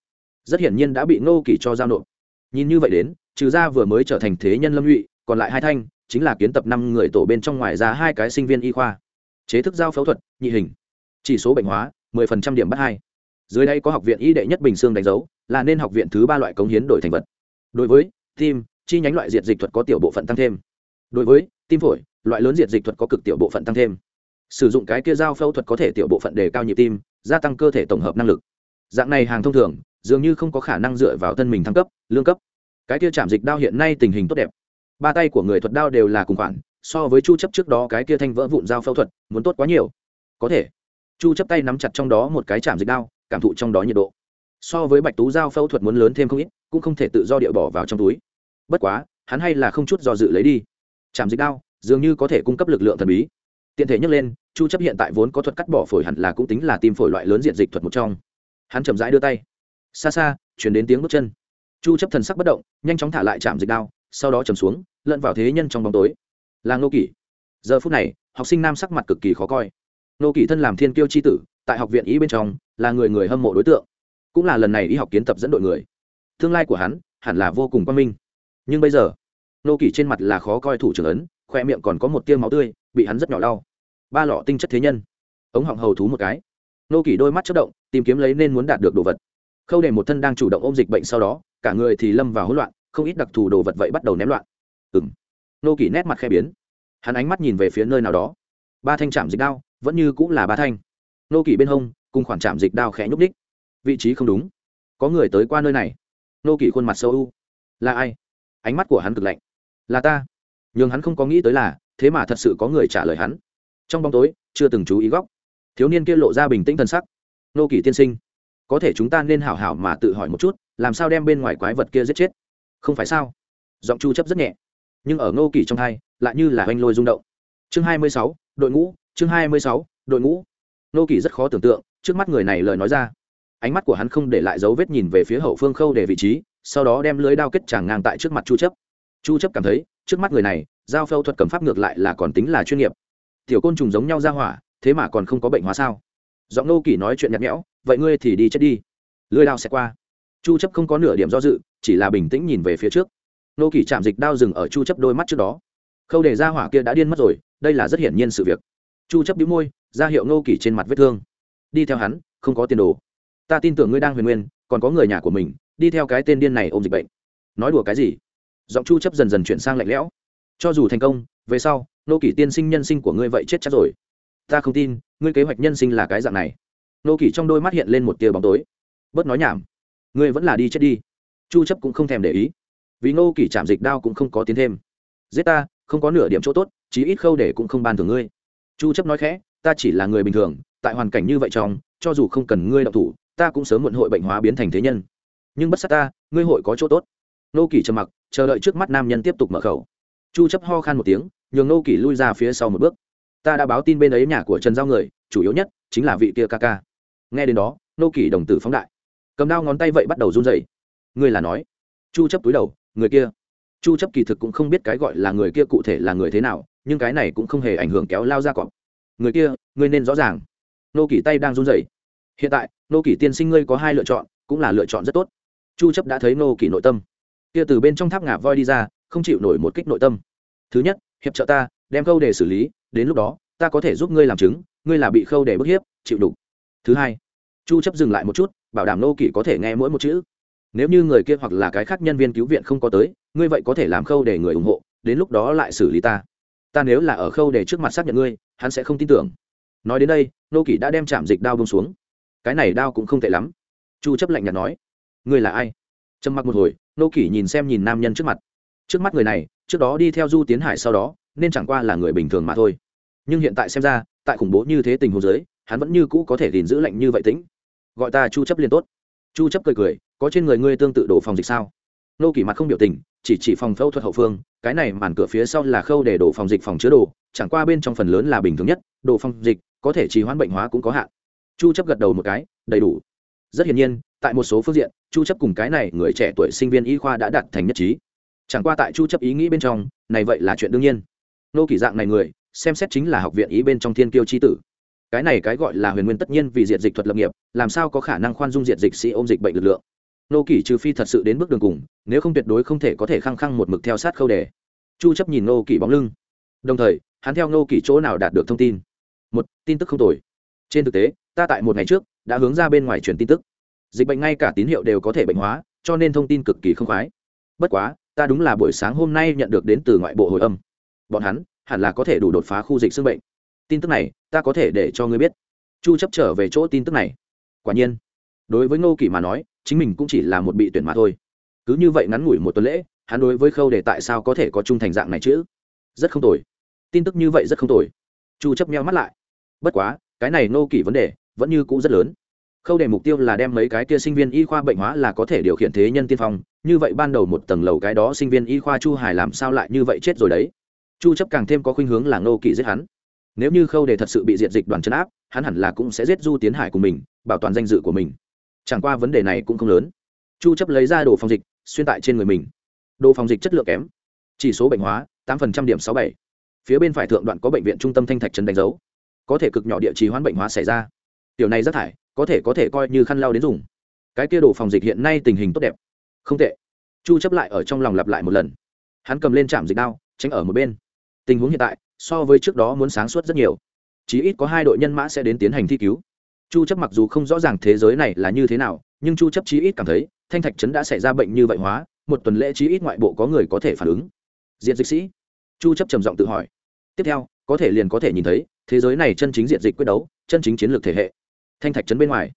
Rất hiển nhiên đã bị ngô kỳ cho giao nộp. Nhìn như vậy đến, trừ ra vừa mới trở thành thế nhân lâm nhụy còn lại hai thanh chính là kiến tập năm người tổ bên trong ngoài ra hai cái sinh viên y khoa. Chế thức giao phẫu thuật, nhị hình. Chỉ số bệnh hóa 10% điểm bắt hai. Dưới đây có học viện y đệ nhất bình xương đánh dấu, là nên học viện thứ ba loại cống hiến đổi thành vật. Đối với, tim, chi nhánh loại diệt dịch thuật có tiểu bộ phận tăng thêm. Đối với, tim phổi, loại lớn diệt dịch thuật có cực tiểu bộ phận tăng thêm. Sử dụng cái kia giao phẫu thuật có thể tiểu bộ phận đề cao nhịp tim, gia tăng cơ thể tổng hợp năng lực. Dạng này hàng thông thường, dường như không có khả năng dựa vào thân mình thăng cấp, lương cấp. Cái kia chạm dịch đao hiện nay tình hình tốt đẹp ba tay của người thuật đao đều là cùng khoản, so với chu chấp trước đó cái kia thanh vỡ vụn dao phẫu thuật, muốn tốt quá nhiều. Có thể. Chu chấp tay nắm chặt trong đó một cái chạm dịch đao, cảm thụ trong đó nhiệt độ. So với bạch tú dao phẫu thuật muốn lớn thêm không ít, cũng không thể tự do điệu bỏ vào trong túi. Bất quá, hắn hay là không chút do dự lấy đi. Chạm dịch đao, dường như có thể cung cấp lực lượng thần bí. Tiện thể nhắc lên, chu chấp hiện tại vốn có thuật cắt bỏ phổi hẳn là cũng tính là tim phổi loại lớn diện dịch thuật một trong. Hắn chậm rãi đưa tay. Xa xa, chuyển đến tiếng bước chân. Chu chấp thần sắc bất động, nhanh chóng thả lại chạm dịch đao sau đó chầm xuống, lẫn vào thế nhân trong bóng tối. Là ngô kỷ. Giờ phút này, học sinh nam sắc mặt cực kỳ khó coi. Ngô kỷ thân làm thiên kiêu chi tử, tại học viện y bên trong, là người người hâm mộ đối tượng. Cũng là lần này y học kiến tập dẫn đội người. Tương lai của hắn, hẳn là vô cùng quan minh. Nhưng bây giờ nô kỷ trên mặt là khó coi thủ trưởng ấn, khoe miệng còn có một tiêu máu tươi, bị hắn rất nhỏ đau. Ba lọ tinh chất thế nhân. Ống họng hầu thú một cái. Nô kỷ đôi mắt chất động, tìm kiếm lấy nên muốn đạt được đồ vật. Khâu để một thân đang chủ động ôm dịch bệnh sau đó, cả người thì lâm vào hỗn loạn không ít đặc thù đồ vật vậy bắt đầu ném loạn. Ừ m nô kỷ nét mặt khe biến. Hắn ánh mắt nhìn về phía nơi nào đó. Ba thanh chạm dịch đao, vẫn như cũng là ba thanh. Nô kỷ bên hông, cùng khoảng chạm dịch đao khẽ nhúc ních vị trí không đúng. Có người tới qua nơi này. Nô kỷ khuôn mặt sâu u. Là ai? Ánh mắt của hắn cực lạnh. Là ta. Nhưng hắn không có nghĩ tới là, thế mà thật sự có người trả lời hắn. Trong bóng tối, chưa từng chú ý góc. Thiếu niên kia lộ ra bình tĩnh t sắc. Nô kỷ tiên sinh, có thể chúng ta nên hảo hảo mà tự hỏi một chút, làm sao đem bên ngoài quái vật kia giết chết? Không phải sao? Giọng chu chấp rất nhẹ nhưng ở Ngô kỷ trong hai lại như là hoanh lôi rung động. Chương 26, đội ngũ chương 26, đội ngũ. Ngô kỷ rất khó tưởng tượng trước mắt người này lời nói ra. Ánh mắt của hắn không để lại dấu vết nhìn về phía hậu phương khâu để vị trí sau đó đem lưới đao kết tràng ngang tại trước mặt chu chấp. Chu chấp cảm thấy trước mắt người này giao phẫu thuật cầm pháp ngược lại là còn tính là chuyên nghiệp. Tiểu côn trùng giống nhau ra hỏa thế mà còn không có bệnh hóa sao? Giọng nô kỳ nói chuyện nhạt nhẽo vậy ngươi thì đi chết đi. Lưới đao sẽ qua. Chu chấp không có nửa điểm do dự chỉ là bình tĩnh nhìn về phía trước. Nô kỳ chạm dịch đao dừng ở chu chấp đôi mắt trước đó. Khâu để ra hỏa kia đã điên mất rồi, đây là rất hiển nhiên sự việc. Chu chấp bĩu môi, ra hiệu nô kỳ trên mặt vết thương. Đi theo hắn, không có tiền đồ. Ta tin tưởng ngươi đang huyền nguyên, còn có người nhà của mình, đi theo cái tên điên này ôm dịch bệnh. Nói đùa cái gì? Giọng chu chấp dần dần chuyển sang lạnh lẽo. Cho dù thành công, về sau, nô kỳ tiên sinh nhân sinh của ngươi vậy chết chắc rồi. Ta không tin, ngươi kế hoạch nhân sinh là cái dạng này. Nô kỳ trong đôi mắt hiện lên một tia bóng tối. Bớt nói nhảm. Ngươi vẫn là đi chết đi chu chấp cũng không thèm để ý. Vì nô kỳ chạm dịch đao cũng không có tiến thêm. Giết ta, không có nửa điểm chỗ tốt, chí ít khâu để cũng không ban thưởng ngươi. Chu chấp nói khẽ, ta chỉ là người bình thường, tại hoàn cảnh như vậy trong, cho dù không cần ngươi động thủ, ta cũng sớm muộn hội bệnh hóa biến thành thế nhân. Nhưng bất sát ta, ngươi hội có chỗ tốt. Nô kỳ trầm mặc, chờ đợi trước mắt nam nhân tiếp tục mở khẩu. Chu chấp ho khan một tiếng, nhường nô kỳ lui ra phía sau một bước. Ta đã báo tin bên ấy nhà của trần giao người, chủ yếu nhất chính là vị kia ca ca. Nghe đến đó nô kỳ đồng tử phóng đại. Cầm đao ngón tay vậy bắt đầu run rẩy ngươi là nói. Chu chấp túi đầu, người kia. Chu chấp kỳ thực cũng không biết cái gọi là người kia cụ thể là người thế nào, nhưng cái này cũng không hề ảnh hưởng kéo lao ra cọp. Người kia, ngươi nên rõ ràng. Nô kỷ tay đang run rẩy. Hiện tại, nô kỷ tiên sinh ngươi có hai lựa chọn, cũng là lựa chọn rất tốt. Chu chấp đã thấy nô kỷ nội tâm. Kia từ bên trong tháp ngà voi đi ra, không chịu nổi một kích nội tâm. Thứ nhất, hiệp trợ ta, đem khâu để xử lý, đến lúc đó, ta có thể giúp ngươi làm chứng, ngươi là bị khâu để bức hiếp, chịu đủ thứ hai, chu chấp dừng lại một chút, bảo đảm nô kỷ có thể nghe mỗi một chữ nếu như người kia hoặc là cái khác nhân viên cứu viện không có tới, ngươi vậy có thể làm khâu để người ủng hộ, đến lúc đó lại xử lý ta. Ta nếu là ở khâu để trước mặt xác nhận ngươi, hắn sẽ không tin tưởng. Nói đến đây, nô kỷ đã đem chạm dịch đao bông xuống. Cái này đao cũng không tệ lắm. Chu chấp lạnh nhạt nói. Ngươi là ai? Trầm mặc một hồi, nô kỷ nhìn xem nhìn nam nhân trước mặt. Trước mắt người này, trước đó đi theo du tiến hải sau đó, nên chẳng qua là người bình thường mà thôi. Nhưng hiện tại xem ra, tại khủng bố như thế tình huống giới hắn vẫn như cũ có thể gìn giữ lạnh như vậy tính. gọi ta chu chấp liền tốt chu chấp cười cười, có trên người ngươi tương tự đổ phòng dịch sao? Nô kỳ mặt không biểu tình, chỉ chỉ phòng phẫu thuật hậu phương, cái này màn cửa phía sau là khâu để đổ phòng dịch phòng chứa đồ, chẳng qua bên trong phần lớn là bình thường nhất, đồ phòng dịch, có thể trì hoãn bệnh hóa cũng có hạn. Chu chấp gật đầu một cái, đầy đủ. Rất hiển nhiên, tại một số phương diện, chu chấp cùng cái này người trẻ tuổi sinh viên y khoa đã đạt thành nhất trí. Chẳng qua tại chu chấp ý nghĩ bên trong, này vậy là chuyện đương nhiên. Nô kỳ dạng này người, xem xét chính là học viện ý bên trong thiên kiêu chi tử cái này cái gọi là huyền nguyên tất nhiên vì diệt dịch thuật lập nghiệp, làm sao có khả năng khoan dung diệt dịch sĩ ôm dịch bệnh lực lượng? Nô kỳ trừ phi thật sự đến bước đường cùng, nếu không tuyệt đối không thể có thể khăng khăng một mực theo sát khâu đề. Chu chấp nhìn nô kỳ bóng lưng. Đồng thời, hắn theo nô kỳ chỗ nào đạt được thông tin? Một, tin tức không tồi. Trên thực tế, ta tại một ngày trước, đã hướng ra bên ngoài truyền tin tức. Dịch bệnh ngay cả tín hiệu đều có thể bệnh hóa, cho nên thông tin cực kỳ không khoái. Bất quá, ta đúng là buổi sáng hôm nay nhận được đến từ ngoại bộ hồi âm. Bọn hắn hẳn là có thể đủ đột phá khu dịch xương bệnh tin tức này, ta có thể để cho ngươi biết. Chu chấp trở về chỗ tin tức này. Quả nhiên, đối với ngô kỷ mà nói, chính mình cũng chỉ là một bị tuyển mà thôi. Cứ như vậy ngắn ngủi một tuần lễ, hắn đối với khâu để tại sao có thể có trung thành dạng này chứ? Rất không tồi. Tin tức như vậy rất không tồi. Chu chấp meo mắt lại. Bất quá, cái này ngô kỷ vấn đề vẫn như cũ rất lớn. Khâu đề mục tiêu là đem mấy cái kia sinh viên y khoa bệnh hóa là có thể điều khiển thế nhân tiên phong. Như vậy ban đầu một tầng lầu cái đó sinh viên y khoa chu hải làm sao lại như vậy chết rồi đấy? Chu chấp càng thêm có khuynh hướng là ngô kỷ giết hắn nếu như khâu đề thật sự bị diệt dịch đoàn chấn áp, hắn hẳn là cũng sẽ giết du tiến hải của mình, bảo toàn danh dự của mình. Chẳng qua vấn đề này cũng không lớn. Chu chấp lấy ra đồ phòng dịch, xuyên tại trên người mình. Đồ phòng dịch chất lượng kém. Chỉ số bệnh hóa 8% điểm 67. phía bên phải thượng đoạn có bệnh viện trung tâm thanh thạch trần đánh dấu. Có thể cực nhỏ địa trì hoãn bệnh hóa xảy ra. Tiểu này rất thải, có thể có thể coi như khăn lau đến dùng. Cái kia đồ phòng dịch hiện nay tình hình tốt đẹp. Không tệ. Chu chấp lại ở trong lòng lặp lại một lần. Hắn cầm lên chạm dịch đao, tránh ở một bên. Tình huống hiện tại so với trước đó muốn sáng suốt rất nhiều. Chí ít có hai đội nhân mã sẽ đến tiến hành thi cứu. Chu chấp mặc dù không rõ ràng thế giới này là như thế nào, nhưng chu chấp chí ít cảm thấy, thanh thạch trấn đã xảy ra bệnh như vậy hóa, một tuần lễ chí ít ngoại bộ có người có thể phản ứng. Diện dịch sĩ. Chu chấp trầm giọng tự hỏi. Tiếp theo, có thể liền có thể nhìn thấy, thế giới này chân chính diện dịch quyết đấu, chân chính chiến lược thể hệ. Thanh thạch trấn bên ngoài.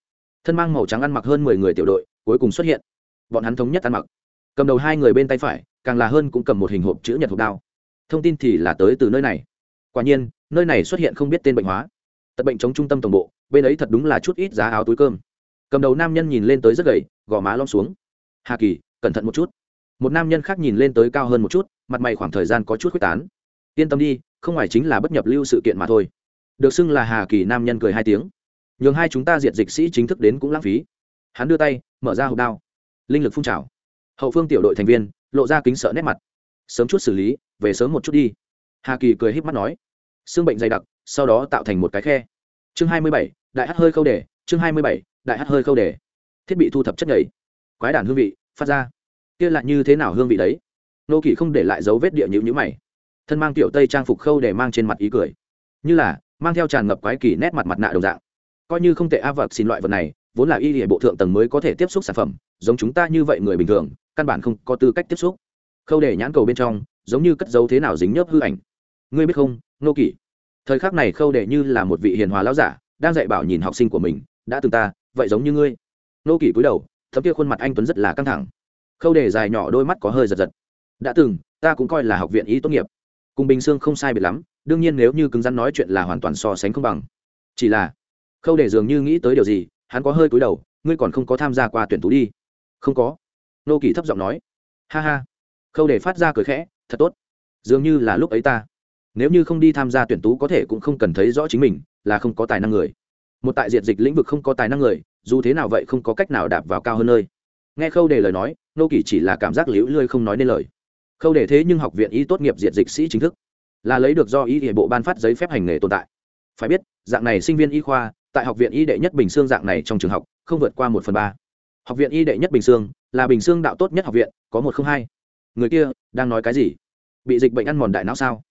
Thân mang màu trắng ăn mặc hơn mười người tiểu đội, cuối cùng xuất hiện. Bọn hắn thống nhất ăn mặc. Cầm đầu hai người bên tay phải, càng là hơn cũng cầm một hình hộp chữ nhật hộp đao. Thông tin thì là tới từ nơi này quả nhiên, nơi này xuất hiện không biết tên bệnh hóa. Tật bệnh chống trung tâm tổng bộ, bên ấy thật đúng là chút ít giá áo túi cơm. Cầm đầu nam nhân nhìn lên tới rất gầy, gò má lom xuống. Hà kỳ, cẩn thận một chút. Một nam nhân khác nhìn lên tới cao hơn một chút, mặt mày khoảng thời gian có chút quyết tán. Yên tâm đi, không ngoài chính là bất nhập lưu sự kiện mà thôi. Được xưng là hà kỳ, nam nhân cười hai tiếng. Nhường hai chúng ta diệt dịch sĩ chính thức đến cũng lãng phí. Hắn đưa tay, mở ra hộp đao. Linh lực phun trào. Hậu phương tiểu đội thành viên, lộ ra kính sợ nét mặt. Sớm chút xử lý, về sớm một chút đi hà kỳ cười híp mắt nói xương bệnh dày đặc sau đó tạo thành một cái khe chương hai mươi bảy đại hát hơi khâu đề chương hai mươi bảy đại hát hơi khâu đề thiết bị thu thập chất nhảy quái đản hương vị phát ra kia lại như thế nào hương vị đấy nô kỳ không để lại dấu vết địa nhữ nhữ mày thân mang tiểu tây trang phục khâu để mang trên mặt ý cười như là mang theo tràn ngập quái kỳ nét mặt mặt nạ đồng dạng coi như không tệ a vật xin loại vật này vốn là y hệ bộ thượng tầng mới có thể tiếp xúc sản phẩm giống chúng ta như vậy người bình thường căn bản không có tư cách tiếp xúc khâu để nhãn cầu bên trong giống như cất dấu thế nào dính nhớp hư ảnh ngươi biết không nô kỷ? Thời khắc này khâu đệ như là một vị hiền hòa lão giả, đang dạy bảo nhìn học sinh của mình, đã từng ta, vậy giống như ngươi. Nô kỷ cúi đầu, thấm kia khuôn mặt anh tuấn rất là căng thẳng. Khâu Đề dài nhỏ đôi mắt có hơi giật giật. Đã từng, ta cũng coi là học viện y tốt nghiệp. Cùng bình xương không sai biệt lắm, đương nhiên nếu như cứng rắn nói chuyện là hoàn toàn so sánh không bằng. Chỉ là, khâu Đề dường như nghĩ tới điều gì, hắn có hơi cúi đầu, ngươi còn không có tham gia qua tuyển tú đi. Không có. Nô kỳ thấp giọng nói. Ha ha. Khâu Đề phát ra cười khẽ, thật tốt. Dường như là lúc ấy ta nếu như không đi tham gia tuyển tú có thể cũng không cần thấy rõ chính mình, là không có tài năng người. Một tại diệt dịch lĩnh vực không có tài năng người, dù thế nào vậy không có cách nào đạp vào cao hơn nơi. Nghe khâu đề lời nói, nô kỳ chỉ là cảm giác liễu lươi không nói nên lời. Khâu đề thế nhưng học viện y tốt nghiệp diệt dịch sĩ chính thức, là lấy được do y hệ bộ ban phát giấy phép hành nghề tồn tại. Phải biết, dạng này sinh viên y khoa, tại học viện y đệ nhất bình xương dạng này trong trường học, không vượt qua một phần ba. Học viện y đệ nhất bình xương, là bình xương đạo tốt nhất học viện, có một không hai. Người kia đang nói cái gì? Bị dịch bệnh ăn mòn đại não sao?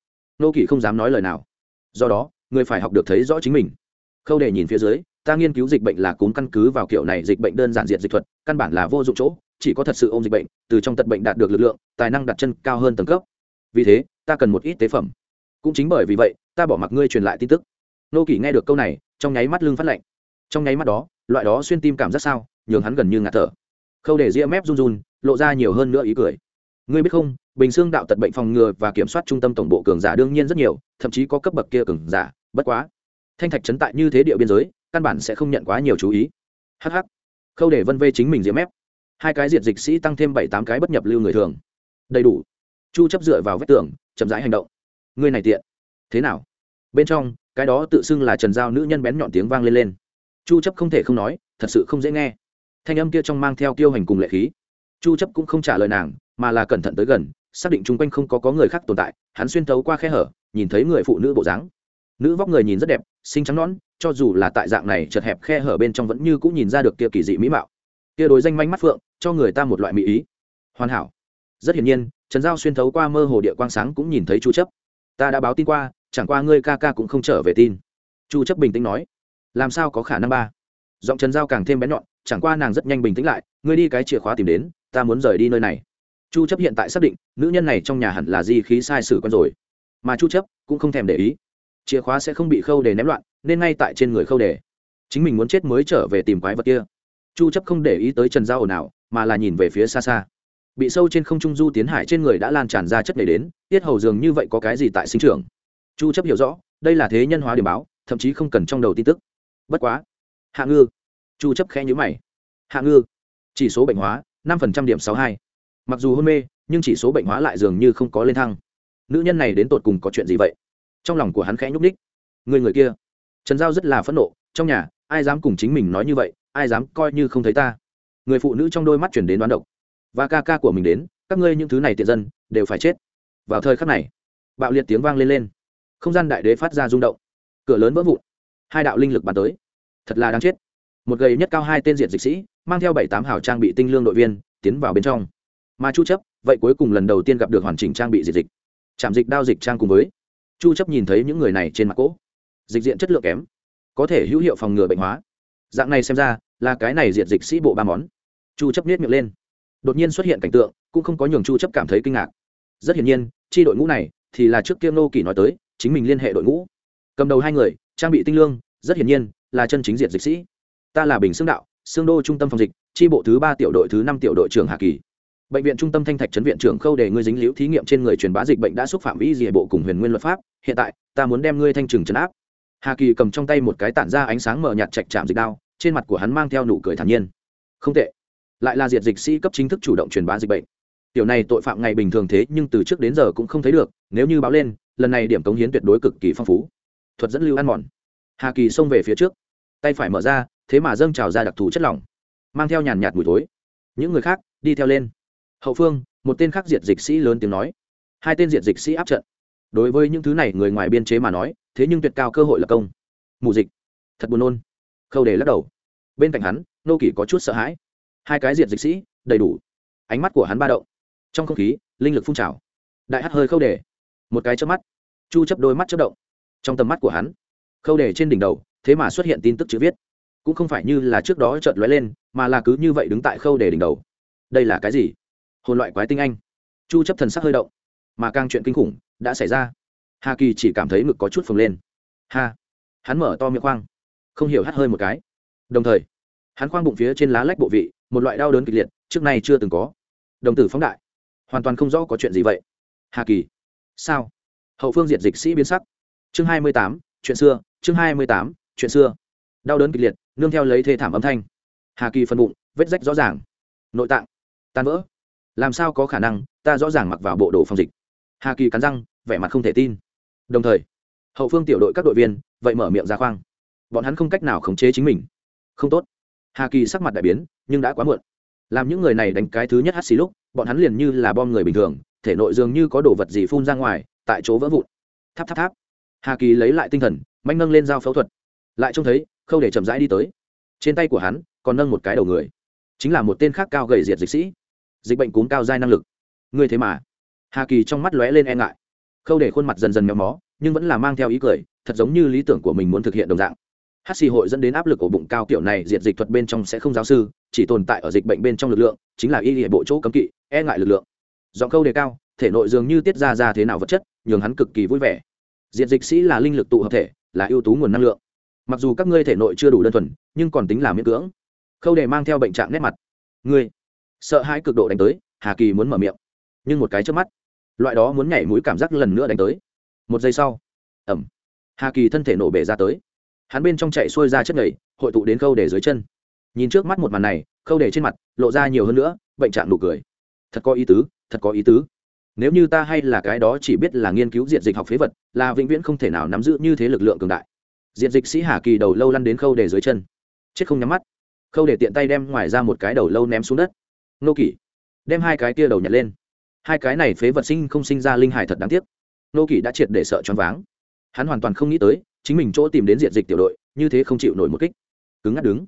Nô kỷ không dám nói lời nào. Do đó, người phải học được thấy rõ chính mình. Khâu đề nhìn phía dưới, ta nghiên cứu dịch bệnh là cúm căn cứ vào kiểu này, dịch bệnh đơn giản diện dịch thuật, căn bản là vô dụng chỗ, chỉ có thật sự ôm dịch bệnh, từ trong tận bệnh đạt được lực lượng, tài năng đặt chân cao hơn tầng cấp. Vì thế, ta cần một ít tế phẩm. Cũng chính bởi vì vậy, ta bỏ mặc ngươi truyền lại tin tức. Nô kỷ nghe được câu này, trong nháy mắt lưng phát lạnh. Trong nháy mắt đó, loại đó xuyên tim cảm giác sao, nhường hắn gần như ngạt thở. Khâu để ria mép run run, lộ ra nhiều hơn nữa ý cười. Ngươi biết không bình xương đạo tật bệnh phòng ngừa và kiểm soát trung tâm tổng bộ cường giả đương nhiên rất nhiều, thậm chí có cấp bậc kia cường giả, bất quá. Thanh thạch trấn tại như thế địa biên giới, căn bản sẽ không nhận quá nhiều chú ý. Hh khâu để vân vê chính mình diễm mép. Hai cái diệt dịch sĩ tăng thêm bảy tám cái bất nhập lưu người thường. Đầy đủ. Chu chấp dựa vào vách tường, chậm rãi hành động. Ngươi này tiện. Thế nào? Bên trong, cái đó tự xưng là trần giao nữ nhân bén nhọn tiếng vang lên lên. Chu chấp không thể không nói, thật sự không dễ nghe. Thanh âm kia trong mang theo kiêu hành cùng lệ khí. Chu chấp cũng không trả lời nàng, mà là cẩn thận tới gần xác định chung quanh không có có người khác tồn tại, hắn xuyên thấu qua khe hở, nhìn thấy người phụ nữ bộ dáng. Nữ vóc người nhìn rất đẹp, xinh trắng nón cho dù là tại dạng này chật hẹp khe hở bên trong vẫn như cũng nhìn ra được kia kỳ dị mỹ mạo. Kia đối danh manh mắt phượng, cho người ta một loại mỹ ý. Hoàn hảo. Rất hiển nhiên, trần giao xuyên thấu qua mơ hồ địa quang sáng cũng nhìn thấy chu chấp. Ta đã báo tin qua, chẳng qua ngươi ca ca cũng không trở về tin. Chu chấp bình tĩnh nói. Làm sao có khả năng ba? Giọng trần giao càng thêm bén nhọn, chẳng qua nàng rất nhanh bình tĩnh lại, ngươi đi cái chìa khóa tìm đến, ta muốn rời đi nơi này chu chấp hiện tại xác định, nữ nhân này trong nhà hẳn là di khí sai sử con rồi. Mà chu chấp cũng không thèm để ý. Chìa khóa sẽ không bị khâu để ném loạn, nên ngay tại trên người khâu để chính mình muốn chết mới trở về tìm quái vật kia. Chu chấp không để ý tới trần giao ồn ào, mà là nhìn về phía xa xa. Bị sâu trên không trung du tiến hải trên người đã lan tràn ra chất nhảy đến, tiết hầu dường như vậy có cái gì tại sinh trưởng. Chu chấp hiểu rõ, đây là thế nhân hóa điểm báo, thậm chí không cần trong đầu tin tức. Bất quá. Hạ ngư. Chu chấp khẽ nhíu mày. Hạ ngư. Chỉ số bệnh hóa 5% điểm 62 mặc dù hôn mê, nhưng chỉ số bệnh hóa lại dường như không có lên thăng. Nữ nhân này đến tột cùng có chuyện gì vậy? Trong lòng của hắn khẽ nhúc ních người người kia. Trần giao rất là phẫn nộ, trong nhà, ai dám cùng chính mình nói như vậy, ai dám coi như không thấy ta? Người phụ nữ trong đôi mắt chuyển đến đoán độc. Và ca ca của mình đến, các ngươi những thứ này tiện dân, đều phải chết. Vào thời khắc này, bạo liệt tiếng vang lên lên. Không gian đại đế phát ra rung động. Cửa lớn vỡ vụn. Hai đạo linh lực bắn tới. Thật là đáng chết. Một gầy nhất cao hai tên diện dịch sĩ, mang theo bảy tám hào trang bị tinh lương đội viên, tiến vào bên trong mà chu chấp, vậy cuối cùng lần đầu tiên gặp được hoàn chỉnh trang bị diệt dịch. Chạm dịch đao dịch trang cùng với chu chấp nhìn thấy những người này trên mặt cỗ. Dịch diện chất lượng kém, có thể hữu hiệu phòng ngừa bệnh hóa. Dạng này xem ra là cái này diệt dịch sĩ bộ ba món. Chu chấp biết miệng lên. Đột nhiên xuất hiện cảnh tượng, cũng không có nhường chu chấp cảm thấy kinh ngạc. Rất hiển nhiên, chi đội ngũ này thì là trước kia nô kỳ nói tới, chính mình liên hệ đội ngũ. Cầm đầu hai người, trang bị tinh lương, rất hiển nhiên là chân chính diệt dịch sĩ. Ta là bình xương đạo, xương đô trung tâm phòng dịch, chi bộ thứ ba tiểu đội thứ năm tiểu đội trưởng hà kỳ bệnh viện trung tâm thanh thạch trấn viện trưởng khâu để ngươi dính liễu thí nghiệm trên người truyền bá dịch bệnh đã xúc phạm ý gì bộ cùng huyền nguyên luật pháp. Hiện tại, ta muốn đem ngươi thanh trừng trấn áp. Hà kỳ cầm trong tay một cái tản ra ánh sáng mờ nhạt chạch chạm dịch đao, trên mặt của hắn mang theo nụ cười thản nhiên. Không tệ. Lại là diệt dịch sĩ cấp chính thức chủ động truyền bá dịch bệnh. Tiểu này tội phạm ngày bình thường thế, nhưng từ trước đến giờ cũng không thấy được, nếu như báo lên, lần này điểm cống hiến tuyệt đối cực kỳ phong phú. Thuật dẫn lưu ăn mòn. Hà kỳ xông về phía trước. Tay phải mở ra, thế mà dâng trào ra đặc thù chất lỏng, mang theo nhàn nhạt mùi thối. Những người khác, đi theo lên hậu phương, một tên khác diệt dịch sĩ lớn tiếng nói. Hai tên diệt dịch sĩ áp trận. Đối với những thứ này người ngoài biên chế mà nói, thế nhưng tuyệt cao cơ hội là công. Mù dịch. Thật buồn nôn. Khâu đề lắc đầu. Bên cạnh hắn, nô kỷ có chút sợ hãi. Hai cái diệt dịch sĩ, đầy đủ. Ánh mắt của hắn ba động. Trong không khí, linh lực phun trào. Đại hắt hơi khâu đề. một cái chớp mắt. Chu chấp đôi mắt chớp động. Trong tầm mắt của hắn, khâu đề trên đỉnh đầu, thế mà xuất hiện tin tức chữ viết. Cũng không phải như là trước đó chợt lóe lên, mà là cứ như vậy đứng tại khâu đề đỉnh đầu. Đây là cái gì? Hồn loại quái tinh anh. Chu chấp thần sắc hơi động, mà càng chuyện kinh khủng đã xảy ra. Hà kỳ chỉ cảm thấy ngực có chút phồng lên. Ha! Hắn mở to miệng khoang, không hiểu hắt hơi một cái. Đồng thời, hắn khoang bụng phía trên lá lách bộ vị, một loại đau đớn kịch liệt, trước nay chưa từng có. Đồng tử phóng đại, hoàn toàn không rõ có chuyện gì vậy. Hà kỳ, sao? Hậu phương diệt dịch sĩ biến sắc. Chương hai mươi tám, chuyện xưa, chương hai mươi tám, chuyện xưa. Đau đớn kịch liệt, nương theo lấy thê thảm âm thanh. Hà kỳ phân bụng, vết rách rõ ràng. Nội tạng, tan vỡ làm sao có khả năng, ta rõ ràng mặc vào bộ đồ phòng dịch. Hà kỳ cắn răng, vẻ mặt không thể tin. Đồng thời, hậu phương tiểu đội các đội viên, vậy mở miệng ra khoang. Bọn hắn không cách nào khống chế chính mình. Không tốt. Hà kỳ sắc mặt đại biến, nhưng đã quá muộn. Làm những người này đánh cái thứ nhất hát xì lúc, bọn hắn liền như là bom người bình thường, thể nội dường như có đồ vật gì phun ra ngoài, tại chỗ vỡ vụn. Tháp tháp tháp. Hà kỳ lấy lại tinh thần, manh nâng lên dao phẫu thuật. Lại trông thấy khâu để chậm rãi đi tới. Trên tay của hắn, còn nâng một cái đầu người. Chính là một tên khác cao gầy diệt dịch sĩ dịch bệnh cúm cao dai năng lực. Ngươi thế mà. Hà kỳ trong mắt lóe lên e ngại. Khâu để khuôn mặt dần dần méo mó, nhưng vẫn là mang theo ý cười, thật giống như lý tưởng của mình muốn thực hiện đồng dạng. Hát xì hội dẫn đến áp lực ổ bụng cao kiểu này, diệt dịch thuật bên trong sẽ không giáo sư, chỉ tồn tại ở dịch bệnh bên trong lực lượng, chính là y hệ bộ chỗ cấm kỵ e ngại lực lượng. Giọng khâu đề cao, thể nội dường như tiết ra ra thế nào vật chất, nhường hắn cực kỳ vui vẻ. Diệt dịch sĩ là linh lực tụ hợp thể, là ưu tú nguồn năng lượng. Mặc dù các ngươi thể nội chưa đủ đơn thuần, nhưng còn tính là miễn cưỡng. Khâu đề mang theo bệnh trạng nét mặt. Ngươi sợ hãi cực độ đánh tới, hà kỳ muốn mở miệng. Nhưng một cái trước mắt, loại đó muốn nhảy mũi cảm giác lần nữa đánh tới. Một giây sau ẩm hà kỳ thân thể nổ bể ra tới. Hắn bên trong chạy xuôi ra chất nhảy, hội tụ đến khâu để dưới chân. Nhìn trước mắt một màn này, khâu để trên mặt lộ ra nhiều hơn nữa, bệnh trạng nụ cười. Thật có ý tứ, thật có ý tứ. Nếu như ta hay là cái đó chỉ biết là nghiên cứu diện dịch học phế vật, là vĩnh viễn không thể nào nắm giữ như thế lực lượng cường đại. Diện dịch sĩ hà kỳ đầu lâu lăn đến khâu để dưới chân. Chết không nhắm mắt. Khâu để tiện tay đem ngoài ra một cái đầu lâu ném xuống đất nô kỷ. Đem hai cái kia đầu nhặt lên. Hai cái này phế vật sinh không sinh ra linh hải thật đáng tiếc. Nô kỷ đã triệt để sợ choáng váng. Hắn hoàn toàn không nghĩ tới, chính mình chỗ tìm đến diện dịch tiểu đội, như thế không chịu nổi một kích. Cứng ngắt đứng.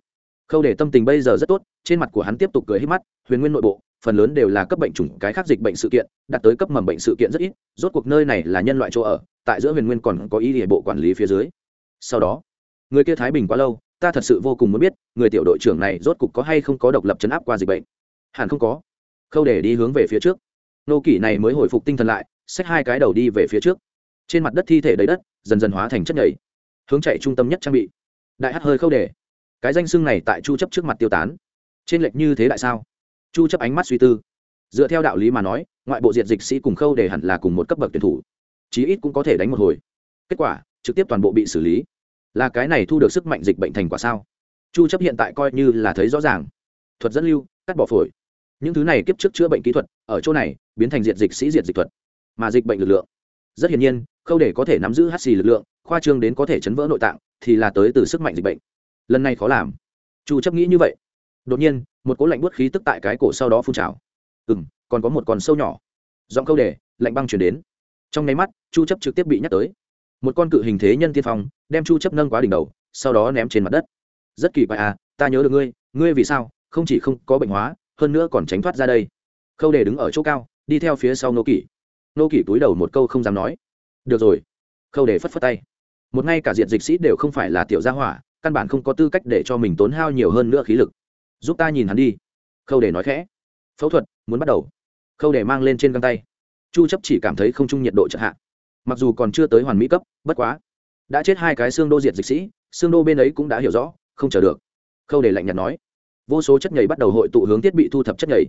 Khâu để tâm tình bây giờ rất tốt, trên mặt của hắn tiếp tục cười hết mắt, huyền nguyên nội bộ, phần lớn đều là cấp bệnh chủng, cái khác dịch bệnh sự kiện đạt tới cấp mầm bệnh sự kiện rất ít, rốt cuộc nơi này là nhân loại chỗ ở, tại giữa huyền nguyên còn có ý địa bộ quản lý phía dưới. Sau đó, người kia thái bình quá lâu, ta thật sự vô cùng muốn biết, người tiểu đội trưởng này rốt cuộc có hay không có độc lập chấn áp qua dịch bệnh hẳn không có. Khâu để đi hướng về phía trước. Nô kỷ này mới hồi phục tinh thần lại, xách hai cái đầu đi về phía trước. Trên mặt đất thi thể đầy đất, dần dần hóa thành chất nhảy hướng chạy trung tâm nhất trang bị. Đại hát hơi khâu để. Cái danh xưng này tại chu chấp trước mặt tiêu tán. Trên lệch như thế đại sao? Chu chấp ánh mắt suy tư. Dựa theo đạo lý mà nói, ngoại bộ diệt dịch sĩ cùng khâu để hẳn là cùng một cấp bậc tuyển thủ. Chí ít cũng có thể đánh một hồi. Kết quả, trực tiếp toàn bộ bị xử lý. Là cái này thu được sức mạnh dịch bệnh thành quả sao? Chu chấp hiện tại coi như là thấy rõ ràng. Thuật dẫn lưu, cắt bỏ phổi những thứ này kiếp trước chữa bệnh kỹ thuật, ở chỗ này, biến thành diệt dịch sĩ diệt dịch thuật. Mà dịch bệnh lực lượng. Rất hiển nhiên, khâu để có thể nắm giữ hát xì lực lượng, khoa trương đến có thể chấn vỡ nội tạng, thì là tới từ sức mạnh dịch bệnh. Lần này khó làm. Chu chấp nghĩ như vậy. Đột nhiên, một cỗ lạnh buốt khí tức tại cái cổ sau đó phun trào. Ừ còn có một con sâu nhỏ. Giọng câu đề lạnh băng chuyển đến. Trong nháy mắt, chu chấp trực tiếp bị nhắc tới. Một con cự hình thế nhân tiên phong, đem chu chấp nâng quá đỉnh đầu, sau đó ném trên mặt đất. Rất kỳ quái à ta nhớ được ngươi ngươi vì sao không chỉ không có bệnh hóa hơn nữa còn tránh thoát ra đây. Khâu đề đứng ở chỗ cao, đi theo phía sau nô kỷ. Nô kỷ túi đầu một câu không dám nói. Được rồi. Khâu đề phất phất tay. Một ngay cả diện dịch sĩ đều không phải là tiểu gia hỏa, căn bản không có tư cách để cho mình tốn hao nhiều hơn nữa khí lực. Giúp ta nhìn hắn đi. Khâu đề nói khẽ. Phẫu thuật, muốn bắt đầu. Khâu đề mang lên trên găng tay. Chu chấp chỉ cảm thấy không chung nhiệt độ chợt hạ. Mặc dù còn chưa tới hoàn mỹ cấp, bất quá. Đã chết hai cái xương đô diệt dịch sĩ, xương đô bên ấy cũng đã hiểu rõ, không chờ được. Khâu đề lạnh nhạt nói vô số chất nhầy bắt đầu hội tụ hướng thiết bị thu thập chất nhầy.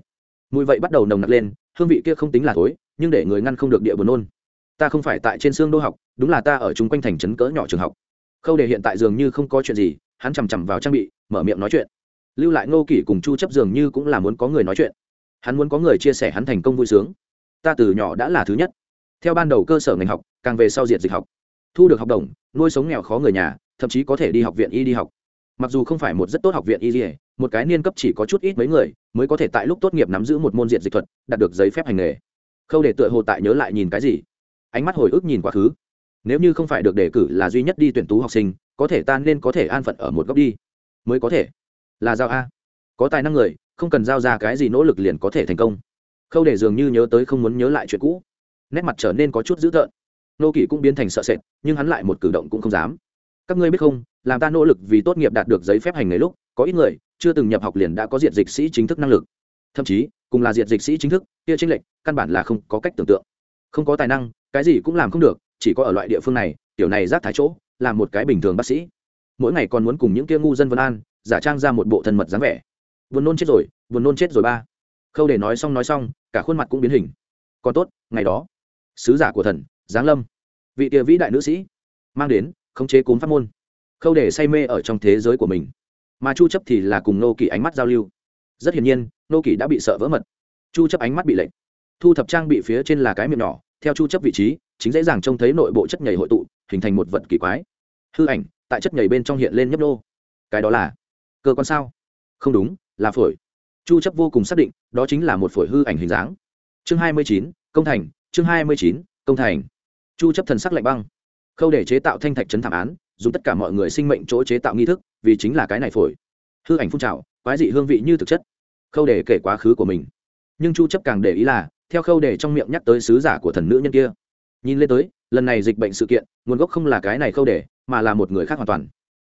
Mùi vậy bắt đầu nồng nặc lên, hương vị kia không tính là thối, nhưng để người ngăn không được địa buồn nôn. Ta không phải tại trên xương đô học, đúng là ta ở chung quanh thành trấn cỡ nhỏ trường học. Khâu đề hiện tại dường như không có chuyện gì, hắn chằm chằm vào trang bị, mở miệng nói chuyện. Lưu lại ngô kỷ cùng chu chấp dường như cũng là muốn có người nói chuyện. Hắn muốn có người chia sẻ hắn thành công vui sướng. Ta từ nhỏ đã là thứ nhất. Theo ban đầu cơ sở ngành học, càng về sau diệt dịch học. Thu được học đồng, nuôi sống nghèo khó người nhà, thậm chí có thể đi học viện y đi học. Mặc dù không phải một rất tốt học viện y một cái niên cấp chỉ có chút ít mấy người mới có thể tại lúc tốt nghiệp nắm giữ một môn diện dịch thuật, đạt được giấy phép hành nghề. Khâu để tựa hồ tại nhớ lại nhìn cái gì. Ánh mắt hồi ức nhìn quá khứ. Nếu như không phải được đề cử là duy nhất đi tuyển tú học sinh, có thể tan nên có thể an phận ở một góc đi. Mới có thể. Là giao a. Có tài năng người, không cần giao ra cái gì nỗ lực liền có thể thành công. Khâu để dường như nhớ tới không muốn nhớ lại chuyện cũ. Nét mặt trở nên có chút dữ tợn. Nô kỷ cũng biến thành sợ sệt, nhưng hắn lại một cử động cũng không dám. Các ngươi biết không, làm ta nỗ lực vì tốt nghiệp đạt được giấy phép hành nghề lúc, có ít người chưa từng nhập học liền đã có diện dịch sĩ chính thức năng lực. Thậm chí, cùng là diện dịch sĩ chính thức, kia chính lệch căn bản là không có cách tưởng tượng. Không có tài năng, cái gì cũng làm không được, chỉ có ở loại địa phương này, tiểu này rác thái chỗ làm một cái bình thường bác sĩ. Mỗi ngày còn muốn cùng những kia ngu dân vân an, giả trang ra một bộ thân mật dáng vẻ. Buồn nôn chết rồi, buồn nôn chết rồi ba. Khâu để nói xong nói xong, cả khuôn mặt cũng biến hình. Còn tốt, ngày đó, sứ giả của thần, giáng lâm, vị địa vĩ đại nữ sĩ, mang đến, khống chế cúm pháp môn. Khâu để say mê ở trong thế giới của mình mà chu chấp thì là cùng nô kỳ ánh mắt giao lưu. Rất hiển nhiên nô kỳ đã bị sợ vỡ mật. Chu chấp ánh mắt bị lệnh thu thập trang bị phía trên là cái miệng nhỏ theo chu chấp vị trí chính dễ dàng trông thấy nội bộ chất nhầy hội tụ hình thành một vật kỳ quái. Hư ảnh tại chất nhầy bên trong hiện lên nhấp nô cái đó là cơ quan sao? Không đúng là phổi. Chu chấp vô cùng xác định đó chính là một phổi hư ảnh hình dáng. Chương 29, công thành. Chương 29, công thành. Chu chấp thần sắc lạnh băng. Khâu để chế tạo thanh thạch chấn thảm án dùng tất cả mọi người sinh mệnh chỗ chế tạo nghi thức, vì chính là cái này phổi. Hư ảnh phun trào, quái dị hương vị như thực chất. Khâu để kể quá khứ của mình. Nhưng chu chấp càng để ý là, theo khâu để trong miệng nhắc tới sứ giả của thần nữ nhân kia. Nhìn lên tới, lần này dịch bệnh sự kiện, nguồn gốc không là cái này khâu để mà là một người khác hoàn toàn.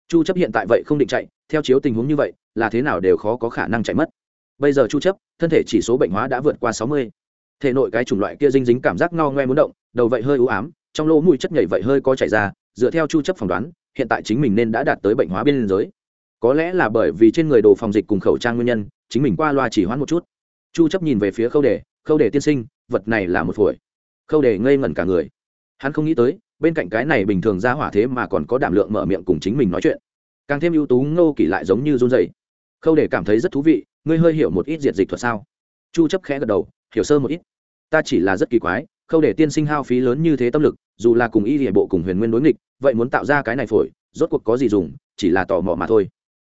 Chu chấp hiện tại vậy không định chạy, theo chiếu tình huống như vậy, là thế nào đều khó có khả năng chạy mất. Bây giờ chu chấp, thân thể chỉ số bệnh hóa đã vượt qua 60. thể nội cái chủng loại kia dinh dính cảm giác ngao ngoe muốn động, đầu vậy hơi u ám, trong lỗ mũi chất nhảy vậy hơi có chảy ra dựa theo chu chấp phỏng đoán, hiện tại chính mình nên đã đạt tới bệnh hóa biên giới. Có lẽ là bởi vì trên người đồ phòng dịch cùng khẩu trang nguyên nhân, chính mình qua loa chỉ hoãn một chút. Chu chấp nhìn về phía khâu đề khâu đề tiên sinh, vật này là một phổi. Khâu đề ngây ngẩn cả người. Hắn không nghĩ tới, bên cạnh cái này bình thường ra hỏa thế mà còn có đảm lượng mở miệng cùng chính mình nói chuyện. Càng thêm ưu tú ngô kỳ lại giống như run rẩy. Khâu đề cảm thấy rất thú vị, ngươi hơi hiểu một ít diệt dịch thuật sao? Chu chấp khẽ gật đầu, hiểu sơ một ít. Ta chỉ là rất kỳ quái, khâu để tiên sinh hao phí lớn như thế tâm lực dù là cùng y địa bộ cùng huyền nguyên đối nghịch, vậy muốn tạo ra cái này phổi, rốt cuộc có gì dùng, chỉ là tò mò mà thôi.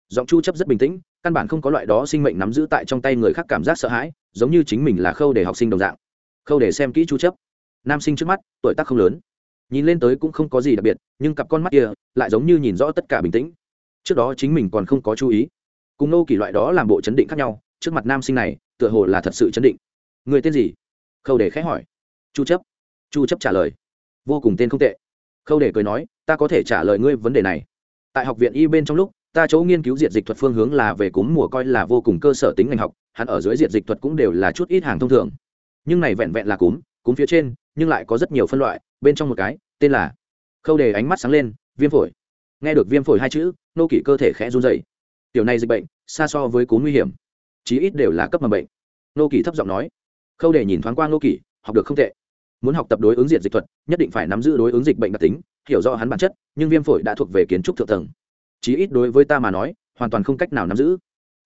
Giọng chu chấp rất bình tĩnh, căn bản không có loại đó sinh mệnh nắm giữ tại trong tay người khác cảm giác sợ hãi, giống như chính mình là khâu để học sinh đồng dạng. Khâu để xem kỹ chu chấp. Nam sinh trước mắt, tuổi tác không lớn. Nhìn lên tới cũng không có gì đặc biệt, nhưng cặp con mắt kia lại giống như nhìn rõ tất cả bình tĩnh. Trước đó chính mình còn không có chú ý. Cùng nô kỳ loại đó làm bộ chấn định khác nhau, trước mặt nam sinh này, tựa hồ là thật sự chấn định. Người tên gì? Khâu để khẽ hỏi. Chu chấp. Chu chấp trả lời vô cùng tên không tệ. Khâu để cười nói, ta có thể trả lời ngươi vấn đề này. Tại học viện y bên trong lúc, ta chỗ nghiên cứu diệt dịch thuật phương hướng là về cúm mùa coi là vô cùng cơ sở tính ngành học, hắn ở dưới diệt dịch thuật cũng đều là chút ít hàng thông thường. Nhưng này vẹn vẹn là cúm cúm phía trên, nhưng lại có rất nhiều phân loại, bên trong một cái, tên là khâu đề ánh mắt sáng lên, viêm phổi. Nghe được viêm phổi hai chữ, nô kỷ cơ thể khẽ run dày tiểu này dịch bệnh, xa so với cúm nguy hiểm, chí ít đều là cấp mầm bệnh. Nô kỷ thấp giọng nói. Khâu đề nhìn thoáng qua nô kỷ, học được không tệ muốn học tập đối ứng diện dịch thuật, nhất định phải nắm giữ đối ứng dịch bệnh đặc tính, hiểu rõ hắn bản chất, nhưng viêm phổi đã thuộc về kiến trúc thượng tầng. Chí ít đối với ta mà nói, hoàn toàn không cách nào nắm giữ.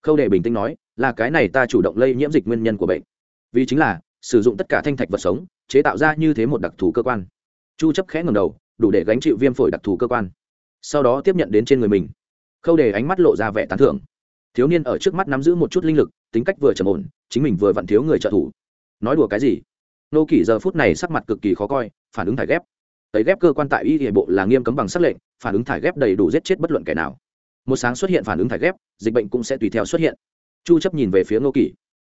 Khâu đề bình tĩnh nói, là cái này ta chủ động lây nhiễm dịch nguyên nhân của bệnh. Vì chính là, sử dụng tất cả thanh thạch vật sống, chế tạo ra như thế một đặc thù cơ quan. Chu chấp khẽ ngầm đầu, đủ để gánh chịu viêm phổi đặc thù cơ quan. Sau đó tiếp nhận đến trên người mình. Khâu đề ánh mắt lộ ra vẻ tán thưởng. Thiếu niên ở trước mắt nắm giữ một chút linh lực, tính cách vừa trầm ổn, chính mình vừa vặn thiếu người trợ thủ. Nói đùa cái gì? Nô kỷ giờ phút này sắc mặt cực kỳ khó coi, phản ứng thải ghép. Tấy ghép cơ quan tại y hệ bộ là nghiêm cấm bằng sắc lệnh, phản ứng thải ghép đầy đủ giết chết bất luận kẻ nào. Một sáng xuất hiện phản ứng thải ghép, dịch bệnh cũng sẽ tùy theo xuất hiện. Chu chấp nhìn về phía nô kỷ.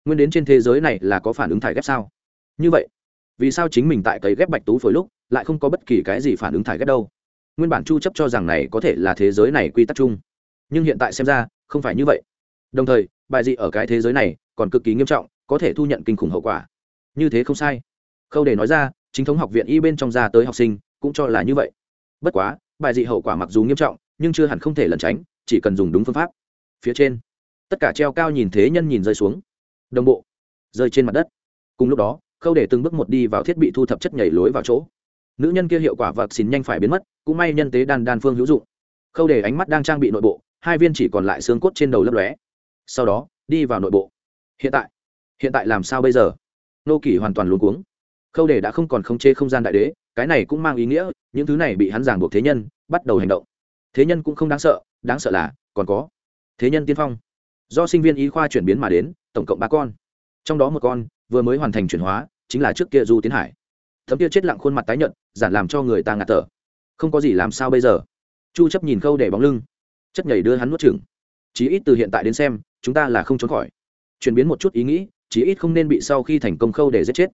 Nguyên đến trên thế giới này là có phản ứng thải ghép sao? Như vậy, vì sao chính mình tại cấy ghép bạch tú phổi lúc lại không có bất kỳ cái gì phản ứng thải ghép đâu? Nguyên bản chu chấp cho rằng này có thể là thế giới này quy tắc chung. Nhưng hiện tại xem ra, không phải như vậy. Đồng thời, bài dị ở cái thế giới này còn cực kỳ nghiêm trọng, có thể thu nhận kinh khủng hậu quả như thế không sai. Khâu để nói ra, chính thống học viện y bên trong ra tới học sinh, cũng cho là như vậy. Bất quá, bài dị hậu quả mặc dù nghiêm trọng, nhưng chưa hẳn không thể lẩn tránh, chỉ cần dùng đúng phương pháp. Phía trên, tất cả treo cao nhìn thế nhân nhìn rơi xuống. Đồng bộ, rơi trên mặt đất. Cùng lúc đó, khâu để từng bước một đi vào thiết bị thu thập chất nhảy lối vào chỗ. Nữ nhân kia hiệu quả vật xin nhanh phải biến mất, cũng may nhân tế đan đan phương hữu dụng. Khâu để ánh mắt đang trang bị nội bộ, hai viên chỉ còn lại xương cốt trên đầu lấp lóe. Sau đó, đi vào nội bộ. Hiện tại hiện tại làm sao bây giờ? Nô kỷ hoàn toàn luôn cuống. Khâu đề đã không còn khống chế không gian đại đế, cái này cũng mang ý nghĩa, những thứ này bị hắn giảng buộc thế nhân, bắt đầu hành động. Thế nhân cũng không đáng sợ đáng sợ là, còn có. Thế nhân tiên phong. Do sinh viên y khoa chuyển biến mà đến, tổng cộng ba con. Trong đó một con, vừa mới hoàn thành chuyển hóa, chính là trước kia du tiến hải. Thấm kia chết lặng khuôn mặt tái nhợt, giản làm cho người ta ngạt thở. Không có gì làm sao bây giờ. Chu chấp nhìn khâu để bóng lưng. Chất nhảy đưa hắn nuốt chửng. Chí ít từ hiện tại đến xem, chúng ta là không trốn khỏi. Chuyển biến một chút ý nghĩ chí ít không nên bị sau khi thành công khâu để giết chết.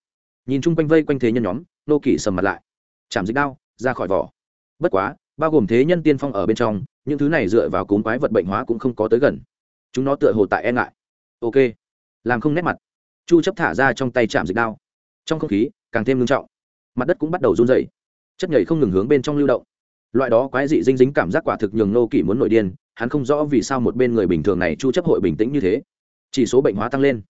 Nhìn chung quanh vây quanh thế nhân nhóm, nô kỷ sầm mặt lại. Chạm dịch đao, ra khỏi vỏ. Bất quá, bao gồm thế nhân tiên phong ở bên trong, những thứ này dựa vào cúm quái vật bệnh hóa cũng không có tới gần. Chúng nó tựa hồ tại e ngại. Ok. Làm không nét mặt. Chu chấp thả ra trong tay chạm dịch đao. Trong không khí, càng thêm ngưng trọng. Mặt đất cũng bắt đầu run rẩy. Chất nhảy không ngừng hướng bên trong lưu động. Loại đó quái dị dinh dính cảm giác quả thực nhường nô kỷ muốn nổi điên, hắn không rõ vì sao một bên người bình thường này chu chấp hội bình tĩnh như thế. Chỉ số bệnh hóa tăng lên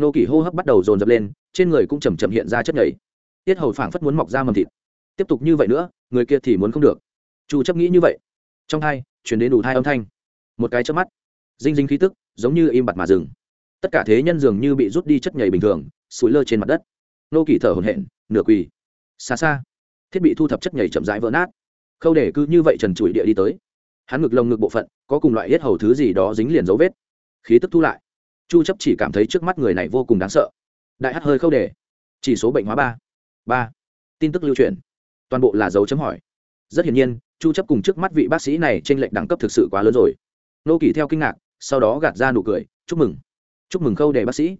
nô kỷ hô hấp bắt đầu dồn dập lên, trên người cũng chầm chậm hiện ra chất nhảy tiết hầu phảng phất muốn mọc ra mầm thịt. Tiếp tục như vậy nữa, người kia thì muốn không được. Chu chấp nghĩ như vậy. Trong hai chuyển đến đủ hai âm thanh. Một cái chớp mắt. Dinh dinh khí tức, giống như im bặt mà dừng. Tất cả thế nhân dường như bị rút đi chất nhảy bình thường, sủi lơ trên mặt đất. Nô kỷ thở hổn hển, nửa quỳ. Xa xa, thiết bị thu thập chất nhảy chậm rãi vỡ nát. Khâu để cứ như vậy trần trụi địa đi tới. Hắn ngực lồng ngực bộ phận, có cùng loại yết hầu thứ gì đó dính liền dấu vết. Khí tức thu lại chu chấp chỉ cảm thấy trước mắt người này vô cùng đáng sợ. Đại hát hơi khâu đề. chỉ số bệnh hóa ba. Ba. Tin tức lưu truyền. Toàn bộ là dấu chấm hỏi. Rất hiển nhiên, chu chấp cùng trước mắt vị bác sĩ này trên lệnh đẳng cấp thực sự quá lớn rồi. Nô kỳ theo kinh ngạc, sau đó gạt ra nụ cười, chúc mừng. Chúc mừng khâu đề bác sĩ.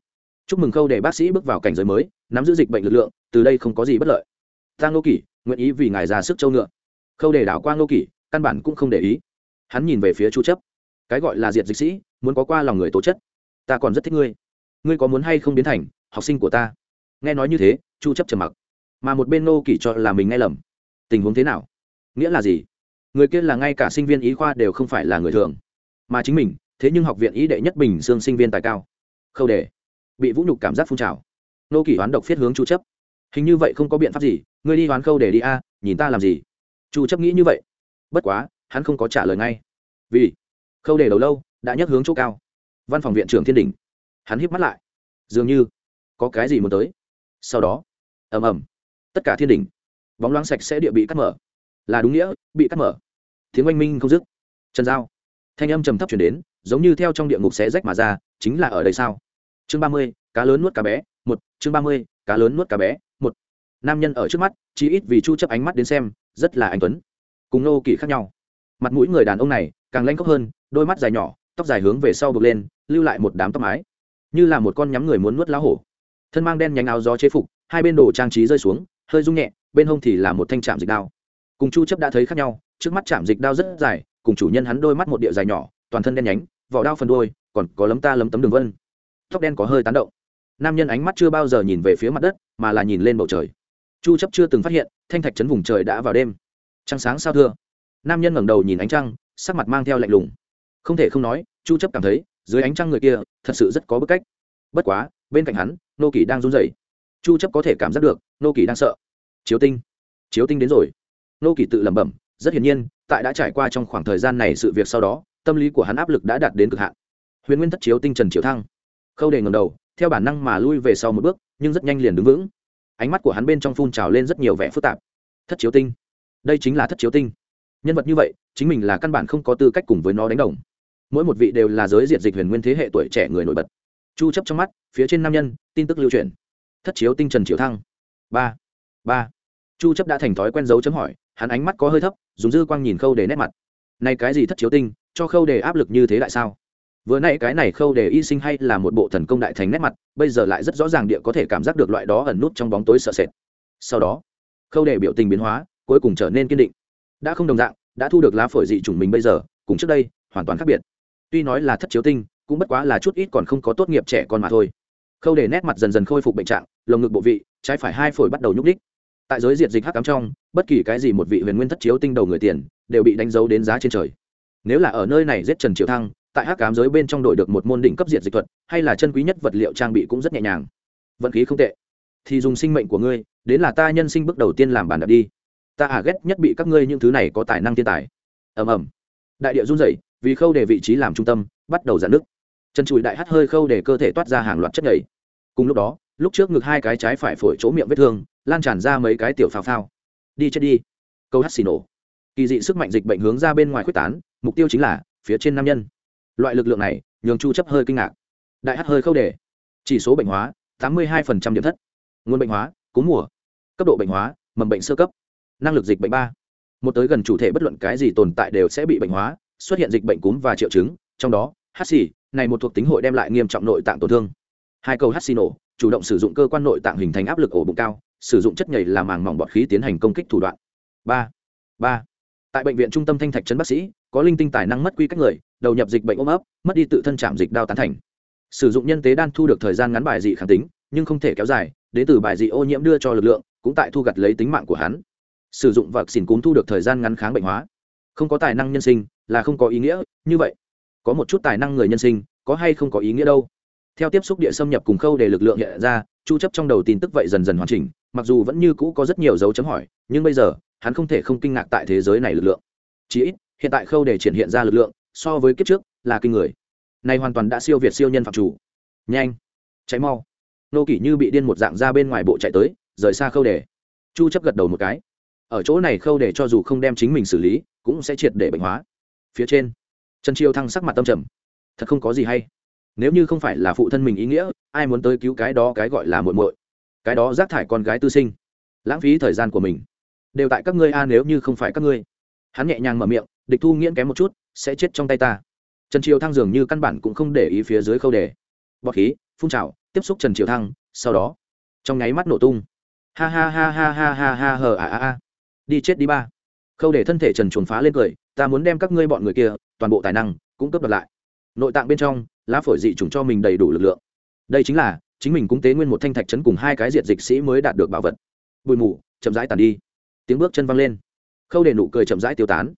Chúc mừng khâu đề bác sĩ bước vào cảnh giới mới, nắm giữ dịch bệnh lực lượng, từ đây không có gì bất lợi. Ta nô kỳ, nguyện ý vì ngài ra sức châu ngựa. Khâu đề đảo qua nô kỳ, căn bản cũng không để ý. Hắn nhìn về phía chu chấp. Cái gọi là diệt dịch sĩ, muốn có qua lòng người tố chất ta còn rất thích ngươi. Ngươi có muốn hay không biến thành học sinh của ta? Nghe nói như thế, chu chấp trầm mặc. Mà một bên nô kỳ cho là mình nghe lầm. Tình huống thế nào? Nghĩa là gì? Người kia là ngay cả sinh viên y khoa đều không phải là người thường. Mà chính mình, thế nhưng học viện ý đệ nhất bình dương sinh viên tài cao. Khâu đề. Bị vũ nhục cảm giác phun trào. Nô kỳ hoán độc phiết hướng chu chấp. Hình như vậy không có biện pháp gì, ngươi đi hoán khâu để đi a, nhìn ta làm gì? Chu chấp nghĩ như vậy. Bất quá, hắn không có trả lời ngay. Vì khâu đề đầu lâu, đã nhắc hướng chỗ cao văn phòng viện trưởng thiên đình. Hắn híp mắt lại. Dường như có cái gì muốn tới. Sau đó, ầm ầm, tất cả thiên đình, bóng loáng sạch sẽ địa bị cắt mở. Là đúng nghĩa, bị cắt mở. Tiếng oanh minh không dứt. Trần giao, thanh âm trầm thấp chuyển đến, giống như theo trong địa ngục xé rách mà ra, chính là ở đây sao? Chương ba mươi, cá lớn nuốt cá bé, một, chương ba mươi, cá lớn nuốt cá bé, một. Nam nhân ở trước mắt chỉ ít vì chu chấp ánh mắt đến xem, rất là anh tuấn. Cùng nô kỳ khác nhau. Mặt mũi người đàn ông này càng lanh khóc hơn, đôi mắt dài nhỏ tóc dài hướng về sau bực lên, lưu lại một đám tóc mái. Như là một con nhắm người muốn nuốt lá hổ. Thân mang đen nhánh áo gió chế phục, hai bên đồ trang trí rơi xuống, hơi rung nhẹ, bên hông thì là một thanh trạm dịch đao. Cùng chu chấp đã thấy khác nhau, trước mắt chạm dịch đao rất dài, cùng chủ nhân hắn đôi mắt một địa dài nhỏ, toàn thân đen nhánh, vỏ đao phần đuôi, còn có lấm ta lấm tấm đường vân. Tóc đen có hơi tán động. Nam nhân ánh mắt chưa bao giờ nhìn về phía mặt đất, mà là nhìn lên bầu trời. Chu chấp chưa từng phát hiện, thanh thạch chấn vùng trời đã vào đêm. Trăng sáng sao thưa. Nam nhân ngẩng đầu nhìn ánh trăng, sắc mặt mang theo lạnh lùng. Không thể không nói chu chấp cảm thấy, dưới ánh trăng người kia, thật sự rất có bức cách. Bất quá, bên cạnh hắn, nô kỳ đang run rẩy. Chu chấp có thể cảm giác được, nô kỳ đang sợ. Chiếu tinh. Chiếu tinh đến rồi. Nô kỳ tự lẩm bẩm, rất hiển nhiên, tại đã trải qua trong khoảng thời gian này sự việc sau đó, tâm lý của hắn áp lực đã đạt đến cực hạn. Huyền nguyên thất chiếu tinh trần chiếu thăng. Khâu đề ngầm đầu, theo bản năng mà lui về sau một bước, nhưng rất nhanh liền đứng vững. Ánh mắt của hắn bên trong phun trào lên rất nhiều vẻ phức tạp. Thất chiếu tinh. Đây chính là thất chiếu tinh. Nhân vật như vậy, chính mình là căn bản không có tư cách cùng với nó đánh đồng mỗi một vị đều là giới diệt dịch huyền nguyên thế hệ tuổi trẻ người nổi bật. Chu chấp trong mắt, phía trên nam nhân, tin tức lưu truyền. Thất chiếu tinh trần chiếu thăng. Ba ba. Chu chấp đã thành thói quen dấu chấm hỏi, hắn ánh mắt có hơi thấp, dùng dư quang nhìn khâu để nét mặt. Này cái gì thất chiếu tinh, cho khâu để áp lực như thế lại sao? Vừa nãy cái này khâu để y sinh hay là một bộ thần công đại thành nét mặt, bây giờ lại rất rõ ràng địa có thể cảm giác được loại đó ẩn nút trong bóng tối sợ sệt. Sau đó, khâu để biểu tình biến hóa, cuối cùng trở nên kiên định. Đã không đồng dạng, đã thu được lá phổi dị chủng mình bây giờ, cùng trước đây, hoàn toàn khác biệt tuy nói là thất chiếu tinh, cũng bất quá là chút ít còn không có tốt nghiệp trẻ con mà thôi. Khâu để nét mặt dần dần khôi phục bệnh trạng, lồng ngực bộ vị, trái phải hai phổi bắt đầu nhúc đích tại giới diệt dịch hắc cám trong, bất kỳ cái gì một vị huyền nguyên thất chiếu tinh đầu người tiền, đều bị đánh dấu đến giá trên trời. Nếu là ở nơi này giết trần triệu thăng, tại hắc cám giới bên trong đội được một môn đỉnh cấp diệt dịch thuật, hay là chân quý nhất vật liệu trang bị cũng rất nhẹ nhàng. Vận khí không tệ. Thì dùng sinh mệnh của ngươi, đến là ta nhân sinh bước đầu tiên làm bàn đạp đi. Ta à ghét nhất bị các ngươi những thứ này có tài năng thiên tài. Ầm ầm. Đại địa run rẩy vì khâu để vị trí làm trung tâm, bắt đầu dạn nước. Chân chùi đại hắt hơi khâu để cơ thể toát ra hàng loạt chất nhảy. Cùng lúc đó, lúc trước ngực hai cái trái phải phổi chỗ miệng vết thương, lan tràn ra mấy cái tiểu phao phao. Đi chết đi. Câu hắt xì nổ. Kỳ dị sức mạnh dịch bệnh hướng ra bên ngoài quyết tán, mục tiêu chính là phía trên nam nhân. Loại lực lượng này, nhường chu chấp hơi kinh ngạc. Đại hắt hơi khâu để chỉ số bệnh hóa 82% điểm thất. Nguồn bệnh hóa, cúm mùa. Cấp độ bệnh hóa, mầm bệnh sơ cấp. Năng lực dịch bệnh ba. Một tới gần chủ thể bất luận cái gì tồn tại đều sẽ bị bệnh hóa xuất hiện dịch bệnh cúm và triệu chứng, trong đó hát xì này một thuộc tính hội đem lại nghiêm trọng nội tạng tổn thương. Hai câu hát xì nổ, chủ động sử dụng cơ quan nội tạng hình thành áp lực ổ bụng cao, sử dụng chất nhảy làm màng mỏng bọt khí tiến hành công kích thủ đoạn. Ba ba. Tại bệnh viện trung tâm thanh thạch trấn bác sĩ, có linh tinh tài năng mất quy cách người, đầu nhập dịch bệnh ôm ấp, mất đi tự thân chạm dịch đao tán thành. Sử dụng nhân tế đan thu được thời gian ngắn bài dị kháng tính, nhưng không thể kéo dài, đến từ bài dị ô nhiễm đưa cho lực lượng, cũng tại thu gặt lấy tính mạng của hắn. Sử dụng vật xỉn cúm thu được thời gian ngắn kháng bệnh hóa không có tài năng nhân sinh là không có ý nghĩa, như vậy, có một chút tài năng người nhân sinh có hay không có ý nghĩa đâu. Theo tiếp xúc địa xâm nhập cùng khâu để lực lượng hiện ra, chu chấp trong đầu tin tức vậy dần dần hoàn chỉnh, mặc dù vẫn như cũ có rất nhiều dấu chấm hỏi, nhưng bây giờ, hắn không thể không kinh ngạc tại thế giới này lực lượng. Chỉ ít, hiện tại khâu để triển hiện ra lực lượng, so với kiếp trước, là kinh người. Này hoàn toàn đã siêu việt siêu nhân phạm chủ. Nhanh cháy mau. Nô kỷ như bị điên một dạng ra bên ngoài bộ chạy tới, rời xa khâu để. Chu chấp gật đầu một cái ở chỗ này khâu để cho dù không đem chính mình xử lý, cũng sẽ triệt để bệnh hóa. Phía trên, trần Chiêu thăng sắc mặt tâm trầm. Thật không có gì hay. Nếu như không phải là phụ thân mình ý nghĩa, ai muốn tới cứu cái đó cái gọi là muội muội? Cái đó rác thải con gái tư sinh. Lãng phí thời gian của mình. Đều tại các ngươi a, nếu như không phải các ngươi. Hắn nhẹ nhàng mở miệng, địch thu nghiễn kém một chút, sẽ chết trong tay ta. Trần triều thăng dường như căn bản cũng không để ý phía dưới khâu đề bọt khí, phun trào, tiếp xúc trần triều thăng, sau đó, trong nháy mắt nổ tung. Ha ha ha ha ha ha ha hờ à à à đi chết đi ba. Khâu để thân thể trần chuồn phá lên cười, ta muốn đem các ngươi bọn người kia, toàn bộ tài năng, cũng cấp đoạt lại. Nội tạng bên trong, lá phổi dị trùng cho mình đầy đủ lực lượng. Đây chính là, chính mình cũng tế nguyên một thanh thạch chấn cùng hai cái diện dịch sĩ mới đạt được bảo vật. Bụi mù, chậm rãi tàn đi. Tiếng bước chân văng lên. Khâu để nụ cười chậm rãi tiêu tán.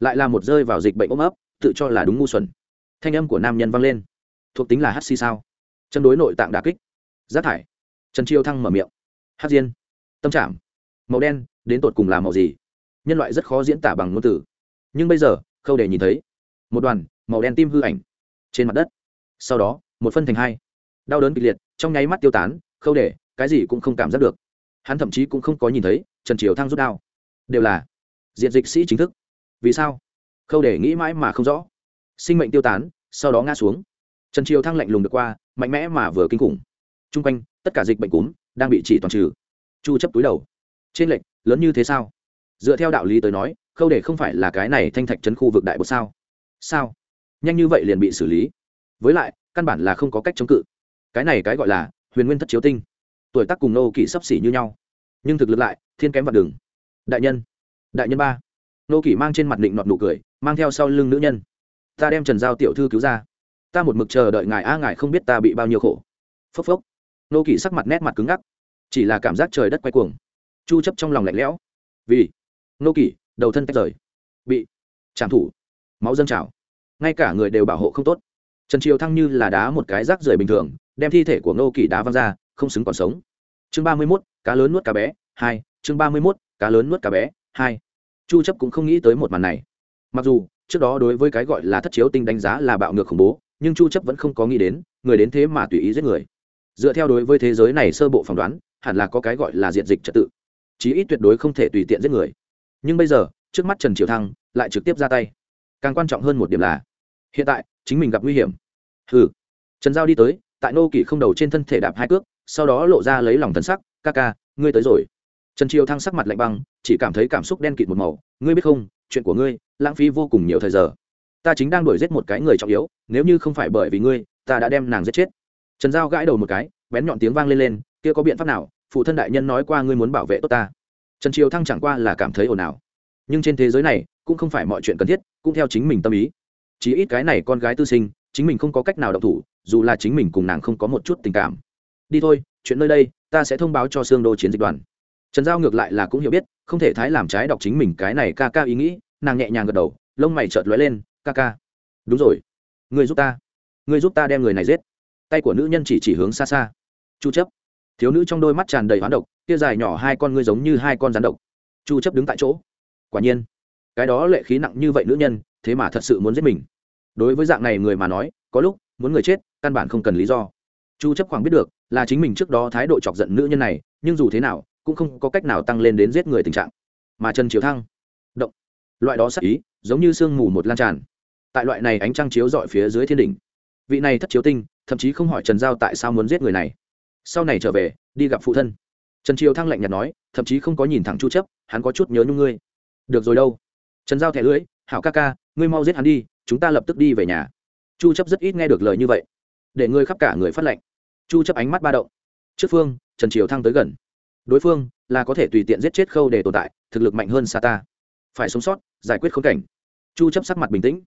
Lại là một rơi vào dịch bệnh ôm ấp, tự cho là đúng ngu xuẩn. Thanh âm của nam nhân vang lên. Thuộc tính là hát xi sao. Chân đối nội tạng đà kích. Rác thải. Trần chiêu thăng mở miệng. Hát diên. Tâm trạng màu đen đến tột cùng là màu gì. Nhân loại rất khó diễn tả bằng ngôn từ. Nhưng bây giờ, khâu để nhìn thấy. Một đoàn, màu đen tim hư ảnh. Trên mặt đất. Sau đó, một phân thành hai. Đau đớn kịch liệt, trong nháy mắt tiêu tán, khâu để cái gì cũng không cảm giác được. Hắn thậm chí cũng không có nhìn thấy, trần triều thăng rút đao. Đều là diện dịch sĩ chính thức. Vì sao? Khâu để nghĩ mãi mà không rõ. Sinh mệnh tiêu tán, sau đó ngã xuống. Trần triều thăng lạnh lùng được qua, mạnh mẽ mà vừa kinh khủng. T r u n g quanh, tất cả dịch bệnh cúm, đang bị chỉ toàn trừ. Chu chấp túi đầu. Trên lệnh lớn như thế sao? Dựa theo đạo lý tới nói, khâu để không phải là cái này thanh thạch trấn khu vực đại bột sao? Sao? Nhanh như vậy liền bị xử lý. Với lại, căn bản là không có cách chống cự. Cái này cái gọi là huyền nguyên thất chiếu tinh. Tuổi tác cùng nô kỵ sấp xỉ như nhau. Nhưng thực lực lại, thiên kém vật đường. Đại nhân đại nhân ba. Nô kỵ mang trên mặt định nọt nụ cười, mang theo sau lưng nữ nhân. Ta đem trần giao tiểu thư cứu ra. Ta một mực chờ đợi ngài a ngài không biết ta bị bao nhiêu khổ. Phốc phốc. Nô kỵ sắc mặt nét mặt cứng ngắc. Chỉ là cảm giác trời đất quay cuồng chu chấp trong lòng lạnh lẽo. Vì nô kỵ đầu thân tách rời. Bị trảm thủ máu dâng trào. Ngay cả người đều bảo hộ không tốt. Trần triều thăng như là đá một cái rác rưởi bình thường đem thi thể của nô kỵ đá văng ra không xứng còn sống. Chương 31, cá lớn nuốt cá bé hai. Chương 31, cá lớn nuốt cá bé hai. Chu chấp cũng không nghĩ tới một màn này. Mặc dù trước đó đối với cái gọi là thất chiếu tinh đánh giá là bạo ngược khủng bố nhưng chu chấp vẫn không có nghĩ đến người đến thế mà tùy ý giết người. Dựa theo đối với thế giới này sơ bộ phỏng đoán hẳn là có cái gọi là diện dịch trật tự chí ít tuyệt đối không thể tùy tiện giết người. Nhưng bây giờ, trước mắt trần triều thăng lại trực tiếp ra tay. Càng quan trọng hơn một điểm là, hiện tại, chính mình gặp nguy hiểm. Hừ. Trần giao đi tới, tại nô kỷ không đầu trên thân thể đạp hai cước, sau đó lộ ra lấy lòng thần sắc, ca ca, ngươi tới rồi. Trần triều thăng sắc mặt lạnh băng, chỉ cảm thấy cảm xúc đen kịt một màu. Ngươi biết không, chuyện của ngươi lãng phí vô cùng nhiều thời giờ. Ta chính đang đuổi giết một cái người trọng yếu, nếu như không phải bởi vì ngươi, ta đã đem nàng giết chết. Trần giao gãi đầu một cái, bén nhọn tiếng vang lên lên, kia có biện pháp nào? Phụ thân đại nhân nói qua ngươi muốn bảo vệ tốt ta. Trần triều thăng chẳng qua là cảm thấy ồn ào. Nhưng trên thế giới này, cũng không phải mọi chuyện cần thiết, cũng theo chính mình tâm ý. Chỉ ít cái này con gái tư sinh, chính mình không có cách nào đọc thủ, dù là chính mình cùng nàng không có một chút tình cảm. Đi thôi, chuyện nơi đây, ta sẽ thông báo cho xương đô chiến dịch đoàn. Trần giao ngược lại là cũng hiểu biết, không thể thái làm trái đọc chính mình cái này ca ca ý nghĩ, nàng nhẹ nhàng gật đầu, lông mày chợt lóe lên, ca ca. Đúng rồi. Người giúp ta. Người giúp ta đem người này giết. Tay của nữ nhân chỉ chỉ hướng xa xa. Chu chấp thiếu nữ trong đôi mắt tràn đầy hoán độc, kia dài nhỏ hai con ngươi giống như hai con rắn độc. Chu chấp đứng tại chỗ. Quả nhiên, cái đó lệ khí nặng như vậy nữ nhân, thế mà thật sự muốn giết mình. Đối với dạng này người mà nói, có lúc, muốn người chết, căn bản không cần lý do. Chu chấp khoảng biết được, là chính mình trước đó thái độ chọc giận nữ nhân này, nhưng dù thế nào, cũng không có cách nào tăng lên đến giết người tình trạng. Mà trần chiếu thăng, động. Loại đó sắc ý, giống như sương mù một lan tràn. Tại loại này ánh trăng chiếu dọi phía dưới thiên đỉnh. Vị này thất chiếu tinh, thậm chí không hỏi trần giao tại sao muốn giết người này sau này trở về, đi gặp phụ thân. Trần triều thăng lạnh nhạt nói, thậm chí không có nhìn thẳng chu chấp, hắn có chút nhớ nhung ngươi. Được rồi đâu. Trần giao thẻ lưỡi, hảo ca ca, ngươi mau giết hắn đi, chúng ta lập tức đi về nhà. Chu chấp rất ít nghe được lời như vậy, để ngươi khắp cả người phát lệnh. Chu chấp ánh mắt ba động. Trước phương, trần triều thăng tới gần. Đối phương là có thể tùy tiện giết chết khâu để tồn tại, thực lực mạnh hơn xa ta phải sống sót, giải quyết khốn cảnh. Chu chấp sắc mặt bình tĩnh.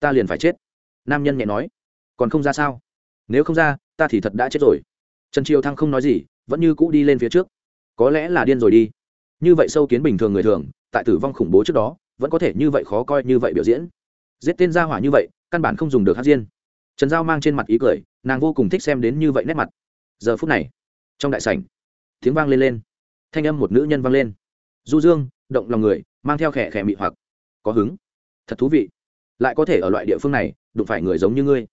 Ta liền phải chết. Nam nhân nhẹ nói. Còn không ra sao? Nếu không ra, ta thì thật đã chết rồi trần triều thăng không nói gì, vẫn như cũ đi lên phía trước. Có lẽ là điên rồi đi. Như vậy sâu kiến bình thường người thường, tại tử vong khủng bố trước đó, vẫn có thể như vậy khó coi như vậy biểu diễn. Giết tên gia hỏa như vậy, căn bản không dùng được hát diên trần giao mang trên mặt ý cười, nàng vô cùng thích xem đến như vậy nét mặt. Giờ phút này, trong đại sảnh, tiếng vang lên lên. Thanh âm một nữ nhân vang lên. Du dương, động lòng người, mang theo khẽ khẽ mị hoặc. Có hứng. Thật thú vị. Lại có thể ở loại địa phương này, đụng phải người giống như ngươi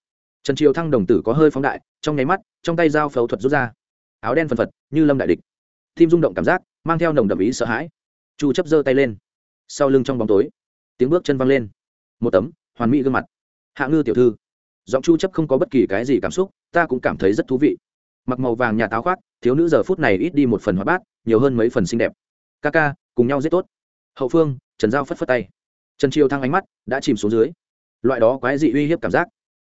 trần triều thăng đồng tử có hơi phóng đại, trong nháy mắt, trong tay dao phẫu thuật rút ra. Áo đen phần phật, như lâm đại địch. Tim rung động cảm giác, mang theo nồng đậm ý sợ hãi. Chu chấp giơ tay lên. Sau lưng trong bóng tối, tiếng bước chân văng lên. Một tấm, hoàn mỹ gương mặt. Hạ ngư tiểu thư. Giọng chu chấp không có bất kỳ cái gì cảm xúc, ta cũng cảm thấy rất thú vị. Mặc màu vàng nhà táo khoác, thiếu nữ giờ phút này ít đi một phần hoa bát, nhiều hơn mấy phần xinh đẹp. Ca ca, cùng nhau giết tốt. Hậu phương, trần giao phất phất tay. Trần triều thăng ánh mắt đã chìm xuống dưới. Loại đó quái dị uy hiếp cảm giác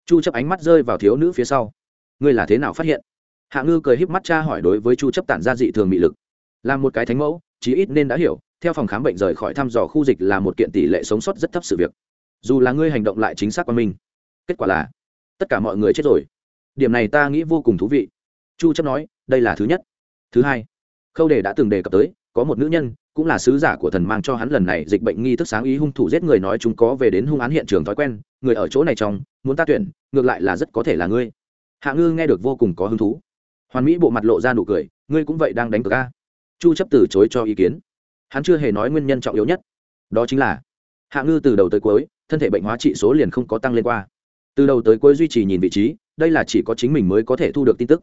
chu chấp ánh mắt rơi vào thiếu nữ phía sau. Ngươi là thế nào phát hiện? Hạ ngư cười híp mắt cha hỏi đối với chu chấp tản ra dị thường mị lực. Làm một cái thánh mẫu, chí ít nên đã hiểu, theo phòng khám bệnh rời khỏi thăm dò khu dịch là một kiện tỷ lệ sống sót rất thấp sự việc. Dù là ngươi hành động lại chính xác qua mình, kết quả là tất cả mọi người chết rồi. Điểm này ta nghĩ vô cùng thú vị. Chu chấp nói, đây là thứ nhất. Thứ hai, khâu đề đã từng đề cập tới, có một nữ nhân, cũng là sứ giả của thần mang cho hắn lần này dịch bệnh nghi thức sáng ý hung thủ giết người nói chúng có về đến hung án hiện trường thói quen, người ở chỗ này trong muốn ta tuyển, ngược lại là rất có thể là ngươi. Hạ ngư nghe được vô cùng có hứng thú. Hoàn mỹ bộ mặt lộ ra nụ cười, ngươi cũng vậy đang đánh cờ ca chu chấp từ chối cho ý kiến. Hắn chưa hề nói nguyên nhân trọng yếu nhất. Đó chính là, hạ ngư từ đầu tới cuối, thân thể bệnh hóa trị số liền không có tăng lên qua. Từ đầu tới cuối duy trì nhìn vị trí, đây là chỉ có chính mình mới có thể thu được tin tức.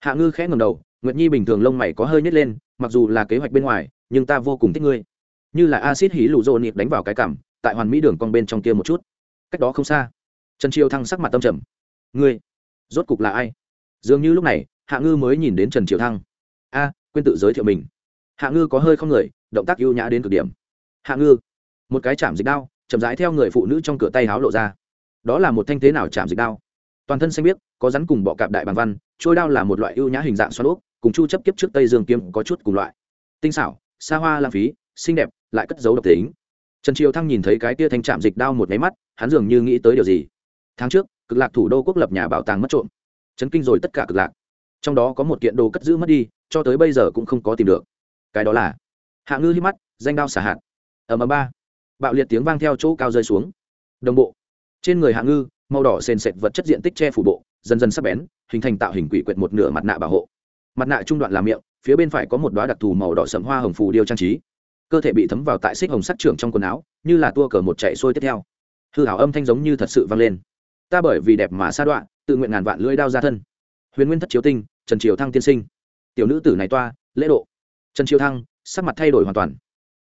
Hạ ngư khẽ ngầm đầu, nguyệt nhi bình thường lông mày có hơi nhét lên, mặc dù là kế hoạch bên ngoài, nhưng ta vô cùng thích ngươi. Như là acid hí lụ rô nịp đánh vào cái cảm, tại hoàn mỹ đường con bên trong kia một chút. Cách đó không xa trần triều thăng sắc mặt tâm trầm. Ngươi, rốt cục là ai? Dường như lúc này, hạ ngư mới nhìn đến trần triều thăng. A, quên tự giới thiệu mình. Hạ ngư có hơi không người, động tác ưu nhã đến cực điểm. Hạ ngư. Một cái chạm dịch đao, chậm rãi theo người phụ nữ trong cửa tay háo lộ ra. Đó là một thanh thế nào chạm dịch đao? Toàn thân xanh biếc, có rắn cùng bọ cạp đại bàn văn, trôi đao là một loại ưu nhã hình dạng xoắn úp cùng chu chấp kiếp trước tây dương kiếm có chút cùng loại. Tinh xảo, xa hoa lãng phí, xinh đẹp, lại cất giấu độc tính. Trần triều thăng nhìn thấy cái tia thanh chạm dịch đao một máy mắt, hắn dường như nghĩ tới điều gì tháng trước, cực lạc thủ đô quốc lập nhà bảo tàng mất trộm. Chấn kinh rồi tất cả cực lạc. Trong đó có một kiện đồ cất giữ mất đi, cho tới bây giờ cũng không có tìm được. Cái đó là hạ ngư hít mắt, danh đao xả hạt. Ở ầm ba. Bạo liệt tiếng vang theo chỗ cao rơi xuống. Đồng bộ. Trên người hạ ngư, màu đỏ sền sệt vật chất diện tích che phủ bộ, dần dần sắp bén, hình thành tạo hình quỷ quyệt một nửa mặt nạ bảo hộ. Mặt nạ trung đoạn làm miệng, phía bên phải có một đoá đặc thù màu đỏ sẫm hoa hồng phù điêu trang trí. Cơ thể bị thấm vào tại xích hồng sắc trưởng trong quần áo, như là tua cờ một chạy xuôi tiếp theo. Hư hảo âm thanh giống như thật sự vang lên ta bởi vì đẹp mà sa đoạn tự nguyện ngàn vạn lưỡi đao ra thân. Huyền nguyên thất chiếu tinh, trần triều thăng tiên sinh. Tiểu nữ tử này toa, lễ độ. Trần triều thăng, sắc mặt thay đổi hoàn toàn.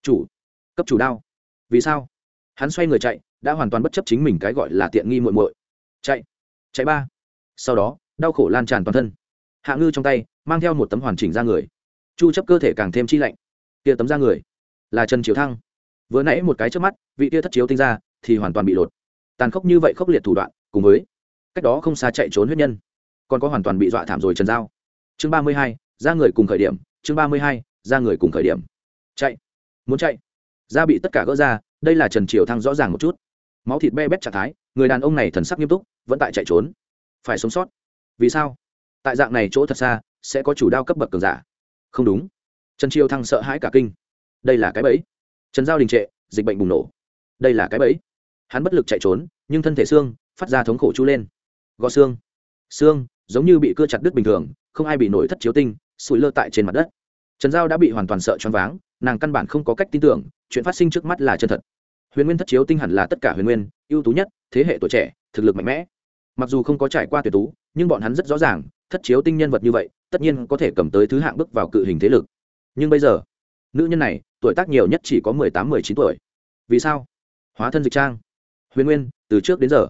Chủ, cấp chủ đao. Vì sao? Hắn xoay người chạy, đã hoàn toàn bất chấp chính mình cái gọi là tiện nghi muội muội. Chạy chạy ba. Sau đó, đau khổ lan tràn toàn thân. Hạ ngư trong tay, mang theo một tấm hoàn chỉnh ra người. Chu chấp cơ thể càng thêm chi lạnh. Kia tấm ra người, là trần triều thăng. Vừa nãy một cái trước mắt, vị kia thất chiếu tinh ra, thì hoàn toàn bị lột. Tàn khốc như vậy khốc liệt thủ đoạn cùng với cách đó không xa chạy trốn huyết nhân. Còn có hoàn toàn bị dọa thảm rồi trần giao. Chương 32, ra người cùng khởi điểm. Chương 32, ra người cùng khởi điểm. Chạy. Muốn chạy. Da bị tất cả gỡ ra đây là trần triều thăng rõ ràng một chút. Máu thịt be bét trạng thái người đàn ông này thần sắc nghiêm túc vẫn tại chạy trốn. Phải sống sót. Vì sao? Tại dạng này chỗ thật xa sẽ có chủ đao cấp bậc cường giả. Không đúng. Trần triều thăng sợ hãi cả kinh. Đây là cái bẫy. Trần giao đình trệ dịch bệnh bùng nổ. Đây là cái bẫy. Hắn bất lực chạy trốn nhưng thân thể xương phát ra thống khổ chú lên. Gò xương. Xương, giống như bị cưa chặt đứt bình thường, không ai bị nổi thất chiếu tinh sụi lơ tại trên mặt đất. Trần giao đã bị hoàn toàn sợ choáng váng, nàng căn bản không có cách tin tưởng, chuyện phát sinh trước mắt là chân thật. Huyền nguyên thất chiếu tinh hẳn là tất cả huyền nguyên, ưu tú nhất, thế hệ tuổi trẻ, thực lực mạnh mẽ. Mặc dù không có trải qua tuyệt tú, nhưng bọn hắn rất rõ ràng, thất chiếu tinh nhân vật như vậy, tất nhiên có thể cầm tới thứ hạng bước vào cự hình thế lực. Nhưng bây giờ, nữ nhân này, tuổi tác nhiều nhất chỉ có mười tám, mười chín tuổi. Vì sao? Hóa thân dịch trang. Huyền nguyên, từ trước đến giờ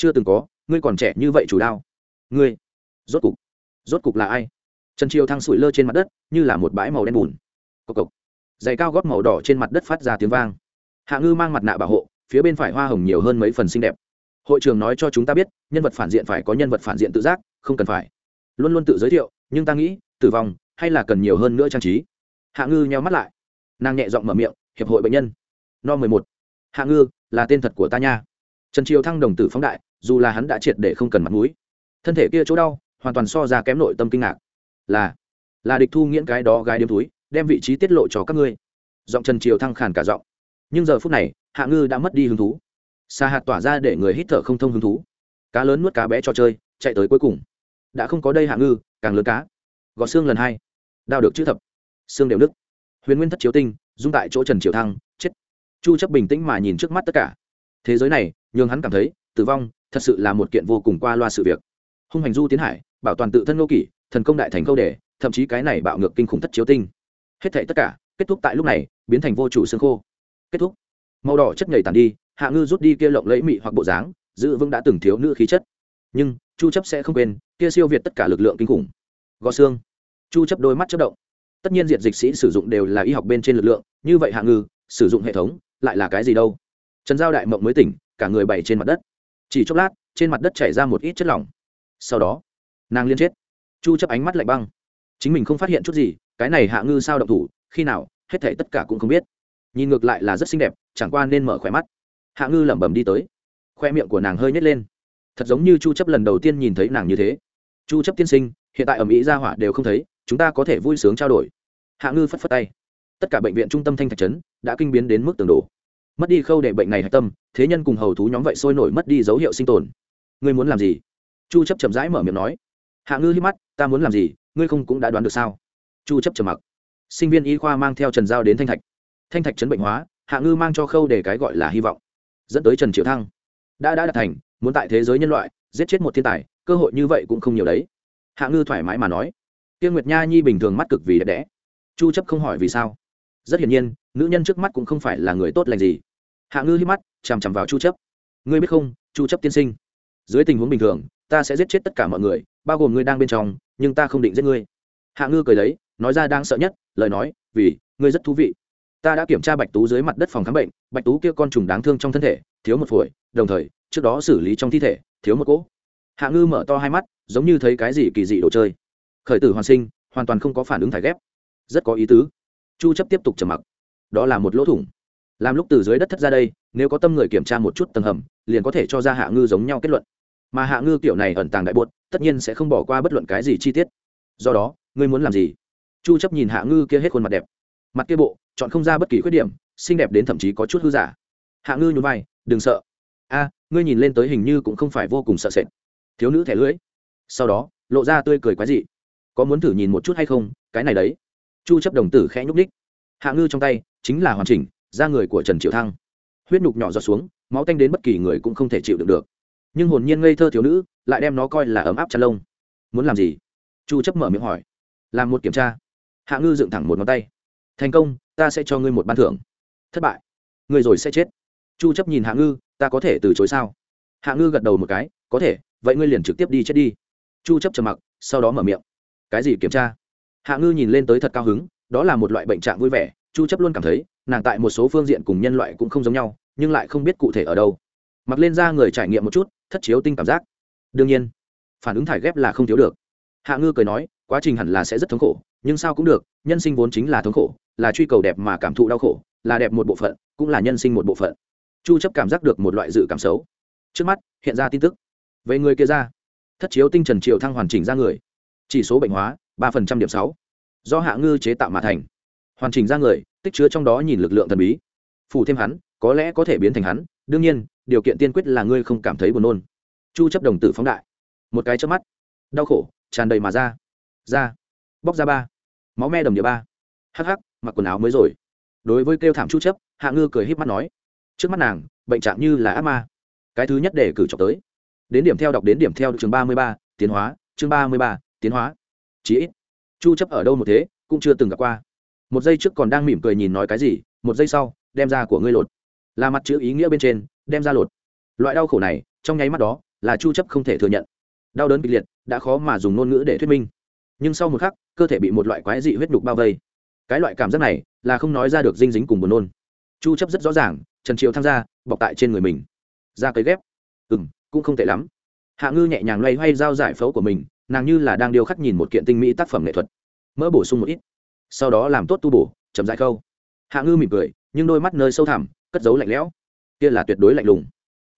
chưa từng có, ngươi còn trẻ như vậy chủ đao. Ngươi, rốt cục rốt cục là ai? Trần triều thăng sủi lơ trên mặt đất, như là một bãi màu đen bùn. Cộc cộc. Giày cao gót màu đỏ trên mặt đất phát ra tiếng vang. Hạ ngư mang mặt nạ bảo hộ, phía bên phải hoa hồng nhiều hơn mấy phần xinh đẹp. Hội trường nói cho chúng ta biết, nhân vật phản diện phải có nhân vật phản diện tự giác, không cần phải. Luôn luôn tự giới thiệu, nhưng ta nghĩ, tử vong hay là cần nhiều hơn nữa trang trí. Hạ ngư nheo mắt lại. Nàng nhẹ giọng mở miệng, hiệp hội bệnh nhân. No mười một. Hạ ngư, là tên thật của ta nha. Trần triều thăng đồng tử phóng đại dù là hắn đã triệt để không cần mặt mũi. Thân thể kia chỗ đau, hoàn toàn so ra kém nội tâm kinh ngạc. Là là địch thu nghiễn cái đó gái điếm túi đem vị trí tiết lộ cho các ngươi. Giọng trần triều thăng khàn cả giọng. Nhưng giờ phút này, hạ ngư đã mất đi hứng thú. Xa hạt tỏa ra để người hít thở không thông hứng thú. Cá lớn nuốt cá bé cho chơi, chạy tới cuối cùng. Đã không có đây hạ ngư, càng lớn cá. Gọt xương lần hai. Đao được chữ thập. Xương đều nứt. Huyền nguyên thất chiếu tinh, dung tại chỗ trần triều thăng, chết. Chu chấp bình tĩnh mà nhìn trước mắt tất cả. Thế giới này, nhường hắn cảm thấy tử vong thật sự là một kiện vô cùng qua loa sự việc. Hung hành du tiến hải, bảo toàn tự thân ngô kỷ, thần công đại thành câu đề, thậm chí cái này bạo ngược kinh khủng thất chiếu tinh. Hết thảy tất cả, kết thúc tại lúc này, biến thành vô chủ xương khô. Kết thúc. Màu đỏ chất nhảy tàn đi, hạ ngư rút đi kia lộng lẫy mị hoặc bộ dáng, giữ vững đã từng thiếu nữ khí chất. Nhưng, chu chấp sẽ không quên, kia siêu việt tất cả lực lượng kinh khủng. Gò xương. Chu chấp đôi mắt chớp động. Tất nhiên diệt dịch sĩ sử dụng đều là y học bên trên lực lượng, như vậy hạ ngư, sử dụng hệ thống, lại là cái gì đâu? Trần giao đại mộng mới tỉnh, cả người bày trên mặt đất chỉ chốc lát, trên mặt đất chảy ra một ít chất lỏng. Sau đó, nàng liên chết. Chu chấp ánh mắt lạnh băng. Chính mình không phát hiện chút gì, cái này hạ ngư sao động thủ, khi nào, hết thảy tất cả cũng không biết. Nhìn ngược lại là rất xinh đẹp, chẳng qua nên mở khỏe mắt. Hạ ngư lẩm bẩm đi tới. Khoe miệng của nàng hơi nhếch lên. Thật giống như chu chấp lần đầu tiên nhìn thấy nàng như thế. Chu chấp tiên sinh, hiện tại ở mỹ gia hỏa đều không thấy, chúng ta có thể vui sướng trao đổi. Hạ ngư phất phất tay. Tất cả bệnh viện trung tâm thanh thạch trấn đã kinh biến đến mức tường đổ mất đi khâu để bệnh này hạch tâm, thế nhân cùng hầu thú nhóm vậy sôi nổi mất đi dấu hiệu sinh tồn. Ngươi muốn làm gì? Chu chấp chậm rãi mở miệng nói. Hạ ngư hít mắt, ta muốn làm gì? Ngươi không cũng đã đoán được sao? Chu chấp trầm mặc. Sinh viên y khoa mang theo trần giao đến thanh thạch. Thanh thạch chấn bệnh hóa, hạ ngư mang cho khâu để cái gọi là hy vọng. Dẫn tới trần triệu thăng. Đã đã đạt thành, muốn tại thế giới nhân loại, giết chết một thiên tài, cơ hội như vậy cũng không nhiều đấy. Hạ ngư thoải mái mà nói. Tiên nguyệt nha nhi bình thường mắt cực vì đẹp đẽ. Chu chấp không hỏi vì sao rất hiển nhiên nữ nhân trước mắt cũng không phải là người tốt lành gì. Hạ ngư hít mắt chằm chằm vào chu chấp. Ngươi biết không chu chấp tiên sinh dưới tình huống bình thường ta sẽ giết chết tất cả mọi người bao gồm ngươi đang bên trong nhưng ta không định giết ngươi. Hạ ngư cười lấy, nói ra đang sợ nhất lời nói vì ngươi rất thú vị. Ta đã kiểm tra bạch tú dưới mặt đất phòng khám bệnh bạch tú kia con trùng đáng thương trong thân thể thiếu một phổi đồng thời trước đó xử lý trong thi thể thiếu một cỗ. Hạ ngư mở to hai mắt giống như thấy cái gì kỳ dị đồ chơi. Khởi tử hoàn sinh hoàn toàn không có phản ứng thải ghép. Rất có ý tứ chu chấp tiếp tục trầm mặc. Đó là một lỗ thủng. Làm lúc từ dưới đất thất ra đây, nếu có tâm người kiểm tra một chút tầng hầm, liền có thể cho ra hạ ngư giống nhau kết luận. Mà hạ ngư kiểu này ẩn tàng đại bột, tất nhiên sẽ không bỏ qua bất luận cái gì chi tiết. Do đó, ngươi muốn làm gì? Chu chấp nhìn hạ ngư kia hết khuôn mặt đẹp. Mặt kia bộ, chọn không ra bất kỳ khuyết điểm, xinh đẹp đến thậm chí có chút hư giả. Hạ ngư nhún vai, đừng sợ. A, ngươi nhìn lên tới hình như cũng không phải vô cùng sợ sệt. Thiếu nữ thẻ lưỡi. Sau đó, lộ ra tươi cười quái dị. Có muốn thử nhìn một chút hay không? Cái này đấy chu chấp đồng tử khẽ nhúc đích hạ ngư trong tay, chính là hoàn chỉnh, da người của trần triệu thăng. Huyết nhục nhỏ giọt xuống, máu tanh đến bất kỳ người cũng không thể chịu đựng được. Nhưng hồn nhiên ngây thơ thiếu nữ, lại đem nó coi là ấm áp chăn lông. Muốn làm gì? Chu chấp mở miệng hỏi. Làm một kiểm tra. Hạ ngư dựng thẳng một ngón tay. Thành công, ta sẽ cho ngươi một ban thưởng. Thất bại. Ngươi rồi sẽ chết. Chu chấp nhìn hạ ngư, ta có thể từ chối sao? Hạ ngư gật đầu một cái. Có thể, vậy ngươi liền trực tiếp đi chết đi. Chu chấp trầm mặc, sau đó mở miệng. Cái gì kiểm tra? Hạ ngư nhìn lên tới thật cao hứng, đó là một loại bệnh trạng vui vẻ, chu chấp luôn cảm thấy, nàng tại một số phương diện cùng nhân loại cũng không giống nhau, nhưng lại không biết cụ thể ở đâu. Mặc lên ra người trải nghiệm một chút, thất chiếu tinh cảm giác. Đương nhiên, phản ứng thải ghép là không thiếu được. Hạ ngư cười nói, quá trình hẳn là sẽ rất thống khổ, nhưng sao cũng được, nhân sinh vốn chính là thống khổ, là truy cầu đẹp mà cảm thụ đau khổ, là đẹp một bộ phận, cũng là nhân sinh một bộ phận. Chu chấp cảm giác được một loại dự cảm xấu. Trước mắt, hiện ra tin tức. Về người kia ra, thất chiếu tinh trần triều thăng hoàn chỉnh ra người. Chỉ số bệnh hóa ba phần trăm điểm sáu. Do hạ ngư chế tạo mà thành. Hoàn chỉnh ra người tích chứa trong đó nhìn lực lượng thần bí. Phủ thêm hắn có lẽ có thể biến thành hắn. Đương nhiên điều kiện tiên quyết là ngươi không cảm thấy buồn nôn. Chu chấp đồng tử phóng đại. Một cái chớp mắt. Đau khổ tràn đầy mà ra. Ra. Bóc ra ba. Máu me đầm địa ba. Hắc hắc mặc quần áo mới rồi. Đối với kêu thảm chu chấp hạ ngư cười híp mắt nói. Trước mắt nàng bệnh trạng như là ác ma. Cái thứ nhất để cử chọc tới. Đến điểm theo đọc đến điểm theo chương 33, tiến hóa. Chương 33, tiến hóa chí ít, chu chấp ở đâu một thế, cũng chưa từng gặp qua. Một giây trước còn đang mỉm cười nhìn nói cái gì, một giây sau, đem ra của ngươi lột. Là mặt chữ ý nghĩa bên trên, đem ra lột. Loại đau khổ này, trong nháy mắt đó, là chu chấp không thể thừa nhận. Đau đớn kịch liệt, đã khó mà dùng ngôn ngữ để thuyết minh. Nhưng sau một khắc, cơ thể bị một loại quái dị huyết đục bao vây. Cái loại cảm giác này, là không nói ra được dinh dính cùng buồn nôn. Chu chấp rất rõ ràng, trần triều tham gia, bọc tại trên người mình. Ra cấy ghép. Ừm, cũng không tệ lắm. Hạ ngư nhẹ nhàng loay hoay dao giải phẫu của mình nàng như là đang điêu khắc nhìn một kiện tinh mỹ tác phẩm nghệ thuật. Mỡ bổ sung một ít, sau đó làm tốt tu bổ, chậm dại khâu. Hạ ngư mỉm cười, nhưng đôi mắt nơi sâu thẳm, cất giấu lạnh lẽo. Kia là tuyệt đối lạnh lùng.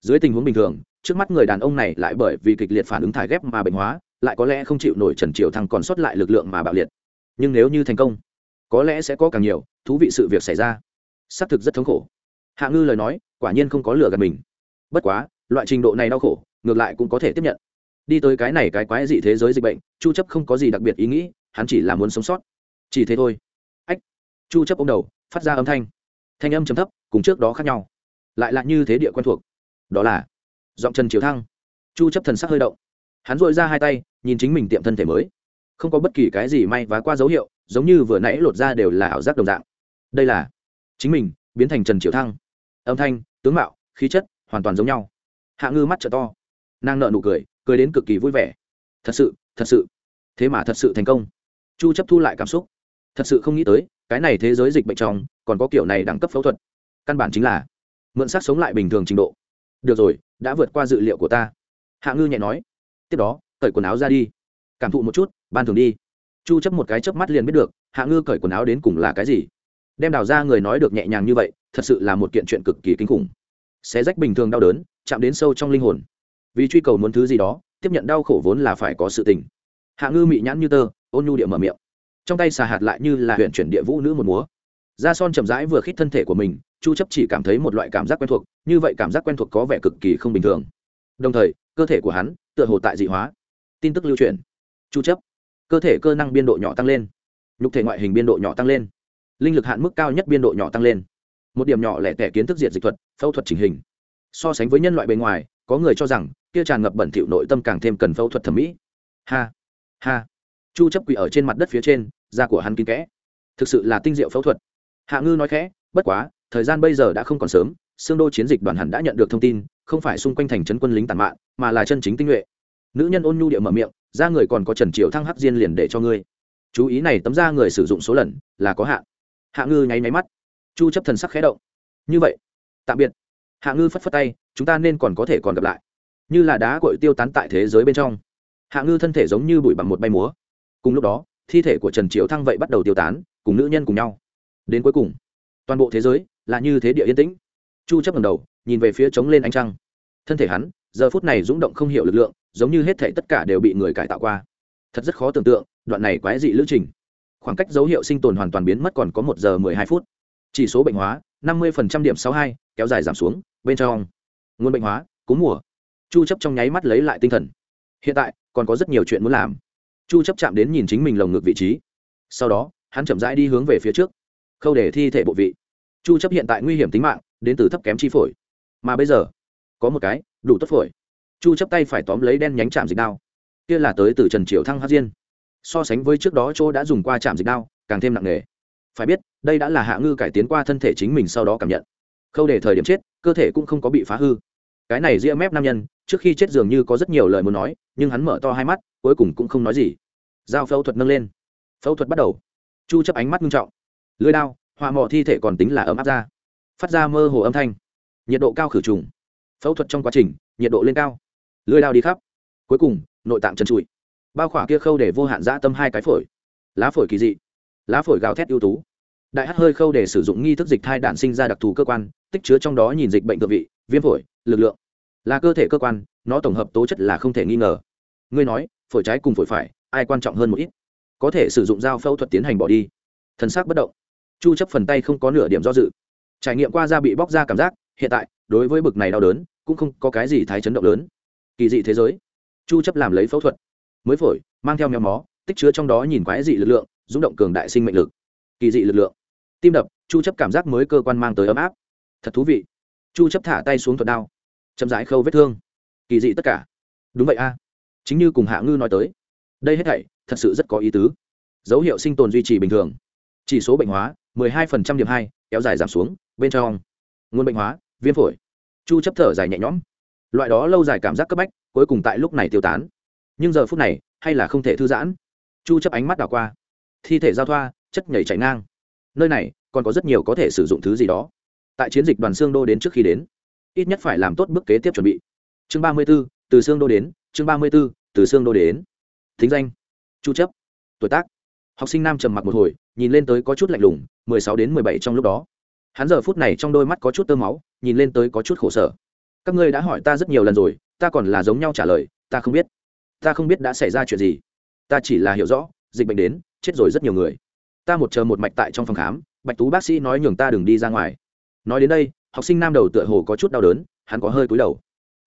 Dưới tình huống bình thường, trước mắt người đàn ông này lại bởi vì kịch liệt phản ứng thải ghép mà bệnh hóa, lại có lẽ không chịu nổi trần triều thăng còn sót lại lực lượng mà bạo liệt. Nhưng nếu như thành công, có lẽ sẽ có càng nhiều thú vị sự việc xảy ra. Xác thực rất thống khổ. Hạ ngư lời nói, quả nhiên không có lửa gạt mình. Bất quá, loại trình độ này đau khổ, ngược lại cũng có thể tiếp nhận đi tới cái này cái quái dị thế giới dịch bệnh, chu chấp không có gì đặc biệt ý nghĩ, hắn chỉ là muốn sống sót. Chỉ thế thôi. Ách. Chu chấp ông đầu, phát ra âm thanh. Thanh âm trầm thấp, cùng trước đó khác nhau. Lại là như thế địa quen thuộc. Đó là giọng trần chiếu thăng. Chu chấp thần sắc hơi động. Hắn dội ra hai tay, nhìn chính mình tiệm thân thể mới. Không có bất kỳ cái gì may vá qua dấu hiệu, giống như vừa nãy lột ra đều là ảo giác đồng dạng. Đây là chính mình, biến thành trần chiếu thăng. Âm thanh, tướng mạo, khí chất, hoàn toàn giống nhau. Hạ ngư mắt trợ to. Nàng nợ nụ cười cười đến cực kỳ vui vẻ. Thật sự thật sự. Thế mà thật sự thành công. Chu chấp thu lại cảm xúc. Thật sự không nghĩ tới, cái này thế giới dịch bệnh trong, còn có kiểu này đẳng cấp phẫu thuật. Căn bản chính là mượn sát sống lại bình thường trình độ. Được rồi, đã vượt qua dự liệu của ta. Hạ ngư nhẹ nói. Tiếp đó, cởi quần áo ra đi. Cảm thụ một chút, ban thường đi. Chu chấp một cái chớp mắt liền biết được, hạ ngư cởi quần áo đến cùng là cái gì. Đem đào ra người nói được nhẹ nhàng như vậy, thật sự là một kiện chuyện cực kỳ kinh khủng. Xé rách bình thường đau đớn, chạm đến sâu trong linh hồn vì truy cầu muốn thứ gì đó, tiếp nhận đau khổ vốn là phải có sự tình. Hạ ngư mị nhãn như tơ, ôn nhu địa mở miệng. Trong tay xà hạt lại như là huyện chuyển địa vũ nữ một múa. Da son chậm rãi vừa khít thân thể của mình, chu chấp chỉ cảm thấy một loại cảm giác quen thuộc, như vậy cảm giác quen thuộc có vẻ cực kỳ không bình thường. Đồng thời, cơ thể của hắn tựa hồ tại dị hóa. Tin tức lưu truyền. Chu chấp, cơ thể cơ năng biên độ nhỏ tăng lên. Nhục thể ngoại hình biên độ nhỏ tăng lên. Linh lực hạn mức cao nhất biên độ nhỏ tăng lên. Một điểm nhỏ lẻ tẻ kiến thức diệt dịch thuật, phẫu thuật chỉnh hình. So sánh với nhân loại bề ngoài, có người cho rằng kia tràn ngập bẩn thỉu nội tâm càng thêm cần phẫu thuật thẩm mỹ. Ha ha. Chu chấp quỳ ở trên mặt đất phía trên, da của hắn kín kẽ. Thực sự là tinh diệu phẫu thuật. Hạ ngư nói khẽ, bất quá, thời gian bây giờ đã không còn sớm, xương đô chiến dịch đoàn hẳn đã nhận được thông tin, không phải xung quanh thành trấn quân lính tàn mạn, mà là chân chính tinh nhuệ. Nữ nhân ôn nhu địa mở miệng, da người còn có trần triều thăng hắc diên liền để cho ngươi. Chú ý này tấm da người sử dụng số lần, là có hạn. Hạ ngư nháy máy mắt. Chu chấp thần sắc khẽ động. Như vậy. Tạm biệt. Hạ ngư phất phất tay, chúng ta nên còn có thể còn gặp lại như là đá cội tiêu tán tại thế giới bên trong. Hạ ngư thân thể giống như bụi bằng một bay múa. Cùng lúc đó, thi thể của trần triệu thăng vậy bắt đầu tiêu tán, cùng nữ nhân cùng nhau. Đến cuối cùng, toàn bộ thế giới là như thế địa yên tĩnh. Chu chấp ngẩng đầu, nhìn về phía trống lên ánh trăng. Thân thể hắn, giờ phút này rung động không hiểu lực lượng, giống như hết thảy tất cả đều bị người cải tạo qua. Thật rất khó tưởng tượng, đoạn này quái dị lữ trình. Khoảng cách dấu hiệu sinh tồn hoàn toàn biến mất còn có một giờ mười hai phút. Chỉ số bệnh hóa, năm mươi điểm sáu hai, kéo dài giảm xuống, bên trong. Nguồn bệnh hóa, cúm mùa chu chấp trong nháy mắt lấy lại tinh thần. Hiện tại, còn có rất nhiều chuyện muốn làm. Chu chấp chạm đến nhìn chính mình lồng ngực vị trí. Sau đó, hắn chậm rãi đi hướng về phía trước. Khâu để thi thể bộ vị. Chu chấp hiện tại nguy hiểm tính mạng, đến từ thấp kém chi phổi. Mà bây giờ, có một cái, đủ tốt phổi. Chu chấp tay phải tóm lấy đen nhánh chạm dịch đao. Kia là tới từ trần triều thăng hát diên. So sánh với trước đó chỗ đã dùng qua chạm dịch đao, càng thêm nặng nề. Phải biết, đây đã là hạ ngư cải tiến qua thân thể chính mình sau đó cảm nhận. Khâu để thời điểm chết, cơ thể cũng không có bị phá hư. Cái này ria mép nam nhân trước khi chết dường như có rất nhiều lời muốn nói, nhưng hắn mở to hai mắt, cuối cùng cũng không nói gì. Dao phẫu thuật nâng lên. Phẫu thuật bắt đầu. Chu chấp ánh mắt nghiêm trọng. Lưỡi đao hòa mỏ thi thể còn tính là ấm áp ra. Phát ra mơ hồ âm thanh. Nhiệt độ cao khử trùng. Phẫu thuật trong quá trình, nhiệt độ lên cao. Lưỡi đao đi khắp. Cuối cùng, nội tạng trần trụi. Bao khỏa kia khâu để vô hạn dã tâm hai cái phổi. Lá phổi kỳ dị. Lá phổi gào thét ưu tú. Đại hát hơi khâu để sử dụng nghi thức dịch thai đạn sinh ra đặc thù cơ quan, tích chứa trong đó nhìn dịch bệnh tự vị, viêm phổi, lực lượng là cơ thể cơ quan, nó tổng hợp tố chất là không thể nghi ngờ. Ngươi nói, phổi trái cùng phổi phải, ai quan trọng hơn một ít? Có thể sử dụng dao phẫu thuật tiến hành bỏ đi. Thân xác bất động. Chu chấp phần tay không có nửa điểm do dự. Trải nghiệm qua da bị bóc ra cảm giác, hiện tại, đối với bực này đau đớn, cũng không có cái gì thái chấn động lớn. Kỳ dị thế giới. Chu chấp làm lấy phẫu thuật. Mới phổi, mang theo mèo mó, tích chứa trong đó nhìn quái dị lực lượng, rung động cường đại sinh mệnh lực. Kỳ dị lực lượng. Tim đập, chu chấp cảm giác mới cơ quan mang tới ấm áp. Thật thú vị. Chu chấp thả tay xuống thuật đao chậm rãi khâu vết thương. Kỳ dị tất cả. Đúng vậy a. Chính như cùng hạ ngư nói tới, đây hết thảy thật sự rất có ý tứ. Dấu hiệu sinh tồn duy trì bình thường. Chỉ số bệnh hóa 12% điểm hai, kéo dài giảm xuống, bên trong. Nguồn bệnh hóa, viêm phổi. Chu chấp thở dài nhẹ nhõm. Loại đó lâu dài cảm giác cấp bách, cuối cùng tại lúc này tiêu tán. Nhưng giờ phút này, hay là không thể thư giãn. Chu chấp ánh mắt đảo qua. Thi thể giao thoa, chất nhảy chảy ngang. Nơi này, còn có rất nhiều có thể sử dụng thứ gì đó. Tại chiến dịch đoàn xương đô đến trước khi đến ít nhất phải làm tốt bước kế tiếp chuẩn bị. Chương 34, từ xương đô đến chương 34, từ xương đô đến. Thính danh chu chấp. Tuổi tác học sinh nam trầm mặc một hồi nhìn lên tới có chút lạnh lùng 16 đến 17 trong lúc đó. Hắn giờ phút này trong đôi mắt có chút tơ máu nhìn lên tới có chút khổ sở. Các ngươi đã hỏi ta rất nhiều lần rồi ta còn là giống nhau trả lời ta không biết. Ta không biết đã xảy ra chuyện gì. Ta chỉ là hiểu rõ dịch bệnh đến chết rồi rất nhiều người. Ta một chờ một mạch tại trong phòng khám bạch tú bác sĩ nói nhường ta đừng đi ra ngoài. Nói đến đây học sinh nam đầu tựa hồ có chút đau đớn, hắn có hơi cúi đầu.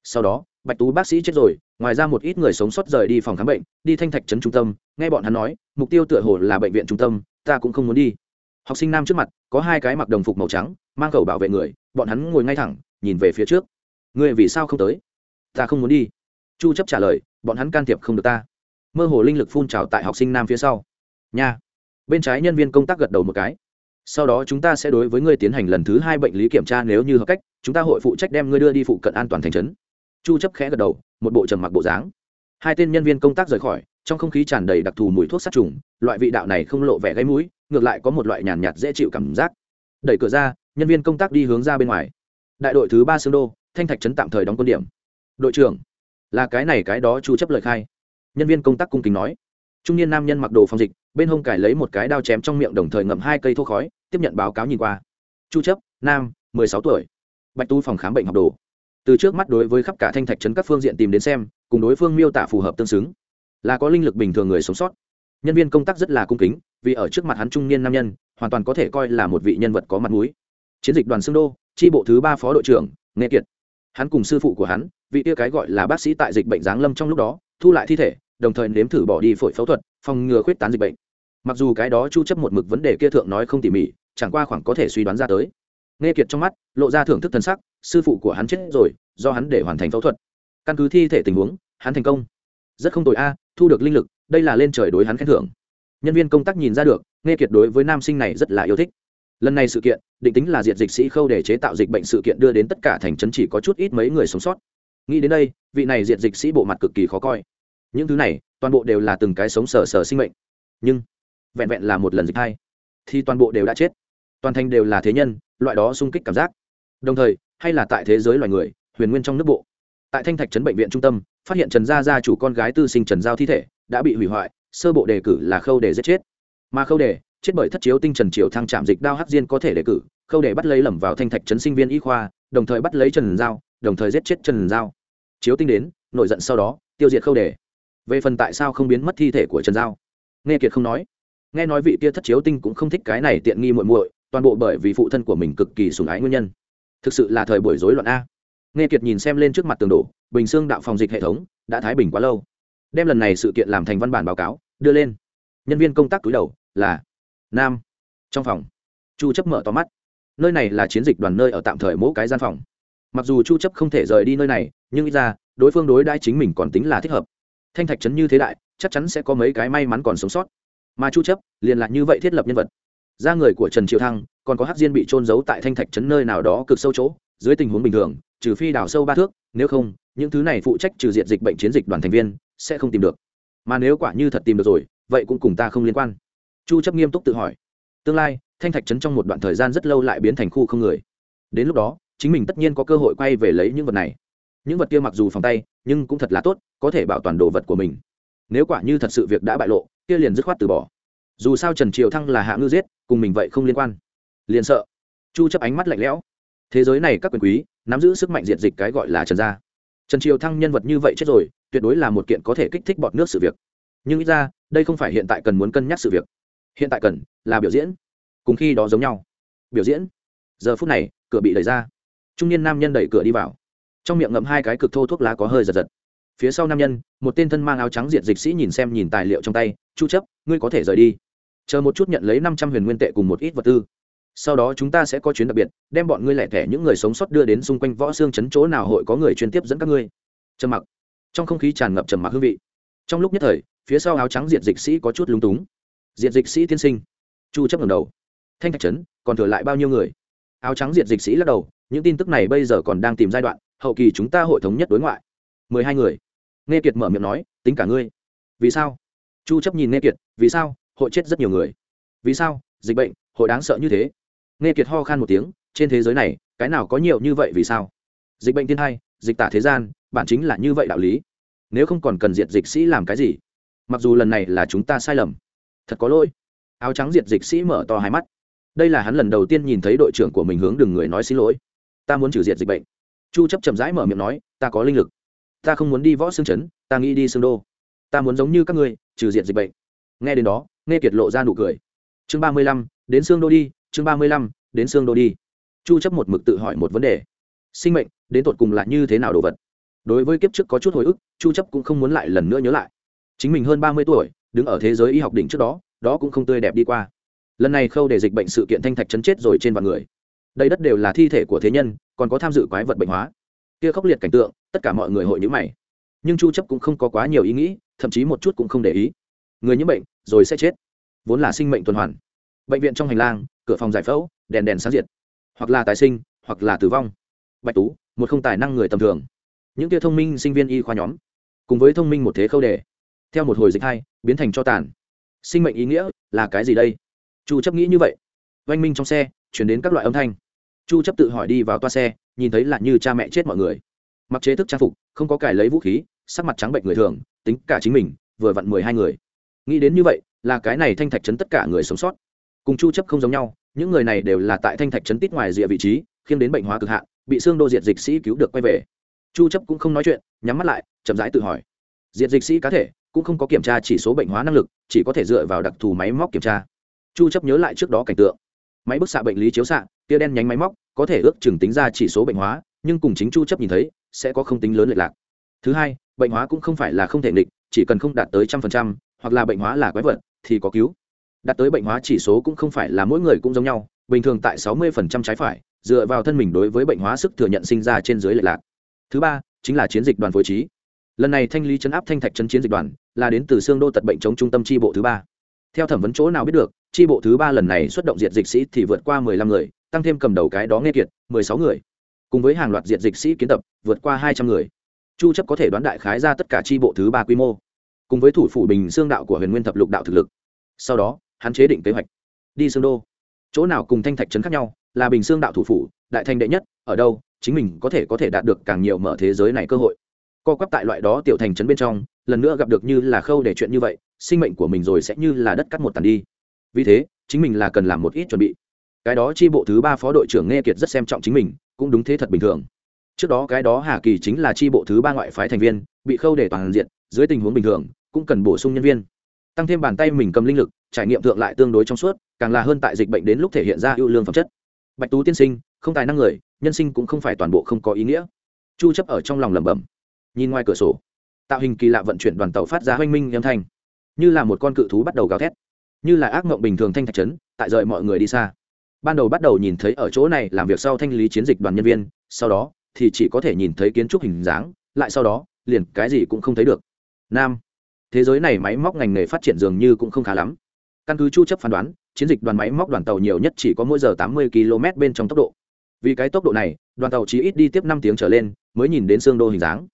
Sau đó, bạch tú bác sĩ chết rồi, ngoài ra một ít người sống sót rời đi phòng khám bệnh, đi thanh thạch trấn trung tâm, nghe bọn hắn nói, mục tiêu tựa hồ là bệnh viện trung tâm, ta cũng không muốn đi. Học sinh nam trước mặt, có hai cái mặc đồng phục màu trắng, mang khẩu bảo vệ người, bọn hắn ngồi ngay thẳng, nhìn về phía trước. Người vì sao không tới? Ta không muốn đi. Chu chấp trả lời, bọn hắn can thiệp không được ta. Mơ hồ linh lực phun trào tại học sinh nam phía sau. Nha. Bên trái nhân viên công tác gật đầu một cái sau đó chúng ta sẽ đối với ngươi tiến hành lần thứ hai bệnh lý kiểm tra nếu như hợp cách chúng ta hội phụ trách đem ngươi đưa đi phụ cận an toàn thành trấn. Chu chấp khẽ gật đầu một bộ trầm mặc bộ dáng. Hai tên nhân viên công tác rời khỏi trong không khí tràn đầy đặc thù mùi thuốc sát trùng loại vị đạo này không lộ vẻ gáy mũi ngược lại có một loại nhàn nhạt, dễ chịu cảm giác. Đẩy cửa ra nhân viên công tác đi hướng ra bên ngoài. Đại đội thứ ba xương đô thanh thạch trấn tạm thời đóng quân điểm. Đội trưởng là cái này cái đó chu chấp lời khai. Nhân viên công tác cung kính nói. Trung niên nam nhân mặc đồ phòng dịch bên hông cải lấy một cái đao chém trong miệng đồng thời ngậm hai cây thuốc khói, tiếp nhận báo cáo nhìn qua. Chu chấp, nam 16 tuổi. Bạch tu phòng khám bệnh học đồ. Từ trước mắt đối với khắp cả thanh thạch trấn các phương diện tìm đến xem, cùng đối phương miêu tả phù hợp tương xứng. Là có linh lực bình thường người sống sót. Nhân viên công tác rất là cung kính, vì ở trước mặt hắn trung niên nam nhân, hoàn toàn có thể coi là một vị nhân vật có mặt mũi. Chiến dịch đoàn xương đô tri bộ thứ ba phó đội trưởng, nghệ kiệt. Hắn cùng sư phụ của hắn, vị kia cái gọi là bác sĩ tại dịch bệnh giáng lâm trong lúc đó, thu lại thi thể, đồng thời nếm thử bỏ đi phổi phẫu thuật, phòng ngừa khuyết tán dịch bệnh mặc dù cái đó chu chấp một mực vấn đề kia thượng nói không tỉ mỉ, chẳng qua khoảng có thể suy đoán ra tới. Nghe kiệt trong mắt, lộ ra thưởng thức thần sắc, sư phụ của hắn chết rồi, do hắn để hoàn thành phẫu thuật. Căn cứ thi thể tình huống, hắn thành công. Rất không tồi a, thu được linh lực, đây là lên trời đối hắn khen thưởng. Nhân viên công tác nhìn ra được, nghe kiệt đối với nam sinh này rất là yêu thích. Lần này sự kiện, định tính là diệt dịch sĩ khâu để chế tạo dịch bệnh sự kiện đưa đến tất cả thành trấn chỉ có chút ít mấy người sống sót. Nghĩ đến đây, vị này diệt dịch sĩ bộ mặt cực kỳ khó coi. Những thứ này, toàn bộ đều là từng cái sống sờ sờ sinh mệnh. Nhưng vẹn vẹn là một lần dịch hai thì toàn bộ đều đã chết. Toàn thành đều là thế nhân, loại đó sung kích cảm giác. Đồng thời, hay là tại thế giới loài người, huyền nguyên trong nước bộ. Tại thanh thạch trấn bệnh viện trung tâm, phát hiện trần gia gia chủ con gái tư sinh trần giao thi thể, đã bị hủy hoại, sơ bộ đề cử là khâu để giết chết. Mà khâu để chết bởi thất chiếu tinh trần triều thăng trạm dịch đao hắc diên có thể đề cử, khâu để bắt lấy lầm vào thanh thạch trấn sinh viên y khoa, đồng thời bắt lấy trần giao, đồng thời giết chết trần giao. Chiếu tinh đến, nổi giận sau đó, tiêu diệt khâu để. về phần tại sao không biến mất thi thể của trần giao? Nghe kiệt không nói nghe nói vị kia thất chiếu tinh cũng không thích cái này tiện nghi muội muội, toàn bộ bởi vì phụ thân của mình cực kỳ sủng ái nguyên nhân. Thực sự là thời buổi rối loạn a. Nghe kiệt nhìn xem lên trước mặt tường đổ, bình xương đạo phòng dịch hệ thống, đã thái bình quá lâu. Đem lần này sự kiện làm thành văn bản báo cáo, đưa lên. Nhân viên công tác túi đầu, là nam, trong phòng. Chu chấp mở to mắt. Nơi này là chiến dịch đoàn nơi ở tạm thời mỗi cái gian phòng. Mặc dù chu chấp không thể rời đi nơi này, nhưng ít ra, đối phương đối đãi chính mình còn tính là thích hợp. Thanh thạch trấn như thế đại, chắc chắn sẽ có mấy cái may mắn còn sống sót mà chu chấp liền là như vậy thiết lập nhân vật. Ra người của trần triệu thăng, còn có hắc diên bị trôn giấu tại thanh thạch trấn nơi nào đó cực sâu chỗ, dưới tình huống bình thường, trừ phi đào sâu ba thước, nếu không, những thứ này phụ trách trừ diện dịch bệnh chiến dịch đoàn thành viên, sẽ không tìm được. Mà nếu quả như thật tìm được rồi, vậy cũng cùng ta không liên quan. Chu chấp nghiêm túc tự hỏi. Tương lai, thanh thạch trấn trong một đoạn thời gian rất lâu lại biến thành khu không người. Đến lúc đó, chính mình tất nhiên có cơ hội quay về lấy những vật này. Những vật kia mặc dù phòng tay, nhưng cũng thật là tốt, có thể bảo toàn đồ vật của mình. Nếu quả như thật sự việc đã bại lộ kia liền dứt khoát từ bỏ. Dù sao trần triều thăng là hạ ngư giết, cùng mình vậy không liên quan. Liền sợ. Chu chấp ánh mắt lạnh lẽo. Thế giới này các quyền quý, nắm giữ sức mạnh diệt dịch cái gọi là trần gia. Trần triều thăng nhân vật như vậy chết rồi, tuyệt đối là một kiện có thể kích thích bọt nước sự việc. Nhưng ít ra, đây không phải hiện tại cần muốn cân nhắc sự việc. Hiện tại cần là biểu diễn. Cùng khi đó giống nhau. Biểu diễn. Giờ phút này, cửa bị đẩy ra. Trung niên nam nhân đẩy cửa đi vào. Trong miệng ngậm hai cái cực thô thuốc lá có hơi giật giật phía sau nam nhân, một tên thân mang áo trắng diện dịch sĩ nhìn xem nhìn tài liệu trong tay, chu chấp, ngươi có thể rời đi. Chờ một chút nhận lấy 500 huyền nguyên tệ cùng một ít vật tư. Sau đó chúng ta sẽ có chuyến đặc biệt, đem bọn ngươi lẻ thẻ những người sống sót đưa đến xung quanh võ xương chấn chỗ nào hội có người chuyên tiếp dẫn các ngươi. Trầm mặc. Trong không khí tràn ngập trầm mặc hương vị. Trong lúc nhất thời, phía sau áo trắng diện dịch sĩ có chút lúng túng. Diện dịch sĩ tiên sinh. Chu chấp ngẩng đầu. Thanh thạch trấn, còn thừa lại bao nhiêu người? Áo trắng diện dịch sĩ lắc đầu. Những tin tức này bây giờ còn đang tìm giai đoạn, hậu kỳ chúng ta hội thống nhất đối ngoại mười hai người. Nghe kiệt mở miệng nói, tính cả ngươi. Vì sao? Chu chấp nhìn nghe kiệt, vì sao? Hội chết rất nhiều người. Vì sao? Dịch bệnh, hội đáng sợ như thế. Nghe kiệt ho khan một tiếng, trên thế giới này, cái nào có nhiều như vậy vì sao? Dịch bệnh thiên hai dịch tả thế gian, bản chính là như vậy đạo lý. Nếu không còn cần diệt dịch sĩ làm cái gì? Mặc dù lần này là chúng ta sai lầm. Thật có lỗi. Áo trắng diệt dịch sĩ mở to hai mắt. Đây là hắn lần đầu tiên nhìn thấy đội trưởng của mình hướng đường người nói xin lỗi. Ta muốn trừ diệt dịch bệnh. Chu chấp chậm rãi mở miệng nói, ta có linh lực ta không muốn đi võ xương chấn ta nghĩ đi xương đô. Ta muốn giống như các ngươi trừ diệt dịch bệnh. Nghe đến đó nghe kiệt lộ ra nụ cười. Chương 35, đến xương đô đi chương 35, đến xương đô đi. Chu chấp một mực tự hỏi một vấn đề. Sinh mệnh đến tột cùng là như thế nào đồ vật? Đối với kiếp trước có chút hồi ức chu chấp cũng không muốn lại lần nữa nhớ lại. Chính mình hơn 30 tuổi đứng ở thế giới y học đỉnh trước đó đó cũng không tươi đẹp đi qua. Lần này khâu để dịch bệnh sự kiện thanh thạch chấn chết rồi trên vạn người. Đây đất đều là thi thể của thế nhân còn có tham dự quái vật bệnh hóa kia khốc liệt cảnh tượng, tất cả mọi người hội nhữ mày. Nhưng chu chấp cũng không có quá nhiều ý nghĩ, thậm chí một chút cũng không để ý. Người nhiễm bệnh, rồi sẽ chết. Vốn là sinh mệnh tuần hoàn. Bệnh viện trong hành lang, cửa phòng giải phẫu, đèn đèn sáng diệt. Hoặc là tái sinh, hoặc là tử vong. Bạch tú, một không tài năng người tầm thường. Những kia thông minh sinh viên y khoa nhóm, cùng với thông minh một thế khâu đề. Theo một hồi dịch hai, biến thành cho tàn. Sinh mệnh ý nghĩa là cái gì đây? Chu chấp nghĩ như vậy. Oanh minh trong xe, chuyển đến các loại âm thanh. Chu chấp tự hỏi đi vào toa xe nhìn thấy là như cha mẹ chết mọi người. Mặc chế thức trang phục, không có cài lấy vũ khí, sắc mặt trắng bệnh người thường, tính cả chính mình, vừa vặn mười hai người. Nghĩ đến như vậy, là cái này thanh thạch chấn tất cả người sống sót. Cùng chu chấp không giống nhau, những người này đều là tại thanh thạch chấn tít ngoài rìa vị trí, khiêm đến bệnh hóa cực hạn, bị xương đô diệt dịch sĩ cứu được quay về. Chu chấp cũng không nói chuyện, nhắm mắt lại, chậm rãi tự hỏi. Diệt dịch sĩ cá thể cũng không có kiểm tra chỉ số bệnh hóa năng lực, chỉ có thể dựa vào đặc thù máy móc kiểm tra. Chu chấp nhớ lại trước đó cảnh tượng. Máy bức xạ bệnh lý chiếu xạ, tia đen nhánh máy móc có thể ước chừng tính ra chỉ số bệnh hóa, nhưng cùng chính chu chấp nhìn thấy, sẽ có không tính lớn lệch lạc. Thứ hai, bệnh hóa cũng không phải là không thể nghịch, chỉ cần không đạt tới trăm phần trăm, hoặc là bệnh hóa là quái vật, thì có cứu. Đạt tới bệnh hóa chỉ số cũng không phải là mỗi người cũng giống nhau, bình thường tại sáu mươi phần trăm trái phải, dựa vào thân mình đối với bệnh hóa sức thừa nhận sinh ra trên dưới lệch lạc. Thứ ba, chính là chiến dịch đoàn phối trí. Lần này thanh lý chấn áp thanh thạch chấn chiến dịch đoàn, là đến từ xương đô tật bệnh chống trung tâm tri bộ thứ ba. Theo thẩm vấn chỗ nào biết được, tri bộ thứ ba lần này xuất động diệt dịch sĩ thì vượt qua mười lăm người tăng thêm cầm đầu cái đó nghe kiệt, mười sáu người. Cùng với hàng loạt diệt dịch sĩ kiến tập, vượt qua hai trăm người. Chu chấp có thể đoán đại khái ra tất cả tri bộ thứ ba quy mô. Cùng với thủ phủ bình xương đạo của huyền nguyên thập lục đạo thực lực. Sau đó, hắn chế định kế hoạch. Đi xương đô. Chỗ nào cùng thanh thạch trấn khác nhau, là bình xương đạo thủ phủ, đại thanh đệ nhất, ở đâu, chính mình có thể có thể đạt được càng nhiều mở thế giới này cơ hội. Co quắp tại loại đó tiểu thành trấn bên trong, lần nữa gặp được như là khâu để chuyện như vậy, sinh mệnh của mình rồi sẽ như là đất cắt một tàn đi. Vì thế, chính mình là cần làm một ít chuẩn bị cái đó chi bộ thứ ba phó đội trưởng nghe kiệt rất xem trọng chính mình, cũng đúng thế thật bình thường. Trước đó cái đó hà kỳ chính là chi bộ thứ ba ngoại phái thành viên, bị khâu để toàn diện, dưới tình huống bình thường, cũng cần bổ sung nhân viên. Tăng thêm bàn tay mình cầm linh lực, trải nghiệm thượng lại tương đối trong suốt, càng là hơn tại dịch bệnh đến lúc thể hiện ra ưu lương phẩm chất. Bạch tú tiên sinh, không tài năng người, nhân sinh cũng không phải toàn bộ không có ý nghĩa. Chu chấp ở trong lòng lẩm bẩm. Nhìn ngoài cửa sổ, tạo hình kỳ lạ vận chuyển đoàn tàu phát ra hoanh minh âm thanh. Như là một con cự thú bắt đầu gào thét. Như là ác mộng bình thường thanh thạch trấn tại rời mọi người đi xa ban đầu bắt đầu nhìn thấy ở chỗ này làm việc sau thanh lý chiến dịch đoàn nhân viên, sau đó thì chỉ có thể nhìn thấy kiến trúc hình dáng, lại sau đó liền cái gì cũng không thấy được. Nam, thế giới này máy móc ngành nghề phát triển dường như cũng không khá lắm. Căn cứ chu chấp phán đoán, chiến dịch đoàn máy móc đoàn tàu nhiều nhất chỉ có mỗi giờ 80 km bên trong tốc độ. Vì cái tốc độ này, đoàn tàu chỉ ít đi tiếp 5 tiếng trở lên mới nhìn đến xương đô hình dáng.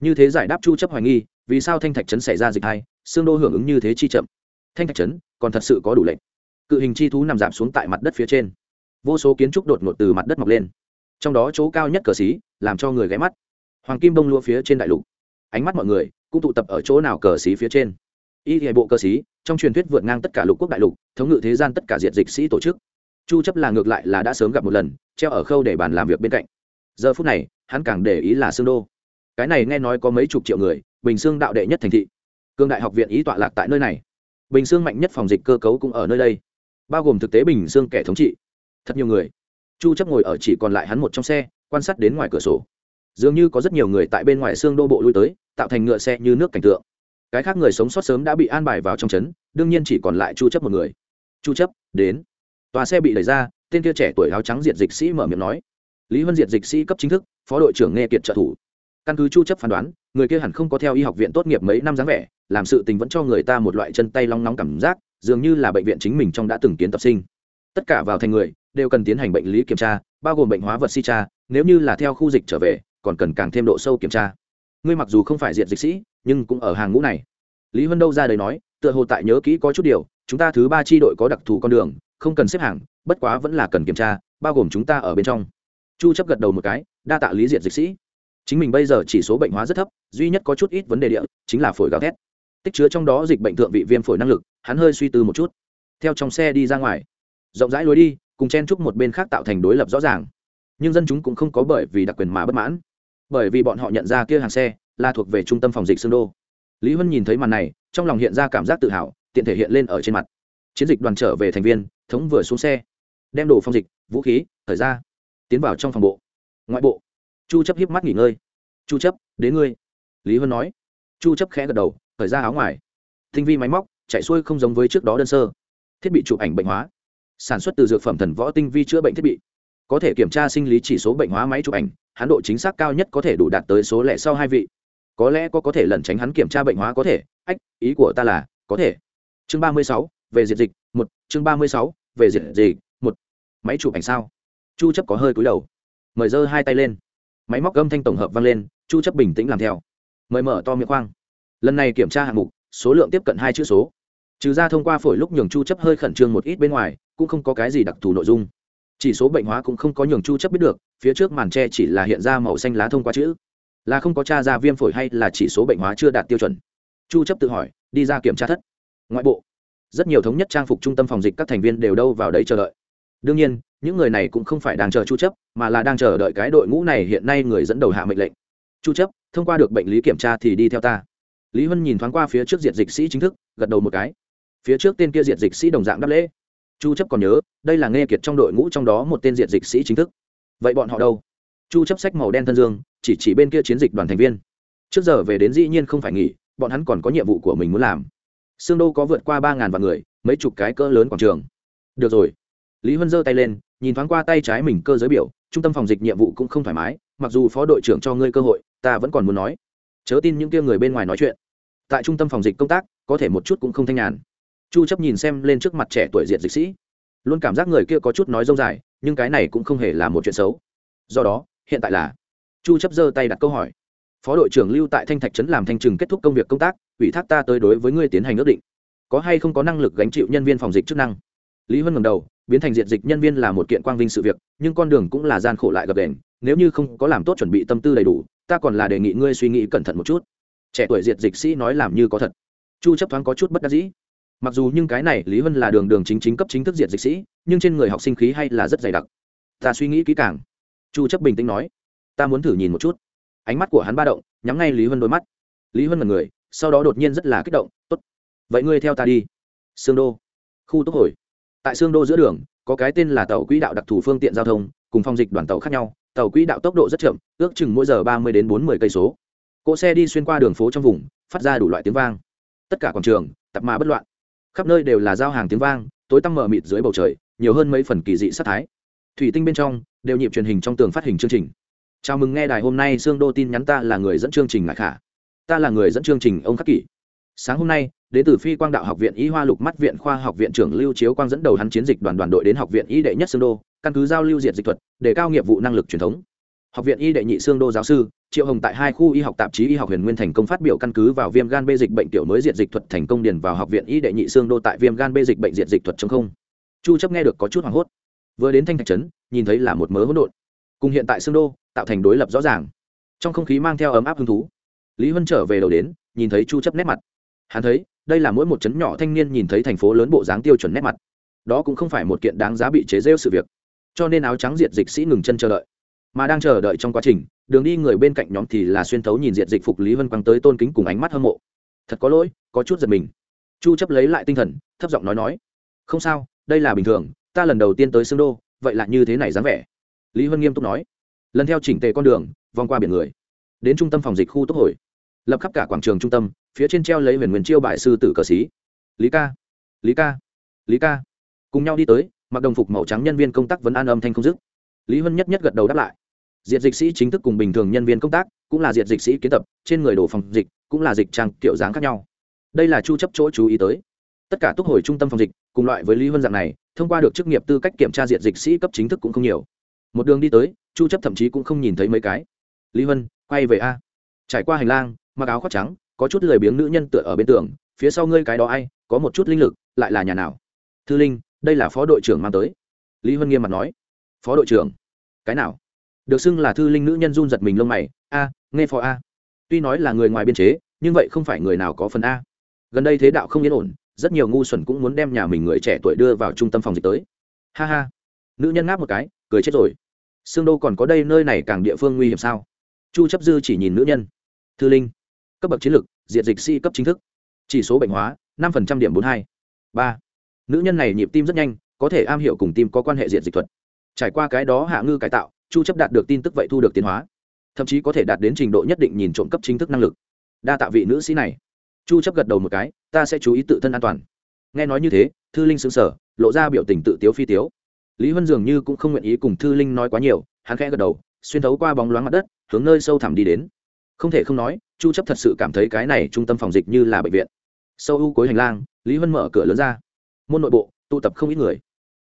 Như thế giải đáp chu chấp hoài nghi, vì sao thanh thạch trấn xảy ra dịch hay xương đô hưởng ứng như thế chi chậm? Thanh thạch trấn còn thật sự có đủ lệnh cự hình chi thú nằm giảm xuống tại mặt đất phía trên. Vô số kiến trúc đột ngột từ mặt đất mọc lên. Trong đó chỗ cao nhất cờ xí, làm cho người ghé mắt. Hoàng kim bông lúa phía trên đại lục. Ánh mắt mọi người cũng tụ tập ở chỗ nào cờ xí phía trên. Y hệ bộ cờ xí, trong truyền thuyết vượt ngang tất cả lục quốc đại lục, thống ngự thế gian tất cả diệt dịch sĩ tổ chức. Chu chấp là ngược lại là đã sớm gặp một lần, treo ở khâu để bàn làm việc bên cạnh. Giờ phút này, hắn càng để ý là xương đô. Cái này nghe nói có mấy chục triệu người, bình xương đạo đệ nhất thành thị. Cương đại học viện ý tọa lạc tại nơi này. Bình xương mạnh nhất phòng dịch cơ cấu cũng ở nơi đây bao gồm thực tế bình xương kẻ thống trị. Thật nhiều người. Chu chấp ngồi ở chỉ còn lại hắn một trong xe, quan sát đến ngoài cửa sổ. Dường như có rất nhiều người tại bên ngoài xương đô bộ lui tới, tạo thành ngựa xe như nước cảnh tượng. Cái khác người sống sót sớm đã bị an bài vào trong trấn, đương nhiên chỉ còn lại chu chấp một người. Chu chấp, đến. Tòa xe bị đẩy ra, tên kia trẻ tuổi áo trắng diệt dịch sĩ mở miệng nói. Lý huân diệt dịch sĩ cấp chính thức, phó đội trưởng nghe kiệt trợ thủ. Căn cứ chu chấp phán đoán, người kia hẳn không có theo y học viện tốt nghiệp mấy năm dáng vẻ, làm sự tình vẫn cho người ta một loại chân tay long nóng cảm giác dường như là bệnh viện chính mình trong đã từng kiến tập sinh. Tất cả vào thành người đều cần tiến hành bệnh lý kiểm tra, bao gồm bệnh hóa vật si tra nếu như là theo khu dịch trở về, còn cần càng thêm độ sâu kiểm tra. Ngươi mặc dù không phải diện dịch sĩ, nhưng cũng ở hàng ngũ này. Lý vân đâu ra đấy nói, tựa hồ tại nhớ kỹ có chút điều, chúng ta thứ ba tri đội có đặc thù con đường, không cần xếp hàng, bất quá vẫn là cần kiểm tra, bao gồm chúng ta ở bên trong. Chu chấp gật đầu một cái, đa tạ lý diện dịch sĩ. Chính mình bây giờ chỉ số bệnh hóa rất thấp, duy nhất có chút ít vấn đề địa, chính là phổi gào thét. Tích chứa trong đó dịch bệnh thượng vị viêm phổi năng lực hắn hơi suy tư một chút, theo trong xe đi ra ngoài. Rộng rãi lối đi, cùng chen chúc một bên khác tạo thành đối lập rõ ràng. Nhưng dân chúng cũng không có bởi vì đặc quyền mà bất mãn. Bởi vì bọn họ nhận ra kia hàng xe là thuộc về trung tâm phòng dịch xương đô. Lý huân nhìn thấy màn này, trong lòng hiện ra cảm giác tự hào, tiện thể hiện lên ở trên mặt. Chiến dịch đoàn trở về thành viên, thống vừa xuống xe. Đem đồ phòng dịch, vũ khí, thời ra, tiến vào trong phòng bộ. Ngoại bộ. Chu chấp hiếp mắt nghỉ ngơi. Chu chấp, đến ngươi. Lý huân nói. Chu chấp khẽ gật đầu, thời ra áo ngoài. Tinh vi máy móc chạy xuôi không giống với trước đó đơn sơ. Thiết bị chụp ảnh bệnh hóa. Sản xuất từ dược phẩm thần võ tinh vi chữa bệnh thiết bị. Có thể kiểm tra sinh lý chỉ số bệnh hóa máy chụp ảnh hắn độ chính xác cao nhất có thể đủ đạt tới số lẻ sau hai vị. Có lẽ có có thể lẩn tránh hắn kiểm tra bệnh hóa có thể. Ách, ý của ta là, có thể. Chương ba mươi sáu, về diệt dịch, một. Chương ba mươi sáu, về diệt gì một. Máy chụp ảnh sao? Chu chấp có hơi cúi đầu. Mời giơ hai tay lên. Máy móc âm thanh tổng hợp vang lên, chu chấp bình tĩnh làm theo. Mời mở to miệng khoang. Lần này kiểm tra hạng mục, số lượng tiếp cận hai chữ số trừ ra thông qua phổi lúc nhường chu chấp hơi khẩn trương một ít bên ngoài, cũng không có cái gì đặc thù nội dung. Chỉ số bệnh hóa cũng không có nhường chu chấp biết được, phía trước màn tre chỉ là hiện ra màu xanh lá thông qua chữ. Là không có tra ra viêm phổi hay là chỉ số bệnh hóa chưa đạt tiêu chuẩn. Chu chấp tự hỏi, đi ra kiểm tra thất. Ngoại bộ, rất nhiều thống nhất trang phục trung tâm phòng dịch các thành viên đều đâu vào đấy chờ đợi. Đương nhiên, những người này cũng không phải đang chờ chu chấp, mà là đang chờ đợi cái đội ngũ này hiện nay người dẫn đầu hạ mệnh lệnh. Chu chấp, thông qua được bệnh lý kiểm tra thì đi theo ta. Lý huân nhìn thoáng qua phía trước diện dịch sĩ chính thức, gật đầu một cái phía trước tên kia diệt dịch sĩ đồng dạng đáp lễ chu chấp còn nhớ đây là nghe kiệt trong đội ngũ trong đó một tên diệt dịch sĩ chính thức vậy bọn họ đâu chu chấp sách màu đen thân dương chỉ chỉ bên kia chiến dịch đoàn thành viên trước giờ về đến dĩ nhiên không phải nghỉ bọn hắn còn có nhiệm vụ của mình muốn làm xương Đô có vượt qua ba ngàn vạn người, mấy chục cái cỡ lớn quảng trường. Được rồi. Lý Huân giơ tay lên, nhìn thoáng qua tay trái mình cơ giới biểu, trung tâm phòng dịch nhiệm vụ cũng không thoải mái, mặc dù phó đội trưởng cho ngươi cơ hội, ta vẫn còn muốn nói. Chớ tin những kia người bên ngoài nói chuyện. Tại trung tâm phòng dịch công tác, có thể một chút cũng không thanh nhàn. Chu chấp nhìn xem lên trước mặt trẻ tuổi diệt dịch sĩ, luôn cảm giác người kia có chút nói dông dài, nhưng cái này cũng không hề là một chuyện xấu. Do đó, hiện tại là Chu chấp giơ tay đặt câu hỏi. Phó đội trưởng lưu tại thanh thạch trấn làm thanh trừng kết thúc công việc công tác ủy thác ta tới đối với ngươi tiến hành ước định. Có hay không có năng lực gánh chịu nhân viên phòng dịch chức năng? Lý huân ngầm đầu biến thành diện dịch nhân viên là một kiện quang vinh sự việc nhưng con đường cũng là gian khổ lại gập đền nếu như không có làm tốt chuẩn bị tâm tư đầy đủ ta còn là đề nghị ngươi suy nghĩ cẩn thận một chút. Trẻ tuổi diệt dịch sĩ nói làm như có thật. Chu chấp thoáng có chút bất đắc dĩ mặc dù nhưng cái này lý huân là đường đường chính chính cấp chính thức diệt dịch sĩ, nhưng trên người học sinh khí hay là rất dày đặc. Ta suy nghĩ kỹ càng. Chu chấp bình tĩnh nói. Ta muốn thử nhìn một chút. Ánh mắt của hắn ba động, nhắm ngay lý huân đôi mắt. Lý huân là người, sau đó đột nhiên rất là kích động, tốt, vậy ngươi theo ta đi. Sương đô. Khu tốc hồi. Tại sương đô giữa đường, có cái tên là tàu quỹ đạo đặc thù phương tiện giao thông, cùng phong dịch đoàn tàu khác nhau. Tàu quỹ đạo tốc độ rất chậm, ước chừng mỗi giờ ba mươi đến bốn mươi cây số. Cỗ xe đi xuyên qua đường phố trong vùng, phát ra đủ loại tiếng vang. Tất cả quảng trường tập mà bất loạn khắp nơi đều là giao hàng tiếng vang, tối tăm mờ mịt dưới bầu trời, nhiều hơn mấy phần kỳ dị sát thái. Thủy tinh bên trong, đều nhịp truyền hình trong tường phát hình chương trình. Chào mừng nghe đài hôm nay, sương đô tin nhắn ta là người dẫn chương trình ngại khả. Ta là người dẫn chương trình ông khắc kỷ. Sáng hôm nay, đến từ phi quang đạo học viện y hoa lục mắt viện khoa học viện trưởng lưu chiếu quang dẫn đầu hắn chiến dịch đoàn đoàn đội đến học viện y đệ nhất sương đô, căn cứ giao lưu diệt dịch thuật, để cao nghiệp vụ năng lực truyền thống học viện y đệ nhị sương đô giáo sư, triệu hồng tại hai khu y học tạp chí y học huyền nguyên thành công phát biểu căn cứ vào viêm gan b dịch bệnh tiểu mới diện dịch thuật thành công điền vào học viện y đệ nhị sương đô tại viêm gan b dịch bệnh diện dịch thuật chống không. Chu chấp nghe được có chút hoảng hốt. Vừa đến thanh thạch trấn, nhìn thấy là một mớ hỗn độn. Cùng hiện tại sương đô, tạo thành đối lập rõ ràng. Trong không khí mang theo ấm áp hứng thú, lý huân trở về đầu đến, nhìn thấy chu chấp nét mặt. Hắn thấy, đây là mỗi một chấn nhỏ thanh niên nhìn thấy thành phố lớn bộ dáng tiêu chuẩn nét mặt. Đó cũng không phải một kiện đáng giá bị chế rêu sự việc. Cho nên áo trắng diệt dịch sĩ ngừng chân chờ đợi mà đang chờ đợi trong quá trình, đường đi người bên cạnh nhóm thì là xuyên thấu nhìn diện dịch phục lý vân quang tới tôn kính cùng ánh mắt hâm mộ. Thật có lỗi, có chút giật mình. Chu chấp lấy lại tinh thần, thấp giọng nói nói, không sao, đây là bình thường, ta lần đầu tiên tới xương đô, vậy là như thế này dáng vẻ. Lý vân nghiêm túc nói, lần theo chỉnh tề con đường, vòng qua biển người, đến trung tâm phòng dịch khu tốc hồi, lập khắp cả quảng trường trung tâm, phía trên treo lấy huyền nguyên chiêu bài sư tử cờ sĩ lý ca lý ca lý ca. Cùng nhau đi tới, mặc đồng phục màu trắng nhân viên công tác vẫn an âm thanh không dứt lý huân nhất nhất gật đầu đáp lại. Diệt dịch sĩ chính thức cùng bình thường nhân viên công tác, cũng là diệt dịch sĩ kiến tập, trên người đồ phòng dịch, cũng là dịch trang kiểu dáng khác nhau. Đây là chu chấp chỗ chú ý tới. Tất cả túc hồi trung tâm phòng dịch, cùng loại với lý huân dạng này, thông qua được chức nghiệp tư cách kiểm tra diệt dịch sĩ cấp chính thức cũng không nhiều. Một đường đi tới, chu chấp thậm chí cũng không nhìn thấy mấy cái. Lý huân quay về a. Trải qua hành lang, mặc áo khoác trắng, có chút lười biếng nữ nhân tựa ở bên tường, phía sau ngươi cái đó ai, có một chút linh lực, lại là nhà nào? Thư linh, đây là phó đội trưởng mang tới. Lý huân nghiêm mặt nói phó đội trưởng. Cái nào? Được xưng là thư linh nữ nhân run giật mình lông mày. A, nghe phó a. Tuy nói là người ngoài biên chế, nhưng vậy không phải người nào có phần a. Gần đây thế đạo không yên ổn, rất nhiều ngu xuẩn cũng muốn đem nhà mình người trẻ tuổi đưa vào trung tâm phòng dịch tới. Ha ha. Nữ nhân ngáp một cái, cười chết rồi. Xương đô còn có đây nơi này càng địa phương nguy hiểm sao? Chu chấp dư chỉ nhìn nữ nhân. Thư linh. Cấp bậc chiến lược diện dịch si cấp chính thức. Chỉ số bệnh hóa, năm phần trăm điểm bốn hai. Ba. Nữ nhân này nhịp tim rất nhanh, có thể am hiểu cùng tim có quan hệ diện dịch thuật trải qua cái đó hạ ngư cải tạo, chu chấp đạt được tin tức vậy thu được tiến hóa. Thậm chí có thể đạt đến trình độ nhất định nhìn trộm cấp chính thức năng lực. Đa tạ vị nữ sĩ này. Chu chấp gật đầu một cái, ta sẽ chú ý tự thân an toàn. Nghe nói như thế, thư linh sững sờ, lộ ra biểu tình tự tiếu phi tiếu. Lý huân dường như cũng không nguyện ý cùng thư linh nói quá nhiều, hắn khẽ gật đầu, xuyên thấu qua bóng loáng mặt đất, hướng nơi sâu thẳm đi đến. Không thể không nói, chu chấp thật sự cảm thấy cái này trung tâm phòng dịch như là bệnh viện. Sâu u cuối hành lang, lý huân mở cửa lớn ra. Môn nội bộ, tụ tập không ít người.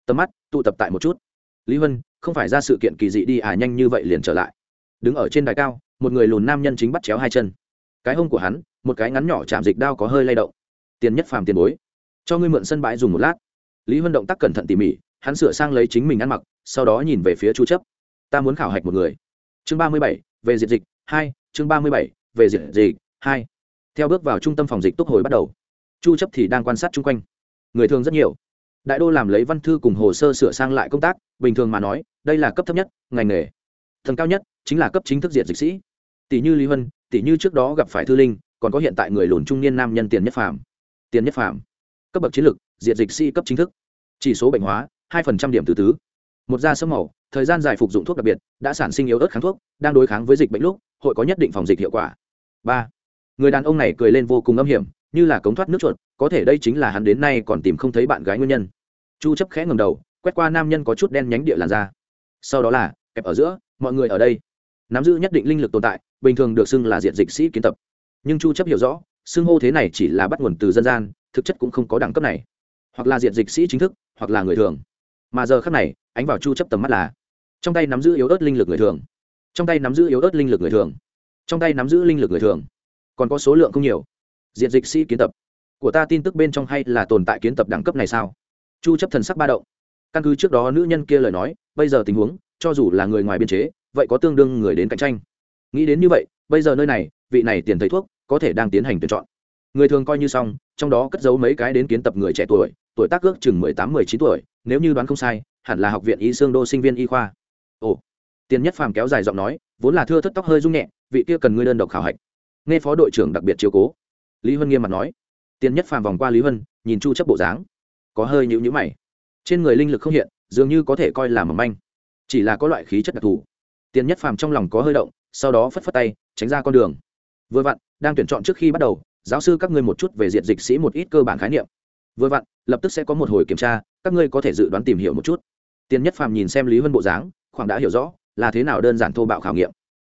Tầm mắt, tụ tập tại một chút lý huân không phải ra sự kiện kỳ dị đi à nhanh như vậy liền trở lại. Đứng ở trên đài cao một người lùn nam nhân chính bắt chéo hai chân. Cái hông của hắn một cái ngắn nhỏ chạm dịch đao có hơi lay động. Tiền nhất phàm tiền bối cho ngươi mượn sân bãi dùng một lát. Lý huân động tác cẩn thận tỉ mỉ hắn sửa sang lấy chính mình ăn mặc sau đó nhìn về phía chu chấp. Ta muốn khảo hạch một người. Chương 37, về diệt dịch hai chương 37, về diệt dịch hai. Theo bước vào trung tâm phòng dịch túc hồi bắt đầu chu chấp thì đang quan sát chung quanh. Người thường rất nhiều đại đô làm lấy văn thư cùng hồ sơ sửa sang lại công tác bình thường mà nói đây là cấp thấp nhất ngành nghề. Thần cao nhất chính là cấp chính thức diệt dịch sĩ. Tỷ như lý huân tỷ như trước đó gặp phải thư linh còn có hiện tại người lùn trung niên nam nhân tiền nhất phạm. tiền nhất phạm, cấp bậc chiến lược diệt dịch sĩ cấp chính thức. Chỉ số bệnh hóa hai phần trăm điểm từ tứ. Một da sâm màu thời gian dài phục dụng thuốc đặc biệt đã sản sinh yếu ớt kháng thuốc đang đối kháng với dịch bệnh lúc hội có nhất định phòng dịch hiệu quả. Ba người đàn ông này cười lên vô cùng âm hiểm như là cống thoát nước chuột, có thể đây chính là hắn đến nay còn tìm không thấy bạn gái nguyên nhân. Chu chấp khẽ ngầm đầu, quét qua nam nhân có chút đen nhánh địa làn da. Sau đó là, kẹp ở giữa, mọi người ở đây. Nắm giữ nhất định linh lực tồn tại, bình thường được xưng là diện dịch sĩ kiến tập. Nhưng chu chấp hiểu rõ, xưng hô thế này chỉ là bắt nguồn từ dân gian, thực chất cũng không có đẳng cấp này. Hoặc là diện dịch sĩ chính thức, hoặc là người thường. Mà giờ khắc này, ánh vào chu chấp tầm mắt là, trong tay nắm giữ yếu ớt linh lực người thường. Trong tay nắm giữ yếu ớt linh lực người thường. Trong tay nắm giữ linh lực người thường. Còn có số lượng không nhiều diện dịch sĩ kiến tập. Của ta tin tức bên trong hay là tồn tại kiến tập đẳng cấp này sao? Chu chấp thần sắc ba động. Căn cứ trước đó nữ nhân kia lời nói, bây giờ tình huống, cho dù là người ngoài biên chế, vậy có tương đương người đến cạnh tranh. Nghĩ đến như vậy, bây giờ nơi này, vị này tiền thầy thuốc, có thể đang tiến hành tuyển chọn. Người thường coi như xong, trong đó cất giấu mấy cái đến kiến tập người trẻ tuổi tuổi tác ước chừng mười tám, mười chín tuổi, nếu như đoán không sai, hẳn là học viện y xương đô sinh viên y khoa. Ồ. Tiền nhất phàm kéo dài giọng nói, vốn là thưa thất tóc hơi rung nhẹ, vị kia cần ngươi đơn độc khảo hạch. Nghe phó đội trưởng đặc biệt chiếu cố lý huân nghiêm mặt nói, tiền nhất phàm vòng qua lý huân, nhìn chu chấp bộ dáng. Có hơi nhũ nhũ mày. Trên người linh lực không hiện, dường như có thể coi là mầm manh. Chỉ là có loại khí chất đặc thù. Tiền nhất phàm trong lòng có hơi động, sau đó phất phất tay, tránh ra con đường. Vừa vặn, đang tuyển chọn trước khi bắt đầu, giáo sư các ngươi một chút về diện dịch sĩ một ít cơ bản khái niệm. Vừa vặn, lập tức sẽ có một hồi kiểm tra, các ngươi có thể dự đoán tìm hiểu một chút. Tiền nhất phàm nhìn xem lý huân bộ dáng, khoảng đã hiểu rõ, là thế nào đơn giản thô bạo khảo nghiệm.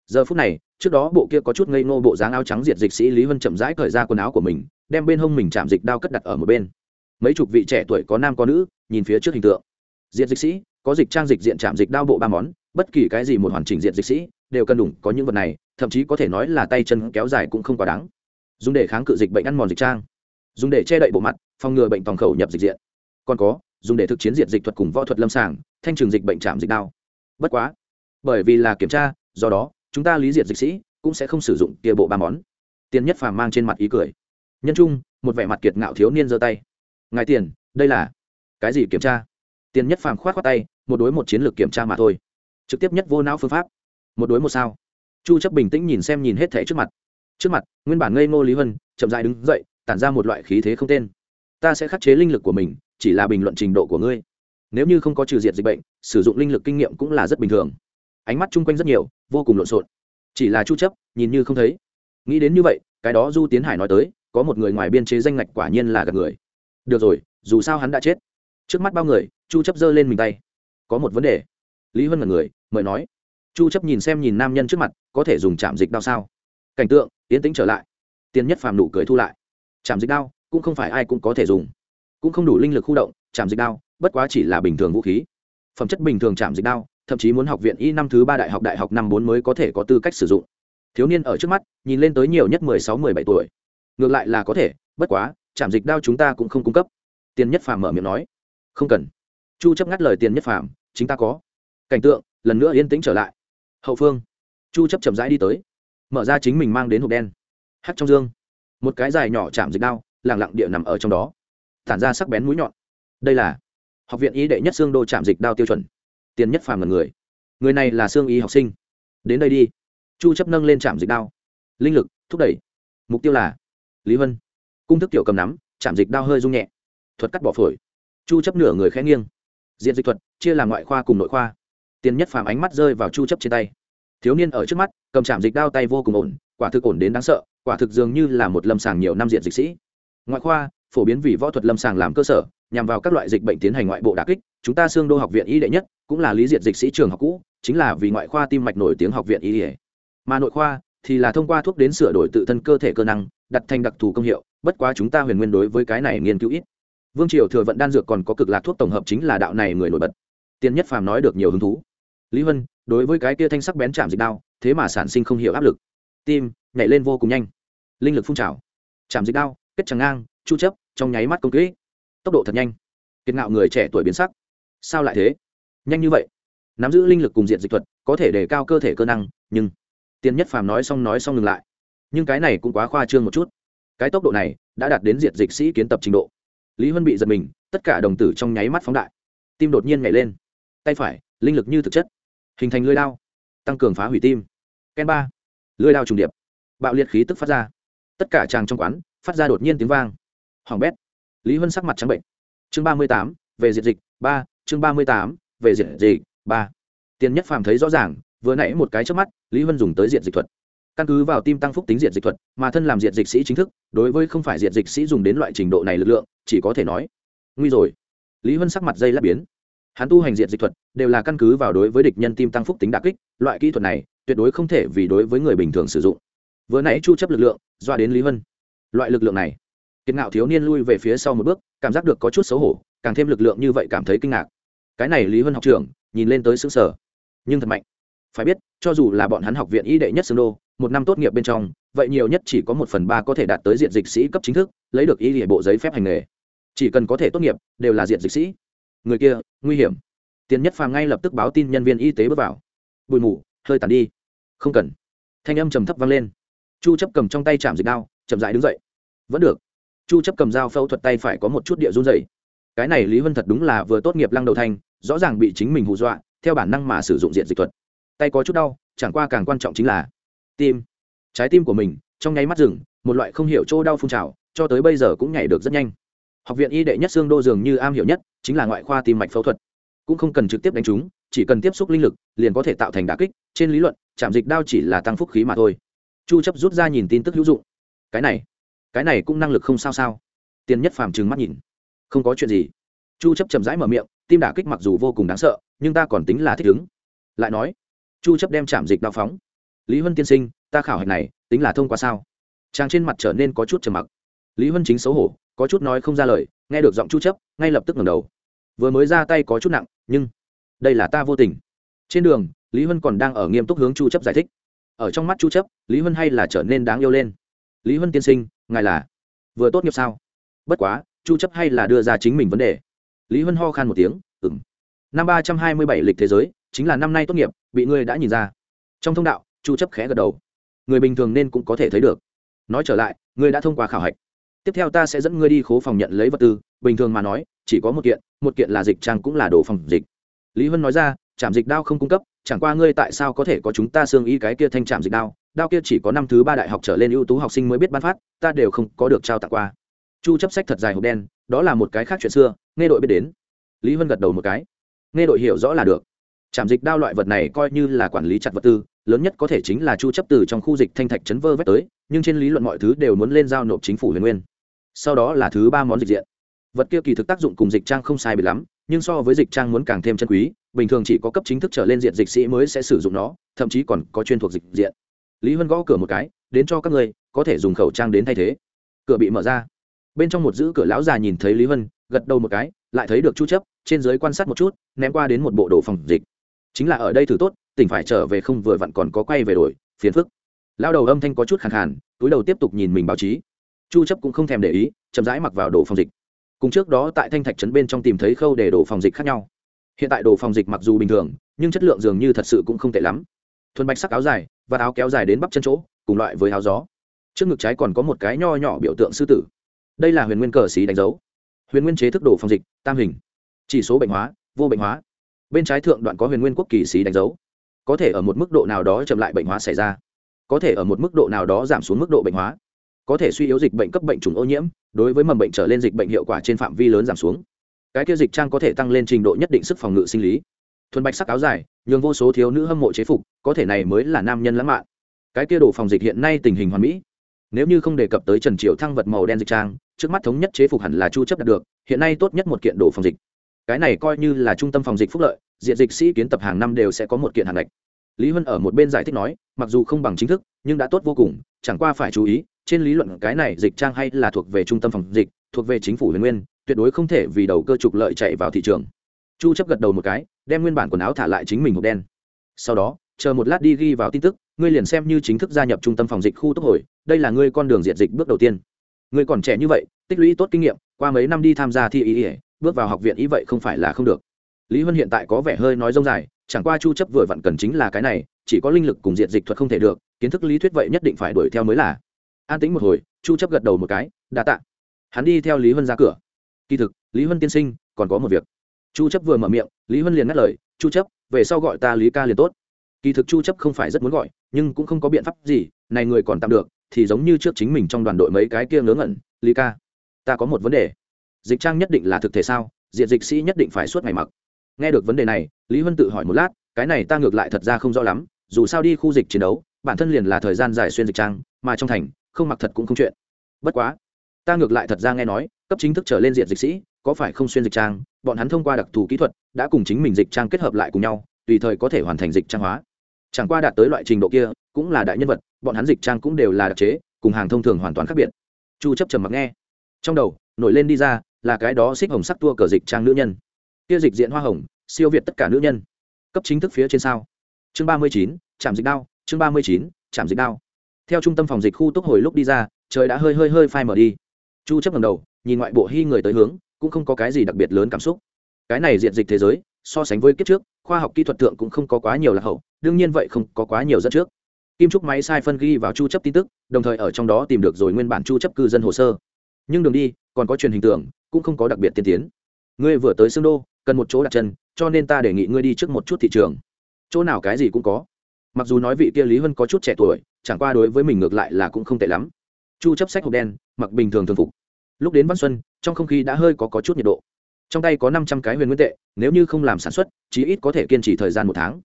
Giờ phút này trước đó bộ kia có chút ngây ngô bộ dáng áo trắng diệt dịch sĩ lý vân chậm rãi cởi ra quần áo của mình, đem bên hông mình chạm dịch đao cất đặt ở một bên. Mấy chục vị trẻ tuổi có nam có nữ, nhìn phía trước hình tượng. Diệt dịch sĩ, có dịch trang dịch diện chạm dịch đao bộ ba món, bất kỳ cái gì một hoàn chỉnh diệt dịch sĩ, đều cần đủ có những vật này, thậm chí có thể nói là tay chân kéo dài cũng không quá đáng. Dùng để kháng cự dịch bệnh ăn mòn dịch trang. Dùng để che đậy bộ mặt, phòng ngừa bệnh tòng khẩu nhập dịch diện. Còn có, dùng để thực chiến diệt dịch thuật cùng võ thuật lâm sàng, thanh trường dịch bệnh chạm dịch đao. Bất quá, bởi vì là kiểm tra, do đó chúng ta lý diệt dịch sĩ cũng sẽ không sử dụng kia bộ ba món. Tiền nhất phàm mang trên mặt ý cười. Nhân trung, một vẻ mặt kiệt ngạo thiếu niên giơ tay. Ngài tiền, đây là cái gì kiểm tra? Tiền nhất phàm khoát khoát tay, một đối một chiến lược kiểm tra mà thôi. Trực tiếp nhất vô não phương pháp. Một đối một sao. Chu chấp bình tĩnh nhìn xem nhìn hết thể trước mặt. Trước mặt, nguyên bản ngây ngô lý vân chậm rãi đứng dậy, tản ra một loại khí thế không tên. Ta sẽ khắc chế linh lực của mình, chỉ là bình luận trình độ của ngươi. Nếu như không có trừ diệt dịch bệnh, sử dụng linh lực kinh nghiệm cũng là rất bình thường. Ánh mắt chung quanh rất nhiều vô cùng lộn xộn. Chỉ là chu chấp, nhìn như không thấy. Nghĩ đến như vậy, cái đó du tiến hải nói tới, có một người ngoài biên chế danh ngạch quả nhiên là gặp người. Được rồi, dù sao hắn đã chết. Trước mắt bao người, chu chấp giơ lên mình tay. Có một vấn đề. Lý huân là người, mời nói. Chu chấp nhìn xem nhìn nam nhân trước mặt, có thể dùng chạm dịch đao sao? Cảnh tượng tiến tĩnh trở lại. Tiên nhất phàm nụ cười thu lại. Chạm dịch đao, cũng không phải ai cũng có thể dùng. Cũng không đủ linh lực khu động, chạm dịch đao, bất quá chỉ là bình thường vũ khí. Phẩm chất bình thường chạm dịch đao thậm chí muốn học viện y năm thứ ba đại học đại học năm bốn mới có thể có tư cách sử dụng. Thiếu niên ở trước mắt, nhìn lên tới nhiều nhất mười sáu, mười bảy tuổi. Ngược lại là có thể, bất quá chạm dịch đao chúng ta cũng không cung cấp. Tiền nhất phàm mở miệng nói. Không cần. Chu chấp ngắt lời tiền nhất phàm, chính ta có. Cảnh tượng, lần nữa yên tĩnh trở lại. Hậu phương. Chu chấp chậm rãi đi tới. Mở ra chính mình mang đến hộp đen. Hắt trong dương. Một cái dài nhỏ chạm dịch đao, lặng lặng địa nằm ở trong đó. Tản ra sắc bén mũi nhọn. Đây là học viện y đệ nhất xương đô chạm dịch đao tiêu chuẩn tiền nhất phàm là người. Người này là xương y học sinh. Đến đây đi. Chu chấp nâng lên chạm dịch đao. Linh lực, thúc đẩy. Mục tiêu là lý vân. Cung thức tiểu cầm nắm chạm dịch đao hơi rung nhẹ. Thuật cắt bỏ phổi. Chu chấp nửa người khẽ nghiêng. Diện dịch thuật, chia làm ngoại khoa cùng nội khoa. Tiền nhất phàm ánh mắt rơi vào chu chấp trên tay. Thiếu niên ở trước mắt, cầm chạm dịch đao tay vô cùng ổn, quả thực ổn đến đáng sợ, quả thực dường như là một lâm sàng nhiều năm diện dịch sĩ. Ngoại khoa phổ biến vì võ thuật lâm sàng làm cơ sở, nhằm vào các loại dịch bệnh tiến hành ngoại bộ đà kích, chúng ta xương đô học viện y đệ nhất, cũng là lý diệt dịch sĩ trường học cũ, chính là vì ngoại khoa tim mạch nổi tiếng học viện y đệ. Mà nội khoa thì là thông qua thuốc đến sửa đổi tự thân cơ thể cơ năng, đặt thành đặc thù công hiệu, bất quá chúng ta huyền nguyên đối với cái này nghiên cứu ít. Vương triều thừa vận đan dược còn có cực lạc thuốc tổng hợp chính là đạo này người nổi bật. Tiên nhất phàm nói được nhiều hứng thú. Lý huân đối với cái kia thanh sắc bén chạm dịch đao, thế mà sản sinh không hiểu áp lực. Tim nhảy lên vô cùng nhanh. Linh lực phun trào. Chạm dịch đao, kết tràng ngang chu chấp, trong nháy mắt công kỹ tốc độ thật nhanh. Kiệt ngạo người trẻ tuổi biến sắc. Sao lại thế? Nhanh như vậy? Nắm giữ linh lực cùng diện dịch thuật, có thể đề cao cơ thể cơ năng, nhưng tiên nhất phàm nói xong nói xong ngừng lại. Nhưng cái này cũng quá khoa trương một chút. Cái tốc độ này đã đạt đến diện dịch sĩ kiến tập trình độ. Lý huân bị giật mình, tất cả đồng tử trong nháy mắt phóng đại. Tim đột nhiên nhảy lên. Tay phải, linh lực như thực chất. Hình thành lưới đao. Tăng cường phá hủy tim. Ken ba. Lưới đao trùng điệp. Bạo liệt khí tức phát ra. Tất cả chàng trong quán, phát ra đột nhiên tiếng vang hoàng bét. Lý huân sắc mặt trắng bệnh. Chương ba mươi tám, về diệt dịch, ba, chương ba mươi tám, về diệt dịch, ba. Tiền nhất phàm thấy rõ ràng, vừa nãy một cái trước mắt, lý huân dùng tới diện dịch thuật. Căn cứ vào tim tăng phúc tính diện dịch thuật, mà thân làm diện dịch sĩ chính thức, đối với không phải diện dịch sĩ dùng đến loại trình độ này lực lượng, chỉ có thể nói, nguy rồi. Lý huân sắc mặt dây lát biến. Hắn tu hành diện dịch thuật, đều là căn cứ vào đối với địch nhân tim tăng phúc tính đà kích, loại kỹ thuật này, tuyệt đối không thể vì đối với người bình thường sử dụng. Vừa nãy chu chấp lực lượng, doa đến lý huân. Loại lực lượng này kiệt ngạo thiếu niên lui về phía sau một bước, cảm giác được có chút xấu hổ, càng thêm lực lượng như vậy cảm thấy kinh ngạc. Cái này lý huân học trưởng, nhìn lên tới xứng sở nhưng thật mạnh. Phải biết, cho dù là bọn hắn học viện y đệ nhất xương đô, một năm tốt nghiệp bên trong, vậy nhiều nhất chỉ có một phần ba có thể đạt tới diện dịch sĩ cấp chính thức, lấy được y địa bộ giấy phép hành nghề. Chỉ cần có thể tốt nghiệp, đều là diện dịch sĩ. Người kia, nguy hiểm. Tiền nhất phàm ngay lập tức báo tin nhân viên y tế bước vào. Bụi mù, hơi tàn đi. Không cần. Thanh âm trầm thấp vang lên. Chu chấp cầm trong tay chạm dịch đao, chậm rãi đứng dậy. Vẫn được chu chấp cầm dao phẫu thuật tay phải có một chút địa run rẩy. Cái này lý vân thật đúng là vừa tốt nghiệp lăng đầu thanh rõ ràng bị chính mình hù dọa, theo bản năng mà sử dụng diện dịch thuật. Tay có chút đau, chẳng qua càng quan trọng chính là tim. Trái tim của mình, trong nháy mắt rừng một loại không hiểu chỗ đau phun trào, cho tới bây giờ cũng nhảy được rất nhanh. Học viện y đệ nhất xương đô dường như am hiểu nhất, chính là ngoại khoa tim mạch phẫu thuật. Cũng không cần trực tiếp đánh chúng, chỉ cần tiếp xúc linh lực, liền có thể tạo thành đà kích, trên lý luận, chạm dịch đao chỉ là tăng phúc khí mà thôi. Chu chấp rút ra nhìn tin tức hữu dụng. Cái này cái này cũng năng lực không sao sao? Tiền nhất phàm trừng mắt nhìn. Không có chuyện gì. Chu chấp chậm rãi mở miệng, tim đả kích mặc dù vô cùng đáng sợ, nhưng ta còn tính là thích ứng. Lại nói, chu chấp đem chạm dịch đao phóng. Lý huân tiên sinh, ta khảo hạch này, tính là thông qua sao? Trang trên mặt trở nên có chút trầm mặc. Lý huân chính xấu hổ, có chút nói không ra lời, nghe được giọng chu chấp, ngay lập tức ngẩng đầu. Vừa mới ra tay có chút nặng, nhưng đây là ta vô tình. Trên đường, lý huân còn đang ở nghiêm túc hướng chu chấp giải thích. Ở trong mắt chu chấp, lý huân hay là trở nên đáng yêu lên. Lý huân tiên sinh ngài là vừa tốt nghiệp sao? Bất quá, chu chấp hay là đưa ra chính mình vấn đề. Lý huân ho khan một tiếng, ừm. Năm ba trăm hai mươi bảy lịch thế giới, chính là năm nay tốt nghiệp, bị ngươi đã nhìn ra. Trong thông đạo, chu chấp khẽ gật đầu. Người bình thường nên cũng có thể thấy được. Nói trở lại, ngươi đã thông qua khảo hạch. Tiếp theo ta sẽ dẫn ngươi đi khố phòng nhận lấy vật tư. Bình thường mà nói, chỉ có một kiện một kiện là dịch trang cũng là đồ phòng dịch. Lý huân nói ra, trạm dịch đao không cung cấp, chẳng qua ngươi tại sao có thể có chúng ta xương y cái kia thanh trạm dịch đao? Đao kia chỉ có năm thứ ba đại học trở lên ưu tú học sinh mới biết ban phát, ta đều không có được trao tặng qua. Chu chấp sách thật dài hộp đen, đó là một cái khác chuyện xưa, nghe đội biết đến. Lý Vân gật đầu một cái. Nghe đội hiểu rõ là được. Trạm dịch đao loại vật này coi như là quản lý chặt vật tư, lớn nhất có thể chính là chu chấp từ trong khu dịch thanh thạch chấn vơ vét tới, nhưng trên lý luận mọi thứ đều muốn lên giao nộp chính phủ huyền nguyên. Sau đó là thứ ba món dịch diện. Vật kia kỳ thực tác dụng cùng dịch trang không sai biệt lắm, nhưng so với dịch trang muốn càng thêm chân quý, bình thường chỉ có cấp chính thức trở lên diện dịch sĩ mới sẽ sử dụng nó, thậm chí còn có chuyên thuộc dịch diện lý huân gõ cửa một cái, đến cho các người có thể dùng khẩu trang đến thay thế. Cửa bị mở ra. Bên trong một giữ cửa lão già nhìn thấy lý huân, gật đầu một cái, lại thấy được chu chấp, trên dưới quan sát một chút, ném qua đến một bộ đồ phòng dịch. Chính là ở đây thử tốt, tỉnh phải trở về không vừa vặn còn có quay về đổi, phiền phức. Lao đầu âm thanh có chút khàn khàn, túi đầu tiếp tục nhìn mình báo chí. Chu chấp cũng không thèm để ý, chậm rãi mặc vào đồ phòng dịch. Cùng trước đó tại thanh thạch trấn bên trong tìm thấy khâu để đồ phòng dịch khác nhau. Hiện tại đồ phòng dịch mặc dù bình thường, nhưng chất lượng dường như thật sự cũng không tệ lắm. Thuần bạch sắc áo dài và áo kéo dài đến bắp chân chỗ, cùng loại với áo gió. Trước ngực trái còn có một cái nho nhỏ biểu tượng sư tử. Đây là huyền nguyên cờ xí đánh dấu. Huyền nguyên chế thức đồ phòng dịch, tam hình. Chỉ số bệnh hóa, vô bệnh hóa. Bên trái thượng đoạn có huyền nguyên quốc kỳ xí đánh dấu. Có thể ở một mức độ nào đó chậm lại bệnh hóa xảy ra. Có thể ở một mức độ nào đó giảm xuống mức độ bệnh hóa. Có thể suy yếu dịch bệnh cấp bệnh trùng ô nhiễm, đối với mầm bệnh trở lên dịch bệnh hiệu quả trên phạm vi lớn giảm xuống. Cái kia dịch trang có thể tăng lên trình độ nhất định sức phòng ngự sinh lý thuần bạch sắc áo dài, nhường vô số thiếu nữ hâm mộ chế phục, có thể này mới là nam nhân lãng mạn. Cái kia đồ phòng dịch hiện nay tình hình hoàn mỹ. Nếu như không đề cập tới trần triệu thăng vật màu đen dịch trang, trước mắt thống nhất chế phục hẳn là chu chấp đạt được, hiện nay tốt nhất một kiện đồ phòng dịch. Cái này coi như là trung tâm phòng dịch phúc lợi, diện dịch sĩ kiến tập hàng năm đều sẽ có một kiện hàng ngạch. Lý huân ở một bên giải thích nói, mặc dù không bằng chính thức, nhưng đã tốt vô cùng, chẳng qua phải chú ý, trên lý luận cái này dịch trang hay là thuộc về trung tâm phòng dịch, thuộc về chính phủ huyền nguyên, tuyệt đối không thể vì đầu cơ trục lợi chạy vào thị trường chu chấp gật đầu một cái, đem nguyên bản quần áo thả lại chính mình hộp đen. Sau đó, chờ một lát đi ghi vào tin tức, ngươi liền xem như chính thức gia nhập trung tâm phòng dịch khu tốc hồi, đây là ngươi con đường diện dịch bước đầu tiên. Ngươi còn trẻ như vậy, tích lũy tốt kinh nghiệm, qua mấy năm đi tham gia thi ý ỉa bước vào học viện ý vậy không phải là không được. Lý huân hiện tại có vẻ hơi nói rông dài, chẳng qua chu chấp vừa vặn cần chính là cái này, chỉ có linh lực cùng diện dịch thuật không thể được, kiến thức lý thuyết vậy nhất định phải đuổi theo mới là. An tĩnh một hồi, chu chấp gật đầu một cái, đa tạ. Hắn đi theo lý huân ra cửa. Kỳ thực, lý huân tiên sinh, còn có một việc chu chấp vừa mở miệng, lý huân liền ngắt lời, chu chấp, về sau gọi ta lý ca liền tốt. Kỳ thực chu chấp không phải rất muốn gọi, nhưng cũng không có biện pháp gì, này người còn tạm được, thì giống như trước chính mình trong đoàn đội mấy cái kia ngớ ngẩn, lý ca, ta có một vấn đề. Dịch trang nhất định là thực thể sao, diện dịch sĩ nhất định phải suốt ngày mặc. Nghe được vấn đề này, lý huân tự hỏi một lát, cái này ta ngược lại thật ra không rõ lắm, dù sao đi khu dịch chiến đấu, bản thân liền là thời gian dài xuyên dịch trang, mà trong thành, không mặc thật cũng không chuyện. Bất quá, ta ngược lại thật ra nghe nói, cấp chính thức trở lên diện dịch sĩ, có phải không xuyên dịch trang? Bọn hắn thông qua đặc thù kỹ thuật đã cùng chính mình dịch trang kết hợp lại cùng nhau tùy thời có thể hoàn thành dịch trang hóa. Chẳng qua đạt tới loại trình độ kia cũng là đại nhân vật bọn hắn dịch trang cũng đều là đặc chế cùng hàng thông thường hoàn toàn khác biệt. Chu chấp trầm mặc nghe. Trong đầu nổi lên đi ra là cái đó xích hồng sắc tua cờ dịch trang nữ nhân. Kia dịch diện hoa hồng siêu việt tất cả nữ nhân. Cấp chính thức phía trên sao. Chương 39, chạm dịch đao. Chương 39, chạm dịch đao. Theo trung tâm phòng dịch khu tốc hồi lúc đi ra trời đã hơi hơi hơi phai mở đi. Chu chấp ngẩng đầu nhìn ngoại bộ hy người tới hướng cũng không có cái gì đặc biệt lớn cảm xúc. Cái này diện dịch thế giới, so sánh với kiếp trước, khoa học kỹ thuật thượng cũng không có quá nhiều lạc hậu, đương nhiên vậy không có quá nhiều dẫn trước. Kim trúc máy sai phân ghi vào chu chấp tin tức, đồng thời ở trong đó tìm được rồi nguyên bản chu chấp cư dân hồ sơ. Nhưng đường đi, còn có truyền hình tưởng, cũng không có đặc biệt tiên tiến. Ngươi vừa tới xương đô, cần một chỗ đặt chân, cho nên ta đề nghị ngươi đi trước một chút thị trường. Chỗ nào cái gì cũng có. Mặc dù nói vị kia lý huân có chút trẻ tuổi, chẳng qua đối với mình ngược lại là cũng không tệ lắm. Chu chấp sách hộp đen, mặc bình thường thường phục lúc đến văn xuân trong không khí đã hơi có, có chút nhiệt độ. Trong tay có năm trăm cái huyền nguyên tệ nếu như không làm sản xuất chí ít có thể kiên trì thời gian một tháng.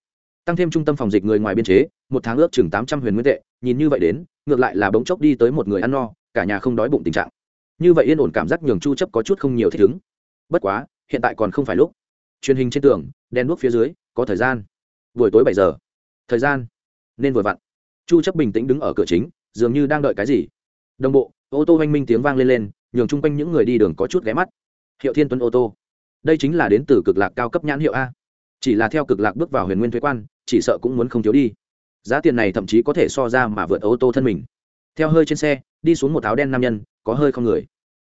Tăng thêm trung tâm phòng dịch người ngoài biên chế một tháng ước chừng tám trăm huyền nguyên tệ nhìn như vậy đến ngược lại là bỗng chốc đi tới một người ăn no cả nhà không đói bụng tình trạng. Như vậy yên ổn cảm giác nhường chu chấp có chút không nhiều thích ứng. Bất quá hiện tại còn không phải lúc. Truyền hình trên tường đèn đuốc phía dưới có thời gian. Buổi tối bảy giờ. Thời gian. Nên vừa vặn. Chu chấp bình tĩnh đứng ở cửa chính dường như đang đợi cái gì. Đồng bộ ô tô hoanh minh tiếng vang lên lên nhường chung quanh những người đi đường có chút ghé mắt. Hiệu thiên tuấn ô tô. Đây chính là đến từ cực lạc cao cấp nhãn hiệu a. Chỉ là theo cực lạc bước vào huyền nguyên thuế quan, chỉ sợ cũng muốn không thiếu đi. Giá tiền này thậm chí có thể so ra mà vượt ô tô thân mình. Theo hơi trên xe, đi xuống một áo đen nam nhân, có hơi không người.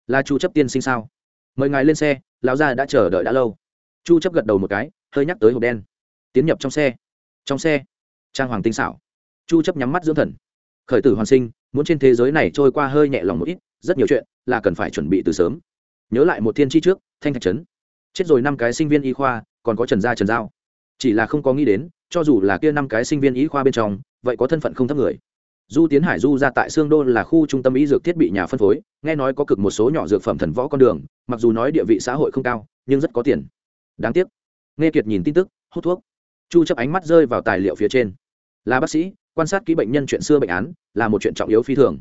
Là chu chấp tiên sinh sao? Mời ngài lên xe, lão gia đã chờ đợi đã lâu. Chu chấp gật đầu một cái, hơi nhắc tới hộp đen. Tiến nhập trong xe. Trong xe. Trang hoàng tinh xảo. Chu chấp nhắm mắt dưỡng thần. Khởi tử hoàn sinh muốn trên thế giới này trôi qua hơi nhẹ lòng một ít, rất nhiều chuyện là cần phải chuẩn bị từ sớm. Nhớ lại một thiên tri trước, thanh thạch trấn. Chết rồi năm cái sinh viên y khoa, còn có trần gia trần giao. Chỉ là không có nghĩ đến, cho dù là kia năm cái sinh viên y khoa bên trong, vậy có thân phận không thấp người. Du tiến hải du ra tại sương đô là khu trung tâm y dược thiết bị nhà phân phối, nghe nói có cực một số nhỏ dược phẩm thần võ con đường, mặc dù nói địa vị xã hội không cao, nhưng rất có tiền. Đáng tiếc. Nghe kiệt nhìn tin tức, hút thuốc. Chu chấp ánh mắt rơi vào tài liệu phía trên. Là bác sĩ quan sát kỹ bệnh nhân chuyện xưa bệnh án là một chuyện trọng yếu phi thường.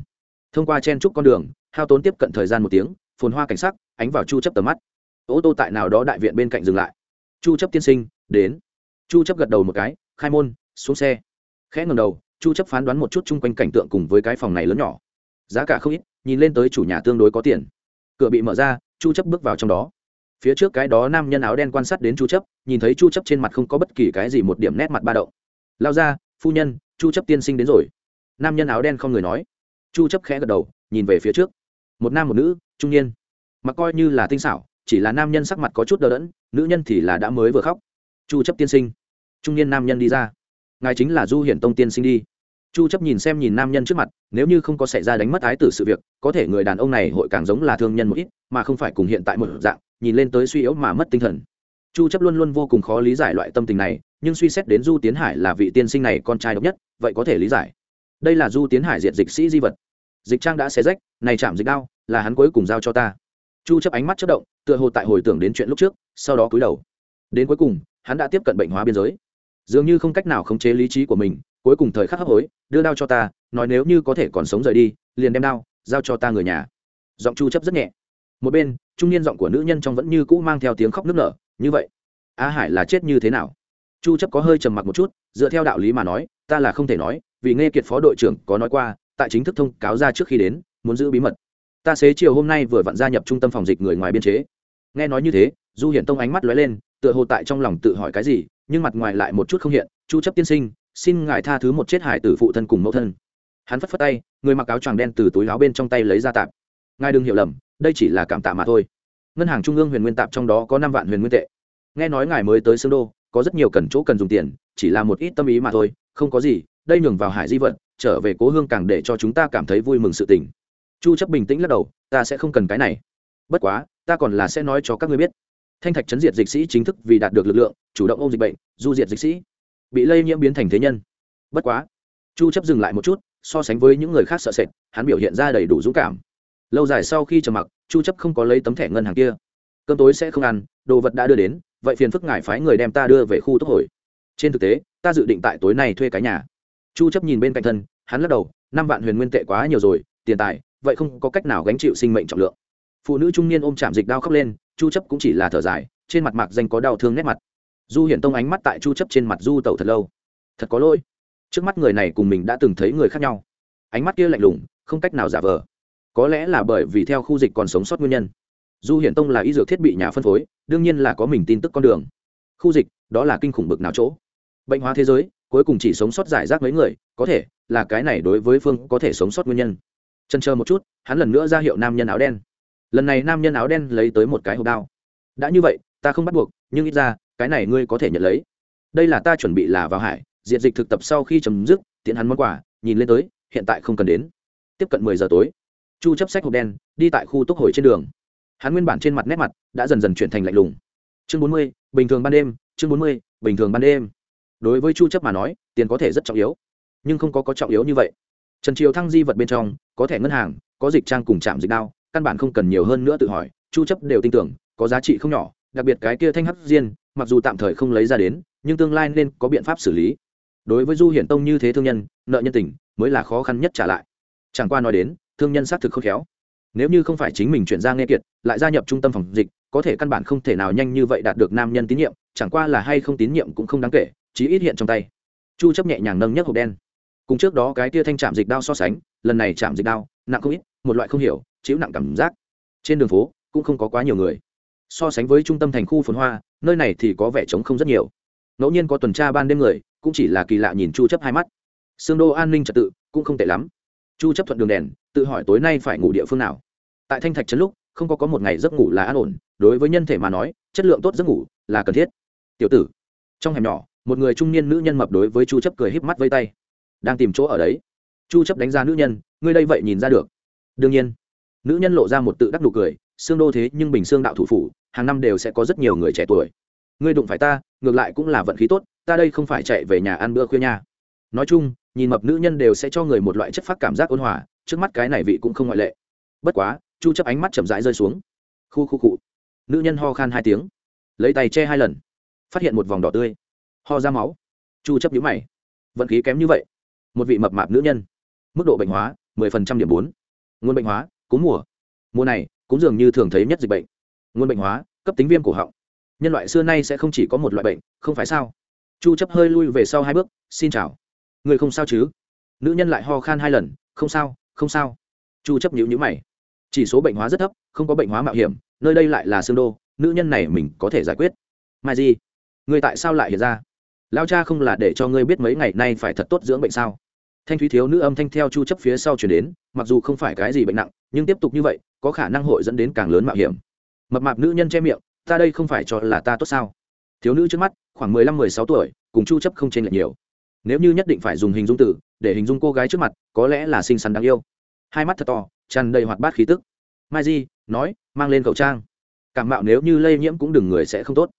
Thông qua chen trúc con đường, hao tốn tiếp cận thời gian một tiếng, phồn hoa cảnh sắc, ánh vào chu chấp tầm mắt. Ô tô tại nào đó đại viện bên cạnh dừng lại. Chu chấp tiên sinh, đến. Chu chấp gật đầu một cái, khai môn, xuống xe. Khẽ ngẩng đầu, chu chấp phán đoán một chút chung quanh cảnh tượng cùng với cái phòng này lớn nhỏ. Giá cả không ít, nhìn lên tới chủ nhà tương đối có tiền. Cửa bị mở ra, chu chấp bước vào trong đó. Phía trước cái đó nam nhân áo đen quan sát đến chu chấp, nhìn thấy chu chấp trên mặt không có bất kỳ cái gì một điểm nét mặt ba động. Lao ra phu nhân chu chấp tiên sinh đến rồi. Nam nhân áo đen không người nói. Chu chấp khẽ gật đầu, nhìn về phía trước. Một nam một nữ, trung niên. Mặc coi như là tinh xảo, chỉ là nam nhân sắc mặt có chút đờ đẫn, nữ nhân thì là đã mới vừa khóc. Chu chấp tiên sinh. Trung niên nam nhân đi ra. Ngài chính là du hiển tông tiên sinh đi. Chu chấp nhìn xem nhìn nam nhân trước mặt, nếu như không có xảy ra đánh mất ái tử sự việc, có thể người đàn ông này hội càng giống là thương nhân một ít, mà không phải cùng hiện tại một dạng, nhìn lên tới suy yếu mà mất tinh thần chu chấp luôn luôn vô cùng khó lý giải loại tâm tình này, nhưng suy xét đến du tiến hải là vị tiên sinh này con trai độc nhất, vậy có thể lý giải. Đây là du tiến hải diệt dịch sĩ di vật. Dịch trang đã xé rách, này chạm dịch đao, là hắn cuối cùng giao cho ta. Chu chấp ánh mắt chớp động, tựa hồ tại hồi tưởng đến chuyện lúc trước, sau đó cúi đầu. Đến cuối cùng, hắn đã tiếp cận bệnh hóa biên giới. Dường như không cách nào khống chế lý trí của mình, cuối cùng thời khắc hấp hối, đưa đao cho ta, nói nếu như có thể còn sống rời đi, liền đem đao giao cho ta người nhà. Giọng chu chấp rất nhẹ. Một bên trung niên giọng của nữ nhân trong vẫn như cũ mang theo tiếng khóc nức nở, như vậy, a hải là chết như thế nào? Chu chấp có hơi trầm mặc một chút, dựa theo đạo lý mà nói, ta là không thể nói, vì nghe kiệt phó đội trưởng có nói qua, tại chính thức thông cáo ra trước khi đến, muốn giữ bí mật. Ta xế chiều hôm nay vừa vặn gia nhập trung tâm phòng dịch người ngoài biên chế. Nghe nói như thế, du hiển tông ánh mắt lóe lên, tựa hồ tại trong lòng tự hỏi cái gì, nhưng mặt ngoài lại một chút không hiện, chu chấp tiên sinh, xin ngài tha thứ một chết hải tử phụ thân cùng mẫu thân. Hắn phất phất tay, người mặc áo choàng đen từ túi áo bên trong tay lấy ra tạm ngài đừng hiểu lầm đây chỉ là cảm tạ mà thôi. Ngân hàng trung ương huyền nguyên tạp trong đó có năm vạn huyền nguyên tệ. Nghe nói ngài mới tới xương đô, có rất nhiều cần chỗ cần dùng tiền, chỉ là một ít tâm ý mà thôi, không có gì, đây nhường vào hải di vận, trở về cố hương càng để cho chúng ta cảm thấy vui mừng sự tình. Chu chấp bình tĩnh lắc đầu, ta sẽ không cần cái này. Bất quá, ta còn là sẽ nói cho các ngươi biết. Thanh thạch chấn diệt dịch sĩ chính thức vì đạt được lực lượng, chủ động ôm dịch bệnh, du diệt dịch sĩ. Bị lây nhiễm biến thành thế nhân. Bất quá, chu chấp dừng lại một chút, so sánh với những người khác sợ sệt, hắn biểu hiện ra đầy đủ dũng cảm lâu dài sau khi trầm mặc, chu chấp không có lấy tấm thẻ ngân hàng kia. Cơm tối sẽ không ăn, đồ vật đã đưa đến, vậy phiền phức ngài phái người đem ta đưa về khu tốc hồi. Trên thực tế, ta dự định tại tối nay thuê cái nhà. Chu chấp nhìn bên cạnh thân, hắn lắc đầu, năm vạn huyền nguyên tệ quá nhiều rồi, tiền tài, vậy không có cách nào gánh chịu sinh mệnh trọng lượng. Phụ nữ trung niên ôm chạm dịch đau khóc lên, chu chấp cũng chỉ là thở dài, trên mặt mạc danh có đau thương nét mặt. Du hiển tông ánh mắt tại chu chấp trên mặt du tẩu thật lâu. Thật có lỗi. Trước mắt người này cùng mình đã từng thấy người khác nhau. Ánh mắt kia lạnh lùng, không cách nào giả vờ có lẽ là bởi vì theo khu dịch còn sống sót nguyên nhân. Du hiển tông là y dược thiết bị nhà phân phối, đương nhiên là có mình tin tức con đường. Khu dịch, đó là kinh khủng bực nào chỗ? Bệnh hóa thế giới, cuối cùng chỉ sống sót giải rác mấy người, có thể là cái này đối với phương có thể sống sót nguyên nhân. Chân chờ một chút, hắn lần nữa ra hiệu nam nhân áo đen. Lần này nam nhân áo đen lấy tới một cái hộp đao. Đã như vậy, ta không bắt buộc, nhưng ít ra, cái này ngươi có thể nhận lấy. Đây là ta chuẩn bị là vào hải, diệt dịch thực tập sau khi chấm dứt, tiện hắn món quà, nhìn lên tới, hiện tại không cần đến. Tiếp cận mười giờ tối chu chấp sách hộp đen đi tại khu túc hồi trên đường. Hắn nguyên bản trên mặt nét mặt đã dần dần chuyển thành lạnh lùng. Chương 40, bình thường ban đêm chương 40, bình thường ban đêm. Đối với chu chấp mà nói tiền có thể rất trọng yếu nhưng không có có trọng yếu như vậy. Trần triều thăng di vật bên trong có thẻ ngân hàng có dịch trang cùng chạm dịch đao căn bản không cần nhiều hơn nữa tự hỏi chu chấp đều tin tưởng có giá trị không nhỏ đặc biệt cái kia thanh hắc diên mặc dù tạm thời không lấy ra đến nhưng tương lai nên có biện pháp xử lý. Đối với du hiển tông như thế thương nhân nợ nhân tình mới là khó khăn nhất trả lại. Chẳng qua nói đến thương nhân xác thực không khéo. Nếu như không phải chính mình chuyển ra nghe kiệt, lại gia nhập trung tâm phòng dịch, có thể căn bản không thể nào nhanh như vậy đạt được nam nhân tín nhiệm, chẳng qua là hay không tín nhiệm cũng không đáng kể, chí ít hiện trong tay. Chu chấp nhẹ nhàng nâng nhấc hộp đen. Cùng trước đó cái tia thanh chạm dịch đao so sánh, lần này chạm dịch đao, nặng không ít, một loại không hiểu, chịu nặng cảm giác. Trên đường phố, cũng không có quá nhiều người. So sánh với trung tâm thành khu phồn hoa, nơi này thì có vẻ trống không rất nhiều. Ngẫu nhiên có tuần tra ban đêm người, cũng chỉ là kỳ lạ nhìn chu chấp hai mắt. Xương đô an ninh trật tự cũng không tệ lắm chu chấp thuận đường đèn, tự hỏi tối nay phải ngủ địa phương nào. Tại thanh thạch trấn lúc, không có có một ngày giấc ngủ là an ổn, đối với nhân thể mà nói, chất lượng tốt giấc ngủ là cần thiết. Tiểu tử, trong hẻm nhỏ, một người trung niên nữ nhân mập đối với chu chấp cười híp mắt vây tay. Đang tìm chỗ ở đấy. Chu chấp đánh giá nữ nhân, ngươi đây vậy nhìn ra được. Đương nhiên, nữ nhân lộ ra một tự đắc nụ cười, xương đô thế nhưng bình xương đạo thủ phủ, hàng năm đều sẽ có rất nhiều người trẻ tuổi. Ngươi đụng phải ta, ngược lại cũng là vận khí tốt, ta đây không phải chạy về nhà ăn bữa khuya nha. Nói chung nhìn mập nữ nhân đều sẽ cho người một loại chất phát cảm giác ôn hòa, trước mắt cái này vị cũng không ngoại lệ. Bất quá, chu chấp ánh mắt chậm rãi rơi xuống. Khu khu cụ nữ nhân ho khan hai tiếng, lấy tay che hai lần, phát hiện một vòng đỏ tươi, ho ra máu. Chu chấp nhíu mày, vận khí kém như vậy. Một vị mập mạp nữ nhân, mức độ bệnh hóa 10% điểm 4. nguồn bệnh hóa, cúm mùa. Mùa này cũng dường như thường thấy nhất dịch bệnh. Nguồn bệnh hóa, cấp tính viêm cổ họng. Nhân loại xưa nay sẽ không chỉ có một loại bệnh, không phải sao? Chu chấp hơi lui về sau hai bước, xin chào người không sao chứ? Nữ nhân lại ho khan hai lần, không sao không sao. Chu chấp nhữ nhữ mày. Chỉ số bệnh hóa rất thấp, không có bệnh hóa mạo hiểm, nơi đây lại là xương đô, nữ nhân này mình có thể giải quyết. Mai gì người tại sao lại hiện ra? Lao cha không là để cho ngươi biết mấy ngày nay phải thật tốt dưỡng bệnh sao? Thanh thúy thiếu nữ âm thanh theo chu chấp phía sau chuyển đến, mặc dù không phải cái gì bệnh nặng, nhưng tiếp tục như vậy, có khả năng hội dẫn đến càng lớn mạo hiểm. Mập mạp nữ nhân che miệng, ta đây không phải cho là ta tốt sao? Thiếu nữ trước mắt, khoảng mười lăm mười sáu tuổi, cùng chu chấp không chênh lệch nhiều nếu như nhất định phải dùng hình dung tử để hình dung cô gái trước mặt, có lẽ là xinh xắn đáng yêu. Hai mắt thật to, tràn đầy hoạt bát khí tức. Mai di nói, mang lên khẩu trang. Cảm mạo nếu như lây nhiễm cũng đừng người sẽ không tốt.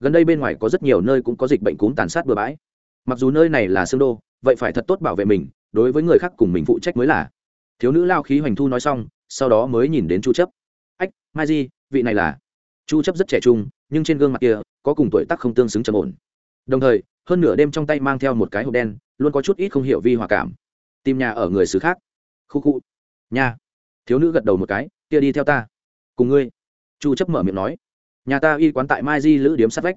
Gần đây bên ngoài có rất nhiều nơi cũng có dịch bệnh cúm tàn sát bừa bãi. Mặc dù nơi này là xương đô, vậy phải thật tốt bảo vệ mình, đối với người khác cùng mình phụ trách mới là. Thiếu nữ lao khí hoành thu nói xong, sau đó mới nhìn đến chu chấp. Ách, mai di, vị này là? Chu chấp rất trẻ trung, nhưng trên gương mặt kia, có cùng tuổi tác không tương xứng trầm ổn. Đồng thời hơn nửa đêm trong tay mang theo một cái hộp đen, luôn có chút ít không hiểu vi hòa cảm. Tìm nhà ở người xứ khác. Khu khu. Nhà. Thiếu nữ gật đầu một cái, kia đi theo ta. Cùng ngươi. Chu chấp mở miệng nói. Nhà ta y quán tại mai di lữ điếm sát vách.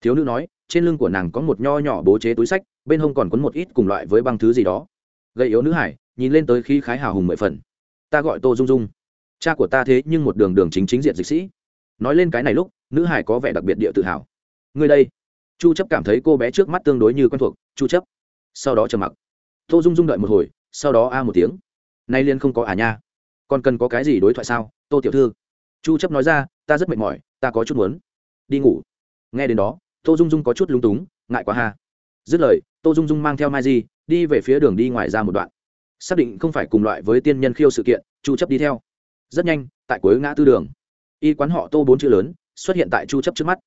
Thiếu nữ nói, trên lưng của nàng có một nho nhỏ bố chế túi sách, bên hông còn quấn một ít cùng loại với băng thứ gì đó. Gây yếu nữ hải, nhìn lên tới khi khái hào hùng mười phần. Ta gọi tô dung dung. Cha của ta thế nhưng một đường đường chính chính diện dịch sĩ. Nói lên cái này lúc, nữ hải có vẻ đặc biệt địa tự hào. Người đây chu chấp cảm thấy cô bé trước mắt tương đối như quen thuộc, chu chấp. Sau đó trầm mặc. Tô dung dung đợi một hồi, sau đó a một tiếng. Nay liên không có à nha. Còn cần có cái gì đối thoại sao, tô tiểu thư? Chu chấp nói ra, ta rất mệt mỏi, ta có chút muốn đi ngủ. Nghe đến đó, tô dung dung có chút lung túng, ngại quá ha. Dứt lời, tô dung dung mang theo mai di đi về phía đường đi ngoài ra một đoạn. Xác định không phải cùng loại với tiên nhân khiêu sự kiện, chu chấp đi theo. Rất nhanh, tại cuối ngã tư đường, y quán họ tô bốn chữ lớn xuất hiện tại chu chấp trước mắt.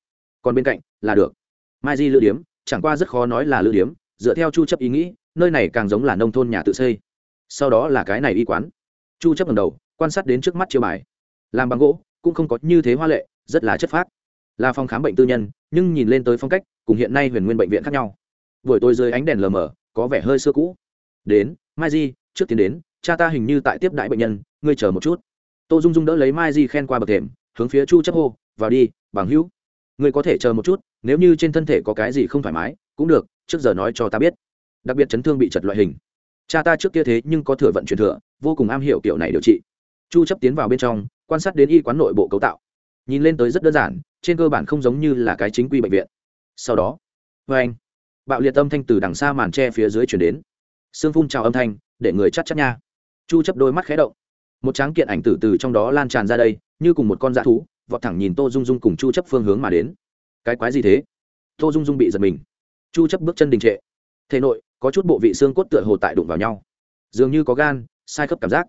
Còn bên cạnh là được mai di lữ điếm, chẳng qua rất khó nói là lữ điếm, dựa theo chu chấp ý nghĩ, nơi này càng giống là nông thôn nhà tự xây. Sau đó là cái này y quán. Chu chấp ngẩng đầu, quan sát đến trước mắt chiêu bài. Làm bằng gỗ, cũng không có như thế hoa lệ, rất là chất phác. Là phòng khám bệnh tư nhân, nhưng nhìn lên tới phong cách, cùng hiện nay huyền nguyên bệnh viện khác nhau. Buổi tối dưới ánh đèn lờ mờ, có vẻ hơi xưa cũ. Đến, mai di, trước tiến đến, cha ta hình như tại tiếp đại bệnh nhân, ngươi chờ một chút. Tô dung dung đỡ lấy mai di khen qua bậc thềm, hướng phía chu chấp hô, vào đi, bằng hữu ngươi có thể chờ một chút, nếu như trên thân thể có cái gì không thoải mái, cũng được, trước giờ nói cho ta biết. Đặc biệt chấn thương bị chật loại hình. Cha ta trước kia thế nhưng có thừa vận chuyển thừa, vô cùng am hiểu kiểu này điều trị. Chu chấp tiến vào bên trong, quan sát đến y quán nội bộ cấu tạo. Nhìn lên tới rất đơn giản, trên cơ bản không giống như là cái chính quy bệnh viện. Sau đó với anh, bạo liệt âm thanh từ đằng xa màn tre phía dưới chuyển đến. Sương phun chào âm thanh, để người chắc chắc nha. Chu chấp đôi mắt khẽ động. Một tráng kiện ảnh tử từ trong đó lan tràn ra đây, như cùng một con dã thú vọt thẳng nhìn tô dung dung cùng chu chấp phương hướng mà đến. Cái quái gì thế? Tô dung dung bị giật mình. Chu chấp bước chân đình trệ. Thể nội, có chút bộ vị xương cốt tựa hồ tại đụng vào nhau. Dường như có gan, sai khớp cảm giác.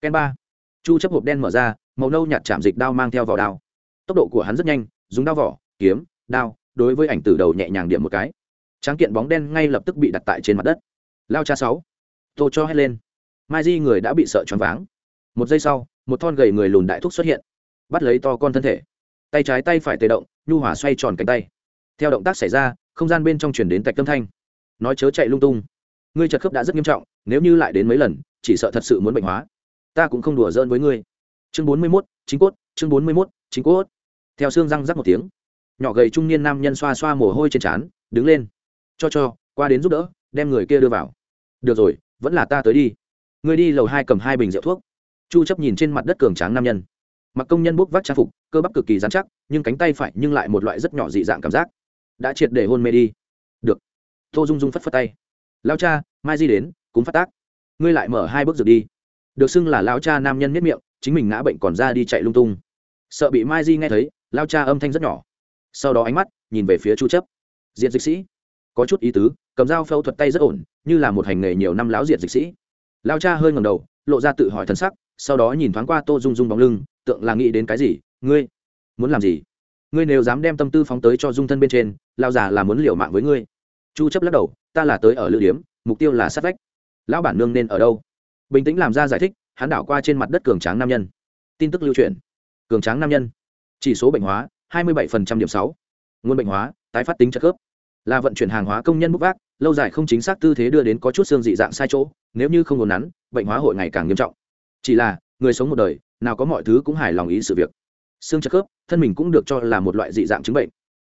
Ken ba. Chu chấp hộp đen mở ra, màu nâu nhạt chạm dịch đao mang theo vào đao. Tốc độ của hắn rất nhanh, dùng đao vỏ, kiếm, đao, đối với ảnh tử đầu nhẹ nhàng điểm một cái. Tráng kiện bóng đen ngay lập tức bị đặt tại trên mặt đất. Lao cha sáu. Tô cho hét lên. Mai di người đã bị sợ choáng váng. Một giây sau, một thon gầy người lùn đại thúc xuất hiện bắt lấy to con thân thể. Tay trái tay phải tề động, nhu hỏa xoay tròn cánh tay. Theo động tác xảy ra, không gian bên trong chuyển đến tạch tâm thanh. Nói chớ chạy lung tung. Ngươi chật khớp đã rất nghiêm trọng, nếu như lại đến mấy lần, chỉ sợ thật sự muốn bệnh hóa. Ta cũng không đùa giỡn với ngươi. Chương bốn mươi mốt, chính cốt, chương bốn mươi mốt, chính cốt. Theo xương răng rắc một tiếng, nhỏ gầy trung niên nam nhân xoa xoa mồ hôi trên trán, đứng lên. Cho cho, qua đến giúp đỡ, đem người kia đưa vào. Được rồi, vẫn là ta tới đi. Ngươi đi lầu hai cầm hai bình rượu thuốc. Chu chấp nhìn trên mặt đất cường tráng nam nhân mặc công nhân bốc vác trang phục, cơ bắp cực kỳ dán chắc, nhưng cánh tay phải nhưng lại một loại rất nhỏ dị dạng cảm giác. Đã triệt để hôn mê đi. Được. Tô dung dung phất phất tay. Lao cha, mai di đến, cúng phát tác. Ngươi lại mở hai bước rượt đi. Được xưng là lao cha nam nhân miết miệng, chính mình ngã bệnh còn ra đi chạy lung tung. Sợ bị mai di nghe thấy, lao cha âm thanh rất nhỏ. Sau đó ánh mắt nhìn về phía chu chấp. Diện dịch sĩ. Có chút ý tứ, cầm dao phẫu thuật tay rất ổn, như là một hành nghề nhiều năm láo diện dịch sĩ. Lao cha hơi ngầm đầu, lộ ra tự hỏi thân sắc, sau đó nhìn thoáng qua tô dung dung bóng lưng tượng là nghĩ đến cái gì? Ngươi muốn làm gì? Ngươi nếu dám đem tâm tư phóng tới cho dung thân bên trên lao già là muốn liều mạng với ngươi. Chu chấp lắc đầu, ta là tới ở lữ điếm, mục tiêu là sát vách. Lão bản nương nên ở đâu? Bình tĩnh làm ra giải thích, hắn đảo qua trên mặt đất cường tráng nam nhân. Tin tức lưu truyền. Cường tráng nam nhân. Chỉ số bệnh hóa 27% điểm 6. nguồn bệnh hóa, tái phát tính chất khớp. Là vận chuyển hàng hóa công nhân bốc vác, lâu dài không chính xác tư thế đưa đến có chút xương dị dạng sai chỗ, nếu như không ổn nắn, bệnh hóa hội ngày càng nghiêm trọng. Chỉ là, người sống một đời nào có mọi thứ cũng hài lòng ý sự việc. Xương chất khớp, thân mình cũng được cho là một loại dị dạng chứng bệnh.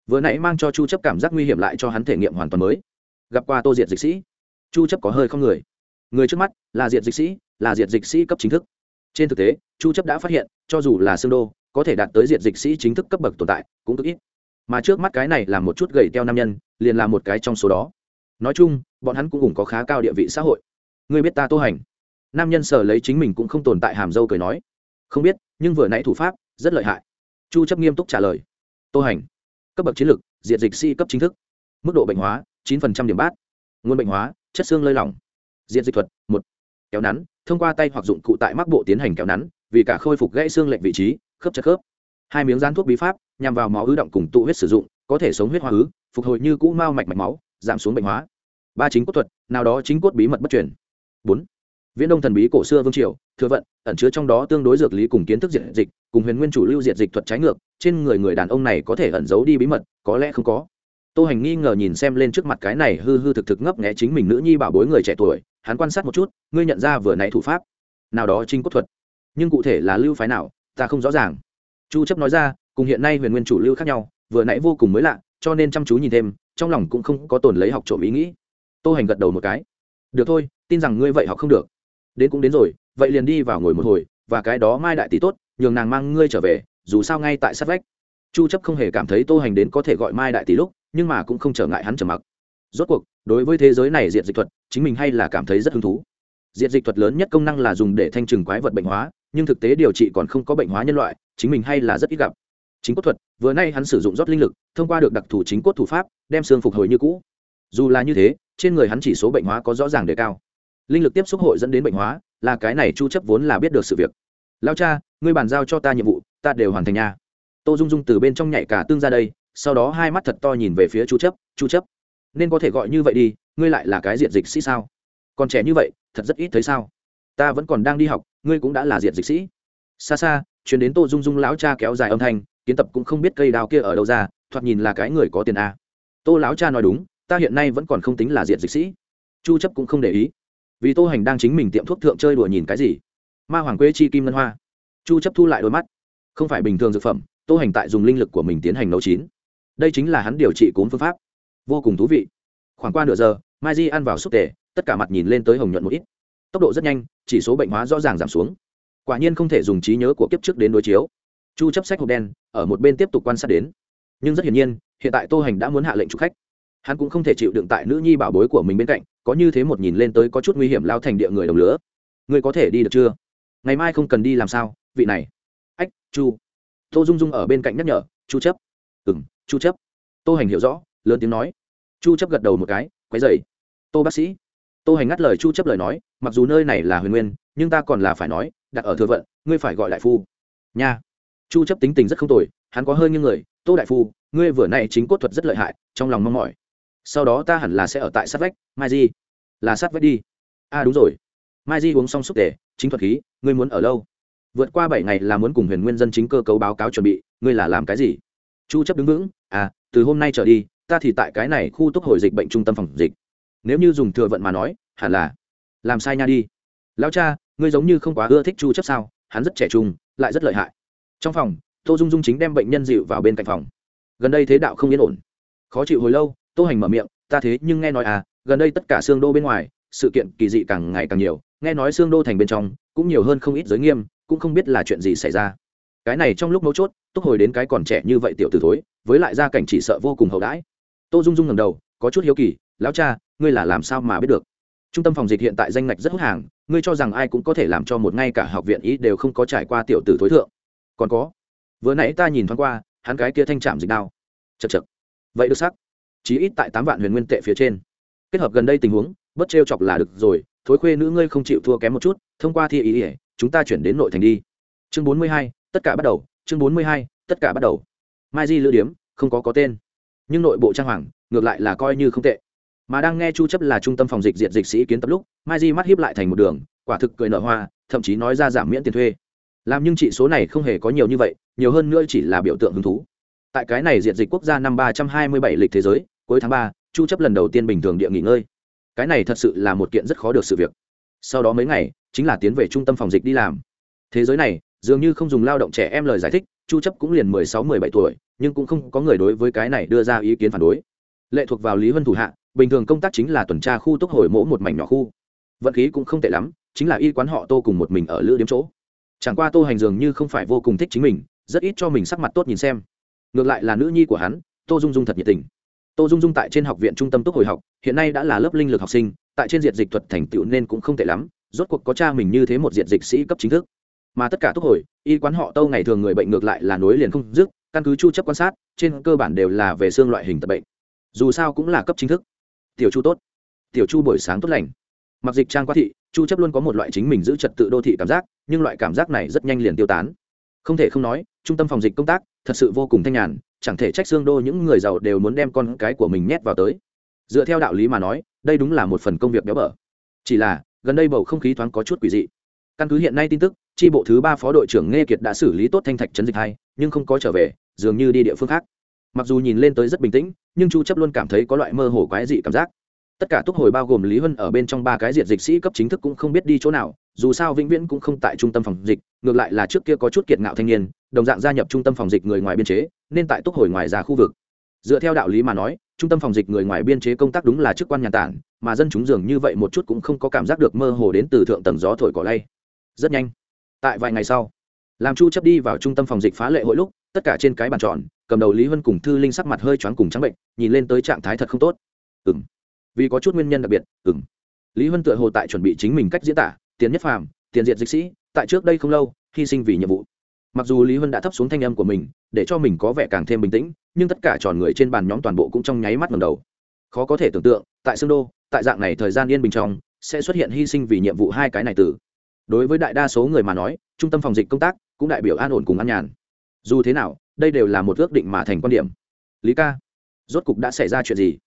Vừa nãy mang cho chu chấp cảm giác nguy hiểm lại cho hắn thể nghiệm hoàn toàn mới. Gặp qua tô diệt dịch sĩ. Chu chấp có hơi không người. Người trước mắt là diệt dịch sĩ, là diệt dịch sĩ cấp chính thức. Trên thực tế, chu chấp đã phát hiện, cho dù là xương đô, có thể đạt tới diệt dịch sĩ chính thức cấp bậc tồn tại, cũng cực ít. Mà trước mắt cái này là một chút gầy teo nam nhân, liền là một cái trong số đó. Nói chung, bọn hắn cũng cùng có khá cao địa vị xã hội. Người biết ta tô hành. Nam nhân sở lấy chính mình cũng không tồn tại hàm dâu cười nói không biết, nhưng vừa nãy thủ pháp, rất lợi hại. Chu chấp nghiêm túc trả lời. Tô hành. Cấp bậc chiến lược diệt dịch si cấp chính thức. Mức độ bệnh hóa 9% điểm bát. Nguồn bệnh hóa, chất xương lơi lỏng. Diện dịch thuật, một. Kéo nắn, thông qua tay hoặc dụng cụ tại mắc bộ tiến hành kéo nắn, vì cả khôi phục gãy xương lệch vị trí, khớp chặt khớp. Hai miếng rán thuốc bí pháp, nhằm vào máu ứ động cùng tụ huyết sử dụng, có thể sống huyết hóa ứ, phục hồi như cũ mau mạch mạch máu, giảm xuống bệnh hóa. Ba chính cốt thuật, nào đó chính cốt bí mật bất truyền. Bốn viễn đông thần bí cổ xưa vương triều, thừa vận, ẩn chứa trong đó tương đối dược lý cùng kiến thức diện dịch, cùng huyền nguyên chủ lưu diện dịch thuật trái ngược, trên người người đàn ông này có thể ẩn giấu đi bí mật, có lẽ không có. Tô hành nghi ngờ nhìn xem lên trước mặt cái này hư hư thực thực ngấp nghé chính mình nữ nhi bảo bối người trẻ tuổi, hắn quan sát một chút, ngươi nhận ra vừa nãy thủ pháp. Nào đó trinh cốt thuật. Nhưng cụ thể là lưu phái nào, ta không rõ ràng. Chu chấp nói ra, cùng hiện nay huyền nguyên chủ lưu khác nhau, vừa nãy vô cùng mới lạ, cho nên chăm chú nhìn thêm, trong lòng cũng không có tồn lấy học trộm ý nghĩ. Tô hành gật đầu một cái. Được thôi, tin rằng ngươi vậy học không được đến cũng đến rồi, vậy liền đi vào ngồi một hồi, và cái đó mai đại tỷ tốt, nhường nàng mang ngươi trở về, dù sao ngay tại sát vách. Chu chấp không hề cảm thấy tô hành đến có thể gọi mai đại tỷ lúc, nhưng mà cũng không trở ngại hắn trở mặc. Rốt cuộc, đối với thế giới này diệt dịch thuật, chính mình hay là cảm thấy rất hứng thú. Diệt dịch thuật lớn nhất công năng là dùng để thanh trừng quái vật bệnh hóa, nhưng thực tế điều trị còn không có bệnh hóa nhân loại, chính mình hay là rất ít gặp. Chính cốt thuật, vừa nay hắn sử dụng rót linh lực, thông qua được đặc thù chính cốt thủ pháp, đem xương phục hồi như cũ. Dù là như thế, trên người hắn chỉ số bệnh hóa có rõ ràng đề cao linh lực tiếp xúc hội dẫn đến bệnh hóa, là cái này chu chấp vốn là biết được sự việc. Lao cha, ngươi bàn giao cho ta nhiệm vụ, ta đều hoàn thành nha. Tô dung dung từ bên trong nhảy cả tương ra đây, sau đó hai mắt thật to nhìn về phía chu chấp chu chấp, nên có thể gọi như vậy đi, ngươi lại là cái diện dịch sĩ sao? Còn trẻ như vậy, thật rất ít thấy sao? Ta vẫn còn đang đi học, ngươi cũng đã là diện dịch sĩ. Xa xa chuyến đến tô dung dung lão cha kéo dài âm thanh, kiến tập cũng không biết cây đào kia ở đâu ra, thoạt nhìn là cái người có tiền a. Tô lão cha nói đúng, ta hiện nay vẫn còn không tính là diện dịch sĩ. Chu chấp cũng không để ý vì tô hành đang chính mình tiệm thuốc thượng chơi đùa nhìn cái gì? Ma hoàng quế chi kim ngân hoa. Chu chấp thu lại đôi mắt. Không phải bình thường dược phẩm, tô hành tại dùng linh lực của mình tiến hành nấu chín. Đây chính là hắn điều trị cúm phương pháp. Vô cùng thú vị. Khoảng qua nửa giờ, mai di ăn vào xúc tể tất cả mặt nhìn lên tới hồng nhuận một ít. Tốc độ rất nhanh, chỉ số bệnh hóa rõ ràng giảm xuống. Quả nhiên không thể dùng trí nhớ của kiếp trước đến đối chiếu. Chu chấp sách hộp đen, ở một bên tiếp tục quan sát đến. Nhưng rất hiển nhiên, hiện tại tô hành đã muốn hạ lệnh chủ khách. Hắn cũng không thể chịu đựng tại nữ nhi bảo bối của mình bên cạnh có như thế một nhìn lên tới có chút nguy hiểm lao thành địa người đồng lửa ngươi có thể đi được chưa? Ngày mai không cần đi làm sao, vị này. Ách, chu. Tô dung dung ở bên cạnh nhắc nhở, chu chấp. Ừ m chu chấp. Tô hành hiểu rõ, lớn tiếng nói. Chu chấp gật đầu một cái, quấy dậy tô bác sĩ. Tô hành ngắt lời chu chấp lời nói, mặc dù nơi này là huyền nguyên, nhưng ta còn là phải nói, đặt ở thừa vận, ngươi phải gọi đại phu. Nha. Chu chấp tính tình rất không tồi, hắn có hơi như người. Tô đại phu, ngươi vừa nay chính cốt thuật rất lợi hại, trong lòng mong mỏi sau đó ta hẳn là sẽ ở tại sát vách, mai di. Là sát vách đi. À đúng rồi. Mai di uống xong xúc tề, chính thuật khí, ngươi muốn ở lâu. Vượt qua bảy ngày là muốn cùng huyền nguyên dân chính cơ cấu báo cáo chuẩn bị, ngươi là làm cái gì? Chu chấp đứng vững à từ hôm nay trở đi, ta thì tại cái này khu tốc hồi dịch bệnh trung tâm phòng dịch. Nếu như dùng thừa vận mà nói, hẳn là làm sai nha đi. Lão cha, ngươi giống như không quá ưa thích chu chấp sao, hắn rất trẻ trung, lại rất lợi hại. Trong phòng, tô dung dung chính đem bệnh nhân dịu vào bên cạnh phòng. Gần đây thế đạo không yên ổn. Khó chịu hồi lâu tô hành mở miệng, ta thế nhưng nghe nói à gần đây tất cả xương đô bên ngoài, sự kiện kỳ dị càng ngày càng nhiều, nghe nói xương đô thành bên trong cũng nhiều hơn không ít giới nghiêm, cũng không biết là chuyện gì xảy ra. Cái này trong lúc mấu chốt, túc hồi đến cái còn trẻ như vậy tiểu t thối, với lại gia cảnh chỉ sợ vô cùng hậu đãi. Tô dung dung ngầm đầu, có chút hiếu kỳ, lão cha, ngươi là làm sao mà biết được? Trung tâm phòng dịch hiện tại danh ngạch rất hút hàng, ngươi cho rằng ai cũng có thể làm cho một ngay cả học viện ý đều không có trải qua tiểu tử thối thượng? Còn có. Vừa nãy ta nhìn thoáng qua, hắn cái kia thanh trạm dịch đao. Chật chật vậy được sắc chí ít tại tám vạn huyền nguyên tệ phía trên. Kết hợp gần đây tình huống bất trêu chọc là được rồi, thối khuê nữ ngươi không chịu thua kém một chút, thông qua thi ý ỉa chúng ta chuyển đến nội thành đi. Chương bốn mươi hai, tất cả bắt đầu, chương bốn mươi hai, tất cả bắt đầu. Mai di lữ điếm, không có có tên. Nhưng nội bộ trang hoàng, ngược lại là coi như không tệ. Mà đang nghe chu chấp là trung tâm phòng dịch diệt dịch sĩ kiến tập lúc, mai di mắt hiếp lại thành một đường, quả thực cười nở hoa, thậm chí nói ra giảm miễn tiền thuê. Làm nhưng trị số này không hề có nhiều như vậy, nhiều hơn nữa chỉ là biểu tượng hứng thú. Tại cái này diệt dịch quốc gia năm ba trăm hai mươi bảy lịch thế giới cuối tháng ba, chu chấp lần đầu tiên bình thường địa nghỉ ngơi. Cái này thật sự là một kiện rất khó được sự việc. Sau đó mấy ngày, chính là tiến về trung tâm phòng dịch đi làm. Thế giới này, dường như không dùng lao động trẻ em lời giải thích, chu chấp cũng liền mười sáu, mười bảy tuổi, nhưng cũng không có người đối với cái này đưa ra ý kiến phản đối. Lệ thuộc vào lý huân thủ hạ, bình thường công tác chính là tuần tra khu tốc hồi mỗ một mảnh nhỏ khu. Vận khí cũng không tệ lắm, chính là y quán họ tô cùng một mình ở lữ điếm chỗ. Chẳng qua tô hành dường như không phải vô cùng thích chính mình, rất ít cho mình sắc mặt tốt nhìn xem. Ngược lại là nữ nhi của hắn, tô dung dung thật nhiệt tình tô dung dung tại trên học viện trung tâm túc hồi học, hiện nay đã là lớp linh lực học sinh, tại trên diện dịch thuật thành tựu nên cũng không tệ lắm, rốt cuộc có cha mình như thế một diện dịch sĩ cấp chính thức. Mà tất cả túc hồi, y quán họ tâu ngày thường người bệnh ngược lại là nối liền không dứt, căn cứ chu chấp quan sát, trên cơ bản đều là về xương loại hình tập bệnh. Dù sao cũng là cấp chính thức. Tiểu chu tốt. Tiểu chu buổi sáng tốt lành. Mặc dịch trang qua thị, chu chấp luôn có một loại chính mình giữ trật tự đô thị cảm giác, nhưng loại cảm giác này rất nhanh liền tiêu tán. Không thể không nói, trung tâm phòng dịch công tác, thật sự vô cùng thanh nhàn chẳng thể trách xương đô những người giàu đều muốn đem con cái của mình nhét vào tới. Dựa theo đạo lý mà nói, đây đúng là một phần công việc béo bở. Chỉ là, gần đây bầu không khí thoáng có chút quỷ dị. Căn cứ hiện nay tin tức tri bộ thứ ba phó đội trưởng nghe kiệt đã xử lý tốt thanh thạch chấn dịch hai, nhưng không có trở về, dường như đi địa phương khác. Mặc dù nhìn lên tới rất bình tĩnh, nhưng chu chấp luôn cảm thấy có loại mơ hồ quái dị cảm giác tất cả túc hồi bao gồm lý huân ở bên trong ba cái diện dịch sĩ cấp chính thức cũng không biết đi chỗ nào, dù sao vĩnh viễn cũng không tại trung tâm phòng dịch, ngược lại là trước kia có chút kiệt ngạo thanh niên, đồng dạng gia nhập trung tâm phòng dịch người ngoài biên chế, nên tại túc hồi ngoài ra khu vực. Dựa theo đạo lý mà nói, trung tâm phòng dịch người ngoài biên chế công tác đúng là chức quan nhà tản, mà dân chúng dường như vậy một chút cũng không có cảm giác được mơ hồ đến từ thượng tầng gió thổi cỏ lay. Rất nhanh, tại vài ngày sau, làm chu chấp đi vào trung tâm phòng dịch phá lệ hội lúc, tất cả trên cái bàn tròn, cầm đầu lý huân cùng thư linh sắc mặt hơi choáng cùng trắng bệnh, nhìn lên tới trạng thái thật không tốt. Ừm vì có chút nguyên nhân đặc biệt, ừm. Lý huân tựa hồ tại chuẩn bị chính mình cách diễn tả, tiền nhất phàm, tiền diện dịch sĩ, tại trước đây không lâu, hy sinh vì nhiệm vụ. Mặc dù lý huân đã thấp xuống thanh âm của mình, để cho mình có vẻ càng thêm bình tĩnh, nhưng tất cả tròn người trên bàn nhóm toàn bộ cũng trong nháy mắt ngầm đầu. Khó có thể tưởng tượng, tại sương đô, tại dạng này thời gian yên bình trong, sẽ xuất hiện hy sinh vì nhiệm vụ hai cái này từ. Đối với đại đa số người mà nói, trung tâm phòng dịch công tác cũng đại biểu an ổn cùng an nhàn. Dù thế nào, đây đều là một ước định mà thành quan điểm. Lý ca, rốt cục đã xảy ra chuyện gì?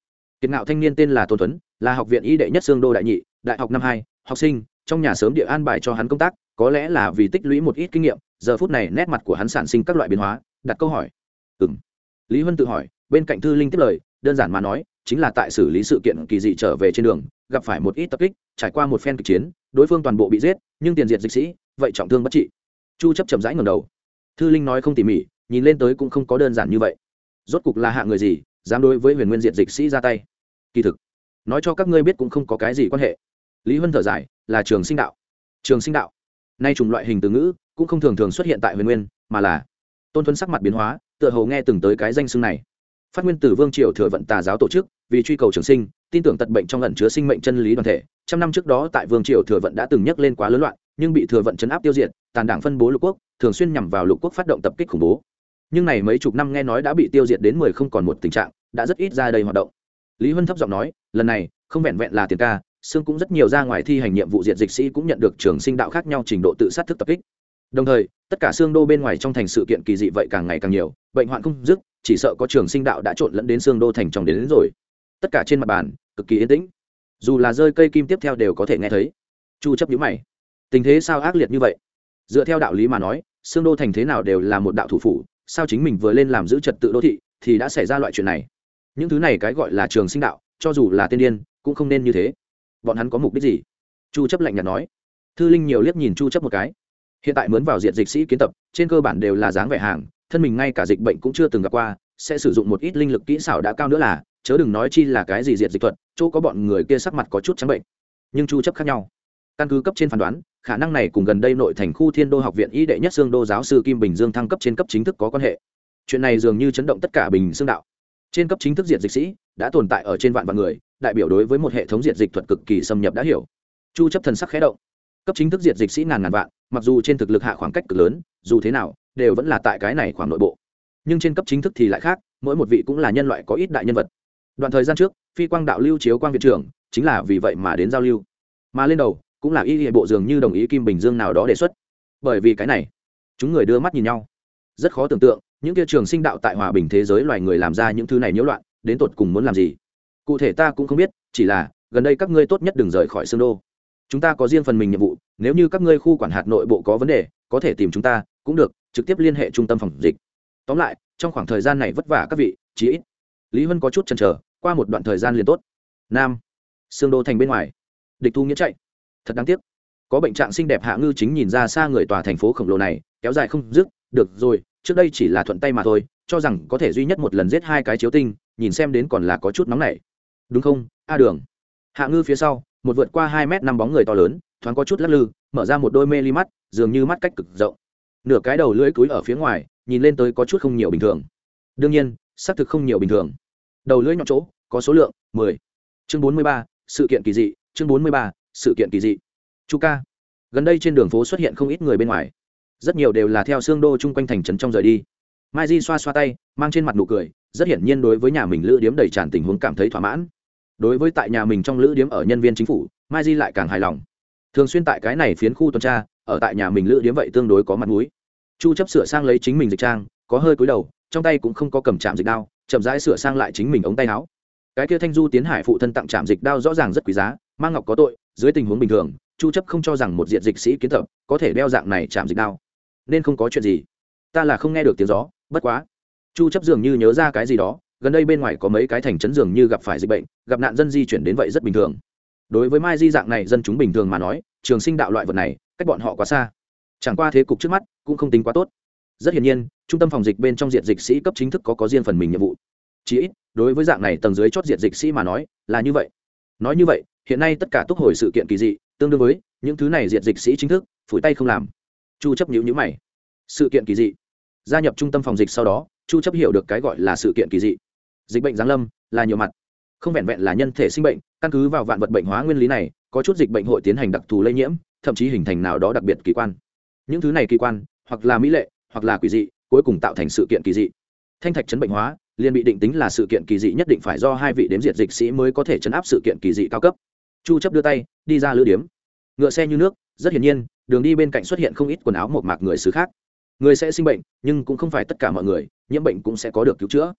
Kiệt ngạo thanh niên tên là tôn tuấn, là học viện y đệ nhất sương đô đại nhị, đại học năm hai, học sinh, trong nhà sớm địa an bài cho hắn công tác, có lẽ là vì tích lũy một ít kinh nghiệm, giờ phút này nét mặt của hắn sản sinh các loại biến hóa, đặt câu hỏi. Ừ lý huân tự hỏi, bên cạnh thư linh tiếp lời, đơn giản mà nói, chính là tại xử lý sự kiện kỳ dị trở về trên đường, gặp phải một ít tập kích, trải qua một phen kịch chiến, đối phương toàn bộ bị giết, nhưng tiền diệt dịch sĩ, vậy trọng thương bất trị. Chu chấp chậm rãi ngẩng đầu. Thư linh nói không tỉ mỉ, nhìn lên tới cũng không có đơn giản như vậy. Rốt cục là hạ người gì, dám đối với huyền nguyên diệt dịch sĩ ra tay? Kỳ thực. Nói cho các ngươi biết cũng không có cái gì quan hệ. Lý huân thở dài, là trường sinh đạo. Trường sinh đạo. Nay trùng loại hình từ ngữ, cũng không thường thường xuất hiện tại huyền nguyên, mà là tôn thuấn sắc mặt biến hóa, tựa hồ nghe từng tới cái danh xưng này. Phát nguyên từ vương triều thừa vận tà giáo tổ chức, vì truy cầu trường sinh, tin tưởng tật bệnh trong lần chứa sinh mệnh chân lý đoàn thể. Trăm năm trước đó tại vương triều thừa vận đã từng nhắc lên quá lớn loạn, nhưng bị thừa vận chấn áp tiêu diệt, tàn đảng phân bố lục quốc, thường xuyên nhằm vào lục quốc phát động tập kích khủng bố. Nhưng này mấy chục năm nghe nói đã bị tiêu diệt đến mười không còn một tình trạng, đã rất ít ra đây hoạt động lý huân thấp giọng nói lần này không vẹn vẹn là tiền ca xương cũng rất nhiều ra ngoài thi hành nhiệm vụ diện dịch sĩ cũng nhận được trường sinh đạo khác nhau trình độ tự sát thức tập kích. Đồng thời tất cả xương đô bên ngoài trong thành sự kiện kỳ dị vậy càng ngày càng nhiều bệnh hoạn không dứt chỉ sợ có trường sinh đạo đã trộn lẫn đến xương đô thành trong đến, đến rồi. Tất cả trên mặt bàn cực kỳ yên tĩnh. Dù là rơi cây kim tiếp theo đều có thể nghe thấy. Chu chấp nhíu mày. Tình thế sao ác liệt như vậy? Dựa theo đạo lý mà nói xương đô thành thế nào đều là một đạo thủ phủ sao chính mình vừa lên làm giữ trật tự đô thị thì đã xảy ra loại chuyện này? Những thứ này cái gọi là trường sinh đạo, cho dù là tiên điên, cũng không nên như thế. Bọn hắn có mục đích gì? Chu chấp lạnh nhạt nói. Thư linh nhiều liếc nhìn chu chấp một cái. Hiện tại mướn vào diện dịch sĩ kiến tập, trên cơ bản đều là dáng vẻ hàng, thân mình ngay cả dịch bệnh cũng chưa từng gặp qua, sẽ sử dụng một ít linh lực kỹ xảo đã cao nữa là, chớ đừng nói chi là cái gì diệt dịch thuật, chỗ có bọn người kia sắc mặt có chút trắng bệnh. Nhưng chu chấp khác nhau. Căn cứ cấp trên phán đoán, khả năng này cùng gần đây nội thành khu thiên đô học viện y đệ nhất xương đô giáo sư kim bình dương thăng cấp trên cấp chính thức có quan hệ. Chuyện này dường như chấn động tất cả bình xương đạo trên cấp chính thức diệt dịch sĩ đã tồn tại ở trên vạn vạn người, đại biểu đối với một hệ thống diệt dịch thuật cực kỳ xâm nhập đã hiểu. Chu chấp thần sắc khẽ động. Cấp chính thức diệt dịch sĩ ngàn ngàn vạn, mặc dù trên thực lực hạ khoảng cách cực lớn, dù thế nào, đều vẫn là tại cái này khoảng nội bộ. Nhưng trên cấp chính thức thì lại khác, mỗi một vị cũng là nhân loại có ít đại nhân vật. Đoạn thời gian trước, phi quang đạo lưu chiếu quang viện trưởng, chính là vì vậy mà đến giao lưu. Mà lên đầu, cũng là y hệ bộ dường như đồng ý kim bình dương nào đó đề xuất. Bởi vì cái này, chúng người đưa mắt nhìn nhau. Rất khó tưởng tượng những kia trường sinh đạo tại hòa bình thế giới loài người làm ra những thứ này nhiễu loạn, đến tột cùng muốn làm gì? Cụ thể ta cũng không biết, chỉ là, gần đây các ngươi tốt nhất đừng rời khỏi xương đô. Chúng ta có riêng phần mình nhiệm vụ, nếu như các ngươi khu quản hạt nội bộ có vấn đề, có thể tìm chúng ta, cũng được, trực tiếp liên hệ trung tâm phòng dịch. Tóm lại, trong khoảng thời gian này vất vả các vị, chí ít. Lý huân có chút chần chờ, qua một đoạn thời gian liền tốt. Nam, xương đô thành bên ngoài. Địch thu nghĩa chạy. Thật đáng tiếc. Có bệnh trạng xinh đẹp hạ ngư chính nhìn ra xa người tòa thành phố khổng lồ này, kéo dài không dứt. Được rồi trước đây chỉ là thuận tay mà thôi, cho rằng có thể duy nhất một lần giết hai cái chiếu tinh, nhìn xem đến còn là có chút nóng nảy. Đúng không? A đường. Hạ ngư phía sau, một vượt qua hai mét năm bóng người to lớn, thoáng có chút lắc lư, mở ra một đôi mê ly mắt, dường như mắt cách cực rộng. Nửa cái đầu lưỡi túi ở phía ngoài, nhìn lên tới có chút không nhiều bình thường. Đương nhiên, xác thực không nhiều bình thường. Đầu lưỡi nhọn chỗ, có số lượng, mười. Chương bốn mươi ba, sự kiện kỳ dị, chương bốn mươi ba, sự kiện kỳ dị. Chu ca. Gần đây trên đường phố xuất hiện không ít người bên ngoài rất nhiều đều là theo xương đô chung quanh thành trấn trong rời đi. Mai di xoa xoa tay, mang trên mặt nụ cười, rất hiển nhiên đối với nhà mình lữ điếm đầy tràn tình huống cảm thấy thỏa mãn. Đối với tại nhà mình trong lữ điếm ở nhân viên chính phủ, mai di lại càng hài lòng. Thường xuyên tại cái này phiến khu tuần tra, ở tại nhà mình lữ điếm vậy tương đối có mặt mũi. Chu chấp sửa sang lấy chính mình dịch trang, có hơi cúi đầu, trong tay cũng không có cầm chạm dịch đao, chậm rãi sửa sang lại chính mình ống tay áo. Cái kia thanh du tiến hải phụ thân tặng chạm dịch đao rõ ràng rất quý giá, mang ngọc có tội, dưới tình huống bình thường, chu chấp không cho rằng một diện dịch sĩ kiến tập có thể đeo dạng này chạm dịch đao nên không có chuyện gì. Ta là không nghe được tiếng gió, bất quá. Chu chấp dường như nhớ ra cái gì đó, gần đây bên ngoài có mấy cái thành trấn dường như gặp phải dịch bệnh, gặp nạn dân di chuyển đến vậy rất bình thường. Đối với mai di dạng này dân chúng bình thường mà nói, trường sinh đạo loại vật này, cách bọn họ quá xa. Chẳng qua thế cục trước mắt, cũng không tính quá tốt. Rất hiển nhiên, trung tâm phòng dịch bên trong diện dịch sĩ cấp chính thức có có riêng phần mình nhiệm vụ. Chỉ ít, đối với dạng này tầng dưới chót diện dịch sĩ mà nói, là như vậy. Nói như vậy, hiện nay tất cả túc hồi sự kiện kỳ dị, tương đương với, những thứ này diện dịch sĩ chính thức, phủi tay không làm chu chấp nhíu nhíu mày. Sự kiện kỳ dị. Gia nhập trung tâm phòng dịch sau đó, chu chấp hiểu được cái gọi là sự kiện kỳ dị. Dịch bệnh giáng lâm là nhiều mặt. Không vẹn vẹn là nhân thể sinh bệnh, căn cứ vào vạn vật bệnh hóa nguyên lý này, có chút dịch bệnh hội tiến hành đặc thù lây nhiễm, thậm chí hình thành nào đó đặc biệt kỳ quan. Những thứ này kỳ quan, hoặc là mỹ lệ, hoặc là quỷ dị, cuối cùng tạo thành sự kiện kỳ dị. Thanh thạch chấn bệnh hóa, liền bị định tính là sự kiện kỳ dị nhất định phải do hai vị đếm diệt dịch sĩ mới có thể chấn áp sự kiện kỳ dị cao cấp. Chu chấp đưa tay, đi ra lữ điếm. Ngựa xe như nước, rất hiển nhiên đường đi bên cạnh xuất hiện không ít quần áo một mạc người xứ khác. Người sẽ sinh bệnh, nhưng cũng không phải tất cả mọi người, nhiễm bệnh cũng sẽ có được cứu chữa.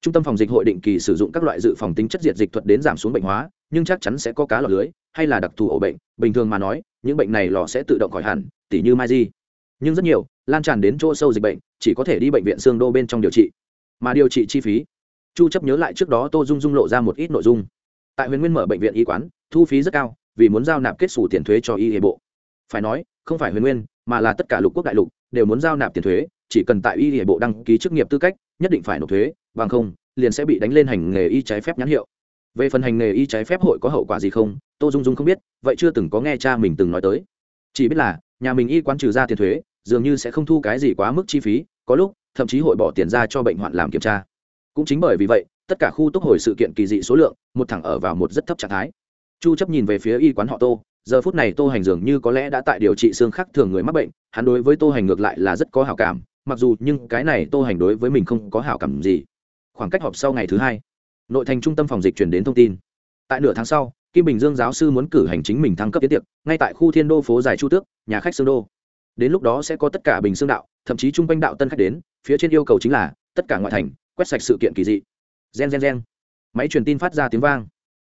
Trung tâm phòng dịch hội định kỳ sử dụng các loại dự phòng tính chất diệt dịch thuật đến giảm xuống bệnh hóa, nhưng chắc chắn sẽ có cá lọt lưới, hay là đặc thù ổ bệnh. Bình thường mà nói, những bệnh này lò sẽ tự động khỏi hẳn, tỉ như mai di. Nhưng rất nhiều, lan tràn đến chỗ sâu dịch bệnh, chỉ có thể đi bệnh viện xương đô bên trong điều trị. Mà điều trị chi phí? Chu chấp nhớ lại trước đó tô dung dung lộ ra một ít nội dung. Tại huyền nguyên mở bệnh viện y quán, thu phí rất cao, vì muốn giao nạp kết xù tiền thuế cho y hệ bộ phải nói, không phải huyền nguyên, mà là tất cả lục quốc đại lục, đều muốn giao nạp tiền thuế, chỉ cần tại y địa bộ đăng ký chức nghiệp tư cách, nhất định phải nộp thuế, bằng không, liền sẽ bị đánh lên hành nghề y trái phép nhãn hiệu. Về phần hành nghề y trái phép hội có hậu quả gì không, tô dung dung không biết, vậy chưa từng có nghe cha mình từng nói tới. Chỉ biết là, nhà mình y quán trừ ra tiền thuế, dường như sẽ không thu cái gì quá mức chi phí, có lúc, thậm chí hội bỏ tiền ra cho bệnh hoạn làm kiểm tra. Cũng chính bởi vì vậy, tất cả khu túc hồi sự kiện kỳ dị số lượng, một thẳng ở vào một rất thấp trạng thái. Chu chấp nhìn về phía y quán họ tô giờ phút này tô hành dường như có lẽ đã tại điều trị xương khắc thường người mắc bệnh, hắn đối với tô hành ngược lại là rất có hảo cảm, mặc dù nhưng cái này tô hành đối với mình không có hảo cảm gì. Khoảng cách họp sau ngày thứ hai, nội thành trung tâm phòng dịch truyền đến thông tin. Tại nửa tháng sau, kim bình dương giáo sư muốn cử hành chính mình thăng cấp tiến tiệc, ngay tại khu thiên đô phố dài chu tước, nhà khách sương đô. Đến lúc đó sẽ có tất cả bình xương đạo, thậm chí chung quanh đạo tân khách đến, phía trên yêu cầu chính là tất cả ngoại thành, quét sạch sự kiện kỳ dị. Gen gen gen. Máy truyền tin phát ra tiếng vang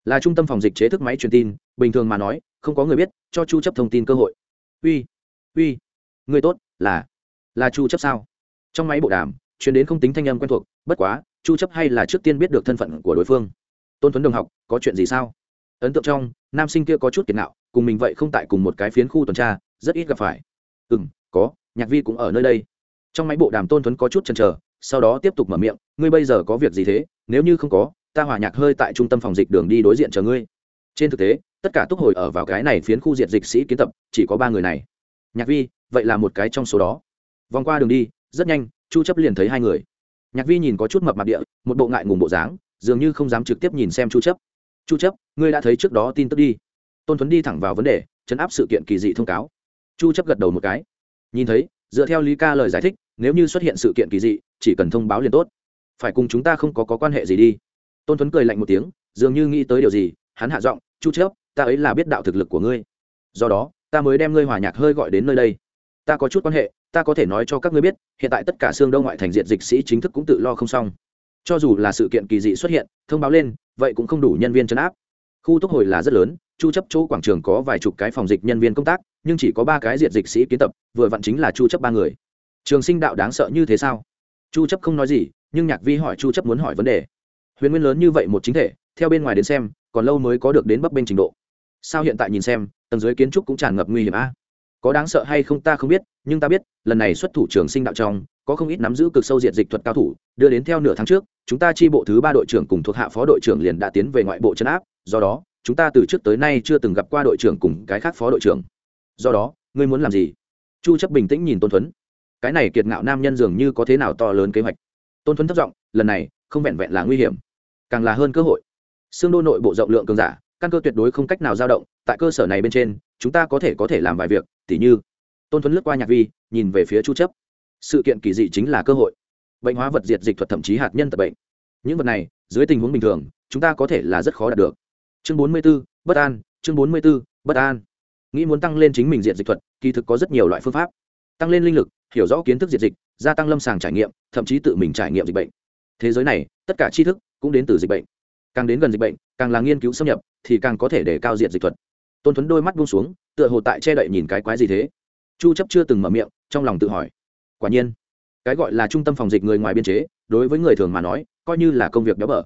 là trung tâm phòng dịch chế thức máy truyền tin, bình thường mà nói, không có người biết, cho chu chấp thông tin cơ hội. Uy uy, người tốt, là là chu chấp sao? Trong máy bộ đàm, truyền đến không tính thanh âm quen thuộc, bất quá, chu chấp hay là trước tiên biết được thân phận của đối phương. Tôn tuấn đồng học, có chuyện gì sao? Ấn tượng trong, nam sinh kia có chút kiệt nạo cùng mình vậy không tại cùng một cái phiến khu tuần tra, rất ít gặp phải. Ừm, có, nhạc vi cũng ở nơi đây. Trong máy bộ đàm tôn tuấn có chút chần chờ, sau đó tiếp tục mở miệng, ngươi bây giờ có việc gì thế? Nếu như không có ta hòa nhạc hơi tại trung tâm phòng dịch đường đi đối diện chờ ngươi. Trên thực tế tất cả túc hồi ở vào cái này phiến khu diệt dịch sĩ kiến tập chỉ có ba người này. Nhạc vi vậy là một cái trong số đó. Vòng qua đường đi rất nhanh chu chấp liền thấy hai người. Nhạc vi nhìn có chút mập mạp địa một bộ ngại ngùng bộ dáng dường như không dám trực tiếp nhìn xem chu chấp. Chu chấp ngươi đã thấy trước đó tin tức đi. Tôn tuấn đi thẳng vào vấn đề chấn áp sự kiện kỳ dị thông cáo. Chu chấp gật đầu một cái. Nhìn thấy dựa theo lý ca lời giải thích nếu như xuất hiện sự kiện kỳ dị chỉ cần thông báo liền tốt. Phải cùng chúng ta không có, có quan hệ gì đi tôn tuấn cười lạnh một tiếng, dường như nghĩ tới điều gì, hắn hạ giọng, chu chớp, ta ấy là biết đạo thực lực của ngươi. Do đó, ta mới đem ngươi hòa nhạc hơi gọi đến nơi đây. Ta có chút quan hệ, ta có thể nói cho các ngươi biết, hiện tại tất cả xương đông ngoại thành diện dịch sĩ chính thức cũng tự lo không xong. Cho dù là sự kiện kỳ dị xuất hiện, thông báo lên, vậy cũng không đủ nhân viên chấn áp. Khu túc hồi là rất lớn, chu chấp chỗ quảng trường có vài chục cái phòng dịch nhân viên công tác, nhưng chỉ có ba cái diện dịch sĩ kiến tập, vừa vặn chính là chu chấp ba người. Trường sinh đạo đáng sợ như thế sao? Chu chấp không nói gì, nhưng nhạc vi hỏi chu chấp muốn hỏi vấn đề huyền nguyên lớn như vậy một chính thể, theo bên ngoài đến xem, còn lâu mới có được đến bấp bên trình độ. Sao hiện tại nhìn xem, tầng dưới kiến trúc cũng tràn ngập nguy hiểm a. Có đáng sợ hay không ta không biết, nhưng ta biết, lần này xuất thủ trường sinh đạo trong, có không ít nắm giữ cực sâu diện dịch thuật cao thủ, đưa đến theo nửa tháng trước, chúng ta chi bộ thứ ba đội trưởng cùng thuộc hạ phó đội trưởng liền đã tiến về ngoại bộ chấn áp, do đó, chúng ta từ trước tới nay chưa từng gặp qua đội trưởng cùng cái khác phó đội trưởng. Do đó, ngươi muốn làm gì? Chu chấp bình tĩnh nhìn tôn thuấn. Cái này kiệt ngạo nam nhân dường như có thế nào to lớn kế hoạch? Tôn thuấn thất giọng, lần này, không vẹn vẹn là nguy hiểm càng là hơn cơ hội. Xương đô nội bộ rộng lượng cường giả căn cơ tuyệt đối không cách nào dao động tại cơ sở này bên trên chúng ta có thể có thể làm vài việc tỉ như tôn thuấn lướt qua nhạc vi nhìn về phía chu chấp. Sự kiện kỳ dị chính là cơ hội. Bệnh hóa vật diệt dịch thuật thậm chí hạt nhân tập bệnh. Những vật này dưới tình huống bình thường chúng ta có thể là rất khó đạt được. Chương 44, bất an chương 44, bất an. Nghĩ muốn tăng lên chính mình diện dịch thuật kỳ thực có rất nhiều loại phương pháp. Tăng lên linh lực hiểu rõ kiến thức diệt dịch gia tăng lâm sàng trải nghiệm thậm chí tự mình trải nghiệm dịch bệnh. Thế giới này tất cả tri thức cũng đến từ dịch bệnh. Càng đến gần dịch bệnh, càng là nghiên cứu xâm nhập, thì càng có thể để cao diện dịch thuật. Tôn thuấn đôi mắt buông xuống, tựa hồ tại che đậy nhìn cái quái gì thế. Chu chấp chưa từng mở miệng, trong lòng tự hỏi. Quả nhiên, cái gọi là trung tâm phòng dịch người ngoài biên chế, đối với người thường mà nói, coi như là công việc béo bở.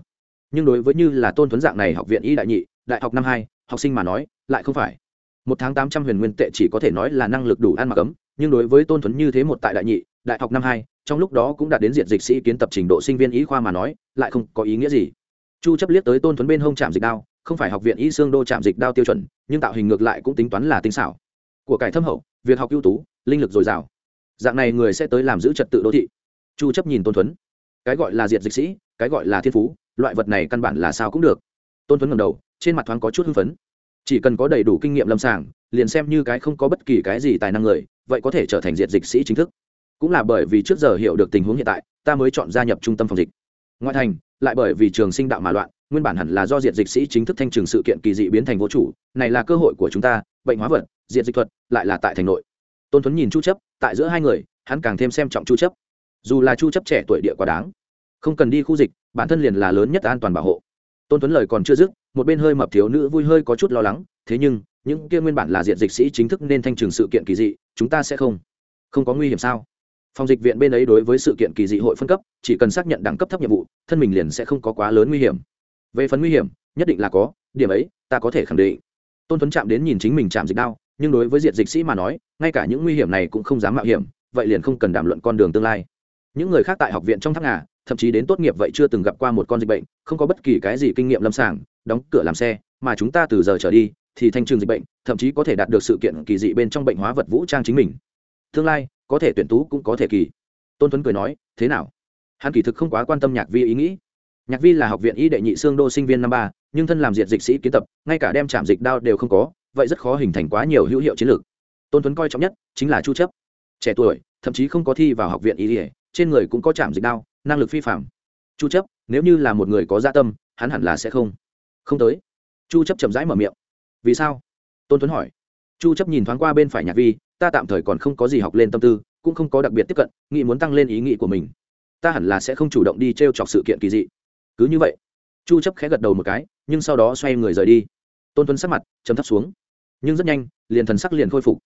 Nhưng đối với như là tôn thuấn dạng này học viện y đại nhị, đại học năm hai, học sinh mà nói, lại không phải. Một tháng tám trăm huyền nguyên tệ chỉ có thể nói là năng lực đủ ăn mặc ấm, nhưng đối với tôn thuấn như thế một tại đại nhị đại học năm hai, trong lúc đó cũng đạt đến diện dịch sĩ kiến tập trình độ sinh viên y khoa mà nói, lại không có ý nghĩa gì. Chu chấp liếc tới tôn thuấn bên hông chạm dịch đao, không phải học viện y xương đô chạm dịch đao tiêu chuẩn, nhưng tạo hình ngược lại cũng tính toán là tinh xảo. Của cải thâm hậu, việc học ưu tú, linh lực dồi dào. Dạng này người sẽ tới làm giữ trật tự đô thị. Chu chấp nhìn tôn thuấn. Cái gọi là diệt dịch sĩ, cái gọi là thiên phú, loại vật này căn bản là sao cũng được. Tôn thuấn ngẩng đầu, trên mặt thoáng có chút hưng phấn. Chỉ cần có đầy đủ kinh nghiệm lâm sàng, liền xem như cái không có bất kỳ cái gì tài năng người, vậy có thể trở thành diệt dịch sĩ chính thức cũng là bởi vì trước giờ hiểu được tình huống hiện tại, ta mới chọn gia nhập trung tâm phòng dịch. Ngoại thành, lại bởi vì trường sinh đạo mà loạn, nguyên bản hẳn là do diện dịch sĩ chính thức thanh trừng sự kiện kỳ dị biến thành vô chủ, này là cơ hội của chúng ta, bệnh hóa vật diện dịch thuật, lại là tại thành nội. Tôn thuấn nhìn chu chấp, tại giữa hai người, hắn càng thêm xem trọng chu chấp. Dù là chu chấp trẻ tuổi địa quá đáng, không cần đi khu dịch, bản thân liền là lớn nhất an toàn bảo hộ. Tôn tuấn lời còn chưa dứt, một bên hơi mập thiếu nữ vui hơi có chút lo lắng, thế nhưng, những kia nguyên bản là diện dịch sĩ chính thức nên thanh trừng sự kiện kỳ dị, chúng ta sẽ không. Không có nguy hiểm sao? Phòng dịch viện bên ấy đối với sự kiện kỳ dị hội phân cấp, chỉ cần xác nhận đẳng cấp thấp nhiệm vụ, thân mình liền sẽ không có quá lớn nguy hiểm. Về phần nguy hiểm, nhất định là có, điểm ấy, ta có thể khẳng định. Tôn tuấn chạm đến nhìn chính mình chạm dịch đao nhưng đối với diện dịch sĩ mà nói, ngay cả những nguy hiểm này cũng không dám mạo hiểm, vậy liền không cần đàm luận con đường tương lai. Những người khác tại học viện trong tháp ngà, thậm chí đến tốt nghiệp vậy chưa từng gặp qua một con dịch bệnh, không có bất kỳ cái gì kinh nghiệm lâm sàng, đóng cửa làm xe, mà chúng ta từ giờ trở đi, thì thanh trường dịch bệnh, thậm chí có thể đạt được sự kiện kỳ dị bên trong bệnh hóa vật vũ trang chính mình tương lai, có thể tuyển tú cũng có thể kỳ. Tôn tuấn cười nói, thế nào? Hắn kỳ thực không quá quan tâm nhạc vi ý nghĩ. Nhạc vi là học viện y đệ nhị xương đô sinh viên năm ba, nhưng thân làm diệt dịch sĩ kiến tập, ngay cả đem chạm dịch đao đều không có, vậy rất khó hình thành quá nhiều hữu hiệu chiến lược. Tôn tuấn coi trọng nhất chính là chu chấp. Trẻ tuổi, thậm chí không có thi vào học viện y đệ trên người cũng có chạm dịch đao, năng lực phi phạm chu chấp, nếu như là một người có dạ tâm, hắn hẳn là sẽ không. Không tới. Chu chấp chậm rãi mở miệng. Vì sao? Tôn tuấn hỏi. Chu chấp nhìn thoáng qua bên phải nhạc vi ta tạm thời còn không có gì học lên tâm tư, cũng không có đặc biệt tiếp cận, nghĩ muốn tăng lên ý nghĩ của mình. Ta hẳn là sẽ không chủ động đi treo chọc sự kiện kỳ dị. Cứ như vậy, chu chấp khẽ gật đầu một cái, nhưng sau đó xoay người rời đi. Tôn tuấn sắc mặt chấm thấp xuống, nhưng rất nhanh, liền thần sắc liền khôi phục.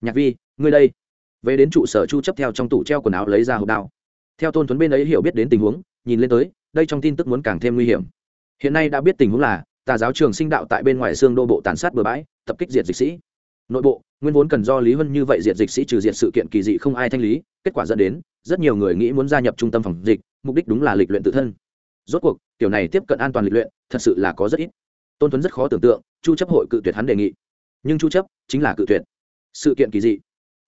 Nhạc vi, ngươi đây. Về đến trụ sở chu chấp theo trong tủ treo quần áo lấy ra hộp đao. Theo tôn tuấn bên ấy hiểu biết đến tình huống, nhìn lên tới, đây trong tin tức muốn càng thêm nguy hiểm. Hiện nay đã biết tình huống là, tà giáo trường sinh đạo tại bên ngoài xương đô bộ tàn sát bừa bãi, tập kích diệt dịch sĩ nội bộ, nguyên vốn cần do lý huân như vậy diệt dịch sĩ trừ diệt sự kiện kỳ dị không ai thanh lý, kết quả dẫn đến, rất nhiều người nghĩ muốn gia nhập trung tâm phòng dịch, mục đích đúng là lịch luyện tự thân. Rốt cuộc, kiểu này tiếp cận an toàn lịch luyện, thật sự là có rất ít. Tôn tuấn rất khó tưởng tượng, chu chấp hội cự tuyệt hắn đề nghị. Nhưng chu chấp chính là cự tuyệt. Sự kiện kỳ dị.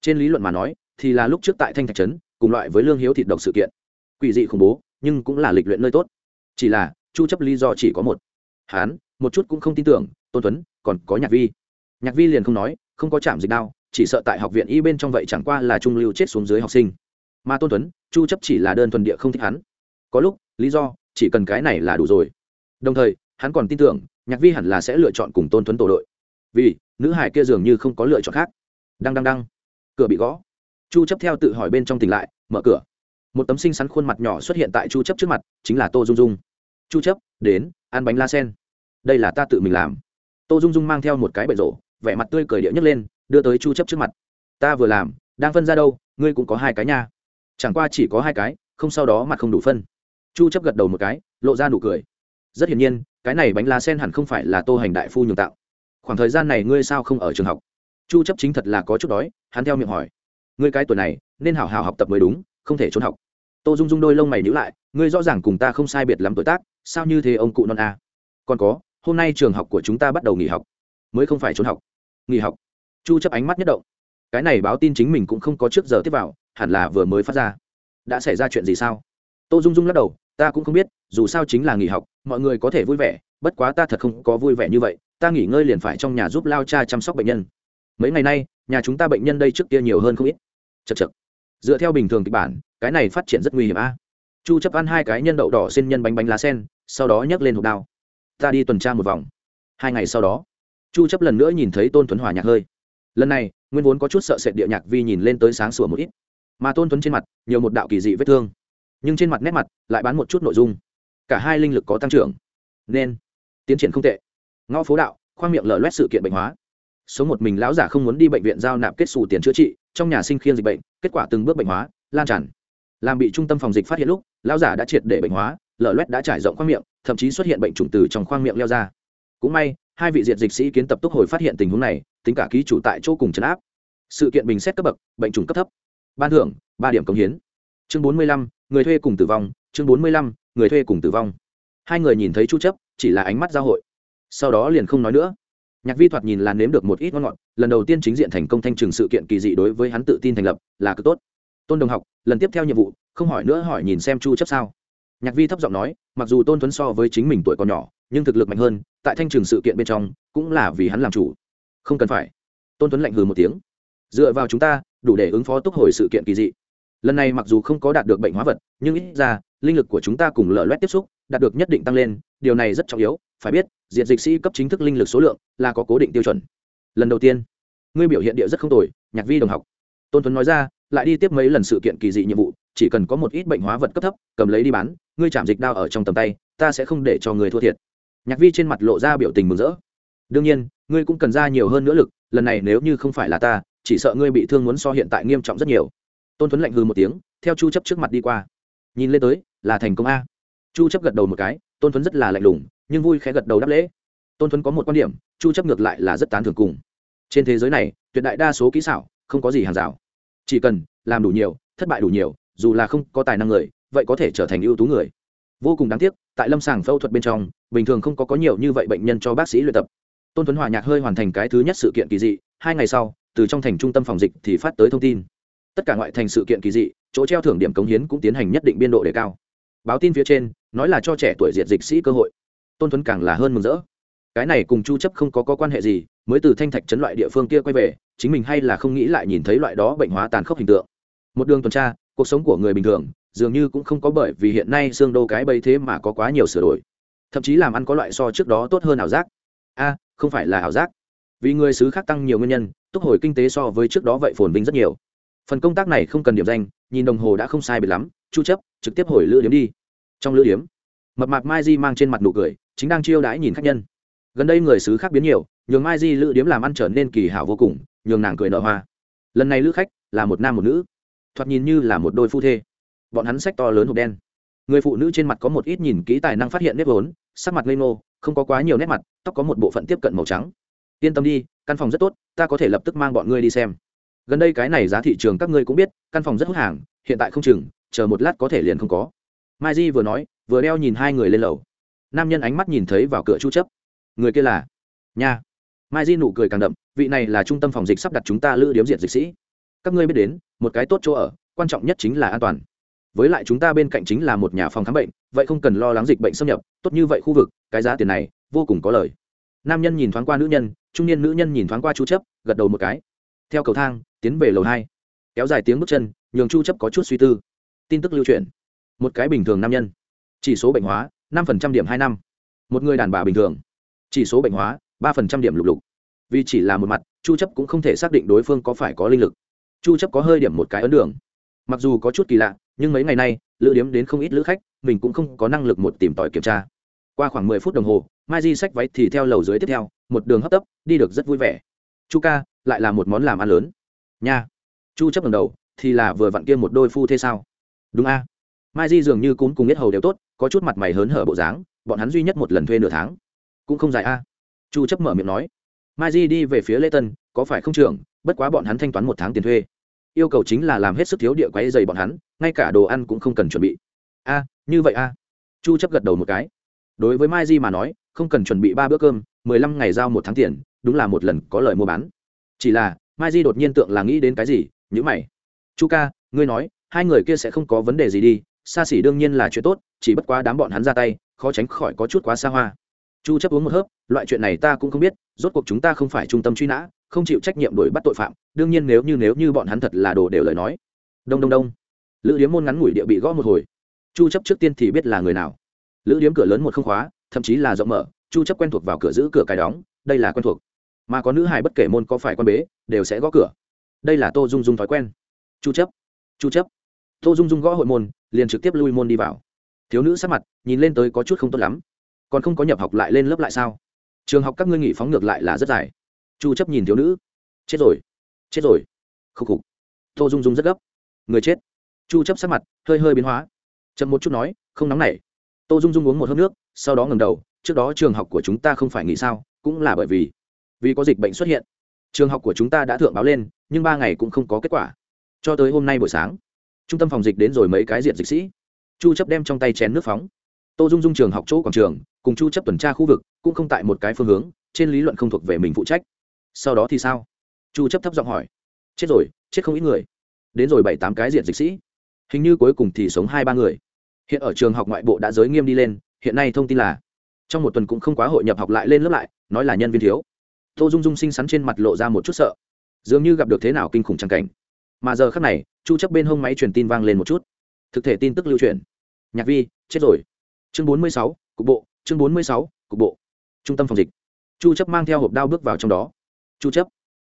Trên lý luận mà nói, thì là lúc trước tại thanh thạch trấn, cùng loại với lương hiếu thịt độc sự kiện. Quỷ dị khủng bố, nhưng cũng là lịch luyện nơi tốt. Chỉ là, chu chấp lý do chỉ có một. Hán một chút cũng không tin tưởng, tôn tuấn, còn có nhạc vi. Nhạc vi liền không nói không có chạm dịch đao, chỉ sợ tại học viện y bên trong vậy chẳng qua là trung lưu chết xuống dưới học sinh. Mà tôn tuấn, chu chấp chỉ là đơn thuần địa không thích hắn. Có lúc, lý do, chỉ cần cái này là đủ rồi. Đồng thời, hắn còn tin tưởng, nhạc vi hẳn là sẽ lựa chọn cùng tôn tuấn tổ đội. Vì, nữ hải kia dường như không có lựa chọn khác. Đang đang đang. cửa bị gõ. Chu chấp theo tự hỏi bên trong tỉnh lại, mở cửa. Một tấm xinh xắn khuôn mặt nhỏ xuất hiện tại chu chấp trước mặt, chính là tô dung dung. Chu chấp, đến, ăn bánh la sen. Đây là ta tự mình làm. Tô dung dung mang theo một cái bệ rổ vẻ mặt tươi cười điệu nhấc lên, đưa tới chu chấp trước mặt. Ta vừa làm, đang phân ra đâu, ngươi cũng có hai cái nha. Chẳng qua chỉ có hai cái, không sau đó mặt không đủ phân. Chu chấp gật đầu một cái, lộ ra nụ cười. Rất hiển nhiên, cái này bánh lá sen hẳn không phải là tô hành đại phu nhường tạo. Khoảng thời gian này ngươi sao không ở trường học? Chu chấp chính thật là có chút đói, hắn theo miệng hỏi. Ngươi cái tuổi này, nên hảo hảo học tập mới đúng, không thể trốn học. Tô dung dung đôi lông mày nhíu lại, ngươi rõ ràng cùng ta không sai biệt lắm tuổi tác, sao như thế ông cụ non a? À? còn có, hôm nay trường học của chúng ta bắt đầu nghỉ học mới không phải trốn học. Nghỉ học. Chu chấp ánh mắt nhất động. Cái này báo tin chính mình cũng không có trước giờ tiếp vào, hẳn là vừa mới phát ra. Đã xảy ra chuyện gì sao? Tô dung dung lắc đầu, ta cũng không biết, dù sao chính là nghỉ học, mọi người có thể vui vẻ, bất quá ta thật không có vui vẻ như vậy, ta nghỉ ngơi liền phải trong nhà giúp lao cha chăm sóc bệnh nhân. Mấy ngày nay, nhà chúng ta bệnh nhân đây trước kia nhiều hơn không ít. Chật chật dựa theo bình thường kịch bản, cái này phát triển rất nguy hiểm a. Chu chấp ăn hai cái nhân đậu đỏ xin nhân bánh bánh lá sen, sau đó nhấc lên hộp đao. Ta đi tuần tra một vòng. Hai ngày sau đó chu chấp lần nữa nhìn thấy tôn tuấn hòa nhạc hơi. Lần này, nguyên vốn có chút sợ sệt địa nhạc vi nhìn lên tới sáng sủa một ít. Mà tôn tuấn trên mặt, nhiều một đạo kỳ dị vết thương. Nhưng trên mặt nét mặt, lại bán một chút nội dung. Cả hai linh lực có tăng trưởng. Nên, tiến triển không tệ. Ngõ phố đạo, khoang miệng lở loét sự kiện bệnh hóa. Số một mình lão giả không muốn đi bệnh viện giao nạp kết xù tiền chữa trị, trong nhà sinh khiên dịch bệnh, kết quả từng bước bệnh hóa, lan tràn. Làm bị trung tâm phòng dịch phát hiện lúc, lão giả đã triệt để bệnh hóa, lở loét đã trải rộng khoang miệng, thậm chí xuất hiện bệnh trùng từ trong khoang miệng leo ra. Cũng may hai vị diệt dịch sĩ kiến tập túc hồi phát hiện tình huống này, tính cả ký chủ tại chỗ cùng chấn áp. Sự kiện bình xét cấp bậc, bệnh trùng cấp thấp. Ban thưởng, ba điểm công hiến. Chương bốn mươi lăm, người thuê cùng tử vong. Chương bốn mươi lăm, người thuê cùng tử vong. Hai người nhìn thấy chu chấp, chỉ là ánh mắt giao hội. Sau đó liền không nói nữa. Nhạc vi thoạt nhìn là nếm được một ít ngon ngọt, lần đầu tiên chính diện thành công thanh trừng sự kiện kỳ dị đối với hắn tự tin thành lập, là cực tốt. Tôn đồng học, lần tiếp theo nhiệm vụ, không hỏi nữa hỏi nhìn xem chu chấp sao. Nhạc vi thấp giọng nói, mặc dù tôn tuấn so với chính mình tuổi còn nhỏ nhưng thực lực mạnh hơn, tại thanh trường sự kiện bên trong, cũng là vì hắn làm chủ. Không cần phải. Tôn tuấn lạnh hừ một tiếng. Dựa vào chúng ta, đủ để ứng phó túc hồi sự kiện kỳ dị. Lần này mặc dù không có đạt được bệnh hóa vật, nhưng ít ra, linh lực của chúng ta cùng lở loét tiếp xúc, đạt được nhất định tăng lên, điều này rất trọng yếu. Phải biết, diệt dịch sĩ cấp chính thức linh lực số lượng là có cố định tiêu chuẩn. Lần đầu tiên, ngươi biểu hiện địa rất không tồi, nhạc vi đồng học. Tôn tuấn nói ra, lại đi tiếp mấy lần sự kiện kỳ dị nhiệm vụ, chỉ cần có một ít bệnh hóa vật cấp thấp, cầm lấy đi bán, ngươi chạm dịch đao ở trong tầm tay, ta sẽ không để cho người thua thiệt nhạc vi trên mặt lộ ra biểu tình mừng rỡ. Đương nhiên, ngươi cũng cần ra nhiều hơn nữa lực, lần này nếu như không phải là ta, chỉ sợ ngươi bị thương muốn so hiện tại nghiêm trọng rất nhiều. Tôn tuấn lạnh hư một tiếng, theo chu chấp trước mặt đi qua. Nhìn lên tới, là thành công a. Chu chấp gật đầu một cái, tôn tuấn rất là lạnh lùng, nhưng vui khẽ gật đầu đáp lễ. Tôn tuấn có một quan điểm, chu chấp ngược lại là rất tán thưởng cùng. Trên thế giới này, tuyệt đại đa số kỹ xảo, không có gì hàng rào. Chỉ cần làm đủ nhiều, thất bại đủ nhiều, dù là không có tài năng người, vậy có thể trở thành ưu tú người vô cùng đáng tiếc tại lâm sàng phẫu thuật bên trong bình thường không có có nhiều như vậy bệnh nhân cho bác sĩ luyện tập. Tôn tuấn hòa nhạc hơi hoàn thành cái thứ nhất sự kiện kỳ dị hai ngày sau từ trong thành trung tâm phòng dịch thì phát tới thông tin. Tất cả ngoại thành sự kiện kỳ dị chỗ treo thưởng điểm cống hiến cũng tiến hành nhất định biên độ đề cao. Báo tin phía trên nói là cho trẻ tuổi diệt dịch sĩ cơ hội. Tôn tuấn càng là hơn mừng rỡ. Cái này cùng chu chấp không có, có quan hệ gì mới từ thanh thạch chấn loại địa phương kia quay về chính mình hay là không nghĩ lại nhìn thấy loại đó bệnh hóa tàn khốc hình tượng. Một đường tuần tra cuộc sống của người bình thường dường như cũng không có bởi vì hiện nay xương đô cái bấy thế mà có quá nhiều sửa đổi. Thậm chí làm ăn có loại so trước đó tốt hơn ảo giác. A, không phải là ảo giác. Vì người xứ khác tăng nhiều nguyên nhân, túc hồi kinh tế so với trước đó vậy phồn vinh rất nhiều. Phần công tác này không cần điểm danh, nhìn đồng hồ đã không sai biệt lắm, chu chấp, trực tiếp hồi lữ điếm đi. Trong lữ điếm, mập mạp mai di mang trên mặt nụ cười, chính đang chiêu đãi nhìn khách nhân. Gần đây người xứ khác biến nhiều, nhường mai di lữ điếm làm ăn trở nên kỳ hảo vô cùng, nhường nàng cười nở hoa. Lần này lữ khách là một nam một nữ. Thoạt nhìn như là một đôi phu thê bọn hắn sách to lớn hộp đen. Người phụ nữ trên mặt có một ít nhìn kỹ tài năng phát hiện nếp vốn, sắc mặt ngây ngô, không có quá nhiều nét mặt, tóc có một bộ phận tiếp cận màu trắng. Yên tâm đi, căn phòng rất tốt, ta có thể lập tức mang bọn ngươi đi xem. Gần đây cái này giá thị trường các ngươi cũng biết, căn phòng rất hút hàng, hiện tại không chừng, chờ một lát có thể liền không có. Mai di vừa nói, vừa đeo nhìn hai người lên lầu. Nam nhân ánh mắt nhìn thấy vào cửa chu chấp. Người kia là? Nha. Mai di nụ cười càng đậm, vị này là trung tâm phòng dịch sắp đặt chúng ta lữ điếm diệt dịch sĩ. Các ngươi biết đến, một cái tốt chỗ ở, quan trọng nhất chính là an toàn với lại chúng ta bên cạnh chính là một nhà phòng khám bệnh, vậy không cần lo lắng dịch bệnh xâm nhập, tốt như vậy khu vực, cái giá tiền này, vô cùng có lời. Nam nhân nhìn thoáng qua nữ nhân, trung niên nữ nhân nhìn thoáng qua chu chấp, gật đầu một cái. Theo cầu thang, tiến về lầu hai. Kéo dài tiếng bước chân, nhường chu chấp có chút suy tư. Tin tức lưu truyền. Một cái bình thường nam nhân. Chỉ số bệnh hóa, năm phần trăm điểm hai năm. Một người đàn bà bình thường. Chỉ số bệnh hóa, ba phần trăm điểm lục lục. Vì chỉ là một mặt, chu chấp cũng không thể xác định đối phương có phải có linh lực. Chu chấp có hơi điểm một cái ấn đường mặc dù có chút kỳ lạ, nhưng mấy ngày nay, lữ điếm đến không ít lữ khách, mình cũng không có năng lực một tìm tòi kiểm tra. Qua khoảng 10 phút đồng hồ, mai di sách váy thì theo lầu dưới tiếp theo, một đường hấp tấp, đi được rất vui vẻ. Chu ca, lại là một món làm ăn lớn. Nha. Chu chấp lần đầu, thì là vừa vặn kia một đôi phu thế sao? Đúng a. Mai di dường như cún cùng nhất hầu đều tốt, có chút mặt mày hớn hở bộ dáng, bọn hắn duy nhất một lần thuê nửa tháng. Cũng không dài a. Chu chấp mở miệng nói. Mai di đi về phía lễ tân, có phải không trưởng, bất quá bọn hắn thanh toán một tháng tiền thuê yêu cầu chính là làm hết sức thiếu địa quấy dày bọn hắn, ngay cả đồ ăn cũng không cần chuẩn bị. A, như vậy a. Chu chấp gật đầu một cái. Đối với mai di mà nói, không cần chuẩn bị ba bữa cơm, mười lăm ngày giao một tháng tiền, đúng là một lần có lời mua bán. Chỉ là, mai di đột nhiên tượng là nghĩ đến cái gì nhữ mày. Chu ca, ngươi nói, hai người kia sẽ không có vấn đề gì đi, xa xỉ đương nhiên là chuyện tốt, chỉ bất quá đám bọn hắn ra tay, khó tránh khỏi có chút quá xa hoa chu chấp uống một hớp, loại chuyện này ta cũng không biết, rốt cuộc chúng ta không phải trung tâm truy nã, không chịu trách nhiệm đuổi bắt tội phạm, đương nhiên nếu như nếu như bọn hắn thật là đồ đều lời nói. Đông đông đông. Lữ điếm môn ngắn ngủi địa bị gõ một hồi. Chu chấp trước tiên thì biết là người nào. Lữ điếm cửa lớn một không khóa, thậm chí là rộng mở, chu chấp quen thuộc vào cửa giữ cửa cài đóng, đây là quen thuộc. Mà có nữ hài bất kể môn có phải quan bế, đều sẽ gõ cửa. Đây là tô dung dung thói quen. Chu chấp. Chu chấp. Tô dung dung gõ hội môn, liền trực tiếp lui môn đi vào. Thiếu nữ sắc mặt, nhìn lên tới có chút không tốt lắm còn không có nhập học lại lên lớp lại sao? Trường học các ngươi nghỉ phóng ngược lại là rất dài. Chu chấp nhìn thiếu nữ. Chết rồi. Chết rồi. Khúc khục. Tô dung dung rất gấp. Người chết. Chu chấp sắc mặt hơi hơi biến hóa. Chậm một chút nói, không nóng nảy. Tô dung dung uống một hớp nước, sau đó ngẩng đầu, trước đó trường học của chúng ta không phải nghỉ sao, cũng là bởi vì vì có dịch bệnh xuất hiện. Trường học của chúng ta đã thượng báo lên, nhưng ba ngày cũng không có kết quả. Cho tới hôm nay buổi sáng, trung tâm phòng dịch đến rồi mấy cái diện dịch sĩ. Chu chấp đem trong tay chén nước phóng tô dung dung trường học chỗ quảng trường, cùng chu chấp tuần tra khu vực cũng không tại một cái phương hướng, trên lý luận không thuộc về mình phụ trách. Sau đó thì sao? Chu chấp thấp giọng hỏi. Chết rồi, chết không ít người. Đến rồi bảy tám cái diện dịch sĩ. Hình như cuối cùng thì sống hai ba người. Hiện ở trường học ngoại bộ đã giới nghiêm đi lên, hiện nay thông tin là trong một tuần cũng không quá hội nhập học lại lên lớp lại, nói là nhân viên thiếu. Tô dung dung xinh xắn trên mặt lộ ra một chút sợ. Dường như gặp được thế nào kinh khủng trang cảnh. Mà giờ khác này, chu chấp bên hông máy truyền tin vang lên một chút. Thực thể tin tức lưu truyền. Nhạc vi, chết rồi chương 46, cục bộ chương 46, cục bộ. Trung tâm phòng dịch. Chu chấp mang theo hộp đao bước vào trong đó. Chu chấp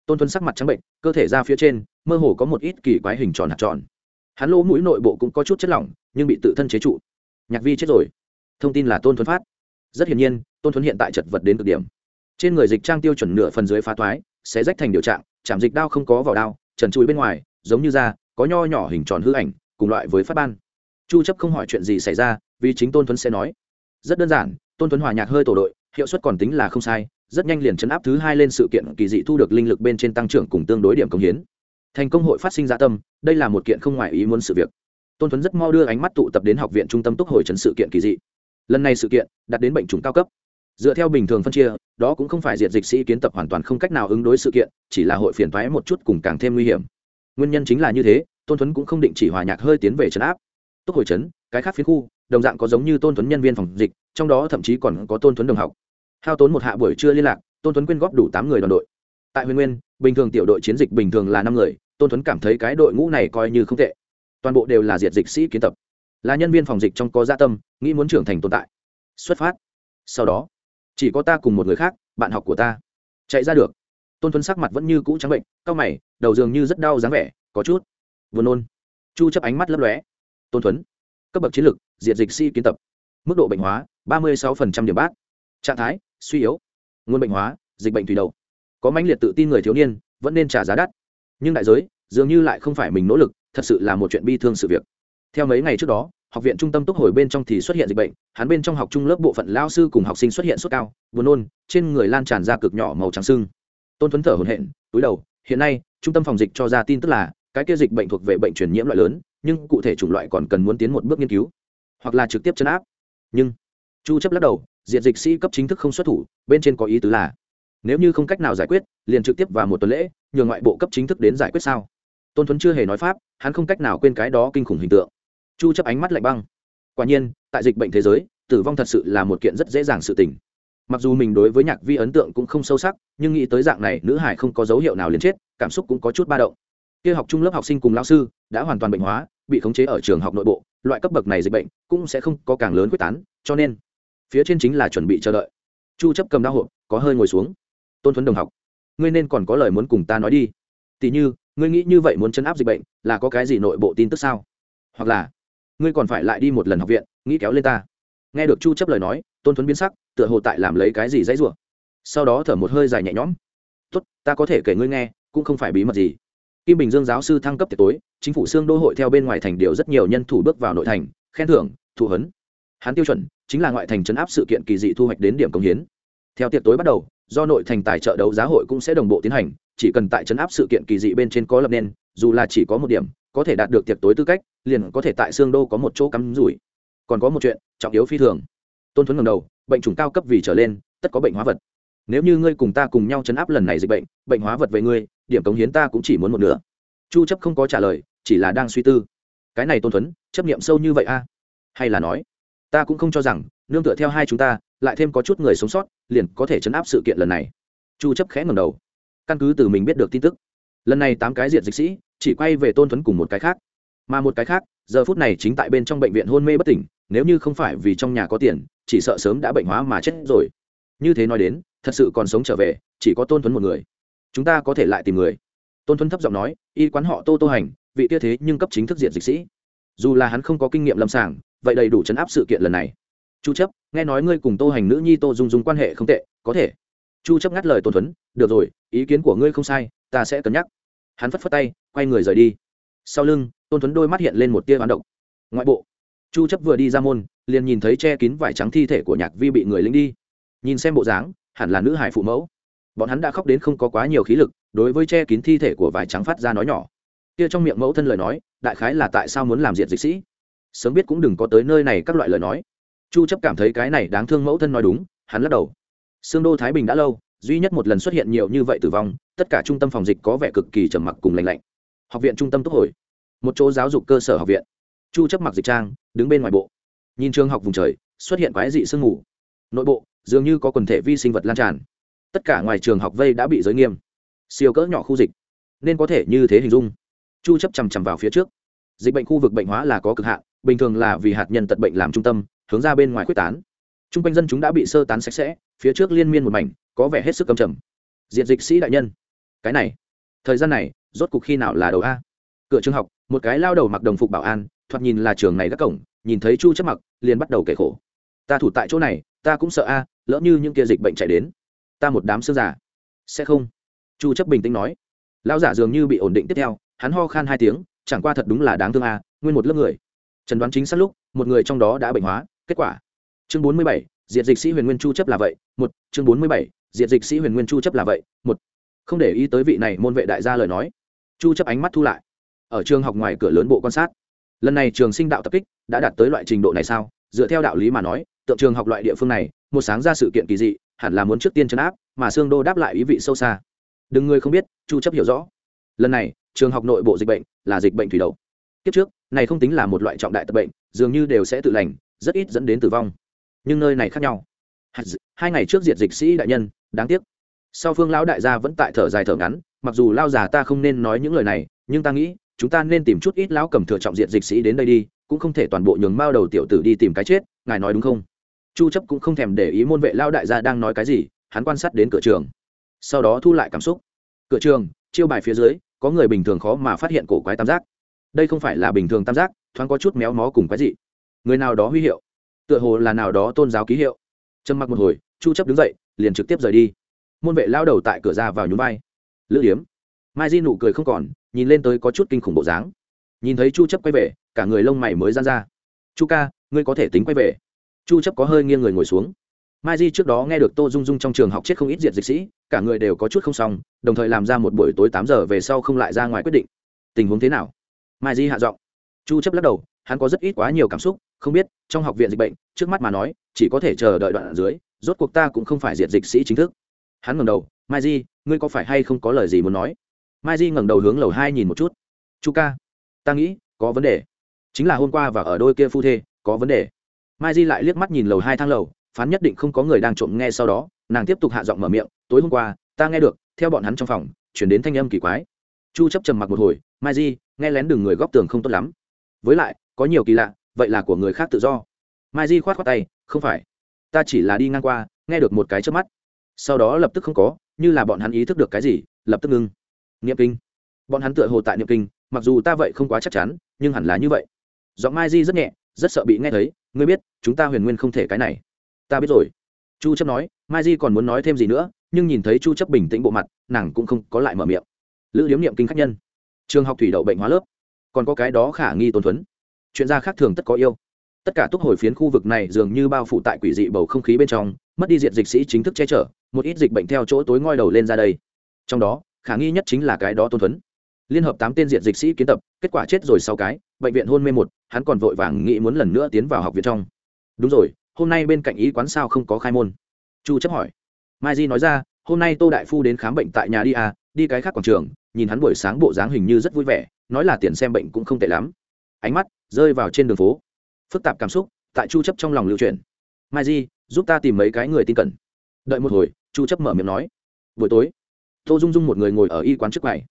tôn tuấn sắc mặt trắng bệnh cơ thể ra phía trên mơ hồ có một ít kỳ quái hình tròn hạt tròn. Hắn lỗ mũi nội bộ cũng có chút chất lỏng nhưng bị tự thân chế trụ. Nhạc vi chết rồi. Thông tin là tôn tuấn phát. Rất hiển nhiên tôn tuấn hiện tại chật vật đến cực điểm. Trên người dịch trang tiêu chuẩn nửa phần dưới phá toái sẽ rách thành điều trạng chạm dịch đao không có vào đao trần chui bên ngoài giống như da có nho nhỏ hình tròn hư ảnh cùng loại với phát ban. Chu chấp không hỏi chuyện gì xảy ra vì chính tôn tuấn sẽ nói. Rất đơn giản, tôn tuấn hòa nhạc hơi tổ đội, hiệu suất còn tính là không sai, rất nhanh liền chấn áp thứ hai lên sự kiện kỳ dị thu được linh lực bên trên tăng trưởng cùng tương đối điểm công hiến. Thành công hội phát sinh dạ tâm, đây là một kiện không ngoài ý muốn sự việc. Tôn tuấn rất mau đưa ánh mắt tụ tập đến học viện trung tâm túc hồi chấn sự kiện kỳ dị. Lần này sự kiện đặt đến bệnh chủng cao cấp. Dựa theo bình thường phân chia, đó cũng không phải diệt dịch sĩ kiến tập hoàn toàn không cách nào ứng đối sự kiện, chỉ là hội phiền thoái một chút cùng càng thêm nguy hiểm. Nguyên nhân chính là như thế, tôn tuấn cũng không định chỉ hòa nhạc hơi tiến về trấn áp. Túc hồi trấn cái khác phiến khu đồng dạng có giống như tôn tuấn nhân viên phòng dịch, trong đó thậm chí còn có tôn tuấn đồng học. Hao tốn một hạ buổi trưa liên lạc, tôn tuấn quyên góp đủ tám người đoàn đội. Tại huyền nguyên, bình thường tiểu đội chiến dịch bình thường là năm người, tôn tuấn cảm thấy cái đội ngũ này coi như không tệ. Toàn bộ đều là diệt dịch sĩ kiến tập. Là nhân viên phòng dịch trong có gia tâm, nghĩ muốn trưởng thành tồn tại. Xuất phát. Sau đó, chỉ có ta cùng một người khác, bạn học của ta. Chạy ra được. Tôn tuấn sắc mặt vẫn như cũ trắng bệnh c a o mày, đầu dường như rất đau dáng vẻ, có chút vừa nôn. Chu chấp ánh mắt lấp lóe. Tôn tuấn cấp bậc chiến lược diệt dịch sĩ kiến tập. Mức độ bệnh hóa, ba mươi sáu điểm bát. Trạng thái, suy yếu. Nguồn bệnh hóa, dịch bệnh thủy đậu. Có mãnh liệt tự tin người thiếu niên, vẫn nên trả giá đắt. Nhưng đại giới, dường như lại không phải mình nỗ lực, thật sự là một chuyện bi thương sự việc. Theo mấy ngày trước đó, học viện trung tâm túc hồi bên trong thì xuất hiện dịch bệnh, hắn bên trong học trung lớp bộ phận lao sư cùng học sinh xuất hiện sốt cao, buồn nôn, trên người lan tràn ra cực nhỏ màu trắng sưng. Tôn thuấn thở hồn hện túi đầu, hiện nay, trung tâm phòng dịch cho ra tin tức là, cái kia dịch bệnh thuộc về bệnh truyền nhiễm loại lớn nhưng cụ thể chủng loại còn cần muốn tiến một bước nghiên cứu, hoặc là trực tiếp chấn áp. Nhưng, chu chấp lắc đầu diện dịch sĩ cấp chính thức không xuất thủ, bên trên có ý tứ là, nếu như không cách nào giải quyết, liền trực tiếp vào một tuần lễ, nhường ngoại bộ cấp chính thức đến giải quyết sao? Tôn thuấn chưa hề nói pháp, hắn không cách nào quên cái đó kinh khủng hình tượng. Chu chấp ánh mắt lạnh băng. Quả nhiên, tại dịch bệnh thế giới, tử vong thật sự là một kiện rất dễ dàng sự tình. Mặc dù mình đối với nhạc vi ấn tượng cũng không sâu sắc, nhưng nghĩ tới dạng này, nữ hải không có dấu hiệu nào liền chết, cảm xúc cũng có chút ba động kia học trung lớp học sinh cùng lao sư đã hoàn toàn bệnh hóa, bị khống chế ở trường học nội bộ, loại cấp bậc này dịch bệnh cũng sẽ không có càng lớn quyết tán, cho nên phía trên chính là chuẩn bị chờ đợi. Chu chấp cầm đao hộp, có hơi ngồi xuống. Tôn thuấn đồng học, ngươi nên còn có lời muốn cùng ta nói đi. Tỷ như, ngươi nghĩ như vậy muốn chấn áp dịch bệnh là có cái gì nội bộ tin tức sao? Hoặc là, ngươi còn phải lại đi một lần học viện, nghĩ kéo lên ta. Nghe được chu chấp lời nói, tôn thuấn biến sắc, tựa hồ tại làm lấy cái gì dãy rủa. Sau đó thở một hơi dài nhẹ nhõm. Tốt, ta có thể kể ngươi nghe, cũng không phải bí mật gì kim bình dương giáo sư thăng cấp tiệc tối, chính phủ xương đô hội theo bên ngoài thành điều rất nhiều nhân thủ bước vào nội thành, khen thưởng, thụ hấn hắn tiêu chuẩn chính là ngoại thành chấn áp sự kiện kỳ dị thu hoạch đến điểm công hiến. Theo tiệc tối bắt đầu, do nội thành tài trợ đấu giá hội cũng sẽ đồng bộ tiến hành, chỉ cần tại chấn áp sự kiện kỳ dị bên trên có lập nên, dù là chỉ có một điểm, có thể đạt được tiệc tối tư cách, liền có thể tại xương đô có một chỗ cắm rủi. Còn có một chuyện trọng yếu phi thường. Tôn thuấn ngầm đầu, bệnh trùng cao cấp vì trở lên, tất có bệnh hóa vật nếu như ngươi cùng ta cùng nhau chấn áp lần này dịch bệnh bệnh hóa vật về ngươi, điểm cống hiến ta cũng chỉ muốn một nửa. Chu chấp không có trả lời, chỉ là đang suy tư. Cái này tôn thuấn, chấp niệm sâu như vậy a? Hay là nói, ta cũng không cho rằng, nương tựa theo hai chúng ta, lại thêm có chút người sống sót, liền có thể chấn áp sự kiện lần này. Chu chấp khẽ ngẩng đầu. Căn cứ từ mình biết được tin tức, lần này tám cái diện dịch sĩ chỉ quay về tôn thuấn cùng một cái khác. Mà một cái khác, giờ phút này chính tại bên trong bệnh viện hôn mê bất tỉnh, nếu như không phải vì trong nhà có tiền, chỉ sợ sớm đã bệnh hóa mà chết rồi. Như thế nói đến thật sự còn sống trở về, chỉ có tôn thuấn một người. Chúng ta có thể lại tìm người. Tôn thuấn thấp giọng nói, y quán họ tô tô hành, vị tia thế nhưng cấp chính thức diện dịch sĩ. Dù là hắn không có kinh nghiệm lâm sàng, vậy đầy đủ chấn áp sự kiện lần này. Chu chấp, nghe nói ngươi cùng tô hành nữ nhi tô dung dung quan hệ không tệ, có thể. Chu chấp ngắt lời tôn thuấn, được rồi, ý kiến của ngươi không sai, ta sẽ cân nhắc. Hắn phất phất tay, quay người rời đi. Sau lưng, tôn thuấn đôi mắt hiện lên một tia hoán động ngoại bộ, chu chấp vừa đi ra môn, liền nhìn thấy che kín vải trắng thi thể của nhạc vi bị người lính đi. Nhìn xem bộ dáng hẳn là nữ hải phụ mẫu. Bọn hắn đã khóc đến không có quá nhiều khí lực, đối với che kín thi thể của vải trắng phát ra nói nhỏ. Kia trong miệng mẫu thân lời nói, đại khái là tại sao muốn làm diện dịch sĩ? Sớm biết cũng đừng có tới nơi này các loại lời nói. Chu chấp cảm thấy cái này đáng thương mẫu thân nói đúng, hắn lắc đầu. Xương đô thái bình đã lâu, duy nhất một lần xuất hiện nhiều như vậy tử vong, tất cả trung tâm phòng dịch có vẻ cực kỳ trầm mặc cùng lạnh lạnh. Học viện trung tâm túc hồi. Một chỗ giáo dục cơ sở học viện. Chu chấp mặc dịch trang, đứng bên ngoài bộ. Nhìn trường học vùng trời, xuất hiện quái dị sương mù. Nội bộ dường như có quần thể vi sinh vật lan tràn. Tất cả ngoài trường học vây đã bị giới nghiêm. Siêu cỡ nhỏ khu dịch. Nên có thể như thế hình dung. Chu chấp chằm chằm vào phía trước. Dịch bệnh khu vực bệnh hóa là có cực hạn, bình thường là vì hạt nhân tật bệnh làm trung tâm, hướng ra bên ngoài quyết tán. Trung quanh dân chúng đã bị sơ tán sạch sẽ, phía trước liên miên một mảnh, có vẻ hết sức cầm trầm. Diệt dịch sĩ đại nhân. Cái này, thời gian này, rốt cuộc khi nào là đầu a? Cửa trường học, một cái lao đầu mặc đồng phục bảo an, thoạt nhìn là trường này các cổng, nhìn thấy chu chấp mặc, liền bắt đầu kể khổ. Ta thủ tại chỗ này, ta cũng sợ a lỡ như những kia dịch bệnh chạy đến ta một đám xương giả sẽ không. Chu chấp bình tĩnh nói. Lão giả dường như bị ổn định tiếp theo hắn ho khan hai tiếng chẳng qua thật đúng là đáng thương à, nguyên một lớp người. Trần đoán chính xác lúc một người trong đó đã bệnh hóa kết quả. Chương 47, diệt dịch sĩ huyền nguyên chu chấp là vậy một chương 47, diệt dịch sĩ huyền nguyên chu chấp là vậy một. Không để ý tới vị này môn vệ đại gia lời nói chu chấp ánh mắt thu lại. Ở trường học ngoài cửa lớn bộ quan sát lần này trường sinh đạo tập kích đã đạt tới loại trình độ này sao? Dựa theo đạo lý mà nói tượng trường học loại địa phương này một sáng ra sự kiện kỳ dị, hẳn là muốn trước tiên chấn áp, mà xương đô đáp lại ý vị sâu xa. Đừng người không biết, chu chấp hiểu rõ. Lần này, trường học nội bộ dịch bệnh là dịch bệnh thủy đậu. Kiếp trước, này không tính là một loại trọng đại tập bệnh, dường như đều sẽ tự lành, rất ít dẫn đến tử vong. Nhưng nơi này khác nhau. Hai ngày trước diệt dịch sĩ đại nhân, đáng tiếc. Sau phương lão đại gia vẫn tại thở dài thở ngắn, mặc dù lao già ta không nên nói những lời này, nhưng ta nghĩ, chúng ta nên tìm chút ít lão cầm thừa trọng diện dịch sĩ đến đây đi, cũng không thể toàn bộ nhường mao đầu tiểu tử đi tìm cái chết, ngài nói đúng không? Chu chấp cũng không thèm để ý môn vệ lao đại gia đang nói cái gì, hắn quan sát đến cửa trường. Sau đó thu lại cảm xúc. Cửa trường, chiêu bài phía dưới, có người bình thường khó mà phát hiện cổ quái tam giác. Đây không phải là bình thường tam giác, thoáng có chút méo mó cùng cái gì người nào đó huy hiệu, tựa hồ là nào đó tôn giáo ký hiệu. Trầm mặc một hồi, chu chấp đứng dậy, liền trực tiếp rời đi. Môn vệ lao đầu tại cửa ra vào nhún vai. Lữ điếm. Mai di nụ cười không còn, nhìn lên tới có chút kinh khủng bộ dáng. Nhìn thấy chu chấp quay về, cả người lông mày mới ra ra. Chu ca, ngươi có thể tính quay về chu chấp có hơi nghiêng người ngồi xuống. Mai di trước đó nghe được tô dung dung trong trường học chết không ít diệt dịch sĩ, cả người đều có chút không xong, đồng thời làm ra một buổi tối 8 giờ về sau không lại ra ngoài quyết định. Tình huống thế nào? Mai di hạ giọng. Chu chấp lắc đầu, hắn có rất ít quá nhiều cảm xúc, không biết, trong học viện dịch bệnh, trước mắt mà nói, chỉ có thể chờ đợi đoạn ở dưới, rốt cuộc ta cũng không phải diệt dịch sĩ chính thức. Hắn ngẩng đầu, mai di, ngươi có phải hay không có lời gì muốn nói? Mai di ngẩng đầu hướng lầu hai nhìn một chút. Chu ca, ta nghĩ có vấn đề. Chính là hôm qua và ở đôi kia phu thê, có vấn đề mai di lại liếc mắt nhìn lầu hai thang lầu, phán nhất định không có người đang trộm nghe sau đó, nàng tiếp tục hạ giọng mở miệng, tối hôm qua, ta nghe được, theo bọn hắn trong phòng, chuyển đến thanh âm kỳ quái. Chu chấp trầm mặc một hồi, mai di, nghe lén đường người góc tường không tốt lắm. Với lại, có nhiều kỳ lạ, vậy là của người khác tự do. Mai di khoát khoát tay, không phải, ta chỉ là đi ngang qua, nghe được một cái trước mắt. Sau đó lập tức không có, như là bọn hắn ý thức được cái gì, lập tức ngưng. Niệm kinh. Bọn hắn tựa hồ tại niệm kinh, mặc dù ta vậy không quá chắc chắn, nhưng hẳn là như vậy. Giọng mai di rất nhẹ rất sợ bị nghe thấy, ngươi biết, chúng ta huyền nguyên không thể cái này. Ta biết rồi. Chu chấp nói, mai di còn muốn nói thêm gì nữa, nhưng nhìn thấy chu chấp bình tĩnh bộ mặt, nàng cũng không có lại mở miệng. Lữ điếm niệm kinh khách nhân. Trường học thủy đậu bệnh hóa lớp. Còn có cái đó khả nghi tôn thuấn. Chuyện gia khác thường tất có yêu. Tất cả túc hồi phiến khu vực này dường như bao phủ tại quỷ dị bầu không khí bên trong, mất đi diện dịch sĩ chính thức che chở, một ít dịch bệnh theo chỗ tối ngoi đầu lên ra đây. Trong đó, khả nghi nhất chính là cái đó tôn thuấn liên hợp tám tên diện dịch sĩ kiến tập, kết quả chết rồi sau cái, bệnh viện hôn mê một, hắn còn vội vàng nghĩ muốn lần nữa tiến vào học viện trong. Đúng rồi, hôm nay bên cạnh ý quán sao không có khai môn? Chu chấp hỏi. Mai di nói ra, hôm nay tô đại phu đến khám bệnh tại nhà đi à đi cái khác quảng trường, nhìn hắn buổi sáng bộ dáng hình như rất vui vẻ, nói là tiền xem bệnh cũng không tệ lắm. Ánh mắt rơi vào trên đường phố. Phức tạp cảm xúc tại chu chấp trong lòng lưu truyền mai di, giúp ta tìm mấy cái người tin cẩn. Đợi một hồi, chu chấp mở miệng nói. Buổi tối, tô dung dung một người ngồi ở y quán trước quầy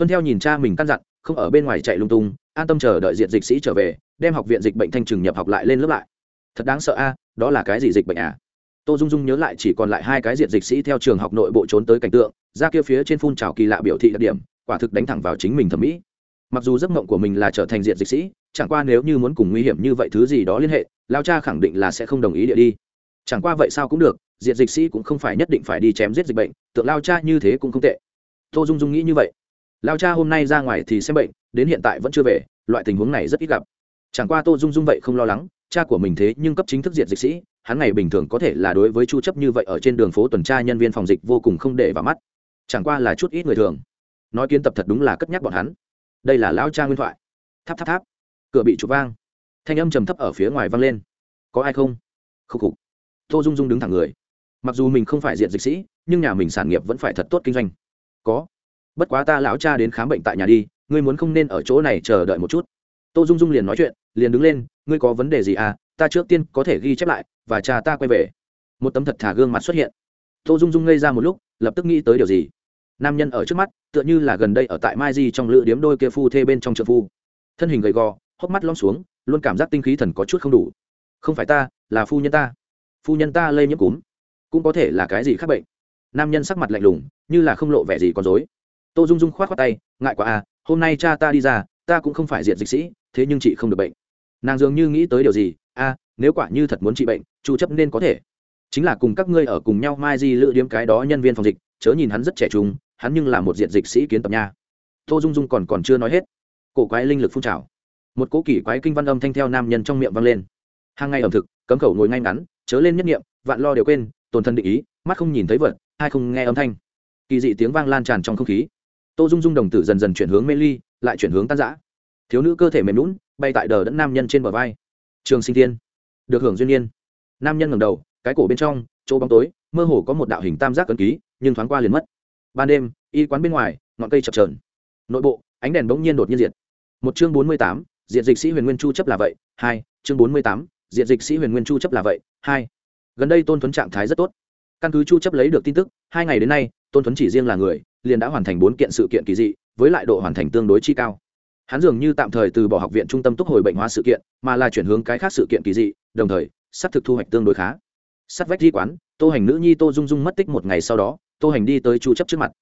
tuân theo nhìn cha mình căn dặn, không ở bên ngoài chạy lung tung, an tâm chờ đợi diện dịch sĩ trở về, đem học viện dịch bệnh thanh trừng nhập học lại lên lớp lại. Thật đáng sợ a, đó là cái gì dịch bệnh à? Tô dung dung nhớ lại chỉ còn lại hai cái diện dịch sĩ theo trường học nội bộ trốn tới cảnh tượng, ra kia phía trên phun trào kỳ lạ biểu thị đặc điểm, quả thực đánh thẳng vào chính mình thẩm mỹ. Mặc dù giấc mộng của mình là trở thành diện dịch sĩ, chẳng qua nếu như muốn cùng nguy hiểm như vậy thứ gì đó liên hệ, lao cha khẳng định là sẽ không đồng ý địa đi. Chẳng qua vậy sao cũng được diện dịch sĩ cũng không phải nhất định phải đi chém giết dịch bệnh, tượng lao cha như thế cũng không tệ. Tô dung dung nghĩ như vậy lao cha hôm nay ra ngoài thì xem bệnh, đến hiện tại vẫn chưa về, loại tình huống này rất ít gặp. Chẳng qua tô dung dung vậy không lo lắng, cha của mình thế nhưng cấp chính thức diện dịch sĩ, hắn ngày bình thường có thể là đối với chu chấp như vậy ở trên đường phố tuần tra nhân viên phòng dịch vô cùng không để vào mắt. Chẳng qua là chút ít người thường. Nói kiến tập thật đúng là cất nhắc bọn hắn. Đây là lão cha nguyên thoại. Tháp tháp tháp. Cửa bị chụp vang. Thanh âm trầm thấp ở phía ngoài vang lên. Có ai không? Khúc khục. Tô dung dung đứng thẳng người. Mặc dù mình không phải diện dịch sĩ, nhưng nhà mình sản nghiệp vẫn phải thật tốt kinh doanh. Có bất quá ta lão cha đến khám bệnh tại nhà đi, ngươi muốn không nên ở chỗ này chờ đợi một chút. Tô dung dung liền nói chuyện, liền đứng lên, ngươi có vấn đề gì à ta trước tiên có thể ghi chép lại, và cha ta quay về. Một tấm thật thả gương mặt xuất hiện. Tô dung dung ngây ra một lúc, lập tức nghĩ tới điều gì. Nam nhân ở trước mắt, tựa như là gần đây ở tại mai di trong lữ điếm đôi kia phu thê bên trong trợ phu. Thân hình gầy gò, hốc mắt lom xuống, luôn cảm giác tinh khí thần có chút không đủ. Không phải ta, là phu nhân ta. Phu nhân ta lây nhiễm cúm. Cũng có thể là cái gì khác bệnh. Nam nhân sắc mặt lạnh lùng, như là không lộ vẻ gì còn dối tô dung dung k h o á t khoác tay ngại quá à hôm nay cha ta đi ra ta cũng không phải diện dịch sĩ thế nhưng chị không được bệnh. Nàng dường như nghĩ tới điều gì a à, nếu quả như thật muốn trị bệnh chu chấp nên có thể. Chính là cùng các ngươi ở cùng nhau mai di lựa điếm cái đó nhân viên phòng dịch chớ nhìn hắn rất trẻ trung hắn nhưng là một diện dịch sĩ kiến tập nha. Tô dung dung còn còn chưa nói hết cổ quái linh lực phun trào. Một cỗ kỳ quái kinh văn âm thanh theo nam nhân trong miệng vang lên. Hàng ngày ẩm thực cấm khẩu ngồi ngay ngắn chớ lên nhất nghiệm vạn lo đều quên tồn thân định ý mắt không nhìn thấy vật hai không nghe âm thanh. Kỳ dị tiếng vang lan tràn trong không khí tô dung dung đồng tử dần dần chuyển hướng mê ly, lại chuyển hướng tan giã thiếu nữ cơ thể mềm lún bay tại đờ đẫn nam nhân trên bờ vai. Trường sinh thiên. Được hưởng duyên nhiên nam nhân ngẩng đầu, cái cổ bên trong, chỗ bóng tối, mơ hồ có một đạo hình tam giác cấn ký, nhưng thoáng qua liền mất. Ban đêm, y quán bên ngoài, ngọn cây chập trờn nội bộ, ánh đèn bỗng nhiên đột nhiên diệt. Một chương bốn mươi tám, diện dịch sĩ huyền nguyên chu chấp là vậy, hai, chương bốn mươi tám, diện dịch sĩ huyền nguyên chu chấp là vậy, hai. Gần đây tôn thuấn trạng thái rất tốt. Căn cứ chu chấp lấy được tin tức, hai ngày đến nay, tôn thuấn chỉ riêng là người liền đã hoàn thành bốn kiện sự kiện kỳ dị, với lại độ hoàn thành tương đối chi cao. Hắn dường như tạm thời từ bỏ học viện trung tâm túc hồi bệnh hóa sự kiện, mà là chuyển hướng cái khác sự kiện kỳ dị, đồng thời, sắp thực thu hoạch tương đối khá. Sắt vách di quán, tô hành nữ nhi tô dung dung mất tích một ngày sau đó, tô hành đi tới chu chấp trước mặt.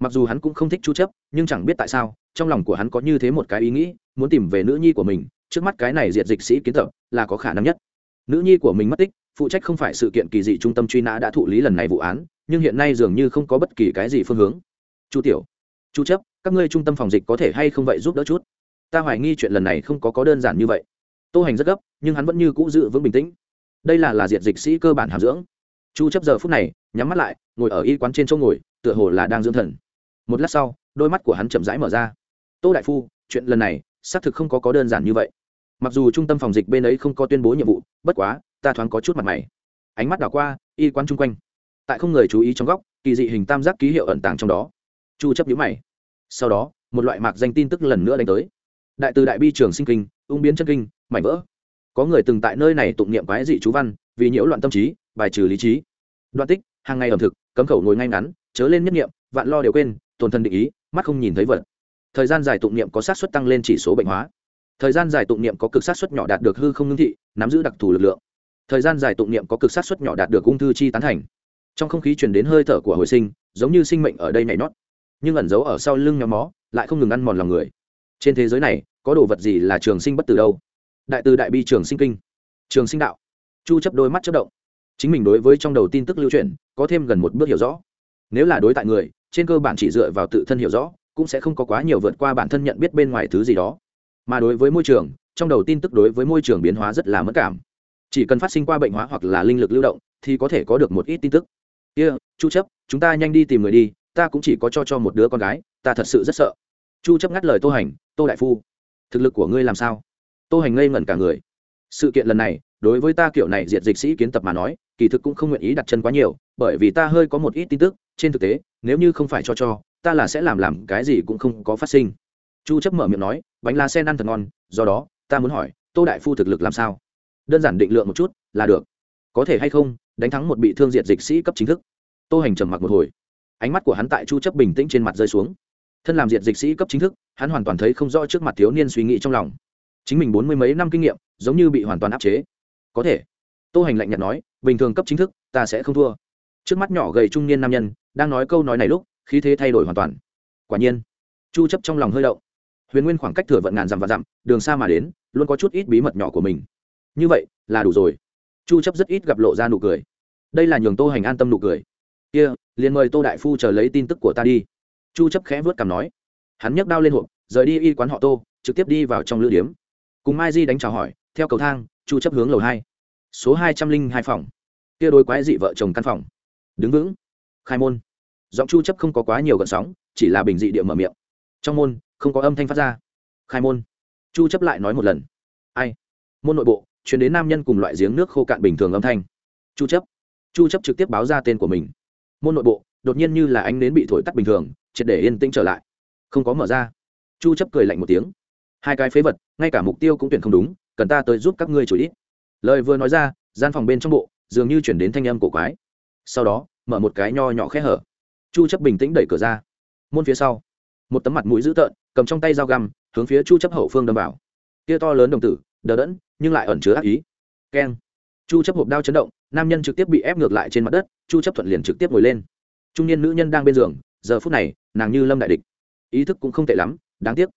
Mặc dù hắn cũng không thích chu chấp, nhưng chẳng biết tại sao, trong lòng của hắn có như thế một cái ý nghĩ, muốn tìm về nữ nhi của mình, trước mắt cái này diệt dịch sĩ kiến tập, là có khả năng nhất. Nữ nhi của mình mất tích, phụ trách không phải sự kiện kỳ dị trung tâm truy nã đã thụ lý lần này vụ án, nhưng hiện nay dường như không có bất kỳ cái gì phương hướng chu tiểu, chu chấp, các ngươi trung tâm phòng dịch có thể hay không vậy giúp đỡ chút? Ta hoài nghi chuyện lần này không có có đơn giản như vậy. Tô hành rất gấp, nhưng hắn vẫn như cũ giữ vững bình tĩnh. Đây là là diệt dịch sĩ cơ bản hàm dưỡng. Chu chấp giờ phút này, nhắm mắt lại, ngồi ở y quán trên chỗ ngồi, tựa hồ là đang dưỡng thần. Một lát sau, đôi mắt của hắn chậm rãi mở ra. Tô đại phu, chuyện lần này, xác thực không có có đơn giản như vậy. Mặc dù trung tâm phòng dịch bên ấy không có tuyên bố nhiệm vụ, bất quá, ta thoáng có chút mặt mày. Ánh mắt đảo qua, y quán chung quanh. Tại không người chú ý trong góc, kỳ dị hình tam giác ký hiệu ẩn tàng trong đó chu chấp nhíu mày. Sau đó, một loại mạc danh tin tức lần nữa đánh tới. Đại từ đại bi trường sinh kinh, ung biến chân kinh, mảnh vỡ. Có người từng tại nơi này tụng niệm quái dị chú văn, vì nhiễu loạn tâm trí, bài trừ lý trí. Đoạn tích, hàng ngày ẩm thực, cấm khẩu ngồi ngay ngắn, chớ lên nhất niệm, vạn lo đều quên tồn thân định ý, mắt không nhìn thấy vật. Thời gian dài tụng niệm có sát suất tăng lên chỉ số bệnh hóa. Thời gian dài tụng niệm có cực sát suất nhỏ đạt được hư không ngưng thị, nắm giữ đặc thù lực lượng. Thời gian dài tụng niệm có cực sát suất nhỏ đạt được ung thư chi tán thành. Trong không khí truyền đến hơi thở của hồi sinh, giống như sinh mệnh ở đây nhảy nhót nhưng ẩn giấu ở sau lưng nhóm mó lại không ngừng ăn mòn lòng người. Trên thế giới này có đồ vật gì là trường sinh bất tử đâu? Đại từ đại bi trường sinh kinh trường sinh đạo. Chu chấp đôi mắt chớp động. Chính mình đối với trong đầu tin tức lưu truyền có thêm gần một bước hiểu rõ. Nếu là đối tại người trên cơ bản chỉ dựa vào tự thân hiểu rõ cũng sẽ không có quá nhiều vượt qua bản thân nhận biết bên ngoài thứ gì đó. Mà đối với môi trường trong đầu tin tức đối với môi trường biến hóa rất là mất cảm. Chỉ cần phát sinh qua bệnh hóa hoặc là linh lực lưu động thì có thể có được một ít tin tức. Kia、yeah, chu chấp chúng ta nhanh đi tìm người đi ta cũng chỉ có cho cho một đứa con gái, ta thật sự rất sợ. Chu chấp ngắt lời tô hành, tô đại phu, thực lực của ngươi làm sao? Tô hành ngây ngẩn cả người. Sự kiện lần này, đối với ta kiểu này diệt dịch sĩ kiến tập mà nói, kỳ thực cũng không nguyện ý đặt chân quá nhiều, bởi vì ta hơi có một ít tin tức, trên thực tế, nếu như không phải cho cho, ta là sẽ làm làm cái gì cũng không có phát sinh. Chu chấp mở miệng nói, bánh lá sen ăn thật ngon, do đó, ta muốn hỏi, tô đại phu thực lực làm sao? Đơn giản định lượng một chút, là được. Có thể hay không, đánh thắng một bị thương diệt dịch sĩ cấp chính thức. Tô hành trầm mặc một hồi ánh mắt của hắn tại chu chấp bình tĩnh trên mặt rơi xuống. Thân làm diệt dịch sĩ cấp chính thức, hắn hoàn toàn thấy không rõ trước mặt thiếu niên suy nghĩ trong lòng. Chính mình bốn mươi mấy năm kinh nghiệm, giống như bị hoàn toàn áp chế. Có thể. Tô hành lạnh nhạt nói, bình thường cấp chính thức, ta sẽ không thua. Trước mắt nhỏ gầy trung niên nam nhân, đang nói câu nói này lúc, khí thế thay đổi hoàn toàn. Quả nhiên, chu chấp trong lòng hơi động. Huyền nguyên khoảng cách thừa vận ngàn dặm và dặm, đường xa mà đến, luôn có chút ít bí mật nhỏ của mình. Như vậy, là đủ rồi. Chu chấp rất ít gặp lộ ra nụ cười. Đây là nhường tô hành an tâm nụ cười kia, liền mời tô đại phu chờ lấy tin tức của ta đi. Chu chấp khẽ vớt cằm nói. Hắn nhấc đao lên hộp, rời đi y quán họ tô, trực tiếp đi vào trong lữ điếm. Cùng mai di đánh chào hỏi, theo cầu thang, chu chấp hướng lầu hai. Số hai trăm linh hai phòng. Kia đôi quái dị vợ chồng căn phòng. Đứng vững. Khai môn. Giọng chu chấp không có quá nhiều gợn sóng, chỉ là bình dị địa mở miệng. Trong môn, không có âm thanh phát ra. Khai môn. Chu chấp lại nói một lần. Ai? Môn nội bộ chuyển đến nam nhân cùng loại giếng nước khô cạn bình thường âm thanh. Chu chấp. Chu chấp trực tiếp báo ra tên của mình môn nội bộ, đột nhiên như là ánh nến bị thổi tắt bình thường, triệt để yên tĩnh trở lại. Không có mở ra. Chu chấp cười lạnh một tiếng. Hai cái phế vật, ngay cả mục tiêu cũng tuyển không đúng, cần ta tới giúp các ngươi chủ ít lời vừa nói ra, gian phòng bên trong bộ, dường như chuyển đến thanh âm cổ quái. Sau đó, mở một cái nho nhỏ khẽ hở. Chu chấp bình tĩnh đẩy cửa ra. Môn phía sau, một tấm mặt mũi dữ tợn, cầm trong tay dao găm, hướng phía chu chấp hậu phương đâm vào. Kia to lớn đồng tử, đờ đẫn, nhưng lại ẩn chứa ác ý. Keng chu chấp hộp đao chấn động, nam nhân trực tiếp bị ép ngược lại trên mặt đất, chu chấp thuận liền trực tiếp ngồi lên. Trung niên nữ nhân đang bên giường, giờ phút này, nàng như lâm đại địch. Ý thức cũng không tệ lắm, đáng tiếc.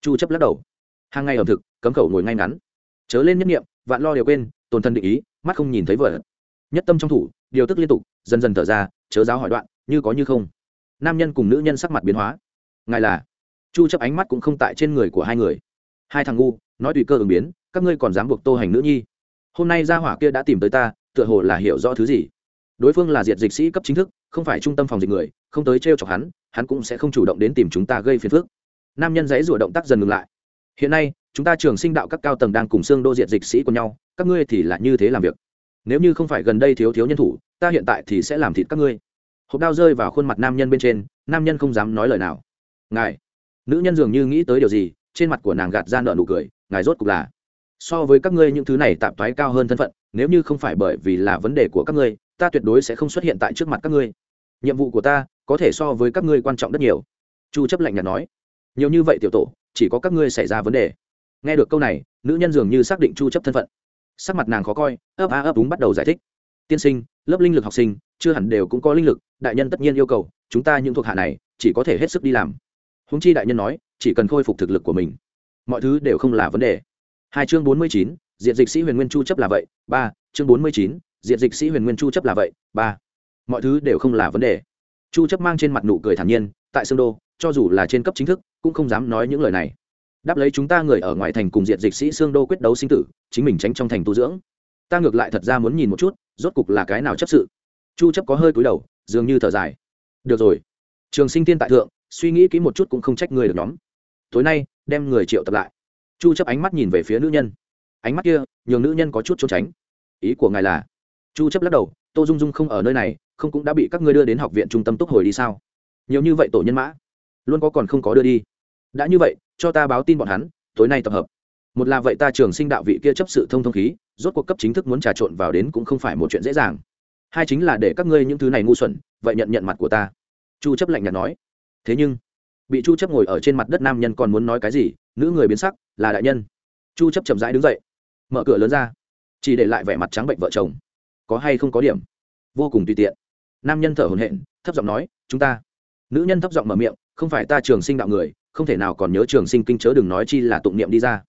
Chu chấp lắc đầu. Hàng ngày ẩm thực, cấm khẩu ngồi ngay ngắn. Chớ lên nhất niệm, vạn lo điều quên, tồn thân định ý, mắt không nhìn thấy vợ. Nhất tâm trong thủ, điều tức liên tục, dần dần thở ra, chớ giáo hỏi đoạn, như có như không. Nam nhân cùng nữ nhân sắc mặt biến hóa. Ngài là? Chu chấp ánh mắt cũng không tại trên người của hai người. Hai thằng ngu, nói tùy cơ ứng biến, các ngươi còn dám buộc tô hành nữ nhi? Hôm nay gia hỏa kia đã tìm tới ta, tựa hồ là hiểu rõ thứ gì. Đối phương là diệt dịch sĩ cấp chính thức, không phải trung tâm phòng dịch người, không tới trêu chọc hắn hắn cũng sẽ không chủ động đến tìm chúng ta gây phiền phức. Nam nhân dãy rủa động tác dần ngừng lại. Hiện nay, chúng ta trường sinh đạo các cao tầng đang cùng xương đô diệt dịch sĩ của nhau, các ngươi thì là như thế làm việc. Nếu như không phải gần đây thiếu thiếu nhân thủ, ta hiện tại thì sẽ làm thịt các ngươi. Hộp đao rơi vào khuôn mặt nam nhân bên trên, nam nhân không dám nói lời nào. Ngài, nữ nhân dường như nghĩ tới điều gì, trên mặt của nàng gạt ra nợ nụ cười, ngài rốt cục là so với các ngươi những thứ này tạm thoái cao hơn thân phận, nếu như không phải bởi vì là vấn đề của các ngươi, ta tuyệt đối sẽ không xuất hiện tại trước mặt các ngươi. Nhiệm vụ của ta có thể so với các ngươi quan trọng rất nhiều. Chu chấp lạnh nhạt nói. Nhiều như vậy tiểu tổ, chỉ có các ngươi xảy ra vấn đề. Nghe được câu này, nữ nhân dường như xác định chu chấp thân phận. Sắc mặt nàng khó coi, ấp a ấp đúng bắt đầu giải thích. Tiên sinh, lớp linh lực học sinh, chưa hẳn đều cũng có linh lực, đại nhân tất nhiên yêu cầu, chúng ta những thuộc hạ này, chỉ có thể hết sức đi làm. Huống chi đại nhân nói, chỉ cần khôi phục thực lực của mình, mọi thứ đều không là vấn đề hai chương bốn mươi chín, diện dịch sĩ huyền nguyên chu chấp là vậy, ba, chương bốn mươi chín, diện dịch sĩ huyền nguyên chu chấp là vậy, ba. Mọi thứ đều không là vấn đề. Chu chấp mang trên mặt nụ cười thản nhiên, tại sương đô, cho dù là trên cấp chính thức, cũng không dám nói những lời này. Đáp lấy chúng ta người ở ngoài thành cùng diện dịch sĩ sương đô quyết đấu sinh tử, chính mình tránh trong thành tu dưỡng. Ta ngược lại thật ra muốn nhìn một chút, rốt cục là cái nào chấp sự. Chu chấp có hơi cúi đầu, dường như thở dài. Được rồi. Trường sinh tiên tại thượng, suy nghĩ kỹ một chút cũng không trách người được nhóm. Tối nay, đem người triệu tập lại chu chấp ánh mắt nhìn về phía nữ nhân. Ánh mắt kia, nhường nữ nhân có chút trốn tránh. Ý của ngài là? Chu chấp lắc đầu, tô dung dung không ở nơi này, không cũng đã bị các ngươi đưa đến học viện trung tâm túc hồi đi sao? Nhiều như vậy tổ nhân mã, luôn có còn không có đưa đi. Đã như vậy, cho ta báo tin bọn hắn, tối nay tập hợp. Một là vậy ta trường sinh đạo vị kia chấp sự thông thông khí, rốt cuộc cấp chính thức muốn trà trộn vào đến cũng không phải một chuyện dễ dàng. Hai chính là để các ngươi những thứ này ngu xuẩn, vậy nhận nhận mặt của ta. Chu chấp lạnh nhạt nói. Thế nhưng bị chu chấp ngồi ở trên mặt đất nam nhân còn muốn nói cái gì, nữ người biến sắc, là đại nhân. Chu chấp chậm rãi đứng dậy, mở cửa lớn ra, chỉ để lại vẻ mặt trắng bệnh vợ chồng. Có hay không có điểm? Vô cùng tùy tiện. Nam nhân thở hổn hển, thấp giọng nói, chúng ta. Nữ nhân thấp giọng mở miệng, không phải ta trường sinh đạo người, không thể nào còn nhớ trường sinh kinh chớ đừng nói chi là tụng niệm đi ra.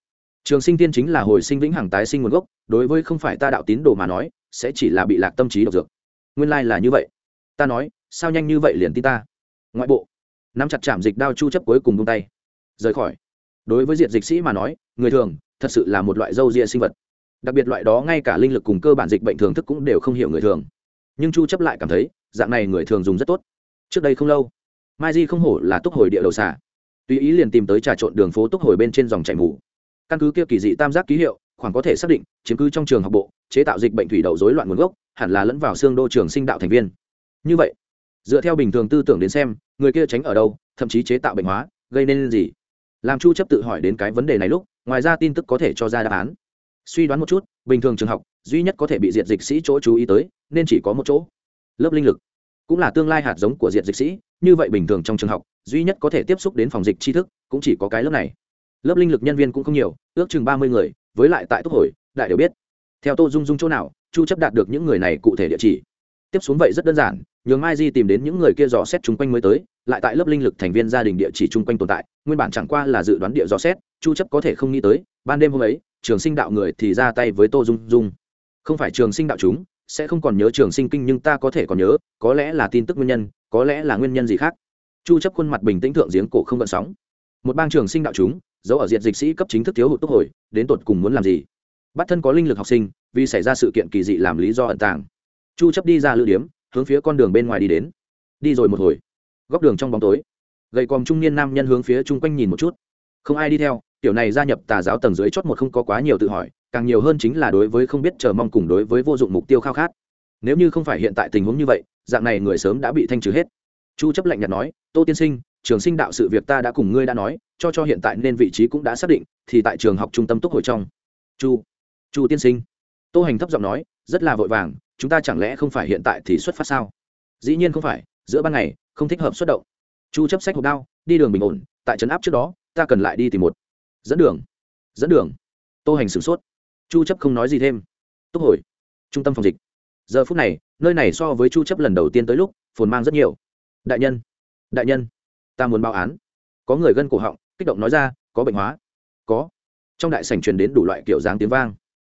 Trường sinh tiên chính là hồi sinh vĩnh hằng tái sinh nguồn gốc, đối với không phải ta đạo tín đồ mà nói, sẽ chỉ là bị lạc tâm trí độc dược. Nguyên lai là như vậy. Ta nói, sao nhanh như vậy liền tin ta? Ngoại bộ nắm chặt chạm dịch đao chu chấp cuối cùng buông tay. Rời khỏi. Đối với diệt dịch sĩ mà nói, người thường thật sự là một loại dâu ria sinh vật. Đặc biệt loại đó ngay cả linh lực cùng cơ bản dịch bệnh thường thức cũng đều không hiểu người thường. Nhưng chu chấp lại cảm thấy, dạng này người thường dùng rất tốt. Trước đây không lâu, mai di không hổ là túc hồi địa đầu xả tùy ý liền tìm tới trà trộn đường phố túc hồi bên trên dòng chảy mù. Căn cứ kia kỳ dị tam giác ký hiệu, khoảng có thể xác định, chiếm cứ trong trường học bộ, chế tạo dịch bệnh thủy đậu rối loạn nguồn gốc, hẳn là lẫn vào xương đô trường sinh đạo thành viên. Như vậy, dựa theo bình thường tư tưởng đến xem người kia tránh ở đâu, thậm chí chế tạo bệnh hóa, gây nên gì? Làm chu chấp tự hỏi đến cái vấn đề này lúc, ngoài ra tin tức có thể cho ra đáp án. Suy đoán một chút, bình thường trường học, duy nhất có thể bị diệt dịch sĩ chỗ chú ý tới, nên chỉ có một chỗ. Lớp linh lực. Cũng là tương lai hạt giống của diệt dịch sĩ, như vậy bình thường trong trường học, duy nhất có thể tiếp xúc đến phòng dịch tri thức, cũng chỉ có cái lớp này. Lớp linh lực nhân viên cũng không nhiều, ước chừng ba mươi người, với lại tại tốc hồi, đại đều biết. Theo tô dung dung chỗ nào, chu chấp đạt được những người này cụ thể địa chỉ. Tiếp xuống vậy rất đơn giản, nhường mai di tìm đến những người kia dò xét chung quanh mới tới lại tại lớp linh lực thành viên gia đình địa chỉ chung quanh tồn tại, nguyên bản chẳng qua là dự đoán địa dò xét, chu chấp có thể không nghĩ tới, ban đêm hôm ấy, trường sinh đạo người thì ra tay với tô dung dung. Không phải trường sinh đạo chúng, sẽ không còn nhớ trường sinh kinh nhưng ta có thể còn nhớ, có lẽ là tin tức nguyên nhân, có lẽ là nguyên nhân gì khác. Chu chấp khuôn mặt bình tĩnh thượng giếng cổ không gợn sóng. Một bang trường sinh đạo chúng, giấu ở diện dịch sĩ cấp chính thức thiếu hụt tốc hồi, đến tột cùng muốn làm gì? Bắt thân có linh lực học sinh, vì xảy ra sự kiện kỳ dị làm lý do ẩn tàng. Chu chấp đi ra lữ điếm, hướng phía con đường bên ngoài đi đến. Đi rồi một hồi góc đường trong bóng tối. Gầy còm trung niên nam nhân hướng phía chung quanh nhìn một chút. Không ai đi theo, tiểu này gia nhập tà giáo tầng dưới chót một không có quá nhiều tự hỏi, càng nhiều hơn chính là đối với không biết chờ mong cùng đối với vô dụng mục tiêu khao khát. Nếu như không phải hiện tại tình huống như vậy, dạng này người sớm đã bị thanh trừ hết. Chu chấp lạnh nhạt nói, tô tiên sinh, trường sinh đạo sự việc ta đã cùng ngươi đã nói, cho cho hiện tại nên vị trí cũng đã xác định, thì tại trường học trung tâm túc hội trong. Chu chu tiên sinh. Tô hành thấp giọng nói, rất là vội vàng, chúng ta chẳng lẽ không phải hiện tại thì xuất phát sao? Dĩ nhiên không phải, giữa ban ngày không thích hợp xuất động. Chu chấp sách hộp đao, đi đường bình ổn, tại trấn áp trước đó, ta cần lại đi tìm một. Dẫn đường. Dẫn đường. Tô hành sửng sốt. Chu chấp không nói gì thêm. Túc hồi. Trung tâm phòng dịch. Giờ phút này, nơi này so với chu chấp lần đầu tiên tới lúc, phồn mang rất nhiều. Đại nhân. Đại nhân. Ta muốn báo án. Có người gân cổ họng, kích động nói ra, có bệnh hóa. Có. Trong đại sảnh truyền đến đủ loại kiểu dáng tiếng vang.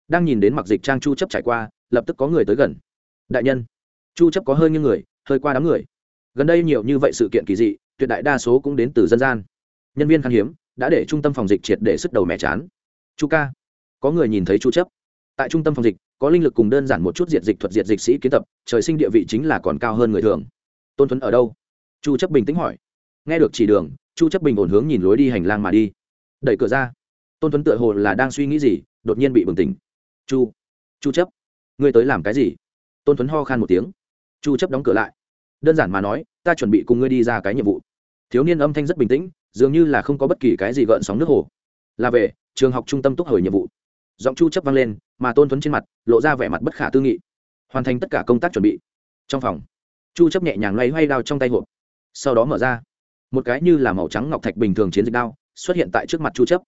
Đang nhìn đến mặc dịch trang chu chấp trải qua, lập tức có người tới gần. Đại nhân. Chu chấp có hơi như người, hơi qua đám người gần đây nhiều như vậy sự kiện kỳ dị, tuyệt đại đa số cũng đến từ dân gian. Nhân viên khan hiếm đã để trung tâm phòng dịch triệt để sức đầu mẹ chán. Chu ca, có người nhìn thấy chu chấp. Tại trung tâm phòng dịch, có linh lực cùng đơn giản một chút diệt dịch thuật diệt dịch sĩ kiến tập, trời sinh địa vị chính là còn cao hơn người thường. Tôn thuấn ở đâu? Chu chấp bình tĩnh hỏi. Nghe được chỉ đường, chu chấp bình ổn hướng nhìn lối đi hành lang mà đi. Đẩy cửa ra. Tôn thuấn tựa hồ là đang suy nghĩ gì, đột nhiên bị bừng tỉnh. Chu chu chấp, ngươi tới làm cái gì? Tôn thuấn ho khan một tiếng. Chu chấp đóng cửa lại đơn giản mà nói, ta chuẩn bị cùng ngươi đi ra cái nhiệm vụ. Thiếu niên âm thanh rất bình tĩnh, dường như là không có bất kỳ cái gì gợn sóng nước hồ. Là về, trường học trung tâm túc hồi nhiệm vụ. Giọng chu chấp vang lên, mà tôn thuấn trên mặt lộ ra vẻ mặt bất khả tư nghị. Hoàn thành tất cả công tác chuẩn bị. Trong phòng, chu chấp nhẹ nhàng loay hoay đao trong tay hộp. Sau đó mở ra. Một cái như là màu trắng ngọc thạch bình thường chiến dịch đao, xuất hiện tại trước mặt chu chấp.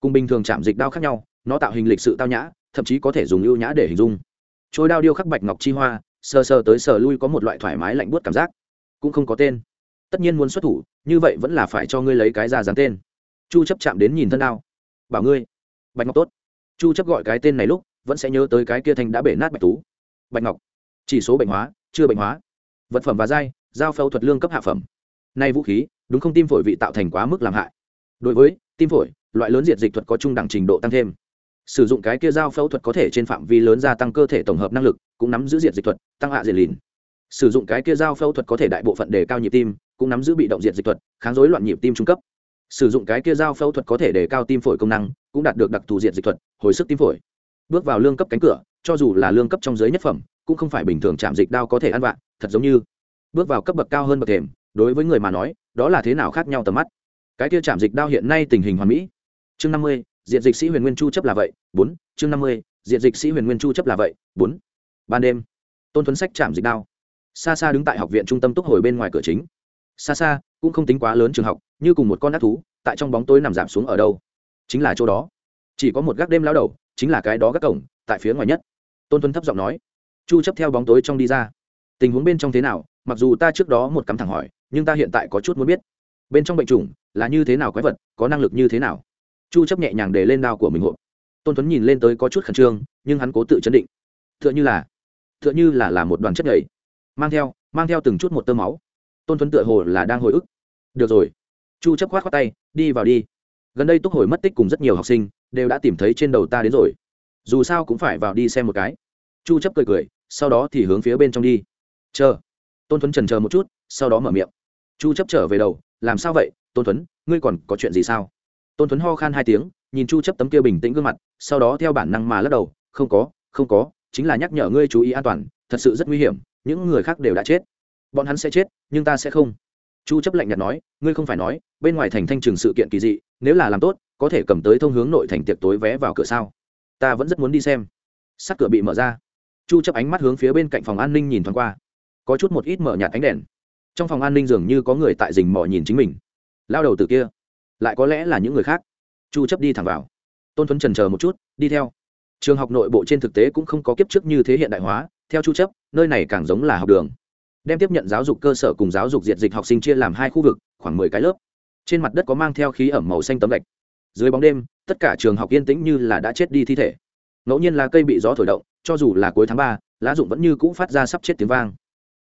Cùng bình thường chạm dịch đao khác nhau, nó tạo hình lịch sự tao nhã, thậm chí có thể dùng ưu nhã để hình dung. Trôi đao điêu khắc bạch ngọc chi hoa sờ sờ tới sờ lui có một loại thoải mái lạnh buốt cảm giác. Cũng không có tên. Tất nhiên muốn xuất thủ, như vậy vẫn là phải cho ngươi lấy cái ra dán tên. Chu chấp chạm đến nhìn thân đao. Bảo ngươi. Bạch ngọc tốt. Chu chấp gọi cái tên này lúc, vẫn sẽ nhớ tới cái kia thành đã bể nát bạch tú. Bạch ngọc. Chỉ số bệnh hóa, chưa bệnh hóa. Vật phẩm và dai, giao phẫu thuật lương cấp hạ phẩm. Nay vũ khí, đúng không tim phổi vị tạo thành quá mức làm hại. Đối với, tim phổi, loại lớn diệt dịch thuật có trung đẳng trình độ tăng thêm. Sử dụng cái kia giao phẫu thuật có thể trên phạm vi lớn gia tăng cơ thể tổng hợp năng lực cũng nắm giữ diệt dịch thuật, tăng hạ diệt lìn. Sử dụng cái kia dao phẫu thuật có thể đại bộ phận đề cao nhịp tim, cũng nắm giữ bị động diệt dịch thuật, kháng rối loạn nhịp tim trung cấp. Sử dụng cái kia dao phẫu thuật có thể đề cao tim phổi công năng, cũng đạt được đặc thù diệt dịch thuật, hồi sức tim phổi. Bước vào lương cấp cánh cửa, cho dù là lương cấp trong giới nhất phẩm, cũng không phải bình thường chạm dịch đao có thể ăn vạ, thật giống như. Bước vào cấp bậc cao hơn bậc thềm, đối với người mà nói, đó là thế nào khác nhau tầm mắt. Cái kia chạm dịch đao hiện nay tình hình hoàn mỹ. Chương năm mươi diện dịch sĩ huyền nguyên chu chấp là vậy, bốn, chương năm mươi diện dịch sĩ huyền nguyên chu chấp là vậy, bốn ban đêm, tôn thuấn sách chạm dịch đao. Xa xa đứng tại học viện trung tâm túc hồi bên ngoài cửa chính. Xa xa cũng không tính quá lớn trường học, như cùng một con ác thú, tại trong bóng tối nằm giảm xuống ở đâu. Chính là chỗ đó. Chỉ có một gác đêm lao đầu, chính là cái đó gác cổng, tại phía ngoài nhất. Tôn tuấn thấp giọng nói. Chu chấp theo bóng tối trong đi ra. Tình huống bên trong thế nào? Mặc dù ta trước đó một cắm thẳng hỏi, nhưng ta hiện tại có chút muốn biết. Bên trong bệnh chủng là như thế nào quái vật, có năng lực như thế nào? Chu chấp nhẹ nhàng để lên đao của mình hộp. Tôn tuấn nhìn lên tới có chút khẩn trương, nhưng hắn cố tự chấn định. Tựa như là tựa như là là một đoàn chất nhảy. Mang theo mang theo từng chút một tơ máu. Tôn thuấn tựa hồ là đang hồi ức. Được rồi. Chu chấp khoát khoát tay, đi vào đi. Gần đây túc hồi mất tích cùng rất nhiều học sinh, đều đã tìm thấy trên đầu ta đến rồi. Dù sao cũng phải vào đi xem một cái. Chu chấp cười cười, sau đó thì hướng phía bên trong đi. Chờ. Tôn thuấn trần chờ một chút, sau đó mở miệng. Chu chấp trở về đầu, làm sao vậy, tôn thuấn ngươi còn có chuyện gì sao? Tôn thuấn ho khan hai tiếng, nhìn chu chấp tấm kia bình tĩnh gương mặt, sau đó theo bản năng mà lắc đầu, không có không có chính là nhắc nhở ngươi chú ý an toàn, thật sự rất nguy hiểm, những người khác đều đã chết. Bọn hắn sẽ chết, nhưng ta sẽ không. Chu chấp lạnh nhạt nói, ngươi không phải nói, bên ngoài thành thanh trường sự kiện kỳ dị, nếu là làm tốt, có thể cầm tới thông hướng nội thành tiệc tối vé vào cửa sao? Ta vẫn rất muốn đi xem. Sắt cửa bị mở ra. Chu chấp ánh mắt hướng phía bên cạnh phòng an ninh nhìn thoáng qua. Có chút một ít mở nhạt ánh đèn. Trong phòng an ninh dường như có người tại rình mò nhìn chính mình. Lao đầu từ kia, lại có lẽ là những người khác. Chu chấp đi thẳng vào. Tôn thuấn trần chờ một chút, đi theo trường học nội bộ trên thực tế cũng không có kiếp trước như thế hiện đại hóa, theo chu chấp, nơi này càng giống là học đường. Đem tiếp nhận giáo dục cơ sở cùng giáo dục diệt dịch học sinh chia làm hai khu vực, khoảng 10 cái lớp. Trên mặt đất có mang theo khí ẩm màu xanh tấm gạch. Dưới bóng đêm, tất cả trường học yên tĩnh như là đã chết đi thi thể. Ngẫu nhiên là cây bị gió thổi động, cho dù là cuối tháng ba, lá dụng vẫn như cũ phát ra sắp chết tiếng vang.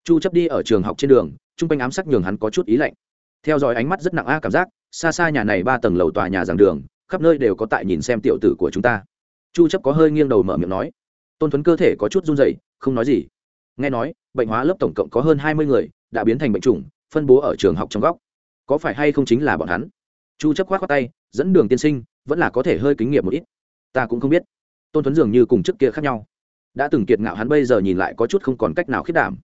Chu chấp đi ở trường học trên đường trung quanh ám sắc nhường hắn có chút ý lạnh. Theo dõi ánh mắt rất nặng a cảm giác, xa xa nhà này ba tầng lầu tòa nhà giảng đường, khắp nơi đều có tại nhìn xem tiểu tử của chúng ta chu chấp có hơi nghiêng đầu mở miệng nói. Tôn thuấn cơ thể có chút run rẩy, không nói gì. Nghe nói, bệnh hóa lớp tổng cộng có hơn 20 người, đã biến thành bệnh chủng, phân bố ở trường học trong góc. Có phải hay không chính là bọn hắn? Chu chấp khoát khoát tay, dẫn đường tiên sinh, vẫn là có thể hơi kinh nghiệm một ít. Ta cũng không biết. Tôn thuấn dường như cùng trước kia khác nhau. Đã từng kiệt ngạo hắn bây giờ nhìn lại có chút không còn cách nào khiết đảm.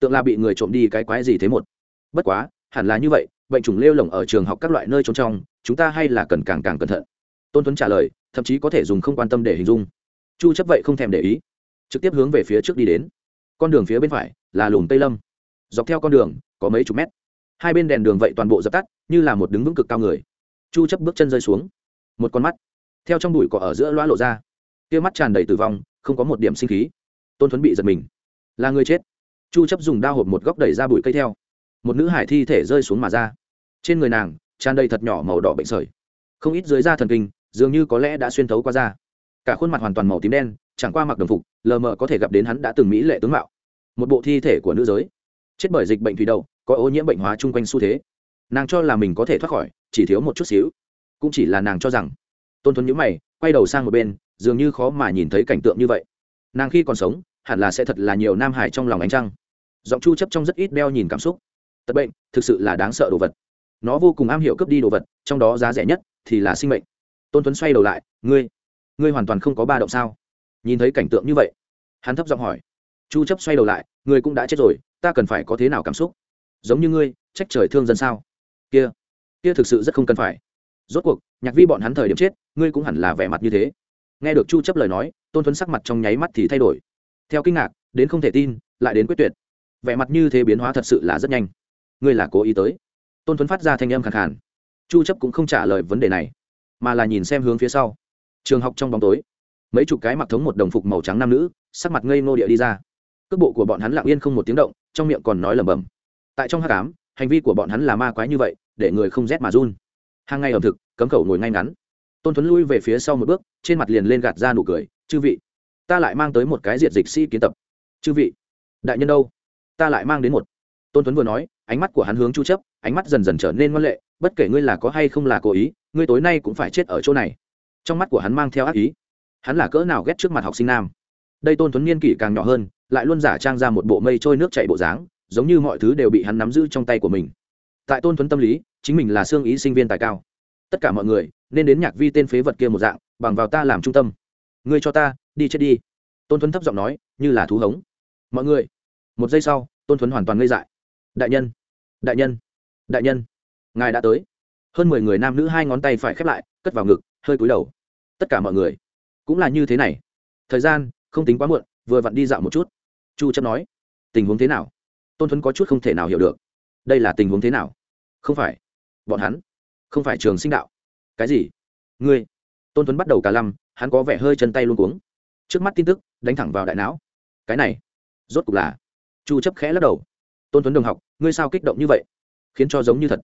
Tượng là bị người trộm đi cái quái gì thế một. Bất quá, hẳn là như vậy, bệnh chủng lêu lỏng ở trường học các loại nơi trốn trong, chúng ta hay là cần càng càng cẩn thận. Tôn tuấn trả lời thậm chí có thể dùng không quan tâm để hình dung. Chu chấp vậy không thèm để ý, trực tiếp hướng về phía trước đi đến. Con đường phía bên phải là lùm tây lâm. Dọc theo con đường, có mấy chục mét. Hai bên đèn đường vậy toàn bộ dập tắt, như là một đứng vững cực cao người. Chu chấp bước chân rơi xuống. Một con mắt theo trong bụi cỏ ở giữa loa lộ ra. Kia mắt tràn đầy tử vong, không có một điểm sinh khí. Tôn thuấn bị giật mình. Là người chết. Chu chấp dùng đao hộp một góc đẩy ra bụi cây theo. Một nữ hải thi thể rơi xuống mà ra. Trên người nàng, tràn đầy thật nhỏ màu đỏ bệnh sởi. Không ít dưới da thần kinh dường như có lẽ đã xuyên thấu qua da. Cả khuôn mặt hoàn toàn màu tím đen, chẳng qua mặc đồng phục, lờ mờ có thể gặp đến hắn đã từng mỹ lệ tướng mạo. Một bộ thi thể của nữ giới. Chết bởi dịch bệnh thủy đậu, có ô nhiễm bệnh hóa chung quanh xu thế. Nàng cho là mình có thể thoát khỏi, chỉ thiếu một chút xíu. Cũng chỉ là nàng cho rằng. Tôn thuấn nhữ mày, quay đầu sang một bên, dường như khó mà nhìn thấy cảnh tượng như vậy. Nàng khi còn sống, hẳn là sẽ thật là nhiều nam hải trong lòng ánh trăng. Giọng chu chấp trong rất ít đeo nhìn cảm xúc. Tật bệnh, thực sự là đáng sợ đồ vật. Nó vô cùng am hiểu cướp đi đồ vật, trong đó giá rẻ nhất thì là sinh mệnh tôn tuấn xoay đầu lại, ngươi ngươi hoàn toàn không có ba động sao? Nhìn thấy cảnh tượng như vậy, hắn thấp giọng hỏi. Chu chấp xoay đầu lại, ngươi cũng đã chết rồi, ta cần phải có thế nào cảm xúc? Giống như ngươi, trách trời thương dân sao? Kia kia thực sự rất không cần phải. Rốt cuộc, nhạc vi bọn hắn thời điểm chết, ngươi cũng hẳn là vẻ mặt như thế. Nghe được chu chấp lời nói, tôn tuấn sắc mặt trong nháy mắt thì thay đổi. Theo kinh ngạc, đến không thể tin, lại đến quyết tuyệt. Vẻ mặt như thế biến hóa thật sự là rất nhanh. Ngươi là cố ý tới? Tôn tuấn phát ra thanh âm khàn khàn. Chu chấp cũng không trả lời vấn đề này mà là nhìn xem hướng phía sau. Trường học trong bóng tối, mấy chục cái mặc thống một đồng phục màu trắng nam nữ, sắc mặt ngây ngô địa đi ra. Cước bộ của bọn hắn lặng yên không một tiếng động, trong miệng còn nói lẩm bẩm. Tại trong h tám hành vi của bọn hắn là ma quái như vậy, để người không rét mà run. Hàng ngày ẩm thực, cấm khẩu ngồi ngay ngắn. Tôn thuấn lui về phía sau một bước, trên mặt liền lên gạt ra nụ cười, chư vị, ta lại mang tới một cái diệt dịch sĩ kiến tập. Chư vị, đại nhân đâu? Ta lại mang đến một. Tôn tuấn vừa nói, ánh mắt của hắn hướng chu chấp, ánh mắt dần dần trở nên ngoan lệ bất kể ngươi là có hay không là cố ý, ngươi tối nay cũng phải chết ở chỗ này. Trong mắt của hắn mang theo ác ý. Hắn là cỡ nào ghét trước mặt học sinh nam. Đây tôn tuấn niên kỷ càng nhỏ hơn, lại luôn giả trang ra một bộ mây trôi nước chảy bộ dáng, giống như mọi thứ đều bị hắn nắm giữ trong tay của mình. Tại tôn tuấn tâm lý, chính mình là xương ý sinh viên tài cao. Tất cả mọi người, nên đến nhạc vi tên phế vật kia một dạng, bằng vào ta làm trung tâm. Ngươi cho ta, đi chết đi. Tôn tuấn thấp giọng nói, như là thú hống. Mọi người, một giây sau, tôn tuấn hoàn toàn ngây dại. Đại nhân đại nhân đại nhân ngài đã tới. Hơn mười người nam nữ hai ngón tay phải khép lại, cất vào ngực, hơi cúi đầu. Tất cả mọi người. Cũng là như thế này. Thời gian, không tính quá muộn, vừa vặn đi dạo một chút. Chu chấp nói, tình huống thế nào? Tôn thuấn có chút không thể nào hiểu được. Đây là tình huống thế nào? Không phải. Bọn hắn? Không phải trường sinh đạo. Cái gì? Ngươi. Tôn Thuấn bắt đầu cả lăm, hắn có vẻ hơi chân tay luôn cuống. Trước mắt tin tức, đánh thẳng vào đại não. Cái này, rốt cục là chu chấp khẽ lắc đầu. Tôn tuấn đồng học, ngươi sao kích động như vậy? Khiến cho giống như thật.